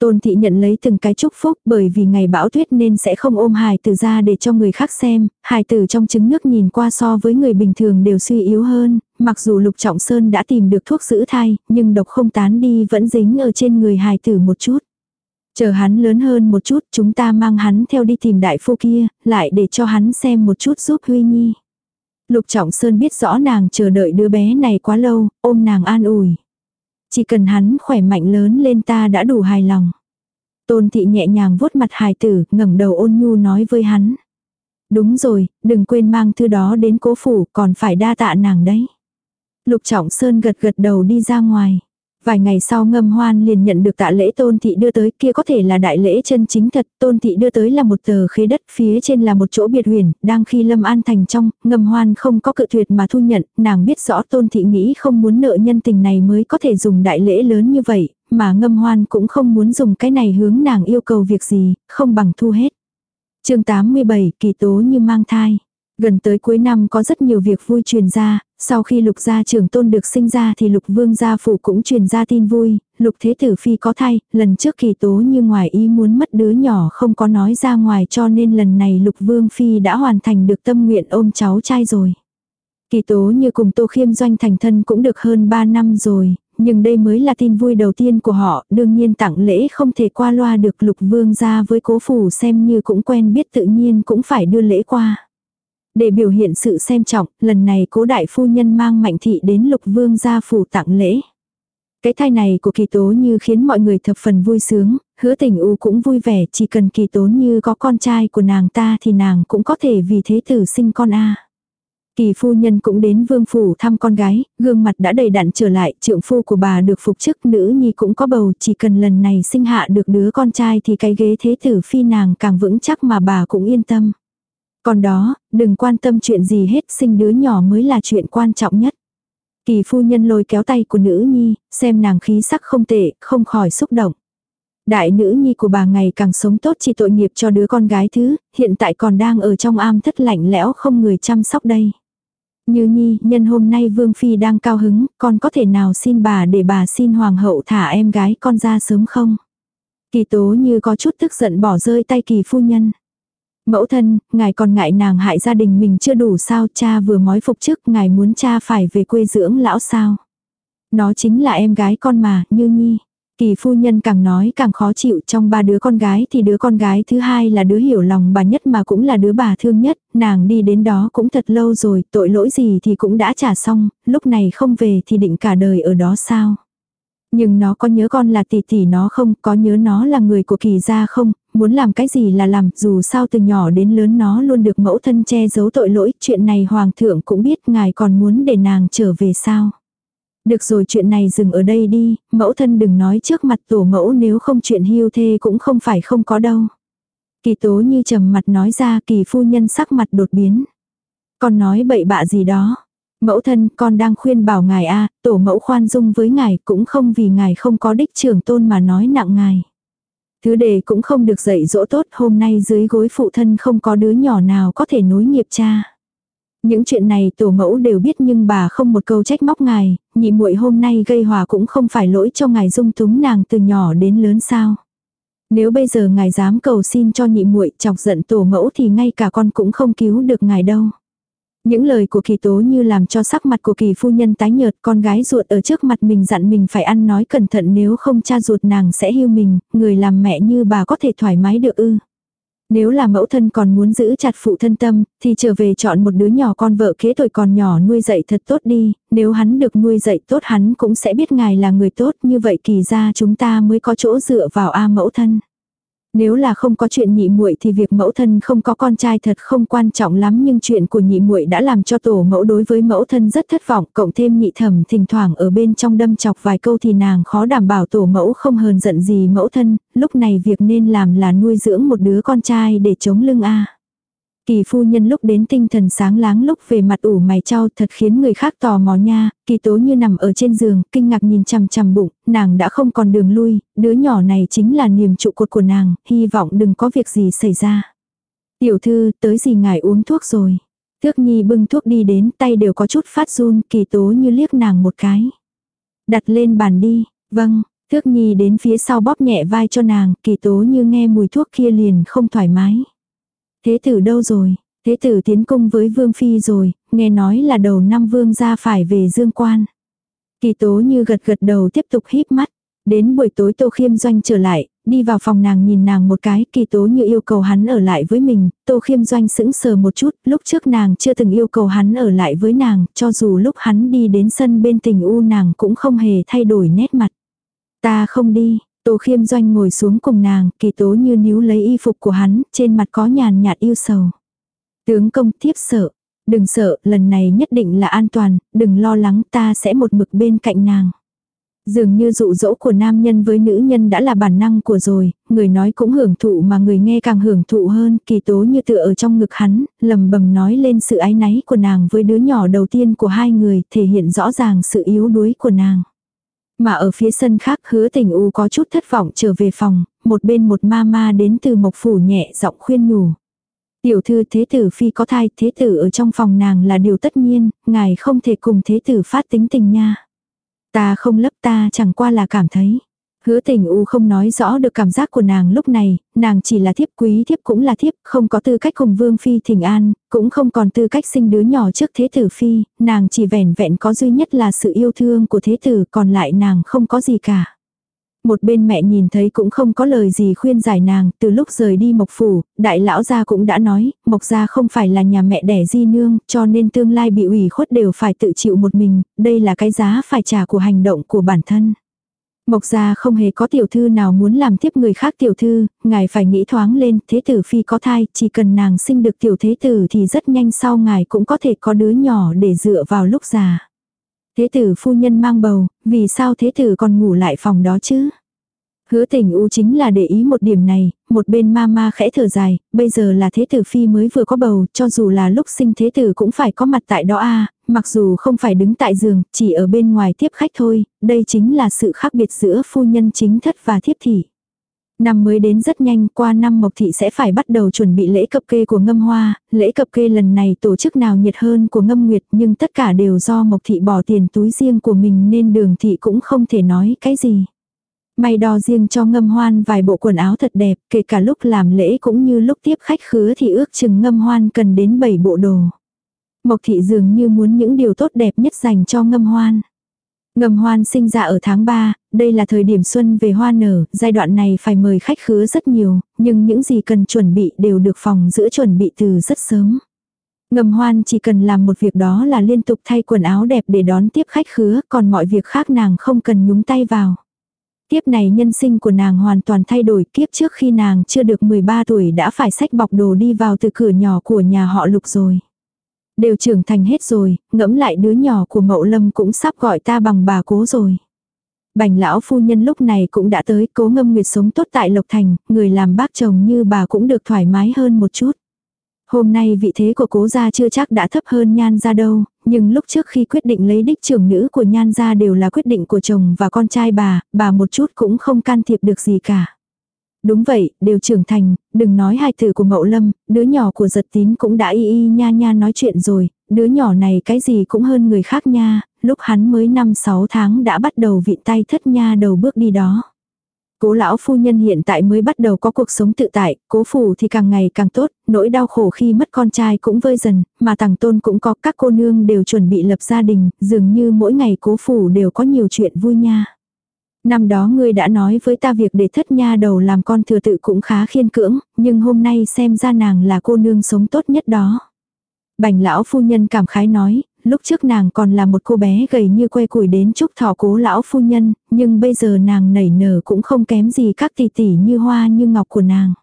Tôn thị nhận lấy từng cái chúc phúc bởi vì ngày bão tuyết nên sẽ không ôm hài tử ra để cho người khác xem, hài tử trong trứng nước nhìn qua so với người bình thường đều suy yếu hơn, mặc dù Lục Trọng Sơn đã tìm được thuốc giữ thai, nhưng độc không tán đi vẫn dính ở trên người hài tử một chút. Chờ hắn lớn hơn một chút chúng ta mang hắn theo đi tìm đại phu kia, lại để cho hắn xem một chút giúp Huy Nhi. Lục Trọng Sơn biết rõ nàng chờ đợi đứa bé này quá lâu, ôm nàng an ủi. Chỉ cần hắn khỏe mạnh lớn lên ta đã đủ hài lòng. Tôn thị nhẹ nhàng vuốt mặt hài tử, ngẩng đầu ôn nhu nói với hắn. Đúng rồi, đừng quên mang thư đó đến cố phủ, còn phải đa tạ nàng đấy. Lục Trọng Sơn gật gật đầu đi ra ngoài. Vài ngày sau ngâm hoan liền nhận được tạ lễ tôn thị đưa tới kia có thể là đại lễ chân chính thật. Tôn thị đưa tới là một tờ khế đất phía trên là một chỗ biệt huyền, đang khi lâm an thành trong, ngâm hoan không có cự tuyệt mà thu nhận, nàng biết rõ tôn thị nghĩ không muốn nợ nhân tình này mới có thể dùng đại lễ lớn như vậy, mà ngâm hoan cũng không muốn dùng cái này hướng nàng yêu cầu việc gì, không bằng thu hết. chương 87 kỳ tố như mang thai. Gần tới cuối năm có rất nhiều việc vui truyền ra, sau khi lục gia trưởng tôn được sinh ra thì lục vương gia phủ cũng truyền ra tin vui, lục thế tử phi có thai, lần trước kỳ tố như ngoài ý muốn mất đứa nhỏ không có nói ra ngoài cho nên lần này lục vương phi đã hoàn thành được tâm nguyện ôm cháu trai rồi. Kỳ tố như cùng tô khiêm doanh thành thân cũng được hơn 3 năm rồi, nhưng đây mới là tin vui đầu tiên của họ, đương nhiên tặng lễ không thể qua loa được lục vương gia với cố phủ xem như cũng quen biết tự nhiên cũng phải đưa lễ qua. Để biểu hiện sự xem trọng, lần này cố đại phu nhân mang mạnh thị đến lục vương gia phủ tặng lễ. Cái thai này của kỳ tố như khiến mọi người thập phần vui sướng, hứa tình u cũng vui vẻ chỉ cần kỳ tố như có con trai của nàng ta thì nàng cũng có thể vì thế tử sinh con a Kỳ phu nhân cũng đến vương phủ thăm con gái, gương mặt đã đầy đặn trở lại, trượng phu của bà được phục chức, nữ nhi cũng có bầu, chỉ cần lần này sinh hạ được đứa con trai thì cái ghế thế tử phi nàng càng vững chắc mà bà cũng yên tâm. Còn đó, đừng quan tâm chuyện gì hết, sinh đứa nhỏ mới là chuyện quan trọng nhất. Kỳ phu nhân lôi kéo tay của nữ nhi, xem nàng khí sắc không tệ, không khỏi xúc động. Đại nữ nhi của bà ngày càng sống tốt chỉ tội nghiệp cho đứa con gái thứ, hiện tại còn đang ở trong am thất lạnh lẽo không người chăm sóc đây. Như nhi, nhân hôm nay Vương Phi đang cao hứng, con có thể nào xin bà để bà xin Hoàng hậu thả em gái con ra sớm không? Kỳ tố như có chút tức giận bỏ rơi tay kỳ phu nhân. Mẫu thân, ngài còn ngại nàng hại gia đình mình chưa đủ sao cha vừa mói phục chức ngài muốn cha phải về quê dưỡng lão sao. Nó chính là em gái con mà, như nhi. Kỳ phu nhân càng nói càng khó chịu trong ba đứa con gái thì đứa con gái thứ hai là đứa hiểu lòng bà nhất mà cũng là đứa bà thương nhất, nàng đi đến đó cũng thật lâu rồi, tội lỗi gì thì cũng đã trả xong, lúc này không về thì định cả đời ở đó sao. Nhưng nó có nhớ con là tỷ tỷ nó không, có nhớ nó là người của kỳ gia không, muốn làm cái gì là làm, dù sao từ nhỏ đến lớn nó luôn được mẫu thân che giấu tội lỗi, chuyện này hoàng thượng cũng biết ngài còn muốn để nàng trở về sao. Được rồi chuyện này dừng ở đây đi, mẫu thân đừng nói trước mặt tổ mẫu nếu không chuyện hiu thê cũng không phải không có đâu. Kỳ tố như trầm mặt nói ra kỳ phu nhân sắc mặt đột biến. còn nói bậy bạ gì đó. Mẫu thân con đang khuyên bảo ngài a tổ mẫu khoan dung với ngài cũng không vì ngài không có đích trưởng tôn mà nói nặng ngài. Thứ đề cũng không được dạy dỗ tốt hôm nay dưới gối phụ thân không có đứa nhỏ nào có thể nối nghiệp cha. Những chuyện này tổ mẫu đều biết nhưng bà không một câu trách móc ngài, nhị muội hôm nay gây hòa cũng không phải lỗi cho ngài dung túng nàng từ nhỏ đến lớn sao. Nếu bây giờ ngài dám cầu xin cho nhị muội chọc giận tổ mẫu thì ngay cả con cũng không cứu được ngài đâu. Những lời của kỳ tố như làm cho sắc mặt của kỳ phu nhân tái nhợt con gái ruột ở trước mặt mình dặn mình phải ăn nói cẩn thận nếu không cha ruột nàng sẽ hưu mình, người làm mẹ như bà có thể thoải mái được ư. Nếu là mẫu thân còn muốn giữ chặt phụ thân tâm, thì trở về chọn một đứa nhỏ con vợ kế tuổi còn nhỏ nuôi dạy thật tốt đi, nếu hắn được nuôi dạy tốt hắn cũng sẽ biết ngài là người tốt, như vậy kỳ ra chúng ta mới có chỗ dựa vào A mẫu thân. Nếu là không có chuyện nhị muội thì việc mẫu thân không có con trai thật không quan trọng lắm nhưng chuyện của nhị muội đã làm cho tổ mẫu đối với mẫu thân rất thất vọng, cộng thêm nhị thẩm thỉnh thoảng ở bên trong đâm chọc vài câu thì nàng khó đảm bảo tổ mẫu không hờn giận gì mẫu thân, lúc này việc nên làm là nuôi dưỡng một đứa con trai để chống lưng a. Kỳ phu nhân lúc đến tinh thần sáng láng lúc về mặt ủ mày trao thật khiến người khác tò mò nha, kỳ tố như nằm ở trên giường, kinh ngạc nhìn chằm chằm bụng, nàng đã không còn đường lui, đứa nhỏ này chính là niềm trụ cột của nàng, hy vọng đừng có việc gì xảy ra. Tiểu thư, tới gì ngài uống thuốc rồi. Thước nhi bưng thuốc đi đến, tay đều có chút phát run, kỳ tố như liếc nàng một cái. Đặt lên bàn đi, vâng, Thước nhi đến phía sau bóp nhẹ vai cho nàng, kỳ tố như nghe mùi thuốc kia liền không thoải mái. Thế tử đâu rồi? Thế tử tiến cung với vương phi rồi, nghe nói là đầu năm vương ra phải về dương quan. Kỳ tố như gật gật đầu tiếp tục híp mắt. Đến buổi tối Tô Khiêm Doanh trở lại, đi vào phòng nàng nhìn nàng một cái, kỳ tố như yêu cầu hắn ở lại với mình, Tô Khiêm Doanh sững sờ một chút, lúc trước nàng chưa từng yêu cầu hắn ở lại với nàng, cho dù lúc hắn đi đến sân bên tình u nàng cũng không hề thay đổi nét mặt. Ta không đi, Tô Khiêm Doanh ngồi xuống cùng nàng, kỳ tố như níu lấy y phục của hắn, trên mặt có nhàn nhạt yêu sầu. Tướng công thiếp sợ, đừng sợ, lần này nhất định là an toàn, đừng lo lắng ta sẽ một mực bên cạnh nàng. Dường như dụ dỗ của nam nhân với nữ nhân đã là bản năng của rồi, người nói cũng hưởng thụ mà người nghe càng hưởng thụ hơn, kỳ tố như tựa ở trong ngực hắn, lầm bầm nói lên sự ái náy của nàng với đứa nhỏ đầu tiên của hai người, thể hiện rõ ràng sự yếu đuối của nàng. Mà ở phía sân khác hứa tình u có chút thất vọng trở về phòng, một bên một ma ma đến từ mộc phủ nhẹ giọng khuyên nhủ. Tiểu thư thế tử phi có thai, thế tử ở trong phòng nàng là điều tất nhiên, ngài không thể cùng thế tử phát tính tình nha. Ta không lấp ta chẳng qua là cảm thấy. Hứa tình u không nói rõ được cảm giác của nàng lúc này, nàng chỉ là thiếp quý thiếp cũng là thiếp, không có tư cách cùng vương phi thỉnh an, cũng không còn tư cách sinh đứa nhỏ trước thế tử phi, nàng chỉ vẻn vẹn có duy nhất là sự yêu thương của thế tử, còn lại nàng không có gì cả. Một bên mẹ nhìn thấy cũng không có lời gì khuyên giải nàng, từ lúc rời đi Mộc Phủ, đại lão gia cũng đã nói, Mộc gia không phải là nhà mẹ đẻ di nương, cho nên tương lai bị ủy khuất đều phải tự chịu một mình, đây là cái giá phải trả của hành động của bản thân. Mộc gia không hề có tiểu thư nào muốn làm tiếp người khác tiểu thư, ngài phải nghĩ thoáng lên, thế tử phi có thai, chỉ cần nàng sinh được tiểu thế tử thì rất nhanh sau ngài cũng có thể có đứa nhỏ để dựa vào lúc già. Thế tử phu nhân mang bầu, vì sao thế tử còn ngủ lại phòng đó chứ? Hứa tình u chính là để ý một điểm này, một bên ma ma khẽ thở dài, bây giờ là thế tử phi mới vừa có bầu, cho dù là lúc sinh thế tử cũng phải có mặt tại đó a mặc dù không phải đứng tại giường, chỉ ở bên ngoài tiếp khách thôi, đây chính là sự khác biệt giữa phu nhân chính thất và thiếp thị. Năm mới đến rất nhanh, qua năm Mộc Thị sẽ phải bắt đầu chuẩn bị lễ cập kê của ngâm hoa, lễ cập kê lần này tổ chức nào nhiệt hơn của ngâm nguyệt nhưng tất cả đều do Mộc Thị bỏ tiền túi riêng của mình nên đường Thị cũng không thể nói cái gì. May đo riêng cho ngâm hoan vài bộ quần áo thật đẹp, kể cả lúc làm lễ cũng như lúc tiếp khách khứa thì ước chừng ngâm hoan cần đến 7 bộ đồ. Mộc thị dường như muốn những điều tốt đẹp nhất dành cho ngâm hoan. Ngâm hoan sinh ra ở tháng 3, đây là thời điểm xuân về hoa nở, giai đoạn này phải mời khách khứa rất nhiều, nhưng những gì cần chuẩn bị đều được phòng giữa chuẩn bị từ rất sớm. Ngầm hoan chỉ cần làm một việc đó là liên tục thay quần áo đẹp để đón tiếp khách khứa, còn mọi việc khác nàng không cần nhúng tay vào. Tiếp này nhân sinh của nàng hoàn toàn thay đổi kiếp trước khi nàng chưa được 13 tuổi đã phải xách bọc đồ đi vào từ cửa nhỏ của nhà họ lục rồi. Đều trưởng thành hết rồi, ngẫm lại đứa nhỏ của mậu lâm cũng sắp gọi ta bằng bà cố rồi. Bành lão phu nhân lúc này cũng đã tới cố ngâm nguyệt sống tốt tại Lộc Thành, người làm bác chồng như bà cũng được thoải mái hơn một chút. Hôm nay vị thế của cố gia chưa chắc đã thấp hơn nhan gia đâu, nhưng lúc trước khi quyết định lấy đích trưởng nữ của nhan gia đều là quyết định của chồng và con trai bà, bà một chút cũng không can thiệp được gì cả. Đúng vậy, đều trưởng thành, đừng nói hai từ của mậu lâm, đứa nhỏ của giật tín cũng đã y y nha nha nói chuyện rồi, đứa nhỏ này cái gì cũng hơn người khác nha, lúc hắn mới 5-6 tháng đã bắt đầu vịn tay thất nha đầu bước đi đó. Cố lão phu nhân hiện tại mới bắt đầu có cuộc sống tự tại, cố phủ thì càng ngày càng tốt, nỗi đau khổ khi mất con trai cũng vơi dần, mà tàng tôn cũng có các cô nương đều chuẩn bị lập gia đình, dường như mỗi ngày cố phủ đều có nhiều chuyện vui nha. Năm đó ngươi đã nói với ta việc để thất nha đầu làm con thừa tự cũng khá khiên cưỡng, nhưng hôm nay xem ra nàng là cô nương sống tốt nhất đó. Bành lão phu nhân cảm khái nói, lúc trước nàng còn là một cô bé gầy như que củi đến chúc thọ cố lão phu nhân, nhưng bây giờ nàng nảy nở cũng không kém gì các tỷ tỷ như hoa như ngọc của nàng.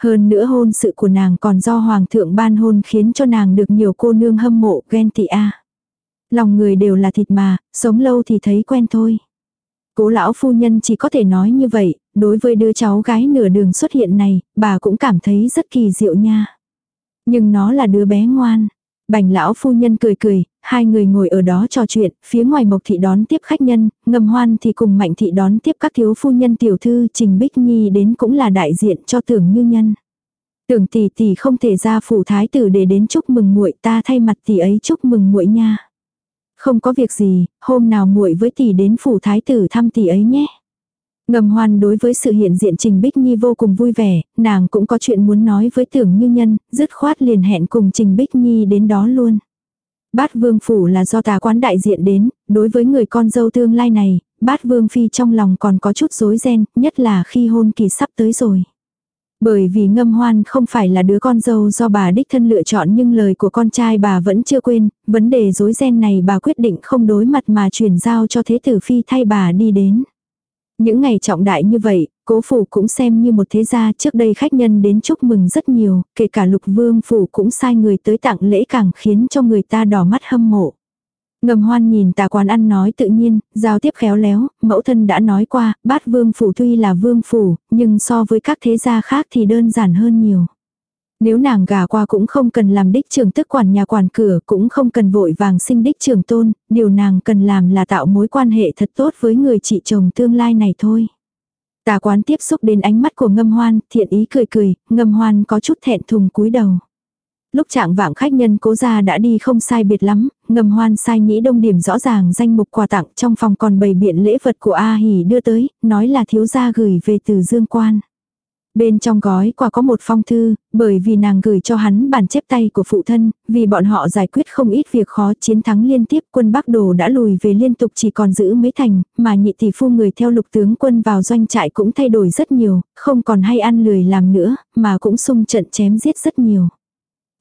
Hơn nữa hôn sự của nàng còn do hoàng thượng ban hôn khiến cho nàng được nhiều cô nương hâm mộ ghen tị a. Lòng người đều là thịt mà, sống lâu thì thấy quen thôi. Cố lão phu nhân chỉ có thể nói như vậy, đối với đứa cháu gái nửa đường xuất hiện này, bà cũng cảm thấy rất kỳ diệu nha. Nhưng nó là đứa bé ngoan. Bành lão phu nhân cười cười, hai người ngồi ở đó trò chuyện, phía ngoài mộc thị đón tiếp khách nhân, ngầm hoan thì cùng mạnh thị đón tiếp các thiếu phu nhân tiểu thư Trình Bích Nhi đến cũng là đại diện cho tưởng như nhân. Tưởng tỷ tỷ không thể ra phủ thái tử để đến chúc mừng muội ta thay mặt tỷ ấy chúc mừng muội nha. Không có việc gì, hôm nào muội với tỷ đến phủ thái tử thăm tỷ ấy nhé. Ngầm hoan đối với sự hiện diện Trình Bích Nhi vô cùng vui vẻ, nàng cũng có chuyện muốn nói với tưởng như nhân, dứt khoát liền hẹn cùng Trình Bích Nhi đến đó luôn. Bát Vương Phủ là do tà quán đại diện đến, đối với người con dâu tương lai này, Bát Vương Phi trong lòng còn có chút rối ren, nhất là khi hôn kỳ sắp tới rồi. Bởi vì ngâm hoan không phải là đứa con dâu do bà đích thân lựa chọn nhưng lời của con trai bà vẫn chưa quên, vấn đề rối ren này bà quyết định không đối mặt mà chuyển giao cho thế tử phi thay bà đi đến. Những ngày trọng đại như vậy, cố phủ cũng xem như một thế gia trước đây khách nhân đến chúc mừng rất nhiều, kể cả lục vương phủ cũng sai người tới tặng lễ càng khiến cho người ta đỏ mắt hâm mộ. Ngầm hoan nhìn tà quán ăn nói tự nhiên, giao tiếp khéo léo, mẫu thân đã nói qua, bát vương phủ tuy là vương phủ, nhưng so với các thế gia khác thì đơn giản hơn nhiều. Nếu nàng gả qua cũng không cần làm đích trưởng tức quản nhà quản cửa, cũng không cần vội vàng sinh đích trưởng tôn, điều nàng cần làm là tạo mối quan hệ thật tốt với người chị chồng tương lai này thôi. Tà quán tiếp xúc đến ánh mắt của ngâm hoan, thiện ý cười cười, ngâm hoan có chút thẹn thùng cúi đầu. Lúc trạng vạng khách nhân cố gia đã đi không sai biệt lắm, ngầm hoan sai nhĩ đông điểm rõ ràng danh mục quà tặng trong phòng còn bày biện lễ vật của A Hỷ đưa tới, nói là thiếu gia gửi về từ dương quan. Bên trong gói quà có một phong thư, bởi vì nàng gửi cho hắn bản chép tay của phụ thân, vì bọn họ giải quyết không ít việc khó chiến thắng liên tiếp quân Bắc Đồ đã lùi về liên tục chỉ còn giữ mấy thành, mà nhị tỷ phu người theo lục tướng quân vào doanh trại cũng thay đổi rất nhiều, không còn hay ăn lười làm nữa, mà cũng sung trận chém giết rất nhiều.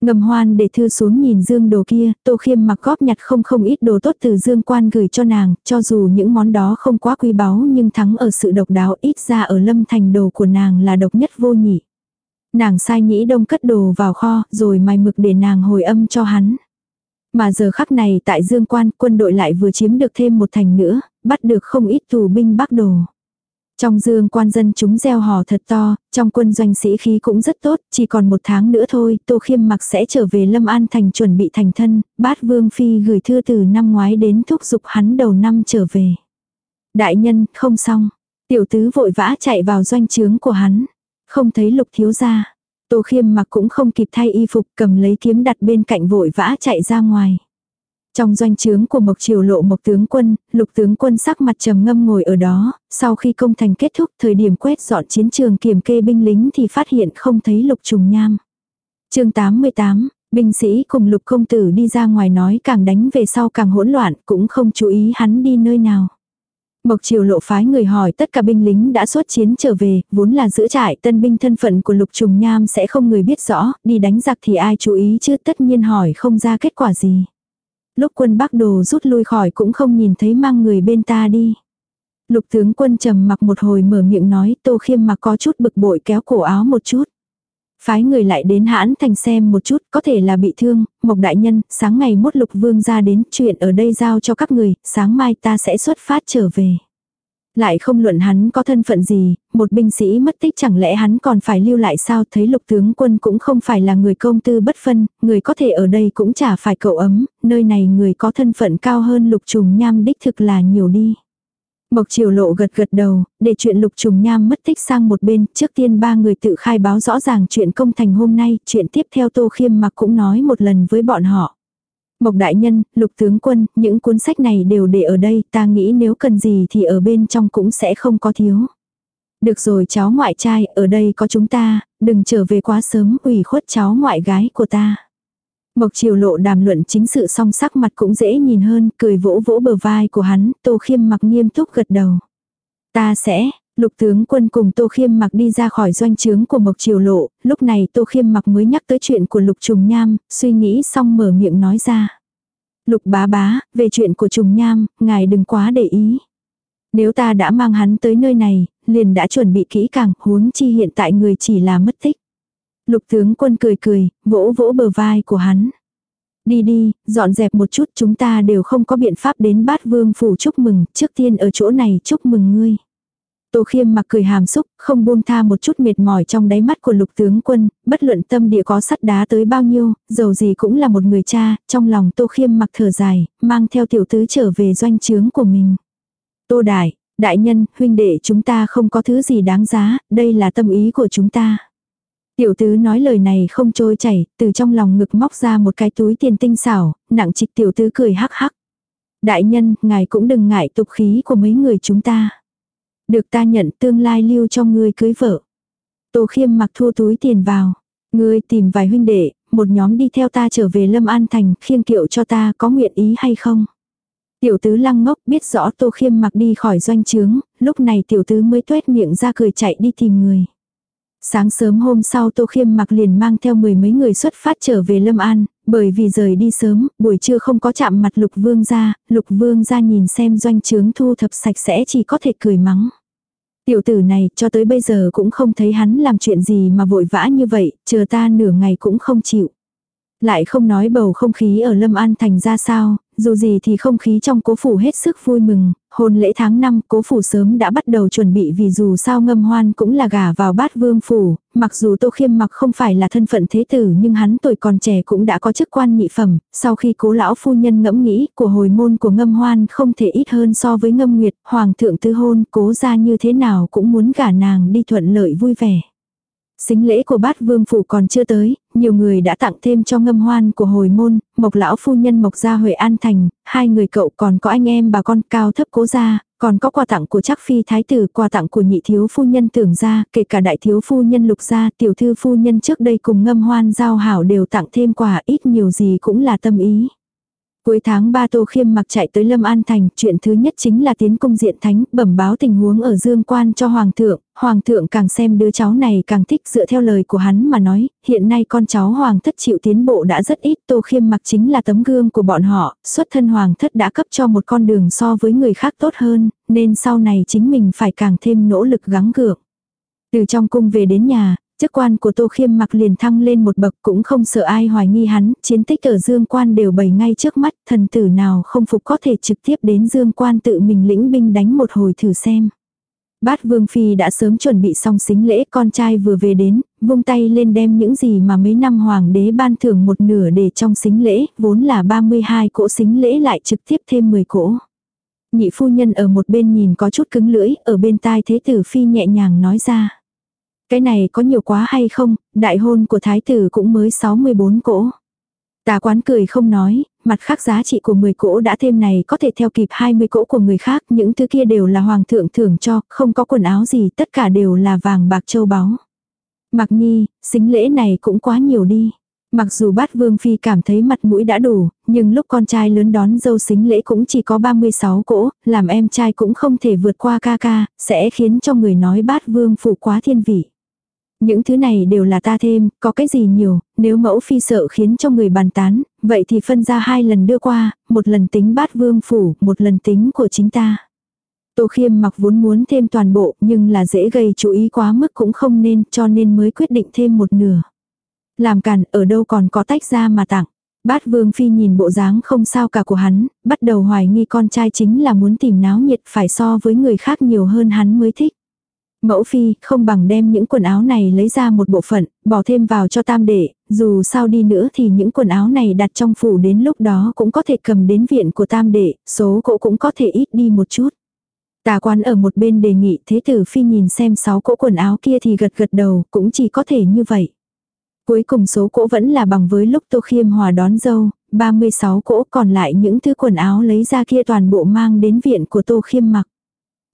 Ngầm hoan để thư xuống nhìn dương đồ kia, tô khiêm mặc góp nhặt không không ít đồ tốt từ dương quan gửi cho nàng, cho dù những món đó không quá quý báu nhưng thắng ở sự độc đáo ít ra ở lâm thành đồ của nàng là độc nhất vô nhị. Nàng sai nhĩ đông cất đồ vào kho rồi mài mực để nàng hồi âm cho hắn. Mà giờ khắc này tại dương quan quân đội lại vừa chiếm được thêm một thành nữa, bắt được không ít tù binh bắc đồ. Trong dương quan dân chúng gieo hò thật to, trong quân doanh sĩ khí cũng rất tốt, chỉ còn một tháng nữa thôi, Tô Khiêm mặc sẽ trở về Lâm An thành chuẩn bị thành thân, bát vương phi gửi thư từ năm ngoái đến thúc giục hắn đầu năm trở về. Đại nhân, không xong. Tiểu tứ vội vã chạy vào doanh trướng của hắn. Không thấy lục thiếu gia. Tô Khiêm mặc cũng không kịp thay y phục cầm lấy kiếm đặt bên cạnh vội vã chạy ra ngoài. Trong doanh trướng của Mộc Triều Lộ Mộc tướng quân, Lục tướng quân sắc mặt trầm ngâm ngồi ở đó, sau khi công thành kết thúc, thời điểm quét dọn chiến trường kiểm kê binh lính thì phát hiện không thấy Lục Trùng Nham. Chương 88 Binh sĩ cùng lục công tử đi ra ngoài nói càng đánh về sau càng hỗn loạn, cũng không chú ý hắn đi nơi nào. Mộc triều lộ phái người hỏi tất cả binh lính đã xuất chiến trở về, vốn là giữ trại tân binh thân phận của lục trùng nham sẽ không người biết rõ, đi đánh giặc thì ai chú ý chứ tất nhiên hỏi không ra kết quả gì. Lúc quân Bắc Đồ rút lui khỏi cũng không nhìn thấy mang người bên ta đi. Lục tướng quân trầm mặc một hồi mở miệng nói tô khiêm mà có chút bực bội kéo cổ áo một chút. Phái người lại đến hãn thành xem một chút có thể là bị thương, mộc đại nhân, sáng ngày mốt lục vương ra đến chuyện ở đây giao cho các người, sáng mai ta sẽ xuất phát trở về. Lại không luận hắn có thân phận gì, một binh sĩ mất tích chẳng lẽ hắn còn phải lưu lại sao thấy lục tướng quân cũng không phải là người công tư bất phân, người có thể ở đây cũng chả phải cậu ấm, nơi này người có thân phận cao hơn lục trùng nham đích thực là nhiều đi. Mộc triều lộ gật gật đầu, để chuyện lục trùng nham mất tích sang một bên, trước tiên ba người tự khai báo rõ ràng chuyện công thành hôm nay, chuyện tiếp theo tô khiêm mặc cũng nói một lần với bọn họ. Mộc đại nhân, lục tướng quân, những cuốn sách này đều để ở đây, ta nghĩ nếu cần gì thì ở bên trong cũng sẽ không có thiếu. Được rồi cháu ngoại trai, ở đây có chúng ta, đừng trở về quá sớm, ủy khuất cháu ngoại gái của ta. Mộc triều lộ đàm luận chính sự song sắc mặt cũng dễ nhìn hơn, cười vỗ vỗ bờ vai của hắn, tô khiêm mặc nghiêm túc gật đầu. Ta sẽ, Lục tướng quân cùng Tô Khiêm mặc đi ra khỏi doanh trướng của Mộc Triều Lộ, lúc này Tô Khiêm mặc mới nhắc tới chuyện của Lục Trùng Nham, suy nghĩ xong mở miệng nói ra. Lục bá bá, về chuyện của Trùng Nham, ngài đừng quá để ý. Nếu ta đã mang hắn tới nơi này, liền đã chuẩn bị kỹ càng, huống chi hiện tại người chỉ là mất tích. Lục tướng quân cười cười, vỗ vỗ bờ vai của hắn. Đi đi, dọn dẹp một chút chúng ta đều không có biện pháp đến bát vương phủ chúc mừng, trước tiên ở chỗ này chúc mừng ngươi. Tô khiêm mặc cười hàm xúc, không buông tha một chút mệt mỏi trong đáy mắt của lục tướng quân, bất luận tâm địa có sắt đá tới bao nhiêu, dầu gì cũng là một người cha, trong lòng tô khiêm mặc thở dài, mang theo tiểu tứ trở về doanh trướng của mình. Tô đại, đại nhân, huynh đệ chúng ta không có thứ gì đáng giá, đây là tâm ý của chúng ta. Tiểu tứ nói lời này không trôi chảy, từ trong lòng ngực móc ra một cái túi tiền tinh xảo, nặng trịch tiểu tứ cười hắc hắc. Đại nhân, ngài cũng đừng ngại tục khí của mấy người chúng ta. Được ta nhận tương lai lưu cho ngươi cưới vợ. Tô khiêm mặc thua túi tiền vào. Ngươi tìm vài huynh đệ, một nhóm đi theo ta trở về Lâm An Thành, khiêng kiệu cho ta có nguyện ý hay không? Tiểu tứ lăng ngốc biết rõ tô khiêm mặc đi khỏi doanh trướng, lúc này tiểu tứ mới tuét miệng ra cười chạy đi tìm người. Sáng sớm hôm sau Tô Khiêm mặc liền mang theo mười mấy người xuất phát trở về Lâm An, bởi vì rời đi sớm, buổi trưa không có chạm mặt Lục Vương ra, Lục Vương ra nhìn xem doanh trướng thu thập sạch sẽ chỉ có thể cười mắng. Tiểu tử này cho tới bây giờ cũng không thấy hắn làm chuyện gì mà vội vã như vậy, chờ ta nửa ngày cũng không chịu. Lại không nói bầu không khí ở Lâm An Thành ra sao, dù gì thì không khí trong cố phủ hết sức vui mừng, hôn lễ tháng 5 cố phủ sớm đã bắt đầu chuẩn bị vì dù sao ngâm hoan cũng là gả vào bát vương phủ, mặc dù tô khiêm mặc không phải là thân phận thế tử nhưng hắn tuổi còn trẻ cũng đã có chức quan nhị phẩm, sau khi cố lão phu nhân ngẫm nghĩ của hồi môn của ngâm hoan không thể ít hơn so với ngâm nguyệt, hoàng thượng tư hôn cố ra như thế nào cũng muốn gả nàng đi thuận lợi vui vẻ. Xính lễ của bát vương phủ còn chưa tới, nhiều người đã tặng thêm cho ngâm hoan của hồi môn, mộc lão phu nhân mộc gia Huệ An Thành, hai người cậu còn có anh em bà con cao thấp cố gia, còn có quà tặng của chắc phi thái tử, quà tặng của nhị thiếu phu nhân tưởng gia, kể cả đại thiếu phu nhân lục gia, tiểu thư phu nhân trước đây cùng ngâm hoan giao hảo đều tặng thêm quà ít nhiều gì cũng là tâm ý. Cuối tháng 3 Tô Khiêm mặc chạy tới Lâm An Thành, chuyện thứ nhất chính là tiến cung diện thánh, bẩm báo tình huống ở Dương Quan cho Hoàng thượng. Hoàng thượng càng xem đứa cháu này càng thích dựa theo lời của hắn mà nói, hiện nay con cháu Hoàng thất chịu tiến bộ đã rất ít. Tô Khiêm mặc chính là tấm gương của bọn họ, xuất thân Hoàng thất đã cấp cho một con đường so với người khác tốt hơn, nên sau này chính mình phải càng thêm nỗ lực gắng gượng. Từ trong cung về đến nhà, Chức quan của Tô Khiêm mặc liền thăng lên một bậc cũng không sợ ai hoài nghi hắn, chiến tích ở Dương Quan đều bày ngay trước mắt, thần tử nào không phục có thể trực tiếp đến Dương Quan tự mình lĩnh binh đánh một hồi thử xem. Bát Vương Phi đã sớm chuẩn bị xong xính lễ con trai vừa về đến, vung tay lên đem những gì mà mấy năm hoàng đế ban thưởng một nửa để trong xính lễ, vốn là 32 cỗ xính lễ lại trực tiếp thêm 10 cỗ. Nhị phu nhân ở một bên nhìn có chút cứng lưỡi, ở bên tai thế tử Phi nhẹ nhàng nói ra. Cái này có nhiều quá hay không, đại hôn của thái tử cũng mới 64 cỗ. Tà quán cười không nói, mặt khác giá trị của 10 cỗ đã thêm này có thể theo kịp 20 cỗ của người khác, những thứ kia đều là hoàng thượng thưởng cho, không có quần áo gì, tất cả đều là vàng bạc châu báu. Mặc nhi, xính lễ này cũng quá nhiều đi. Mặc dù bát vương phi cảm thấy mặt mũi đã đủ, nhưng lúc con trai lớn đón dâu xính lễ cũng chỉ có 36 cỗ, làm em trai cũng không thể vượt qua ca ca, sẽ khiến cho người nói bát vương phụ quá thiên vị. Những thứ này đều là ta thêm, có cái gì nhiều, nếu mẫu phi sợ khiến cho người bàn tán, vậy thì phân ra hai lần đưa qua, một lần tính bát vương phủ, một lần tính của chính ta. Tô khiêm mặc vốn muốn thêm toàn bộ nhưng là dễ gây chú ý quá mức cũng không nên cho nên mới quyết định thêm một nửa. Làm cản ở đâu còn có tách ra mà tặng. Bát vương phi nhìn bộ dáng không sao cả của hắn, bắt đầu hoài nghi con trai chính là muốn tìm náo nhiệt phải so với người khác nhiều hơn hắn mới thích. Mẫu phi, không bằng đem những quần áo này lấy ra một bộ phận, bỏ thêm vào cho tam đệ, dù sao đi nữa thì những quần áo này đặt trong phủ đến lúc đó cũng có thể cầm đến viện của tam đệ, số cỗ cũng có thể ít đi một chút. Tà quan ở một bên đề nghị thế tử phi nhìn xem sáu cỗ quần áo kia thì gật gật đầu, cũng chỉ có thể như vậy. Cuối cùng số cỗ vẫn là bằng với lúc Tô Khiêm hòa đón dâu, 36 cỗ còn lại những thứ quần áo lấy ra kia toàn bộ mang đến viện của Tô Khiêm mặc.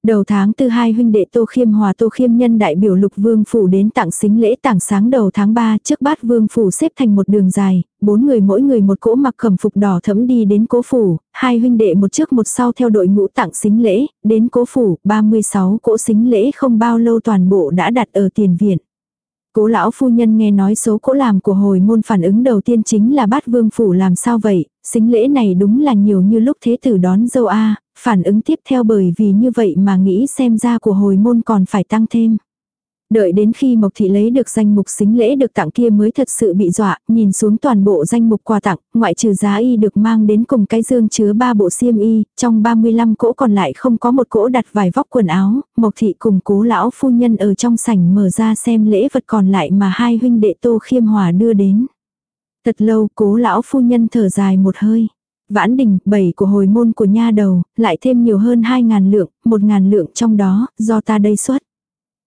Đầu tháng tư hai huynh đệ Tô Khiêm Hòa Tô Khiêm Nhân đại biểu Lục Vương Phủ đến tặng xính lễ tảng sáng đầu tháng 3 trước bát Vương Phủ xếp thành một đường dài, bốn người mỗi người một cỗ mặc khẩm phục đỏ thẫm đi đến cố phủ, hai huynh đệ một trước một sau theo đội ngũ tặng xính lễ, đến cố phủ, 36 cỗ xính lễ không bao lâu toàn bộ đã đặt ở tiền viện. Cố lão phu nhân nghe nói số cỗ làm của hồi môn phản ứng đầu tiên chính là bát vương phủ làm sao vậy, xính lễ này đúng là nhiều như lúc thế tử đón dâu A, phản ứng tiếp theo bởi vì như vậy mà nghĩ xem ra của hồi môn còn phải tăng thêm. Đợi đến khi Mộc Thị lấy được danh mục xính lễ được tặng kia mới thật sự bị dọa, nhìn xuống toàn bộ danh mục quà tặng, ngoại trừ giá y được mang đến cùng cái dương chứa ba bộ xiêm y, trong 35 cỗ còn lại không có một cỗ đặt vài vóc quần áo, Mộc Thị cùng cố lão phu nhân ở trong sảnh mở ra xem lễ vật còn lại mà hai huynh đệ Tô Khiêm Hòa đưa đến. Thật lâu cố lão phu nhân thở dài một hơi. Vãn đình, bảy của hồi môn của nha đầu, lại thêm nhiều hơn hai ngàn lượng, một ngàn lượng trong đó, do ta đây xuất.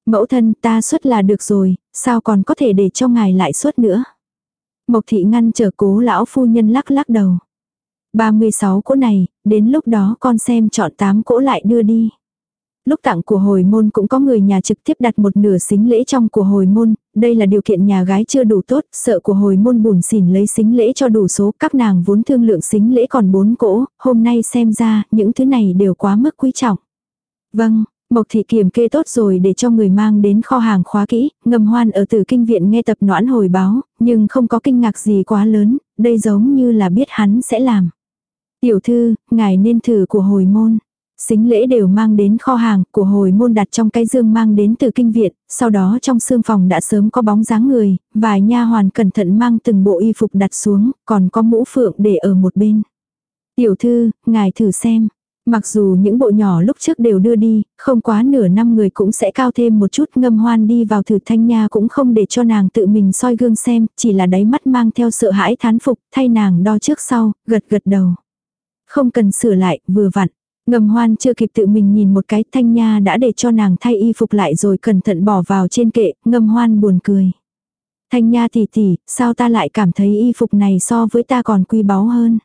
Mẫu thân ta xuất là được rồi, sao còn có thể để cho ngài lại xuất nữa. Mộc thị ngăn trở cố lão phu nhân lắc lắc đầu. 36 cỗ này, đến lúc đó con xem chọn 8 cỗ lại đưa đi. Lúc tặng của hồi môn cũng có người nhà trực tiếp đặt một nửa xính lễ trong của hồi môn, đây là điều kiện nhà gái chưa đủ tốt, sợ của hồi môn bùn xỉn lấy xính lễ cho đủ số, các nàng vốn thương lượng xính lễ còn bốn cỗ, hôm nay xem ra những thứ này đều quá mức quý trọng. Vâng, Mộc thị kiểm kê tốt rồi để cho người mang đến kho hàng khóa kỹ, ngầm hoan ở tử kinh viện nghe tập noãn hồi báo, nhưng không có kinh ngạc gì quá lớn, đây giống như là biết hắn sẽ làm. Tiểu thư, ngài nên thử của hồi môn. Xính lễ đều mang đến kho hàng của hồi môn đặt trong cái dương mang đến từ kinh viện, sau đó trong xương phòng đã sớm có bóng dáng người, vài nha hoàn cẩn thận mang từng bộ y phục đặt xuống, còn có mũ phượng để ở một bên. Tiểu thư, ngài thử xem. Mặc dù những bộ nhỏ lúc trước đều đưa đi, không quá nửa năm người cũng sẽ cao thêm một chút ngâm hoan đi vào thử thanh nha cũng không để cho nàng tự mình soi gương xem, chỉ là đáy mắt mang theo sợ hãi thán phục, thay nàng đo trước sau, gật gật đầu. Không cần sửa lại, vừa vặn. Ngầm hoan chưa kịp tự mình nhìn một cái thanh nha đã để cho nàng thay y phục lại rồi cẩn thận bỏ vào trên kệ, ngầm hoan buồn cười. Thanh nha tỷ tỷ, sao ta lại cảm thấy y phục này so với ta còn quý báu hơn.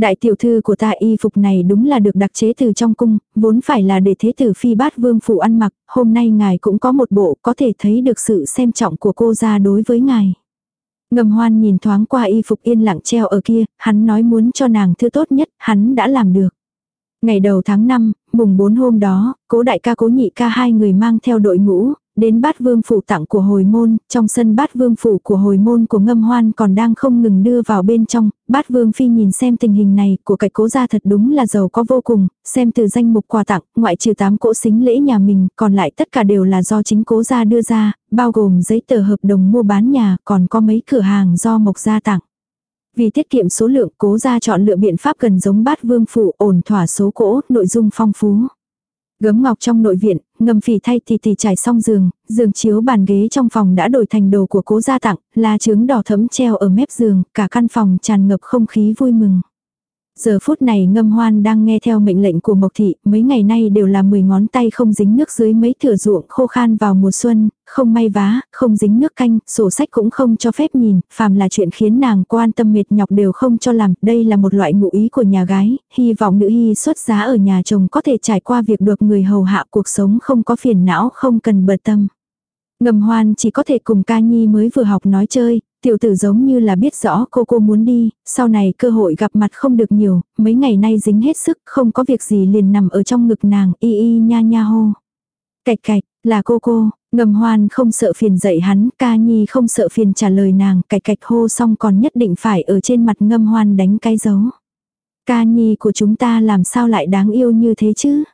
Đại tiểu thư của ta y phục này đúng là được đặc chế từ trong cung, vốn phải là để thế tử phi bát vương phủ ăn mặc, hôm nay ngài cũng có một bộ có thể thấy được sự xem trọng của cô ra đối với ngài. Ngầm hoan nhìn thoáng qua y phục yên lặng treo ở kia, hắn nói muốn cho nàng thứ tốt nhất, hắn đã làm được. Ngày đầu tháng 5, mùng 4 hôm đó, cố đại ca cố nhị ca hai người mang theo đội ngũ, đến bát vương phủ tặng của hồi môn, trong sân bát vương phủ của hồi môn của ngâm hoan còn đang không ngừng đưa vào bên trong, bát vương phi nhìn xem tình hình này của cạch cố gia thật đúng là giàu có vô cùng, xem từ danh mục quà tặng, ngoại trừ tám cỗ xính lễ nhà mình, còn lại tất cả đều là do chính cố gia đưa ra, bao gồm giấy tờ hợp đồng mua bán nhà, còn có mấy cửa hàng do mộc gia tặng. Vì tiết kiệm số lượng cố gia chọn lựa biện pháp gần giống bát vương phủ ổn thỏa số cỗ, nội dung phong phú. Gấm ngọc trong nội viện, ngầm phỉ thay thì thì trải xong giường, giường chiếu bàn ghế trong phòng đã đổi thành đồ của cố gia tặng, là trứng đỏ thẫm treo ở mép giường, cả căn phòng tràn ngập không khí vui mừng. Giờ phút này ngâm hoan đang nghe theo mệnh lệnh của Mộc Thị, mấy ngày nay đều là 10 ngón tay không dính nước dưới mấy thửa ruộng khô khan vào mùa xuân, không may vá, không dính nước canh, sổ sách cũng không cho phép nhìn, phàm là chuyện khiến nàng quan tâm mệt nhọc đều không cho làm, đây là một loại ngụ ý của nhà gái, hy vọng nữ hy xuất giá ở nhà chồng có thể trải qua việc được người hầu hạ cuộc sống không có phiền não không cần bận tâm. Ngầm hoan chỉ có thể cùng ca nhi mới vừa học nói chơi, Tiểu tử giống như là biết rõ cô cô muốn đi, sau này cơ hội gặp mặt không được nhiều, mấy ngày nay dính hết sức, không có việc gì liền nằm ở trong ngực nàng, y y nha nha hô. Cạch cạch, là cô cô, ngầm hoan không sợ phiền dậy hắn, ca nhi không sợ phiền trả lời nàng, cạch cạch hô xong còn nhất định phải ở trên mặt ngâm hoan đánh cái dấu. Ca nhi của chúng ta làm sao lại đáng yêu như thế chứ?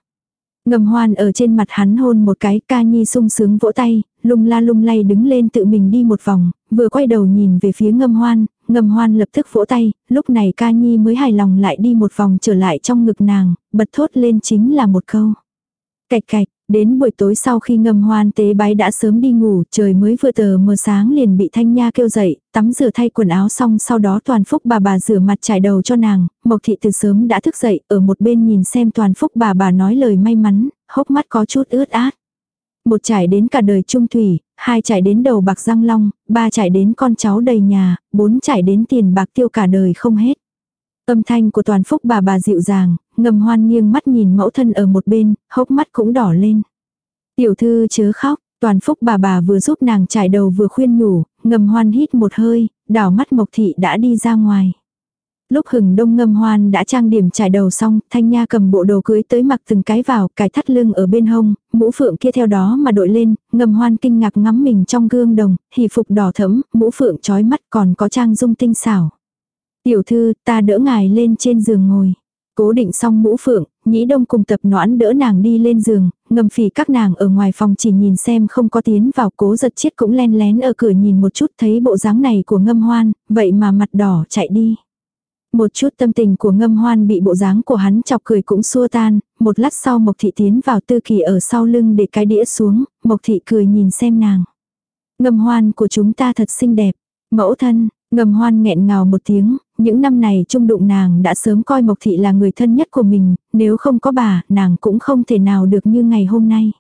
Ngầm hoan ở trên mặt hắn hôn một cái, ca nhi sung sướng vỗ tay, lung la lung lay đứng lên tự mình đi một vòng, vừa quay đầu nhìn về phía ngâm hoan, ngâm hoan lập tức vỗ tay, lúc này ca nhi mới hài lòng lại đi một vòng trở lại trong ngực nàng, bật thốt lên chính là một câu. Cạch cạch, đến buổi tối sau khi ngâm hoan tế bái đã sớm đi ngủ, trời mới vừa tờ mờ sáng liền bị thanh nha kêu dậy, tắm rửa thay quần áo xong sau đó toàn phúc bà bà rửa mặt trải đầu cho nàng, mộc thị từ sớm đã thức dậy, ở một bên nhìn xem toàn phúc bà bà nói lời may mắn, hốc mắt có chút ướt át. Một trải đến cả đời trung thủy, hai trải đến đầu bạc răng long, ba trải đến con cháu đầy nhà, bốn trải đến tiền bạc tiêu cả đời không hết. Âm thanh của toàn phúc bà bà dịu dàng, ngầm hoan nghiêng mắt nhìn mẫu thân ở một bên, hốc mắt cũng đỏ lên. Tiểu thư chớ khóc, toàn phúc bà bà vừa giúp nàng trải đầu vừa khuyên nhủ, ngầm hoan hít một hơi, đảo mắt mộc thị đã đi ra ngoài. Lúc hừng đông ngâm hoan đã trang điểm trải đầu xong, thanh nha cầm bộ đồ cưới tới mặc từng cái vào, cài thắt lưng ở bên hông, mũ phượng kia theo đó mà đội lên, ngâm hoan kinh ngạc ngắm mình trong gương đồng, hỷ phục đỏ thẫm, mũ phượng trói mắt còn có trang dung tinh xảo. Tiểu thư, ta đỡ ngài lên trên giường ngồi. Cố định xong mũ phượng, nhĩ đông cùng tập noãn đỡ nàng đi lên giường, ngầm phỉ các nàng ở ngoài phòng chỉ nhìn xem không có tiến vào cố giật chết cũng len lén ở cửa nhìn một chút thấy bộ dáng này của ngâm hoan, vậy mà mặt đỏ chạy đi. Một chút tâm tình của ngâm hoan bị bộ dáng của hắn chọc cười cũng xua tan, một lát sau Mộc Thị tiến vào tư kỳ ở sau lưng để cái đĩa xuống, Mộc Thị cười nhìn xem nàng. Ngâm hoan của chúng ta thật xinh đẹp. Mẫu thân, ngâm hoan nghẹn ngào một tiếng, những năm này trung đụng nàng đã sớm coi Mộc Thị là người thân nhất của mình, nếu không có bà, nàng cũng không thể nào được như ngày hôm nay.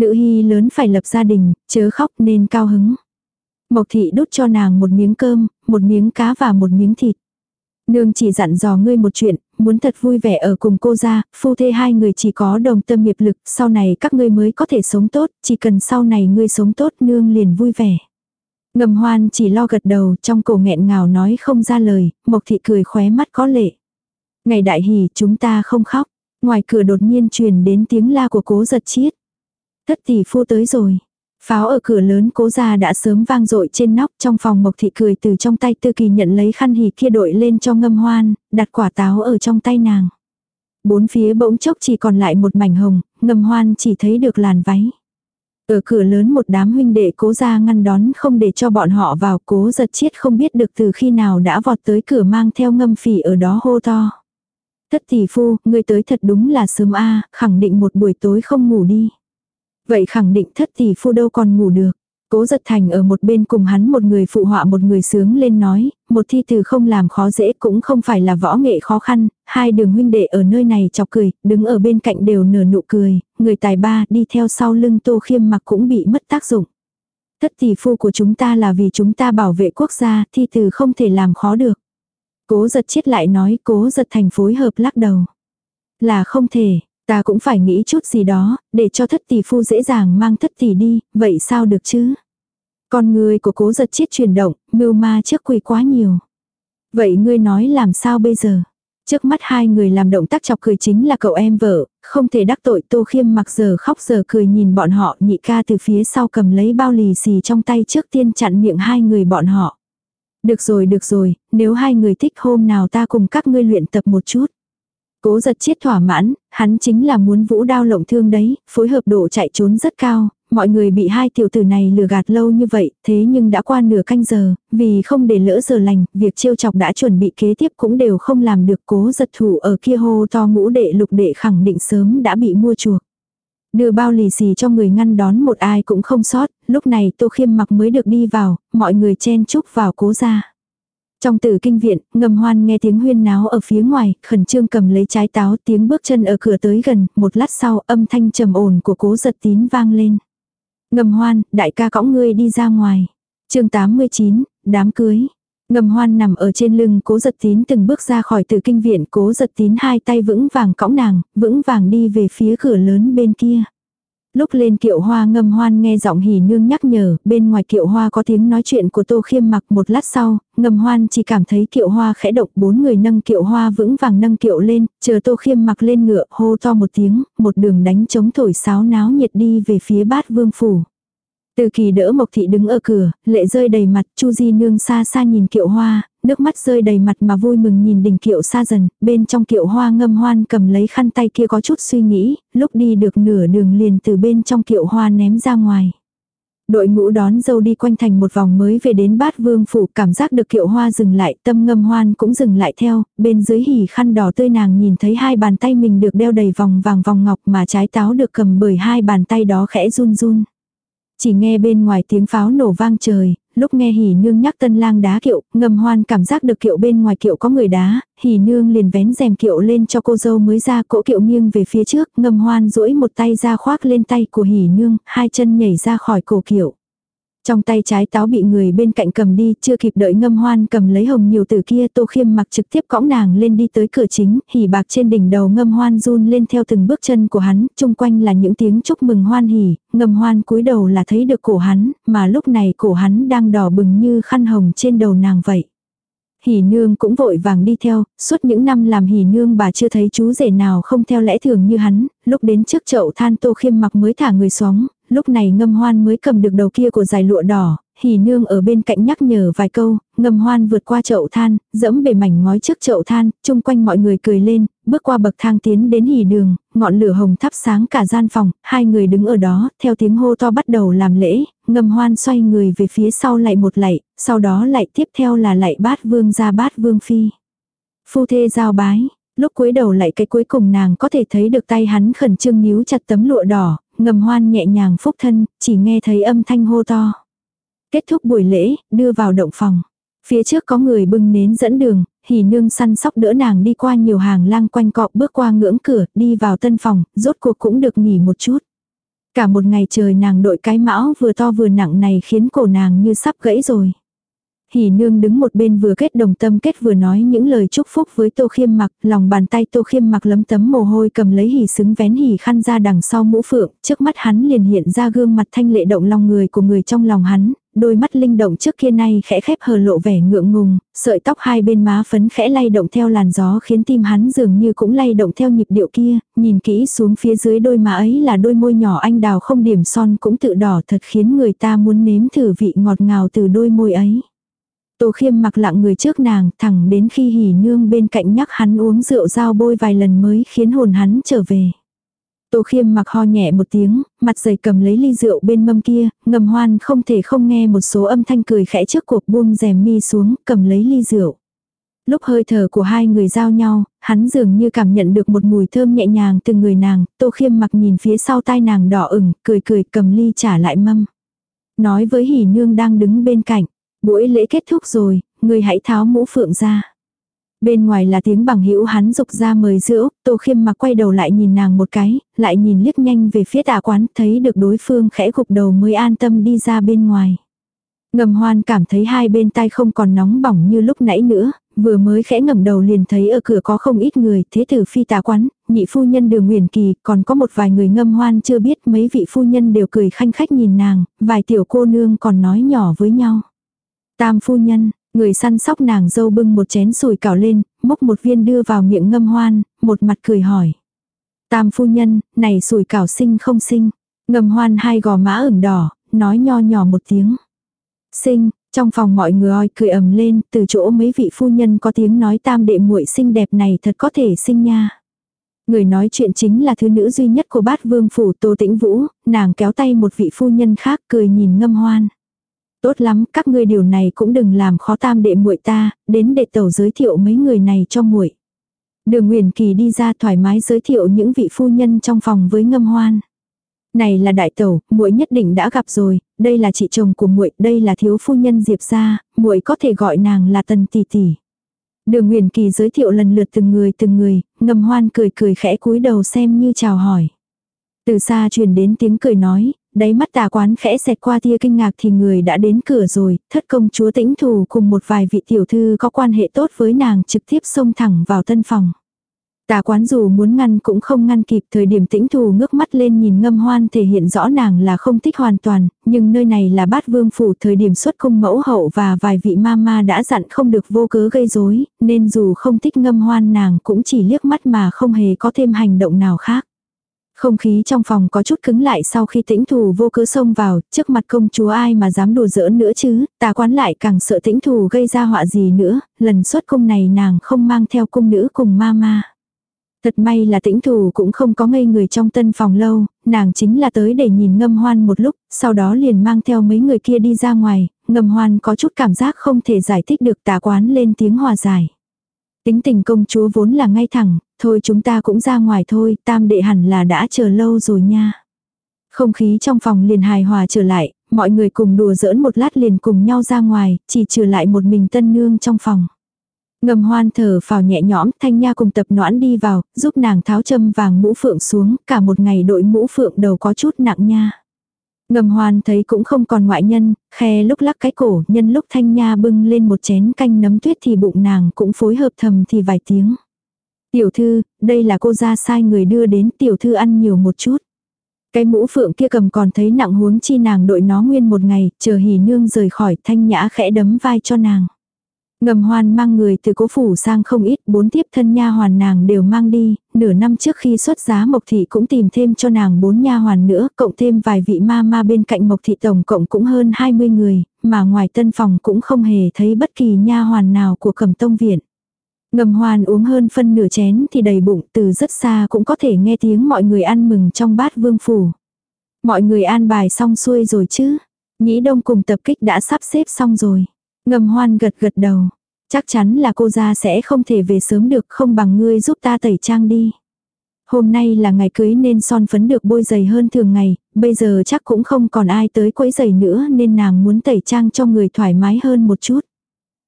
Nữ hy lớn phải lập gia đình, chớ khóc nên cao hứng. Mộc Thị đút cho nàng một miếng cơm, một miếng cá và một miếng thịt. Nương chỉ dặn dò ngươi một chuyện, muốn thật vui vẻ ở cùng cô ra, phu thê hai người chỉ có đồng tâm nghiệp lực, sau này các ngươi mới có thể sống tốt, chỉ cần sau này ngươi sống tốt nương liền vui vẻ. Ngầm hoan chỉ lo gật đầu trong cổ nghẹn ngào nói không ra lời, mộc thị cười khóe mắt có lệ. Ngày đại hỷ chúng ta không khóc, ngoài cửa đột nhiên truyền đến tiếng la của cố giật chiết. Thất tỷ phu tới rồi. Pháo ở cửa lớn cố ra đã sớm vang dội trên nóc trong phòng mộc thị cười từ trong tay tư kỳ nhận lấy khăn hỉ kia đội lên cho ngâm hoan, đặt quả táo ở trong tay nàng. Bốn phía bỗng chốc chỉ còn lại một mảnh hồng, ngâm hoan chỉ thấy được làn váy. Ở cửa lớn một đám huynh đệ cố ra ngăn đón không để cho bọn họ vào cố giật chiết không biết được từ khi nào đã vọt tới cửa mang theo ngâm phỉ ở đó hô to. Thất tỷ phu, người tới thật đúng là sớm a khẳng định một buổi tối không ngủ đi. Vậy khẳng định thất tỷ phu đâu còn ngủ được. Cố giật thành ở một bên cùng hắn một người phụ họa một người sướng lên nói, một thi từ không làm khó dễ cũng không phải là võ nghệ khó khăn, hai đường huynh đệ ở nơi này chọc cười, đứng ở bên cạnh đều nở nụ cười, người tài ba đi theo sau lưng tô khiêm mặc cũng bị mất tác dụng. Thất tỷ phu của chúng ta là vì chúng ta bảo vệ quốc gia, thi từ không thể làm khó được. Cố giật chết lại nói cố giật thành phối hợp lắc đầu. Là không thể, Ta cũng phải nghĩ chút gì đó, để cho thất tỷ phu dễ dàng mang thất tỷ đi, vậy sao được chứ? Con người của cố giật chiết chuyển động, mưu ma trước quỳ quá nhiều. Vậy ngươi nói làm sao bây giờ? Trước mắt hai người làm động tác chọc cười chính là cậu em vợ, không thể đắc tội tô khiêm mặc giờ khóc giờ cười nhìn bọn họ nhị ca từ phía sau cầm lấy bao lì xì trong tay trước tiên chặn miệng hai người bọn họ. Được rồi được rồi, nếu hai người thích hôm nào ta cùng các ngươi luyện tập một chút. Cố giật chiết thỏa mãn, hắn chính là muốn vũ đao lộng thương đấy, phối hợp độ chạy trốn rất cao, mọi người bị hai tiểu tử này lừa gạt lâu như vậy, thế nhưng đã qua nửa canh giờ, vì không để lỡ giờ lành, việc trêu chọc đã chuẩn bị kế tiếp cũng đều không làm được cố giật thủ ở kia hô to ngũ đệ lục đệ khẳng định sớm đã bị mua chuộc. Đưa bao lì xì cho người ngăn đón một ai cũng không sót, lúc này tô khiêm mặc mới được đi vào, mọi người chen chúc vào cố ra. Trong tử kinh viện, ngầm hoan nghe tiếng huyên náo ở phía ngoài, khẩn trương cầm lấy trái táo tiếng bước chân ở cửa tới gần, một lát sau âm thanh trầm ổn của cố giật tín vang lên. Ngầm hoan, đại ca cõng ngươi đi ra ngoài. chương 89, đám cưới. Ngầm hoan nằm ở trên lưng cố giật tín từng bước ra khỏi tử kinh viện cố giật tín hai tay vững vàng cõng nàng, vững vàng đi về phía cửa lớn bên kia. Lúc lên kiệu hoa ngâm hoan nghe giọng hỉ nương nhắc nhở, bên ngoài kiệu hoa có tiếng nói chuyện của tô khiêm mặc một lát sau, ngâm hoan chỉ cảm thấy kiệu hoa khẽ động bốn người nâng kiệu hoa vững vàng nâng kiệu lên, chờ tô khiêm mặc lên ngựa hô to một tiếng, một đường đánh chống thổi sáo náo nhiệt đi về phía bát vương phủ. Từ kỳ đỡ Mộc Thị đứng ở cửa, lệ rơi đầy mặt, Chu Di Nương xa xa nhìn kiệu hoa, nước mắt rơi đầy mặt mà vui mừng nhìn đỉnh kiệu xa dần, bên trong kiệu hoa ngâm hoan cầm lấy khăn tay kia có chút suy nghĩ, lúc đi được nửa đường liền từ bên trong kiệu hoa ném ra ngoài. Đội ngũ đón dâu đi quanh thành một vòng mới về đến bát vương phủ cảm giác được kiệu hoa dừng lại tâm ngâm hoan cũng dừng lại theo, bên dưới hỉ khăn đỏ tươi nàng nhìn thấy hai bàn tay mình được đeo đầy vòng vàng vòng ngọc mà trái táo được cầm bởi hai bàn tay đó khẽ run run. Chỉ nghe bên ngoài tiếng pháo nổ vang trời, lúc nghe hỉ nương nhắc tân lang đá kiệu, ngầm hoan cảm giác được kiệu bên ngoài kiệu có người đá, hỉ nương liền vén rèm kiệu lên cho cô dâu mới ra cỗ kiệu nghiêng về phía trước, ngầm hoan duỗi một tay ra khoác lên tay của hỉ nương, hai chân nhảy ra khỏi cổ kiệu. Trong tay trái táo bị người bên cạnh cầm đi, chưa kịp đợi ngâm hoan cầm lấy hồng nhiều từ kia tô khiêm mặc trực tiếp cõng nàng lên đi tới cửa chính, hỉ bạc trên đỉnh đầu ngâm hoan run lên theo từng bước chân của hắn, chung quanh là những tiếng chúc mừng hoan hỉ, ngâm hoan cúi đầu là thấy được cổ hắn, mà lúc này cổ hắn đang đỏ bừng như khăn hồng trên đầu nàng vậy. Hỉ nương cũng vội vàng đi theo, suốt những năm làm hỉ nương bà chưa thấy chú rể nào không theo lẽ thường như hắn, lúc đến trước chậu than tô khiêm mặc mới thả người xuống, lúc này ngâm hoan mới cầm được đầu kia của dài lụa đỏ, hỉ nương ở bên cạnh nhắc nhở vài câu, ngâm hoan vượt qua chậu than, dẫm bề mảnh ngói trước chậu than, chung quanh mọi người cười lên, bước qua bậc thang tiến đến hỉ đường, ngọn lửa hồng thắp sáng cả gian phòng, hai người đứng ở đó, theo tiếng hô to bắt đầu làm lễ, ngâm hoan xoay người về phía sau lại một lạy, sau đó lại tiếp theo là lạy bát vương ra bát vương phi. Phu thê giao bái, lúc cuối đầu lại cái cuối cùng nàng có thể thấy được tay hắn khẩn trương níu chặt tấm lụa đỏ, ngầm hoan nhẹ nhàng phúc thân, chỉ nghe thấy âm thanh hô to. Kết thúc buổi lễ, đưa vào động phòng. Phía trước có người bưng nến dẫn đường, hỉ nương săn sóc đỡ nàng đi qua nhiều hàng lang quanh cọ bước qua ngưỡng cửa, đi vào tân phòng, rốt cuộc cũng được nghỉ một chút. Cả một ngày trời nàng đội cái mão vừa to vừa nặng này khiến cổ nàng như sắp gãy rồi. Hỉ nương đứng một bên vừa kết đồng tâm kết vừa nói những lời chúc phúc với tô khiêm mặc, lòng bàn tay tô khiêm mặc lấm tấm mồ hôi cầm lấy hỉ xứng vén hỉ khăn ra đằng sau mũ phượng, trước mắt hắn liền hiện ra gương mặt thanh lệ động lòng người của người trong lòng hắn, đôi mắt linh động trước kia nay khẽ khép hờ lộ vẻ ngượng ngùng, sợi tóc hai bên má phấn khẽ lay động theo làn gió khiến tim hắn dường như cũng lay động theo nhịp điệu kia, nhìn kỹ xuống phía dưới đôi má ấy là đôi môi nhỏ anh đào không điểm son cũng tự đỏ thật khiến người ta muốn nếm thử vị ngọt ngào từ đôi môi ấy. Tô khiêm mặc lặng người trước nàng, thẳng đến khi hỉ nương bên cạnh nhắc hắn uống rượu dao bôi vài lần mới khiến hồn hắn trở về. Tô khiêm mặc ho nhẹ một tiếng, mặt dày cầm lấy ly rượu bên mâm kia, ngầm hoan không thể không nghe một số âm thanh cười khẽ trước cuộc buông rèm mi xuống, cầm lấy ly rượu. Lúc hơi thở của hai người giao nhau, hắn dường như cảm nhận được một mùi thơm nhẹ nhàng từ người nàng, tô khiêm mặc nhìn phía sau tai nàng đỏ ửng, cười cười cầm ly trả lại mâm. Nói với hỉ nương đang đứng bên cạnh, buổi lễ kết thúc rồi, người hãy tháo mũ phượng ra. Bên ngoài là tiếng bằng hữu hắn dục ra mời rượu, Tô Khiêm mặc quay đầu lại nhìn nàng một cái, lại nhìn liếc nhanh về phía tà quán, thấy được đối phương khẽ gục đầu mới an tâm đi ra bên ngoài. Ngầm hoan cảm thấy hai bên tay không còn nóng bỏng như lúc nãy nữa, vừa mới khẽ ngẩng đầu liền thấy ở cửa có không ít người, thế tử phi tà quán, nhị phu nhân đường nguyền kỳ, còn có một vài người ngâm hoan chưa biết mấy vị phu nhân đều cười khanh khách nhìn nàng, vài tiểu cô nương còn nói nhỏ với nhau. Tam phu nhân, Người săn sóc nàng dâu bưng một chén sùi cảo lên, múc một viên đưa vào miệng ngâm hoan, một mặt cười hỏi. Tam phu nhân, này sùi cảo sinh không sinh. Ngâm hoan hai gò má ửng đỏ, nói nho nhỏ một tiếng. Sinh, trong phòng mọi người oi cười ầm lên, từ chỗ mấy vị phu nhân có tiếng nói tam đệ muội xinh đẹp này thật có thể sinh nha. Người nói chuyện chính là thứ nữ duy nhất của bát vương phủ Tô Tĩnh Vũ, nàng kéo tay một vị phu nhân khác cười nhìn ngâm hoan. Tốt lắm, các ngươi điều này cũng đừng làm khó tam đệ muội ta, đến đệ tẩu giới thiệu mấy người này cho muội. Đường Nguyền Kỳ đi ra thoải mái giới thiệu những vị phu nhân trong phòng với ngâm hoan. Này là đại tẩu, muội nhất định đã gặp rồi, đây là chị chồng của muội, đây là thiếu phu nhân Diệp gia, muội có thể gọi nàng là Tần tỷ tỷ. Đường Nguyền Kỳ giới thiệu lần lượt từng người từng người, ngâm hoan cười cười khẽ cúi đầu xem như chào hỏi. Từ xa truyền đến tiếng cười nói, đáy mắt tà quán khẽ xẹt qua tia kinh ngạc thì người đã đến cửa rồi, thất công chúa tĩnh thủ cùng một vài vị tiểu thư có quan hệ tốt với nàng trực tiếp xông thẳng vào tân phòng. Tà quán dù muốn ngăn cũng không ngăn kịp thời điểm tĩnh thù ngước mắt lên nhìn ngâm hoan thể hiện rõ nàng là không thích hoàn toàn, nhưng nơi này là bát vương phủ thời điểm xuất cung mẫu hậu và vài vị ma ma đã dặn không được vô cớ gây rối nên dù không thích ngâm hoan nàng cũng chỉ liếc mắt mà không hề có thêm hành động nào khác. Không khí trong phòng có chút cứng lại sau khi tĩnh thù vô cớ xông vào, trước mặt công chúa ai mà dám đùa giỡn nữa chứ, tà quán lại càng sợ tĩnh thù gây ra họa gì nữa, lần xuất cung này nàng không mang theo cung nữ cùng ma ma. Thật may là tĩnh thù cũng không có ngây người trong tân phòng lâu, nàng chính là tới để nhìn ngâm hoan một lúc, sau đó liền mang theo mấy người kia đi ra ngoài, ngâm hoan có chút cảm giác không thể giải thích được tà quán lên tiếng hòa giải. Tính tình công chúa vốn là ngay thẳng, thôi chúng ta cũng ra ngoài thôi, tam đệ hẳn là đã chờ lâu rồi nha. Không khí trong phòng liền hài hòa trở lại, mọi người cùng đùa giỡn một lát liền cùng nhau ra ngoài, chỉ trừ lại một mình tân nương trong phòng. Ngầm hoan thở phào nhẹ nhõm, thanh nha cùng tập noãn đi vào, giúp nàng tháo châm vàng mũ phượng xuống, cả một ngày đội mũ phượng đầu có chút nặng nha. Ngầm hoan thấy cũng không còn ngoại nhân, khe lúc lắc cái cổ, nhân lúc thanh nha bưng lên một chén canh nấm tuyết thì bụng nàng cũng phối hợp thầm thì vài tiếng. Tiểu thư, đây là cô ra sai người đưa đến tiểu thư ăn nhiều một chút. Cái mũ phượng kia cầm còn thấy nặng huống chi nàng đội nó nguyên một ngày, chờ hỉ nương rời khỏi thanh nhã khẽ đấm vai cho nàng. Ngầm hoan mang người từ cố phủ sang không ít, bốn tiếp thân nha hoàn nàng đều mang đi, nửa năm trước khi xuất giá Mộc Thị cũng tìm thêm cho nàng bốn nha hoàn nữa, cộng thêm vài vị ma ma bên cạnh Mộc Thị tổng cộng cũng hơn 20 người, mà ngoài tân phòng cũng không hề thấy bất kỳ nha hoàn nào của cẩm tông viện. Ngầm hoan uống hơn phân nửa chén thì đầy bụng từ rất xa cũng có thể nghe tiếng mọi người ăn mừng trong bát vương phủ. Mọi người an bài xong xuôi rồi chứ. Nhĩ đông cùng tập kích đã sắp xếp xong rồi. Ngầm hoan gật gật đầu. Chắc chắn là cô ra sẽ không thể về sớm được không bằng ngươi giúp ta tẩy trang đi. Hôm nay là ngày cưới nên son phấn được bôi dày hơn thường ngày, bây giờ chắc cũng không còn ai tới quấy giày nữa nên nàng muốn tẩy trang cho người thoải mái hơn một chút.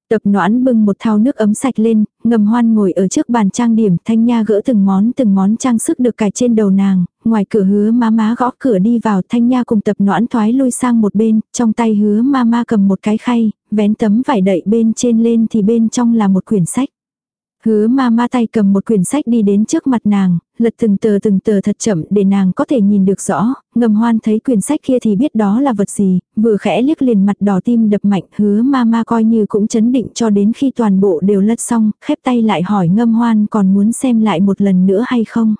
Tập noãn bưng một thao nước ấm sạch lên, ngầm hoan ngồi ở trước bàn trang điểm, thanh nha gỡ từng món từng món trang sức được cài trên đầu nàng, ngoài cửa hứa má má gõ cửa đi vào thanh nha cùng tập noãn thoái lui sang một bên, trong tay hứa ma ma cầm một cái khay, vén tấm vải đậy bên trên lên thì bên trong là một quyển sách. Hứa ma ma tay cầm một quyển sách đi đến trước mặt nàng, lật từng tờ từng tờ thật chậm để nàng có thể nhìn được rõ, ngầm hoan thấy quyển sách kia thì biết đó là vật gì, vừa khẽ liếc liền mặt đỏ tim đập mạnh hứa ma ma coi như cũng chấn định cho đến khi toàn bộ đều lật xong, khép tay lại hỏi ngâm hoan còn muốn xem lại một lần nữa hay không.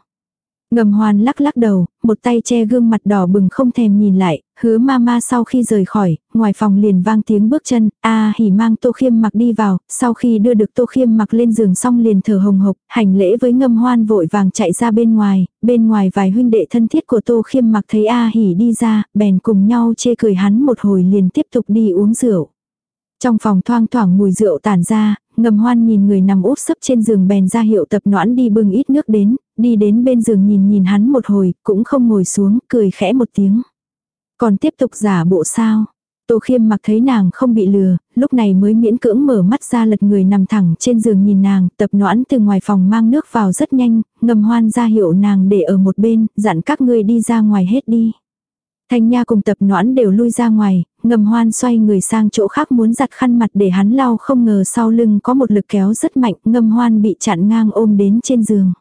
Ngầm hoan lắc lắc đầu, một tay che gương mặt đỏ bừng không thèm nhìn lại, hứa ma ma sau khi rời khỏi, ngoài phòng liền vang tiếng bước chân, a hỉ mang tô khiêm mặc đi vào, sau khi đưa được tô khiêm mặc lên giường xong liền thở hồng hộc, hành lễ với ngâm hoan vội vàng chạy ra bên ngoài, bên ngoài vài huynh đệ thân thiết của tô khiêm mặc thấy a hỉ đi ra, bèn cùng nhau chê cười hắn một hồi liền tiếp tục đi uống rượu. Trong phòng thoang thoảng mùi rượu tản ra, ngầm hoan nhìn người nằm úp sấp trên giường bèn ra hiệu tập noãn đi bưng ít nước đến, đi đến bên giường nhìn nhìn hắn một hồi, cũng không ngồi xuống, cười khẽ một tiếng. Còn tiếp tục giả bộ sao? Tô khiêm mặc thấy nàng không bị lừa, lúc này mới miễn cưỡng mở mắt ra lật người nằm thẳng trên giường nhìn nàng, tập noãn từ ngoài phòng mang nước vào rất nhanh, ngầm hoan ra hiệu nàng để ở một bên, dặn các ngươi đi ra ngoài hết đi. Thanh Nha cùng tập noãn đều lui ra ngoài, ngầm hoan xoay người sang chỗ khác muốn giặt khăn mặt để hắn lau không ngờ sau lưng có một lực kéo rất mạnh, ngầm hoan bị chặn ngang ôm đến trên giường.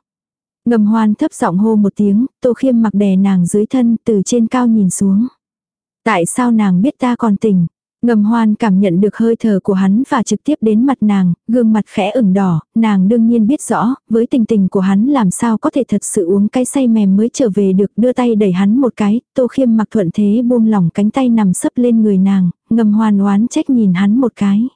Ngầm hoan thấp giọng hô một tiếng, tô khiêm mặc đè nàng dưới thân từ trên cao nhìn xuống. Tại sao nàng biết ta còn tỉnh? Ngầm hoan cảm nhận được hơi thở của hắn và trực tiếp đến mặt nàng, gương mặt khẽ ửng đỏ, nàng đương nhiên biết rõ, với tình tình của hắn làm sao có thể thật sự uống cái say mềm mới trở về được đưa tay đẩy hắn một cái, tô khiêm mặc thuận thế buông lỏng cánh tay nằm sấp lên người nàng, ngầm hoan oán trách nhìn hắn một cái.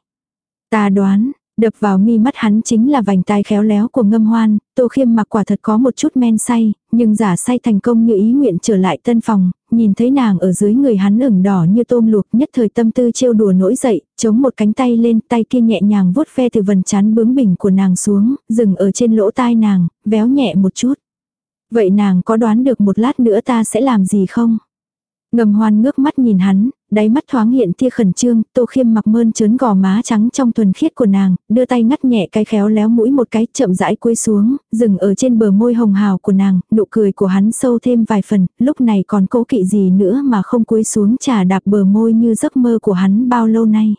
Ta đoán, Đập vào mi mắt hắn chính là vành tai khéo léo của ngâm hoan, tô khiêm mặc quả thật có một chút men say, nhưng giả say thành công như ý nguyện trở lại tân phòng, nhìn thấy nàng ở dưới người hắn ửng đỏ như tôm luộc nhất thời tâm tư trêu đùa nổi dậy, chống một cánh tay lên tay kia nhẹ nhàng vuốt ve từ vần chán bướng bỉnh của nàng xuống, dừng ở trên lỗ tai nàng, véo nhẹ một chút. Vậy nàng có đoán được một lát nữa ta sẽ làm gì không? Ngầm hoan ngước mắt nhìn hắn, đáy mắt thoáng hiện tia khẩn trương, tô khiêm mặc mơn trớn gò má trắng trong thuần khiết của nàng, đưa tay ngắt nhẹ cái khéo léo mũi một cái chậm rãi cúi xuống, dừng ở trên bờ môi hồng hào của nàng, nụ cười của hắn sâu thêm vài phần, lúc này còn cố kỵ gì nữa mà không cúi xuống trà đạp bờ môi như giấc mơ của hắn bao lâu nay.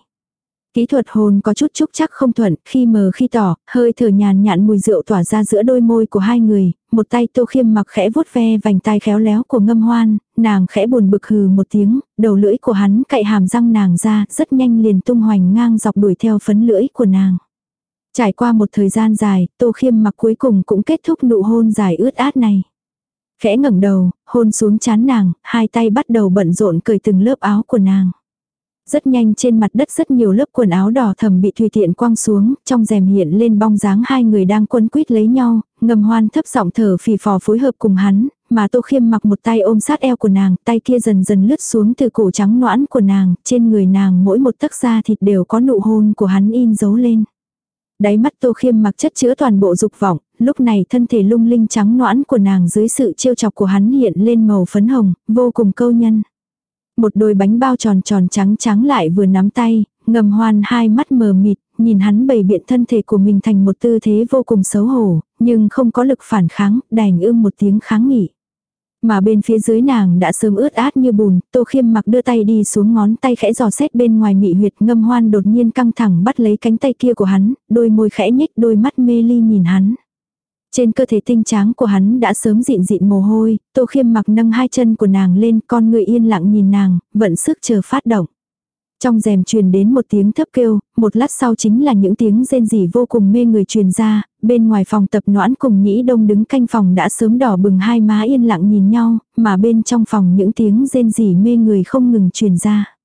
Kỹ thuật hồn có chút chúc chắc không thuận, khi mờ khi tỏ, hơi thở nhàn nhạn mùi rượu tỏa ra giữa đôi môi của hai người, một tay tô khiêm mặc khẽ vuốt ve vành tai khéo léo của ngâm hoan, nàng khẽ buồn bực hừ một tiếng, đầu lưỡi của hắn cậy hàm răng nàng ra, rất nhanh liền tung hoành ngang dọc đuổi theo phấn lưỡi của nàng. Trải qua một thời gian dài, tô khiêm mặc cuối cùng cũng kết thúc nụ hôn dài ướt át này. Khẽ ngẩng đầu, hôn xuống chán nàng, hai tay bắt đầu bận rộn cởi từng lớp áo của nàng. Rất nhanh trên mặt đất rất nhiều lớp quần áo đỏ thầm bị tùy tiện quăng xuống, trong rèm hiện lên bong dáng hai người đang quấn quýt lấy nhau, ngầm hoan thấp giọng thở phì phò phối hợp cùng hắn, mà tô khiêm mặc một tay ôm sát eo của nàng, tay kia dần dần lướt xuống từ cổ trắng noãn của nàng, trên người nàng mỗi một tấc da thịt đều có nụ hôn của hắn in dấu lên. Đáy mắt tô khiêm mặc chất chứa toàn bộ dục vọng, lúc này thân thể lung linh trắng noãn của nàng dưới sự trêu chọc của hắn hiện lên màu phấn hồng, vô cùng câu nhân. Một đôi bánh bao tròn tròn trắng trắng lại vừa nắm tay, ngầm hoan hai mắt mờ mịt, nhìn hắn bày biện thân thể của mình thành một tư thế vô cùng xấu hổ, nhưng không có lực phản kháng, đành ưm một tiếng kháng nghị. Mà bên phía dưới nàng đã sớm ướt át như bùn, tô khiêm mặc đưa tay đi xuống ngón tay khẽ giò xét bên ngoài mị huyệt ngâm hoan đột nhiên căng thẳng bắt lấy cánh tay kia của hắn, đôi môi khẽ nhích đôi mắt mê ly nhìn hắn. Trên cơ thể tinh tráng của hắn đã sớm dịn dịn mồ hôi, tô khiêm mặc nâng hai chân của nàng lên con người yên lặng nhìn nàng, vận sức chờ phát động. Trong rèm truyền đến một tiếng thấp kêu, một lát sau chính là những tiếng rên rỉ vô cùng mê người truyền ra, bên ngoài phòng tập noãn cùng nhĩ đông đứng canh phòng đã sớm đỏ bừng hai má yên lặng nhìn nhau, mà bên trong phòng những tiếng rên rỉ mê người không ngừng truyền ra.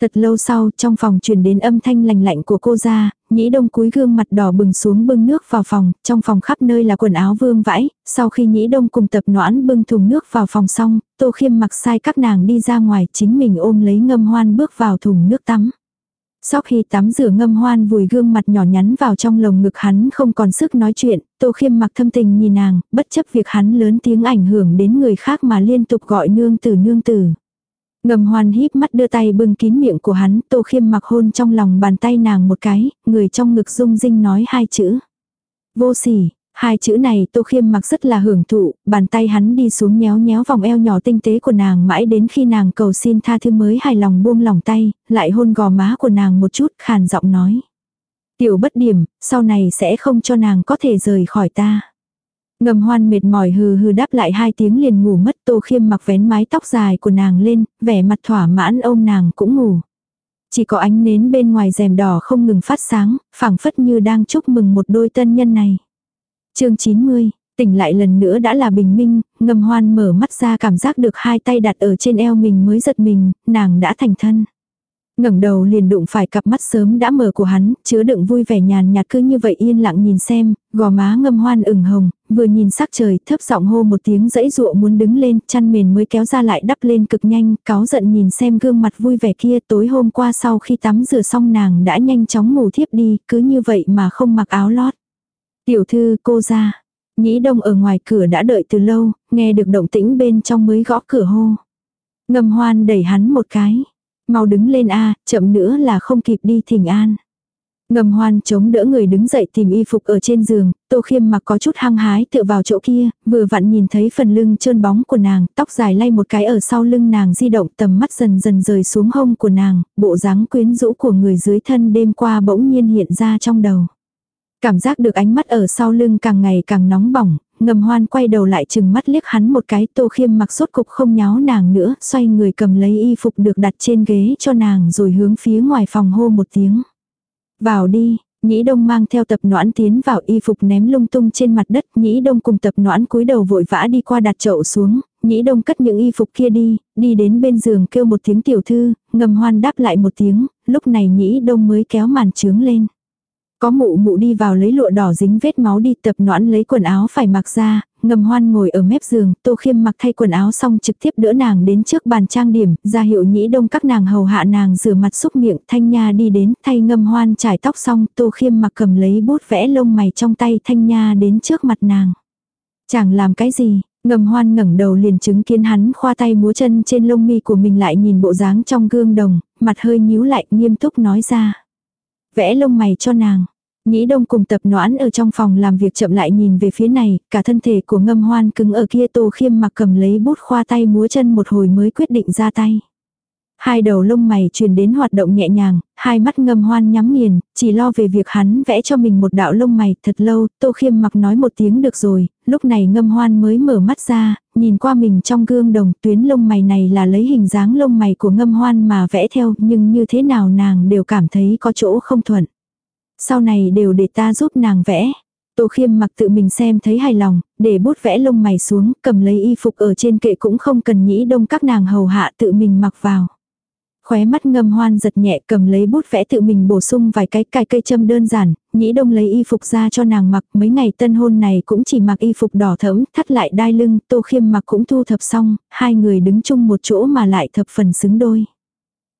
Thật lâu sau, trong phòng truyền đến âm thanh lành lạnh của cô ra, nhĩ đông cúi gương mặt đỏ bừng xuống bưng nước vào phòng, trong phòng khắp nơi là quần áo vương vãi, sau khi nhĩ đông cùng tập noãn bưng thùng nước vào phòng xong, tô khiêm mặc sai các nàng đi ra ngoài, chính mình ôm lấy ngâm hoan bước vào thùng nước tắm. Sau khi tắm rửa ngâm hoan vùi gương mặt nhỏ nhắn vào trong lồng ngực hắn không còn sức nói chuyện, tô khiêm mặc thâm tình nhìn nàng, bất chấp việc hắn lớn tiếng ảnh hưởng đến người khác mà liên tục gọi nương tử nương tử. Ngầm hoan híp mắt đưa tay bưng kín miệng của hắn, tô khiêm mặc hôn trong lòng bàn tay nàng một cái, người trong ngực rung rinh nói hai chữ. Vô sỉ, Hai chữ này Tô Khiêm mặc rất là hưởng thụ, bàn tay hắn đi xuống nhéo nhéo vòng eo nhỏ tinh tế của nàng mãi đến khi nàng cầu xin tha thứ mới hài lòng buông lòng tay, lại hôn gò má của nàng một chút khàn giọng nói. Tiểu bất điểm, sau này sẽ không cho nàng có thể rời khỏi ta. Ngầm hoan mệt mỏi hừ hừ đáp lại hai tiếng liền ngủ mất tô khiêm mặc vén mái tóc dài của nàng lên, vẻ mặt thỏa mãn ôm nàng cũng ngủ. Chỉ có ánh nến bên ngoài rèm đỏ không ngừng phát sáng, phảng phất như đang chúc mừng một đôi tân nhân này. chương 90, tỉnh lại lần nữa đã là bình minh, ngầm hoan mở mắt ra cảm giác được hai tay đặt ở trên eo mình mới giật mình, nàng đã thành thân ngẩng đầu liền đụng phải cặp mắt sớm đã mở của hắn, chứa đựng vui vẻ nhàn nhạt cứ như vậy yên lặng nhìn xem, gò má ngâm hoan ửng hồng, vừa nhìn sắc trời, thấp giọng hô một tiếng dãy dụa muốn đứng lên, chăn mền mới kéo ra lại đắp lên cực nhanh, cáo giận nhìn xem gương mặt vui vẻ kia tối hôm qua sau khi tắm rửa xong nàng đã nhanh chóng ngủ thiếp đi, cứ như vậy mà không mặc áo lót. Tiểu thư cô ra, nhĩ đông ở ngoài cửa đã đợi từ lâu, nghe được động tĩnh bên trong mới gõ cửa hô. ngầm hoan đẩy hắn một cái. Mau đứng lên a chậm nữa là không kịp đi thỉnh an. Ngầm hoan chống đỡ người đứng dậy tìm y phục ở trên giường, tô khiêm mặc có chút hăng hái tựa vào chỗ kia, vừa vặn nhìn thấy phần lưng trơn bóng của nàng, tóc dài lay một cái ở sau lưng nàng di động tầm mắt dần dần rời xuống hông của nàng, bộ dáng quyến rũ của người dưới thân đêm qua bỗng nhiên hiện ra trong đầu. Cảm giác được ánh mắt ở sau lưng càng ngày càng nóng bỏng, ngầm hoan quay đầu lại chừng mắt liếc hắn một cái tô khiêm mặc sốt cục không nháo nàng nữa, xoay người cầm lấy y phục được đặt trên ghế cho nàng rồi hướng phía ngoài phòng hô một tiếng. Vào đi, Nhĩ Đông mang theo tập noãn tiến vào y phục ném lung tung trên mặt đất, Nhĩ Đông cùng tập noãn cúi đầu vội vã đi qua đặt chậu xuống, Nhĩ Đông cất những y phục kia đi, đi đến bên giường kêu một tiếng tiểu thư, ngầm hoan đáp lại một tiếng, lúc này Nhĩ Đông mới kéo màn trướng lên. Có mụ mụ đi vào lấy lụa đỏ dính vết máu đi tập noãn lấy quần áo phải mặc ra, ngầm hoan ngồi ở mép giường, tô khiêm mặc thay quần áo xong trực tiếp đỡ nàng đến trước bàn trang điểm, ra hiệu nhĩ đông các nàng hầu hạ nàng rửa mặt xúc miệng, thanh nha đi đến, thay ngâm hoan trải tóc xong, tô khiêm mặc cầm lấy bút vẽ lông mày trong tay thanh nha đến trước mặt nàng. Chẳng làm cái gì, ngầm hoan ngẩng đầu liền chứng kiến hắn khoa tay múa chân trên lông mi của mình lại nhìn bộ dáng trong gương đồng, mặt hơi nhíu lại nghiêm túc nói ra vẽ lông mày cho nàng. Nhĩ đông cùng tập noãn ở trong phòng làm việc chậm lại nhìn về phía này, cả thân thể của ngâm hoan cứng ở kia tô khiêm mặc cầm lấy bút khoa tay múa chân một hồi mới quyết định ra tay. Hai đầu lông mày truyền đến hoạt động nhẹ nhàng, hai mắt ngâm hoan nhắm nghiền, chỉ lo về việc hắn vẽ cho mình một đạo lông mày thật lâu, tô khiêm mặc nói một tiếng được rồi, lúc này ngâm hoan mới mở mắt ra, nhìn qua mình trong gương đồng tuyến lông mày này là lấy hình dáng lông mày của ngâm hoan mà vẽ theo nhưng như thế nào nàng đều cảm thấy có chỗ không thuận. Sau này đều để ta giúp nàng vẽ. Tô khiêm mặc tự mình xem thấy hài lòng, để bút vẽ lông mày xuống, cầm lấy y phục ở trên kệ cũng không cần nhĩ đông các nàng hầu hạ tự mình mặc vào. Khóe mắt ngâm hoan giật nhẹ cầm lấy bút vẽ tự mình bổ sung vài cái cài cây châm đơn giản, nhĩ đông lấy y phục ra cho nàng mặc mấy ngày tân hôn này cũng chỉ mặc y phục đỏ thẫm thắt lại đai lưng, tô khiêm mặc cũng thu thập xong, hai người đứng chung một chỗ mà lại thập phần xứng đôi.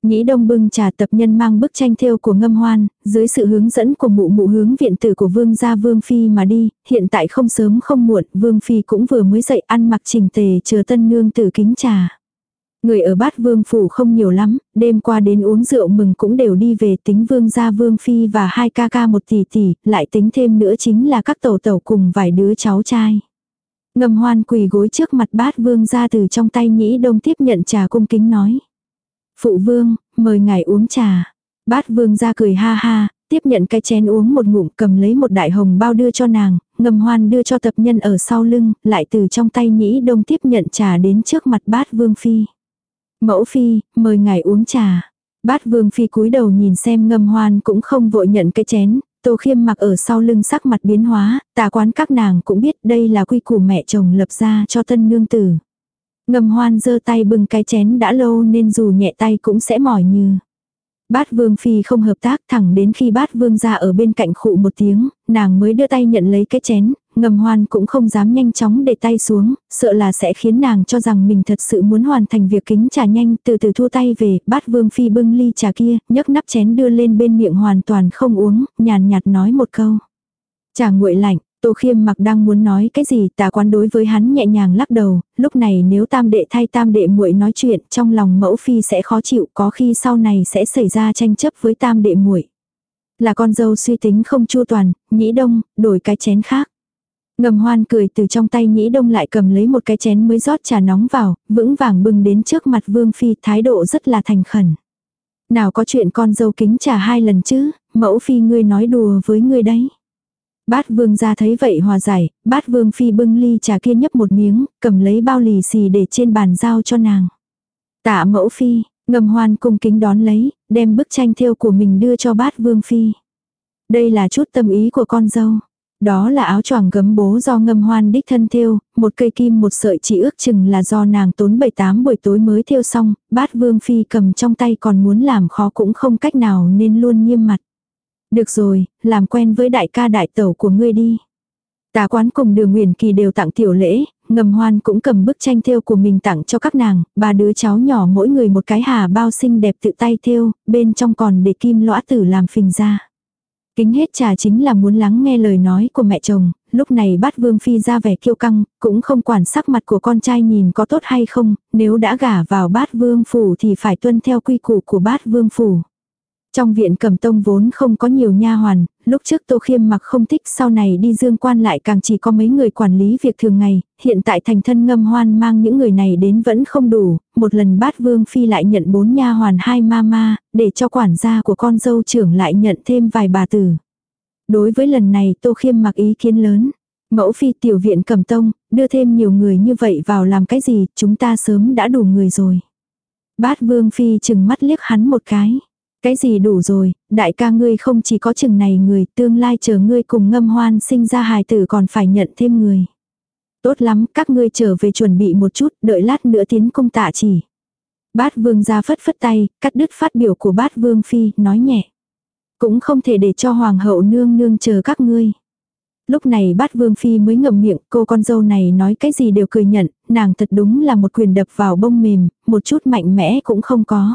Nhĩ đông bưng trà tập nhân mang bức tranh thêu của ngâm hoan, dưới sự hướng dẫn của mụ mụ hướng viện tử của vương gia vương phi mà đi, hiện tại không sớm không muộn, vương phi cũng vừa mới dậy ăn mặc trình tề chờ tân nương tử kính trà. Người ở bát vương phủ không nhiều lắm, đêm qua đến uống rượu mừng cũng đều đi về tính vương gia vương phi và hai ca ca một tỷ tỷ, lại tính thêm nữa chính là các tẩu tẩu cùng vài đứa cháu trai. Ngầm hoan quỳ gối trước mặt bát vương gia từ trong tay nhĩ đông tiếp nhận trà cung kính nói. Phụ vương, mời ngài uống trà. Bát vương gia cười ha ha, tiếp nhận cái chén uống một ngụm cầm lấy một đại hồng bao đưa cho nàng, ngầm hoan đưa cho tập nhân ở sau lưng, lại từ trong tay nhĩ đông tiếp nhận trà đến trước mặt bát vương phi. Mẫu phi, mời ngài uống trà. Bát vương phi cúi đầu nhìn xem ngâm hoan cũng không vội nhận cái chén, tô khiêm mặc ở sau lưng sắc mặt biến hóa, tà quán các nàng cũng biết đây là quy củ mẹ chồng lập ra cho tân nương tử. Ngầm hoan giơ tay bưng cái chén đã lâu nên dù nhẹ tay cũng sẽ mỏi như. Bát vương phi không hợp tác thẳng đến khi bát vương ra ở bên cạnh khụ một tiếng, nàng mới đưa tay nhận lấy cái chén, ngầm hoan cũng không dám nhanh chóng để tay xuống, sợ là sẽ khiến nàng cho rằng mình thật sự muốn hoàn thành việc kính trà nhanh, từ từ thua tay về, bát vương phi bưng ly trà kia, nhấc nắp chén đưa lên bên miệng hoàn toàn không uống, nhàn nhạt nói một câu. Trà nguội lạnh, Tô khiêm mặc đang muốn nói cái gì tà quán đối với hắn nhẹ nhàng lắc đầu, lúc này nếu tam đệ thay tam đệ muội nói chuyện trong lòng mẫu phi sẽ khó chịu có khi sau này sẽ xảy ra tranh chấp với tam đệ muội Là con dâu suy tính không chu toàn, nhĩ đông, đổi cái chén khác. Ngầm hoan cười từ trong tay nhĩ đông lại cầm lấy một cái chén mới rót trà nóng vào, vững vàng bưng đến trước mặt vương phi thái độ rất là thành khẩn. Nào có chuyện con dâu kính trà hai lần chứ, mẫu phi ngươi nói đùa với ngươi đấy. Bát vương ra thấy vậy hòa giải, bát vương phi bưng ly trà kia nhấp một miếng, cầm lấy bao lì xì để trên bàn giao cho nàng. Tạ mẫu phi, ngầm hoan cung kính đón lấy, đem bức tranh thêu của mình đưa cho bát vương phi. Đây là chút tâm ý của con dâu. Đó là áo choàng gấm bố do ngâm hoan đích thân thêu, một cây kim một sợi chỉ ước chừng là do nàng tốn 7-8 buổi tối mới thêu xong, bát vương phi cầm trong tay còn muốn làm khó cũng không cách nào nên luôn nghiêm mặt. Được rồi, làm quen với đại ca đại tẩu của ngươi đi. Tà quán cùng đường Nguyền Kỳ đều tặng tiểu lễ, ngầm hoan cũng cầm bức tranh thêu của mình tặng cho các nàng, ba đứa cháu nhỏ mỗi người một cái hà bao xinh đẹp tự tay thêu, bên trong còn để kim lõa tử làm phình ra. Kính hết trà chính là muốn lắng nghe lời nói của mẹ chồng, lúc này bát vương phi ra vẻ kiêu căng, cũng không quản sắc mặt của con trai nhìn có tốt hay không, nếu đã gả vào bát vương phủ thì phải tuân theo quy củ của bát vương phủ. Trong viện cầm tông vốn không có nhiều nha hoàn, lúc trước Tô Khiêm mặc không thích sau này đi dương quan lại càng chỉ có mấy người quản lý việc thường ngày, hiện tại thành thân ngâm hoan mang những người này đến vẫn không đủ, một lần bát vương phi lại nhận bốn nha hoàn hai ma ma, để cho quản gia của con dâu trưởng lại nhận thêm vài bà tử. Đối với lần này Tô Khiêm mặc ý kiến lớn. Mẫu phi tiểu viện cầm tông, đưa thêm nhiều người như vậy vào làm cái gì, chúng ta sớm đã đủ người rồi. Bát vương phi chừng mắt liếc hắn một cái. Cái gì đủ rồi, đại ca ngươi không chỉ có chừng này người, tương lai chờ ngươi cùng ngâm hoan sinh ra hài tử còn phải nhận thêm người. Tốt lắm, các ngươi trở về chuẩn bị một chút, đợi lát nữa tiến công tạ chỉ. Bát vương ra phất phất tay, cắt đứt phát biểu của bát vương phi, nói nhẹ. Cũng không thể để cho hoàng hậu nương nương chờ các ngươi. Lúc này bát vương phi mới ngậm miệng, cô con dâu này nói cái gì đều cười nhận, nàng thật đúng là một quyền đập vào bông mềm, một chút mạnh mẽ cũng không có.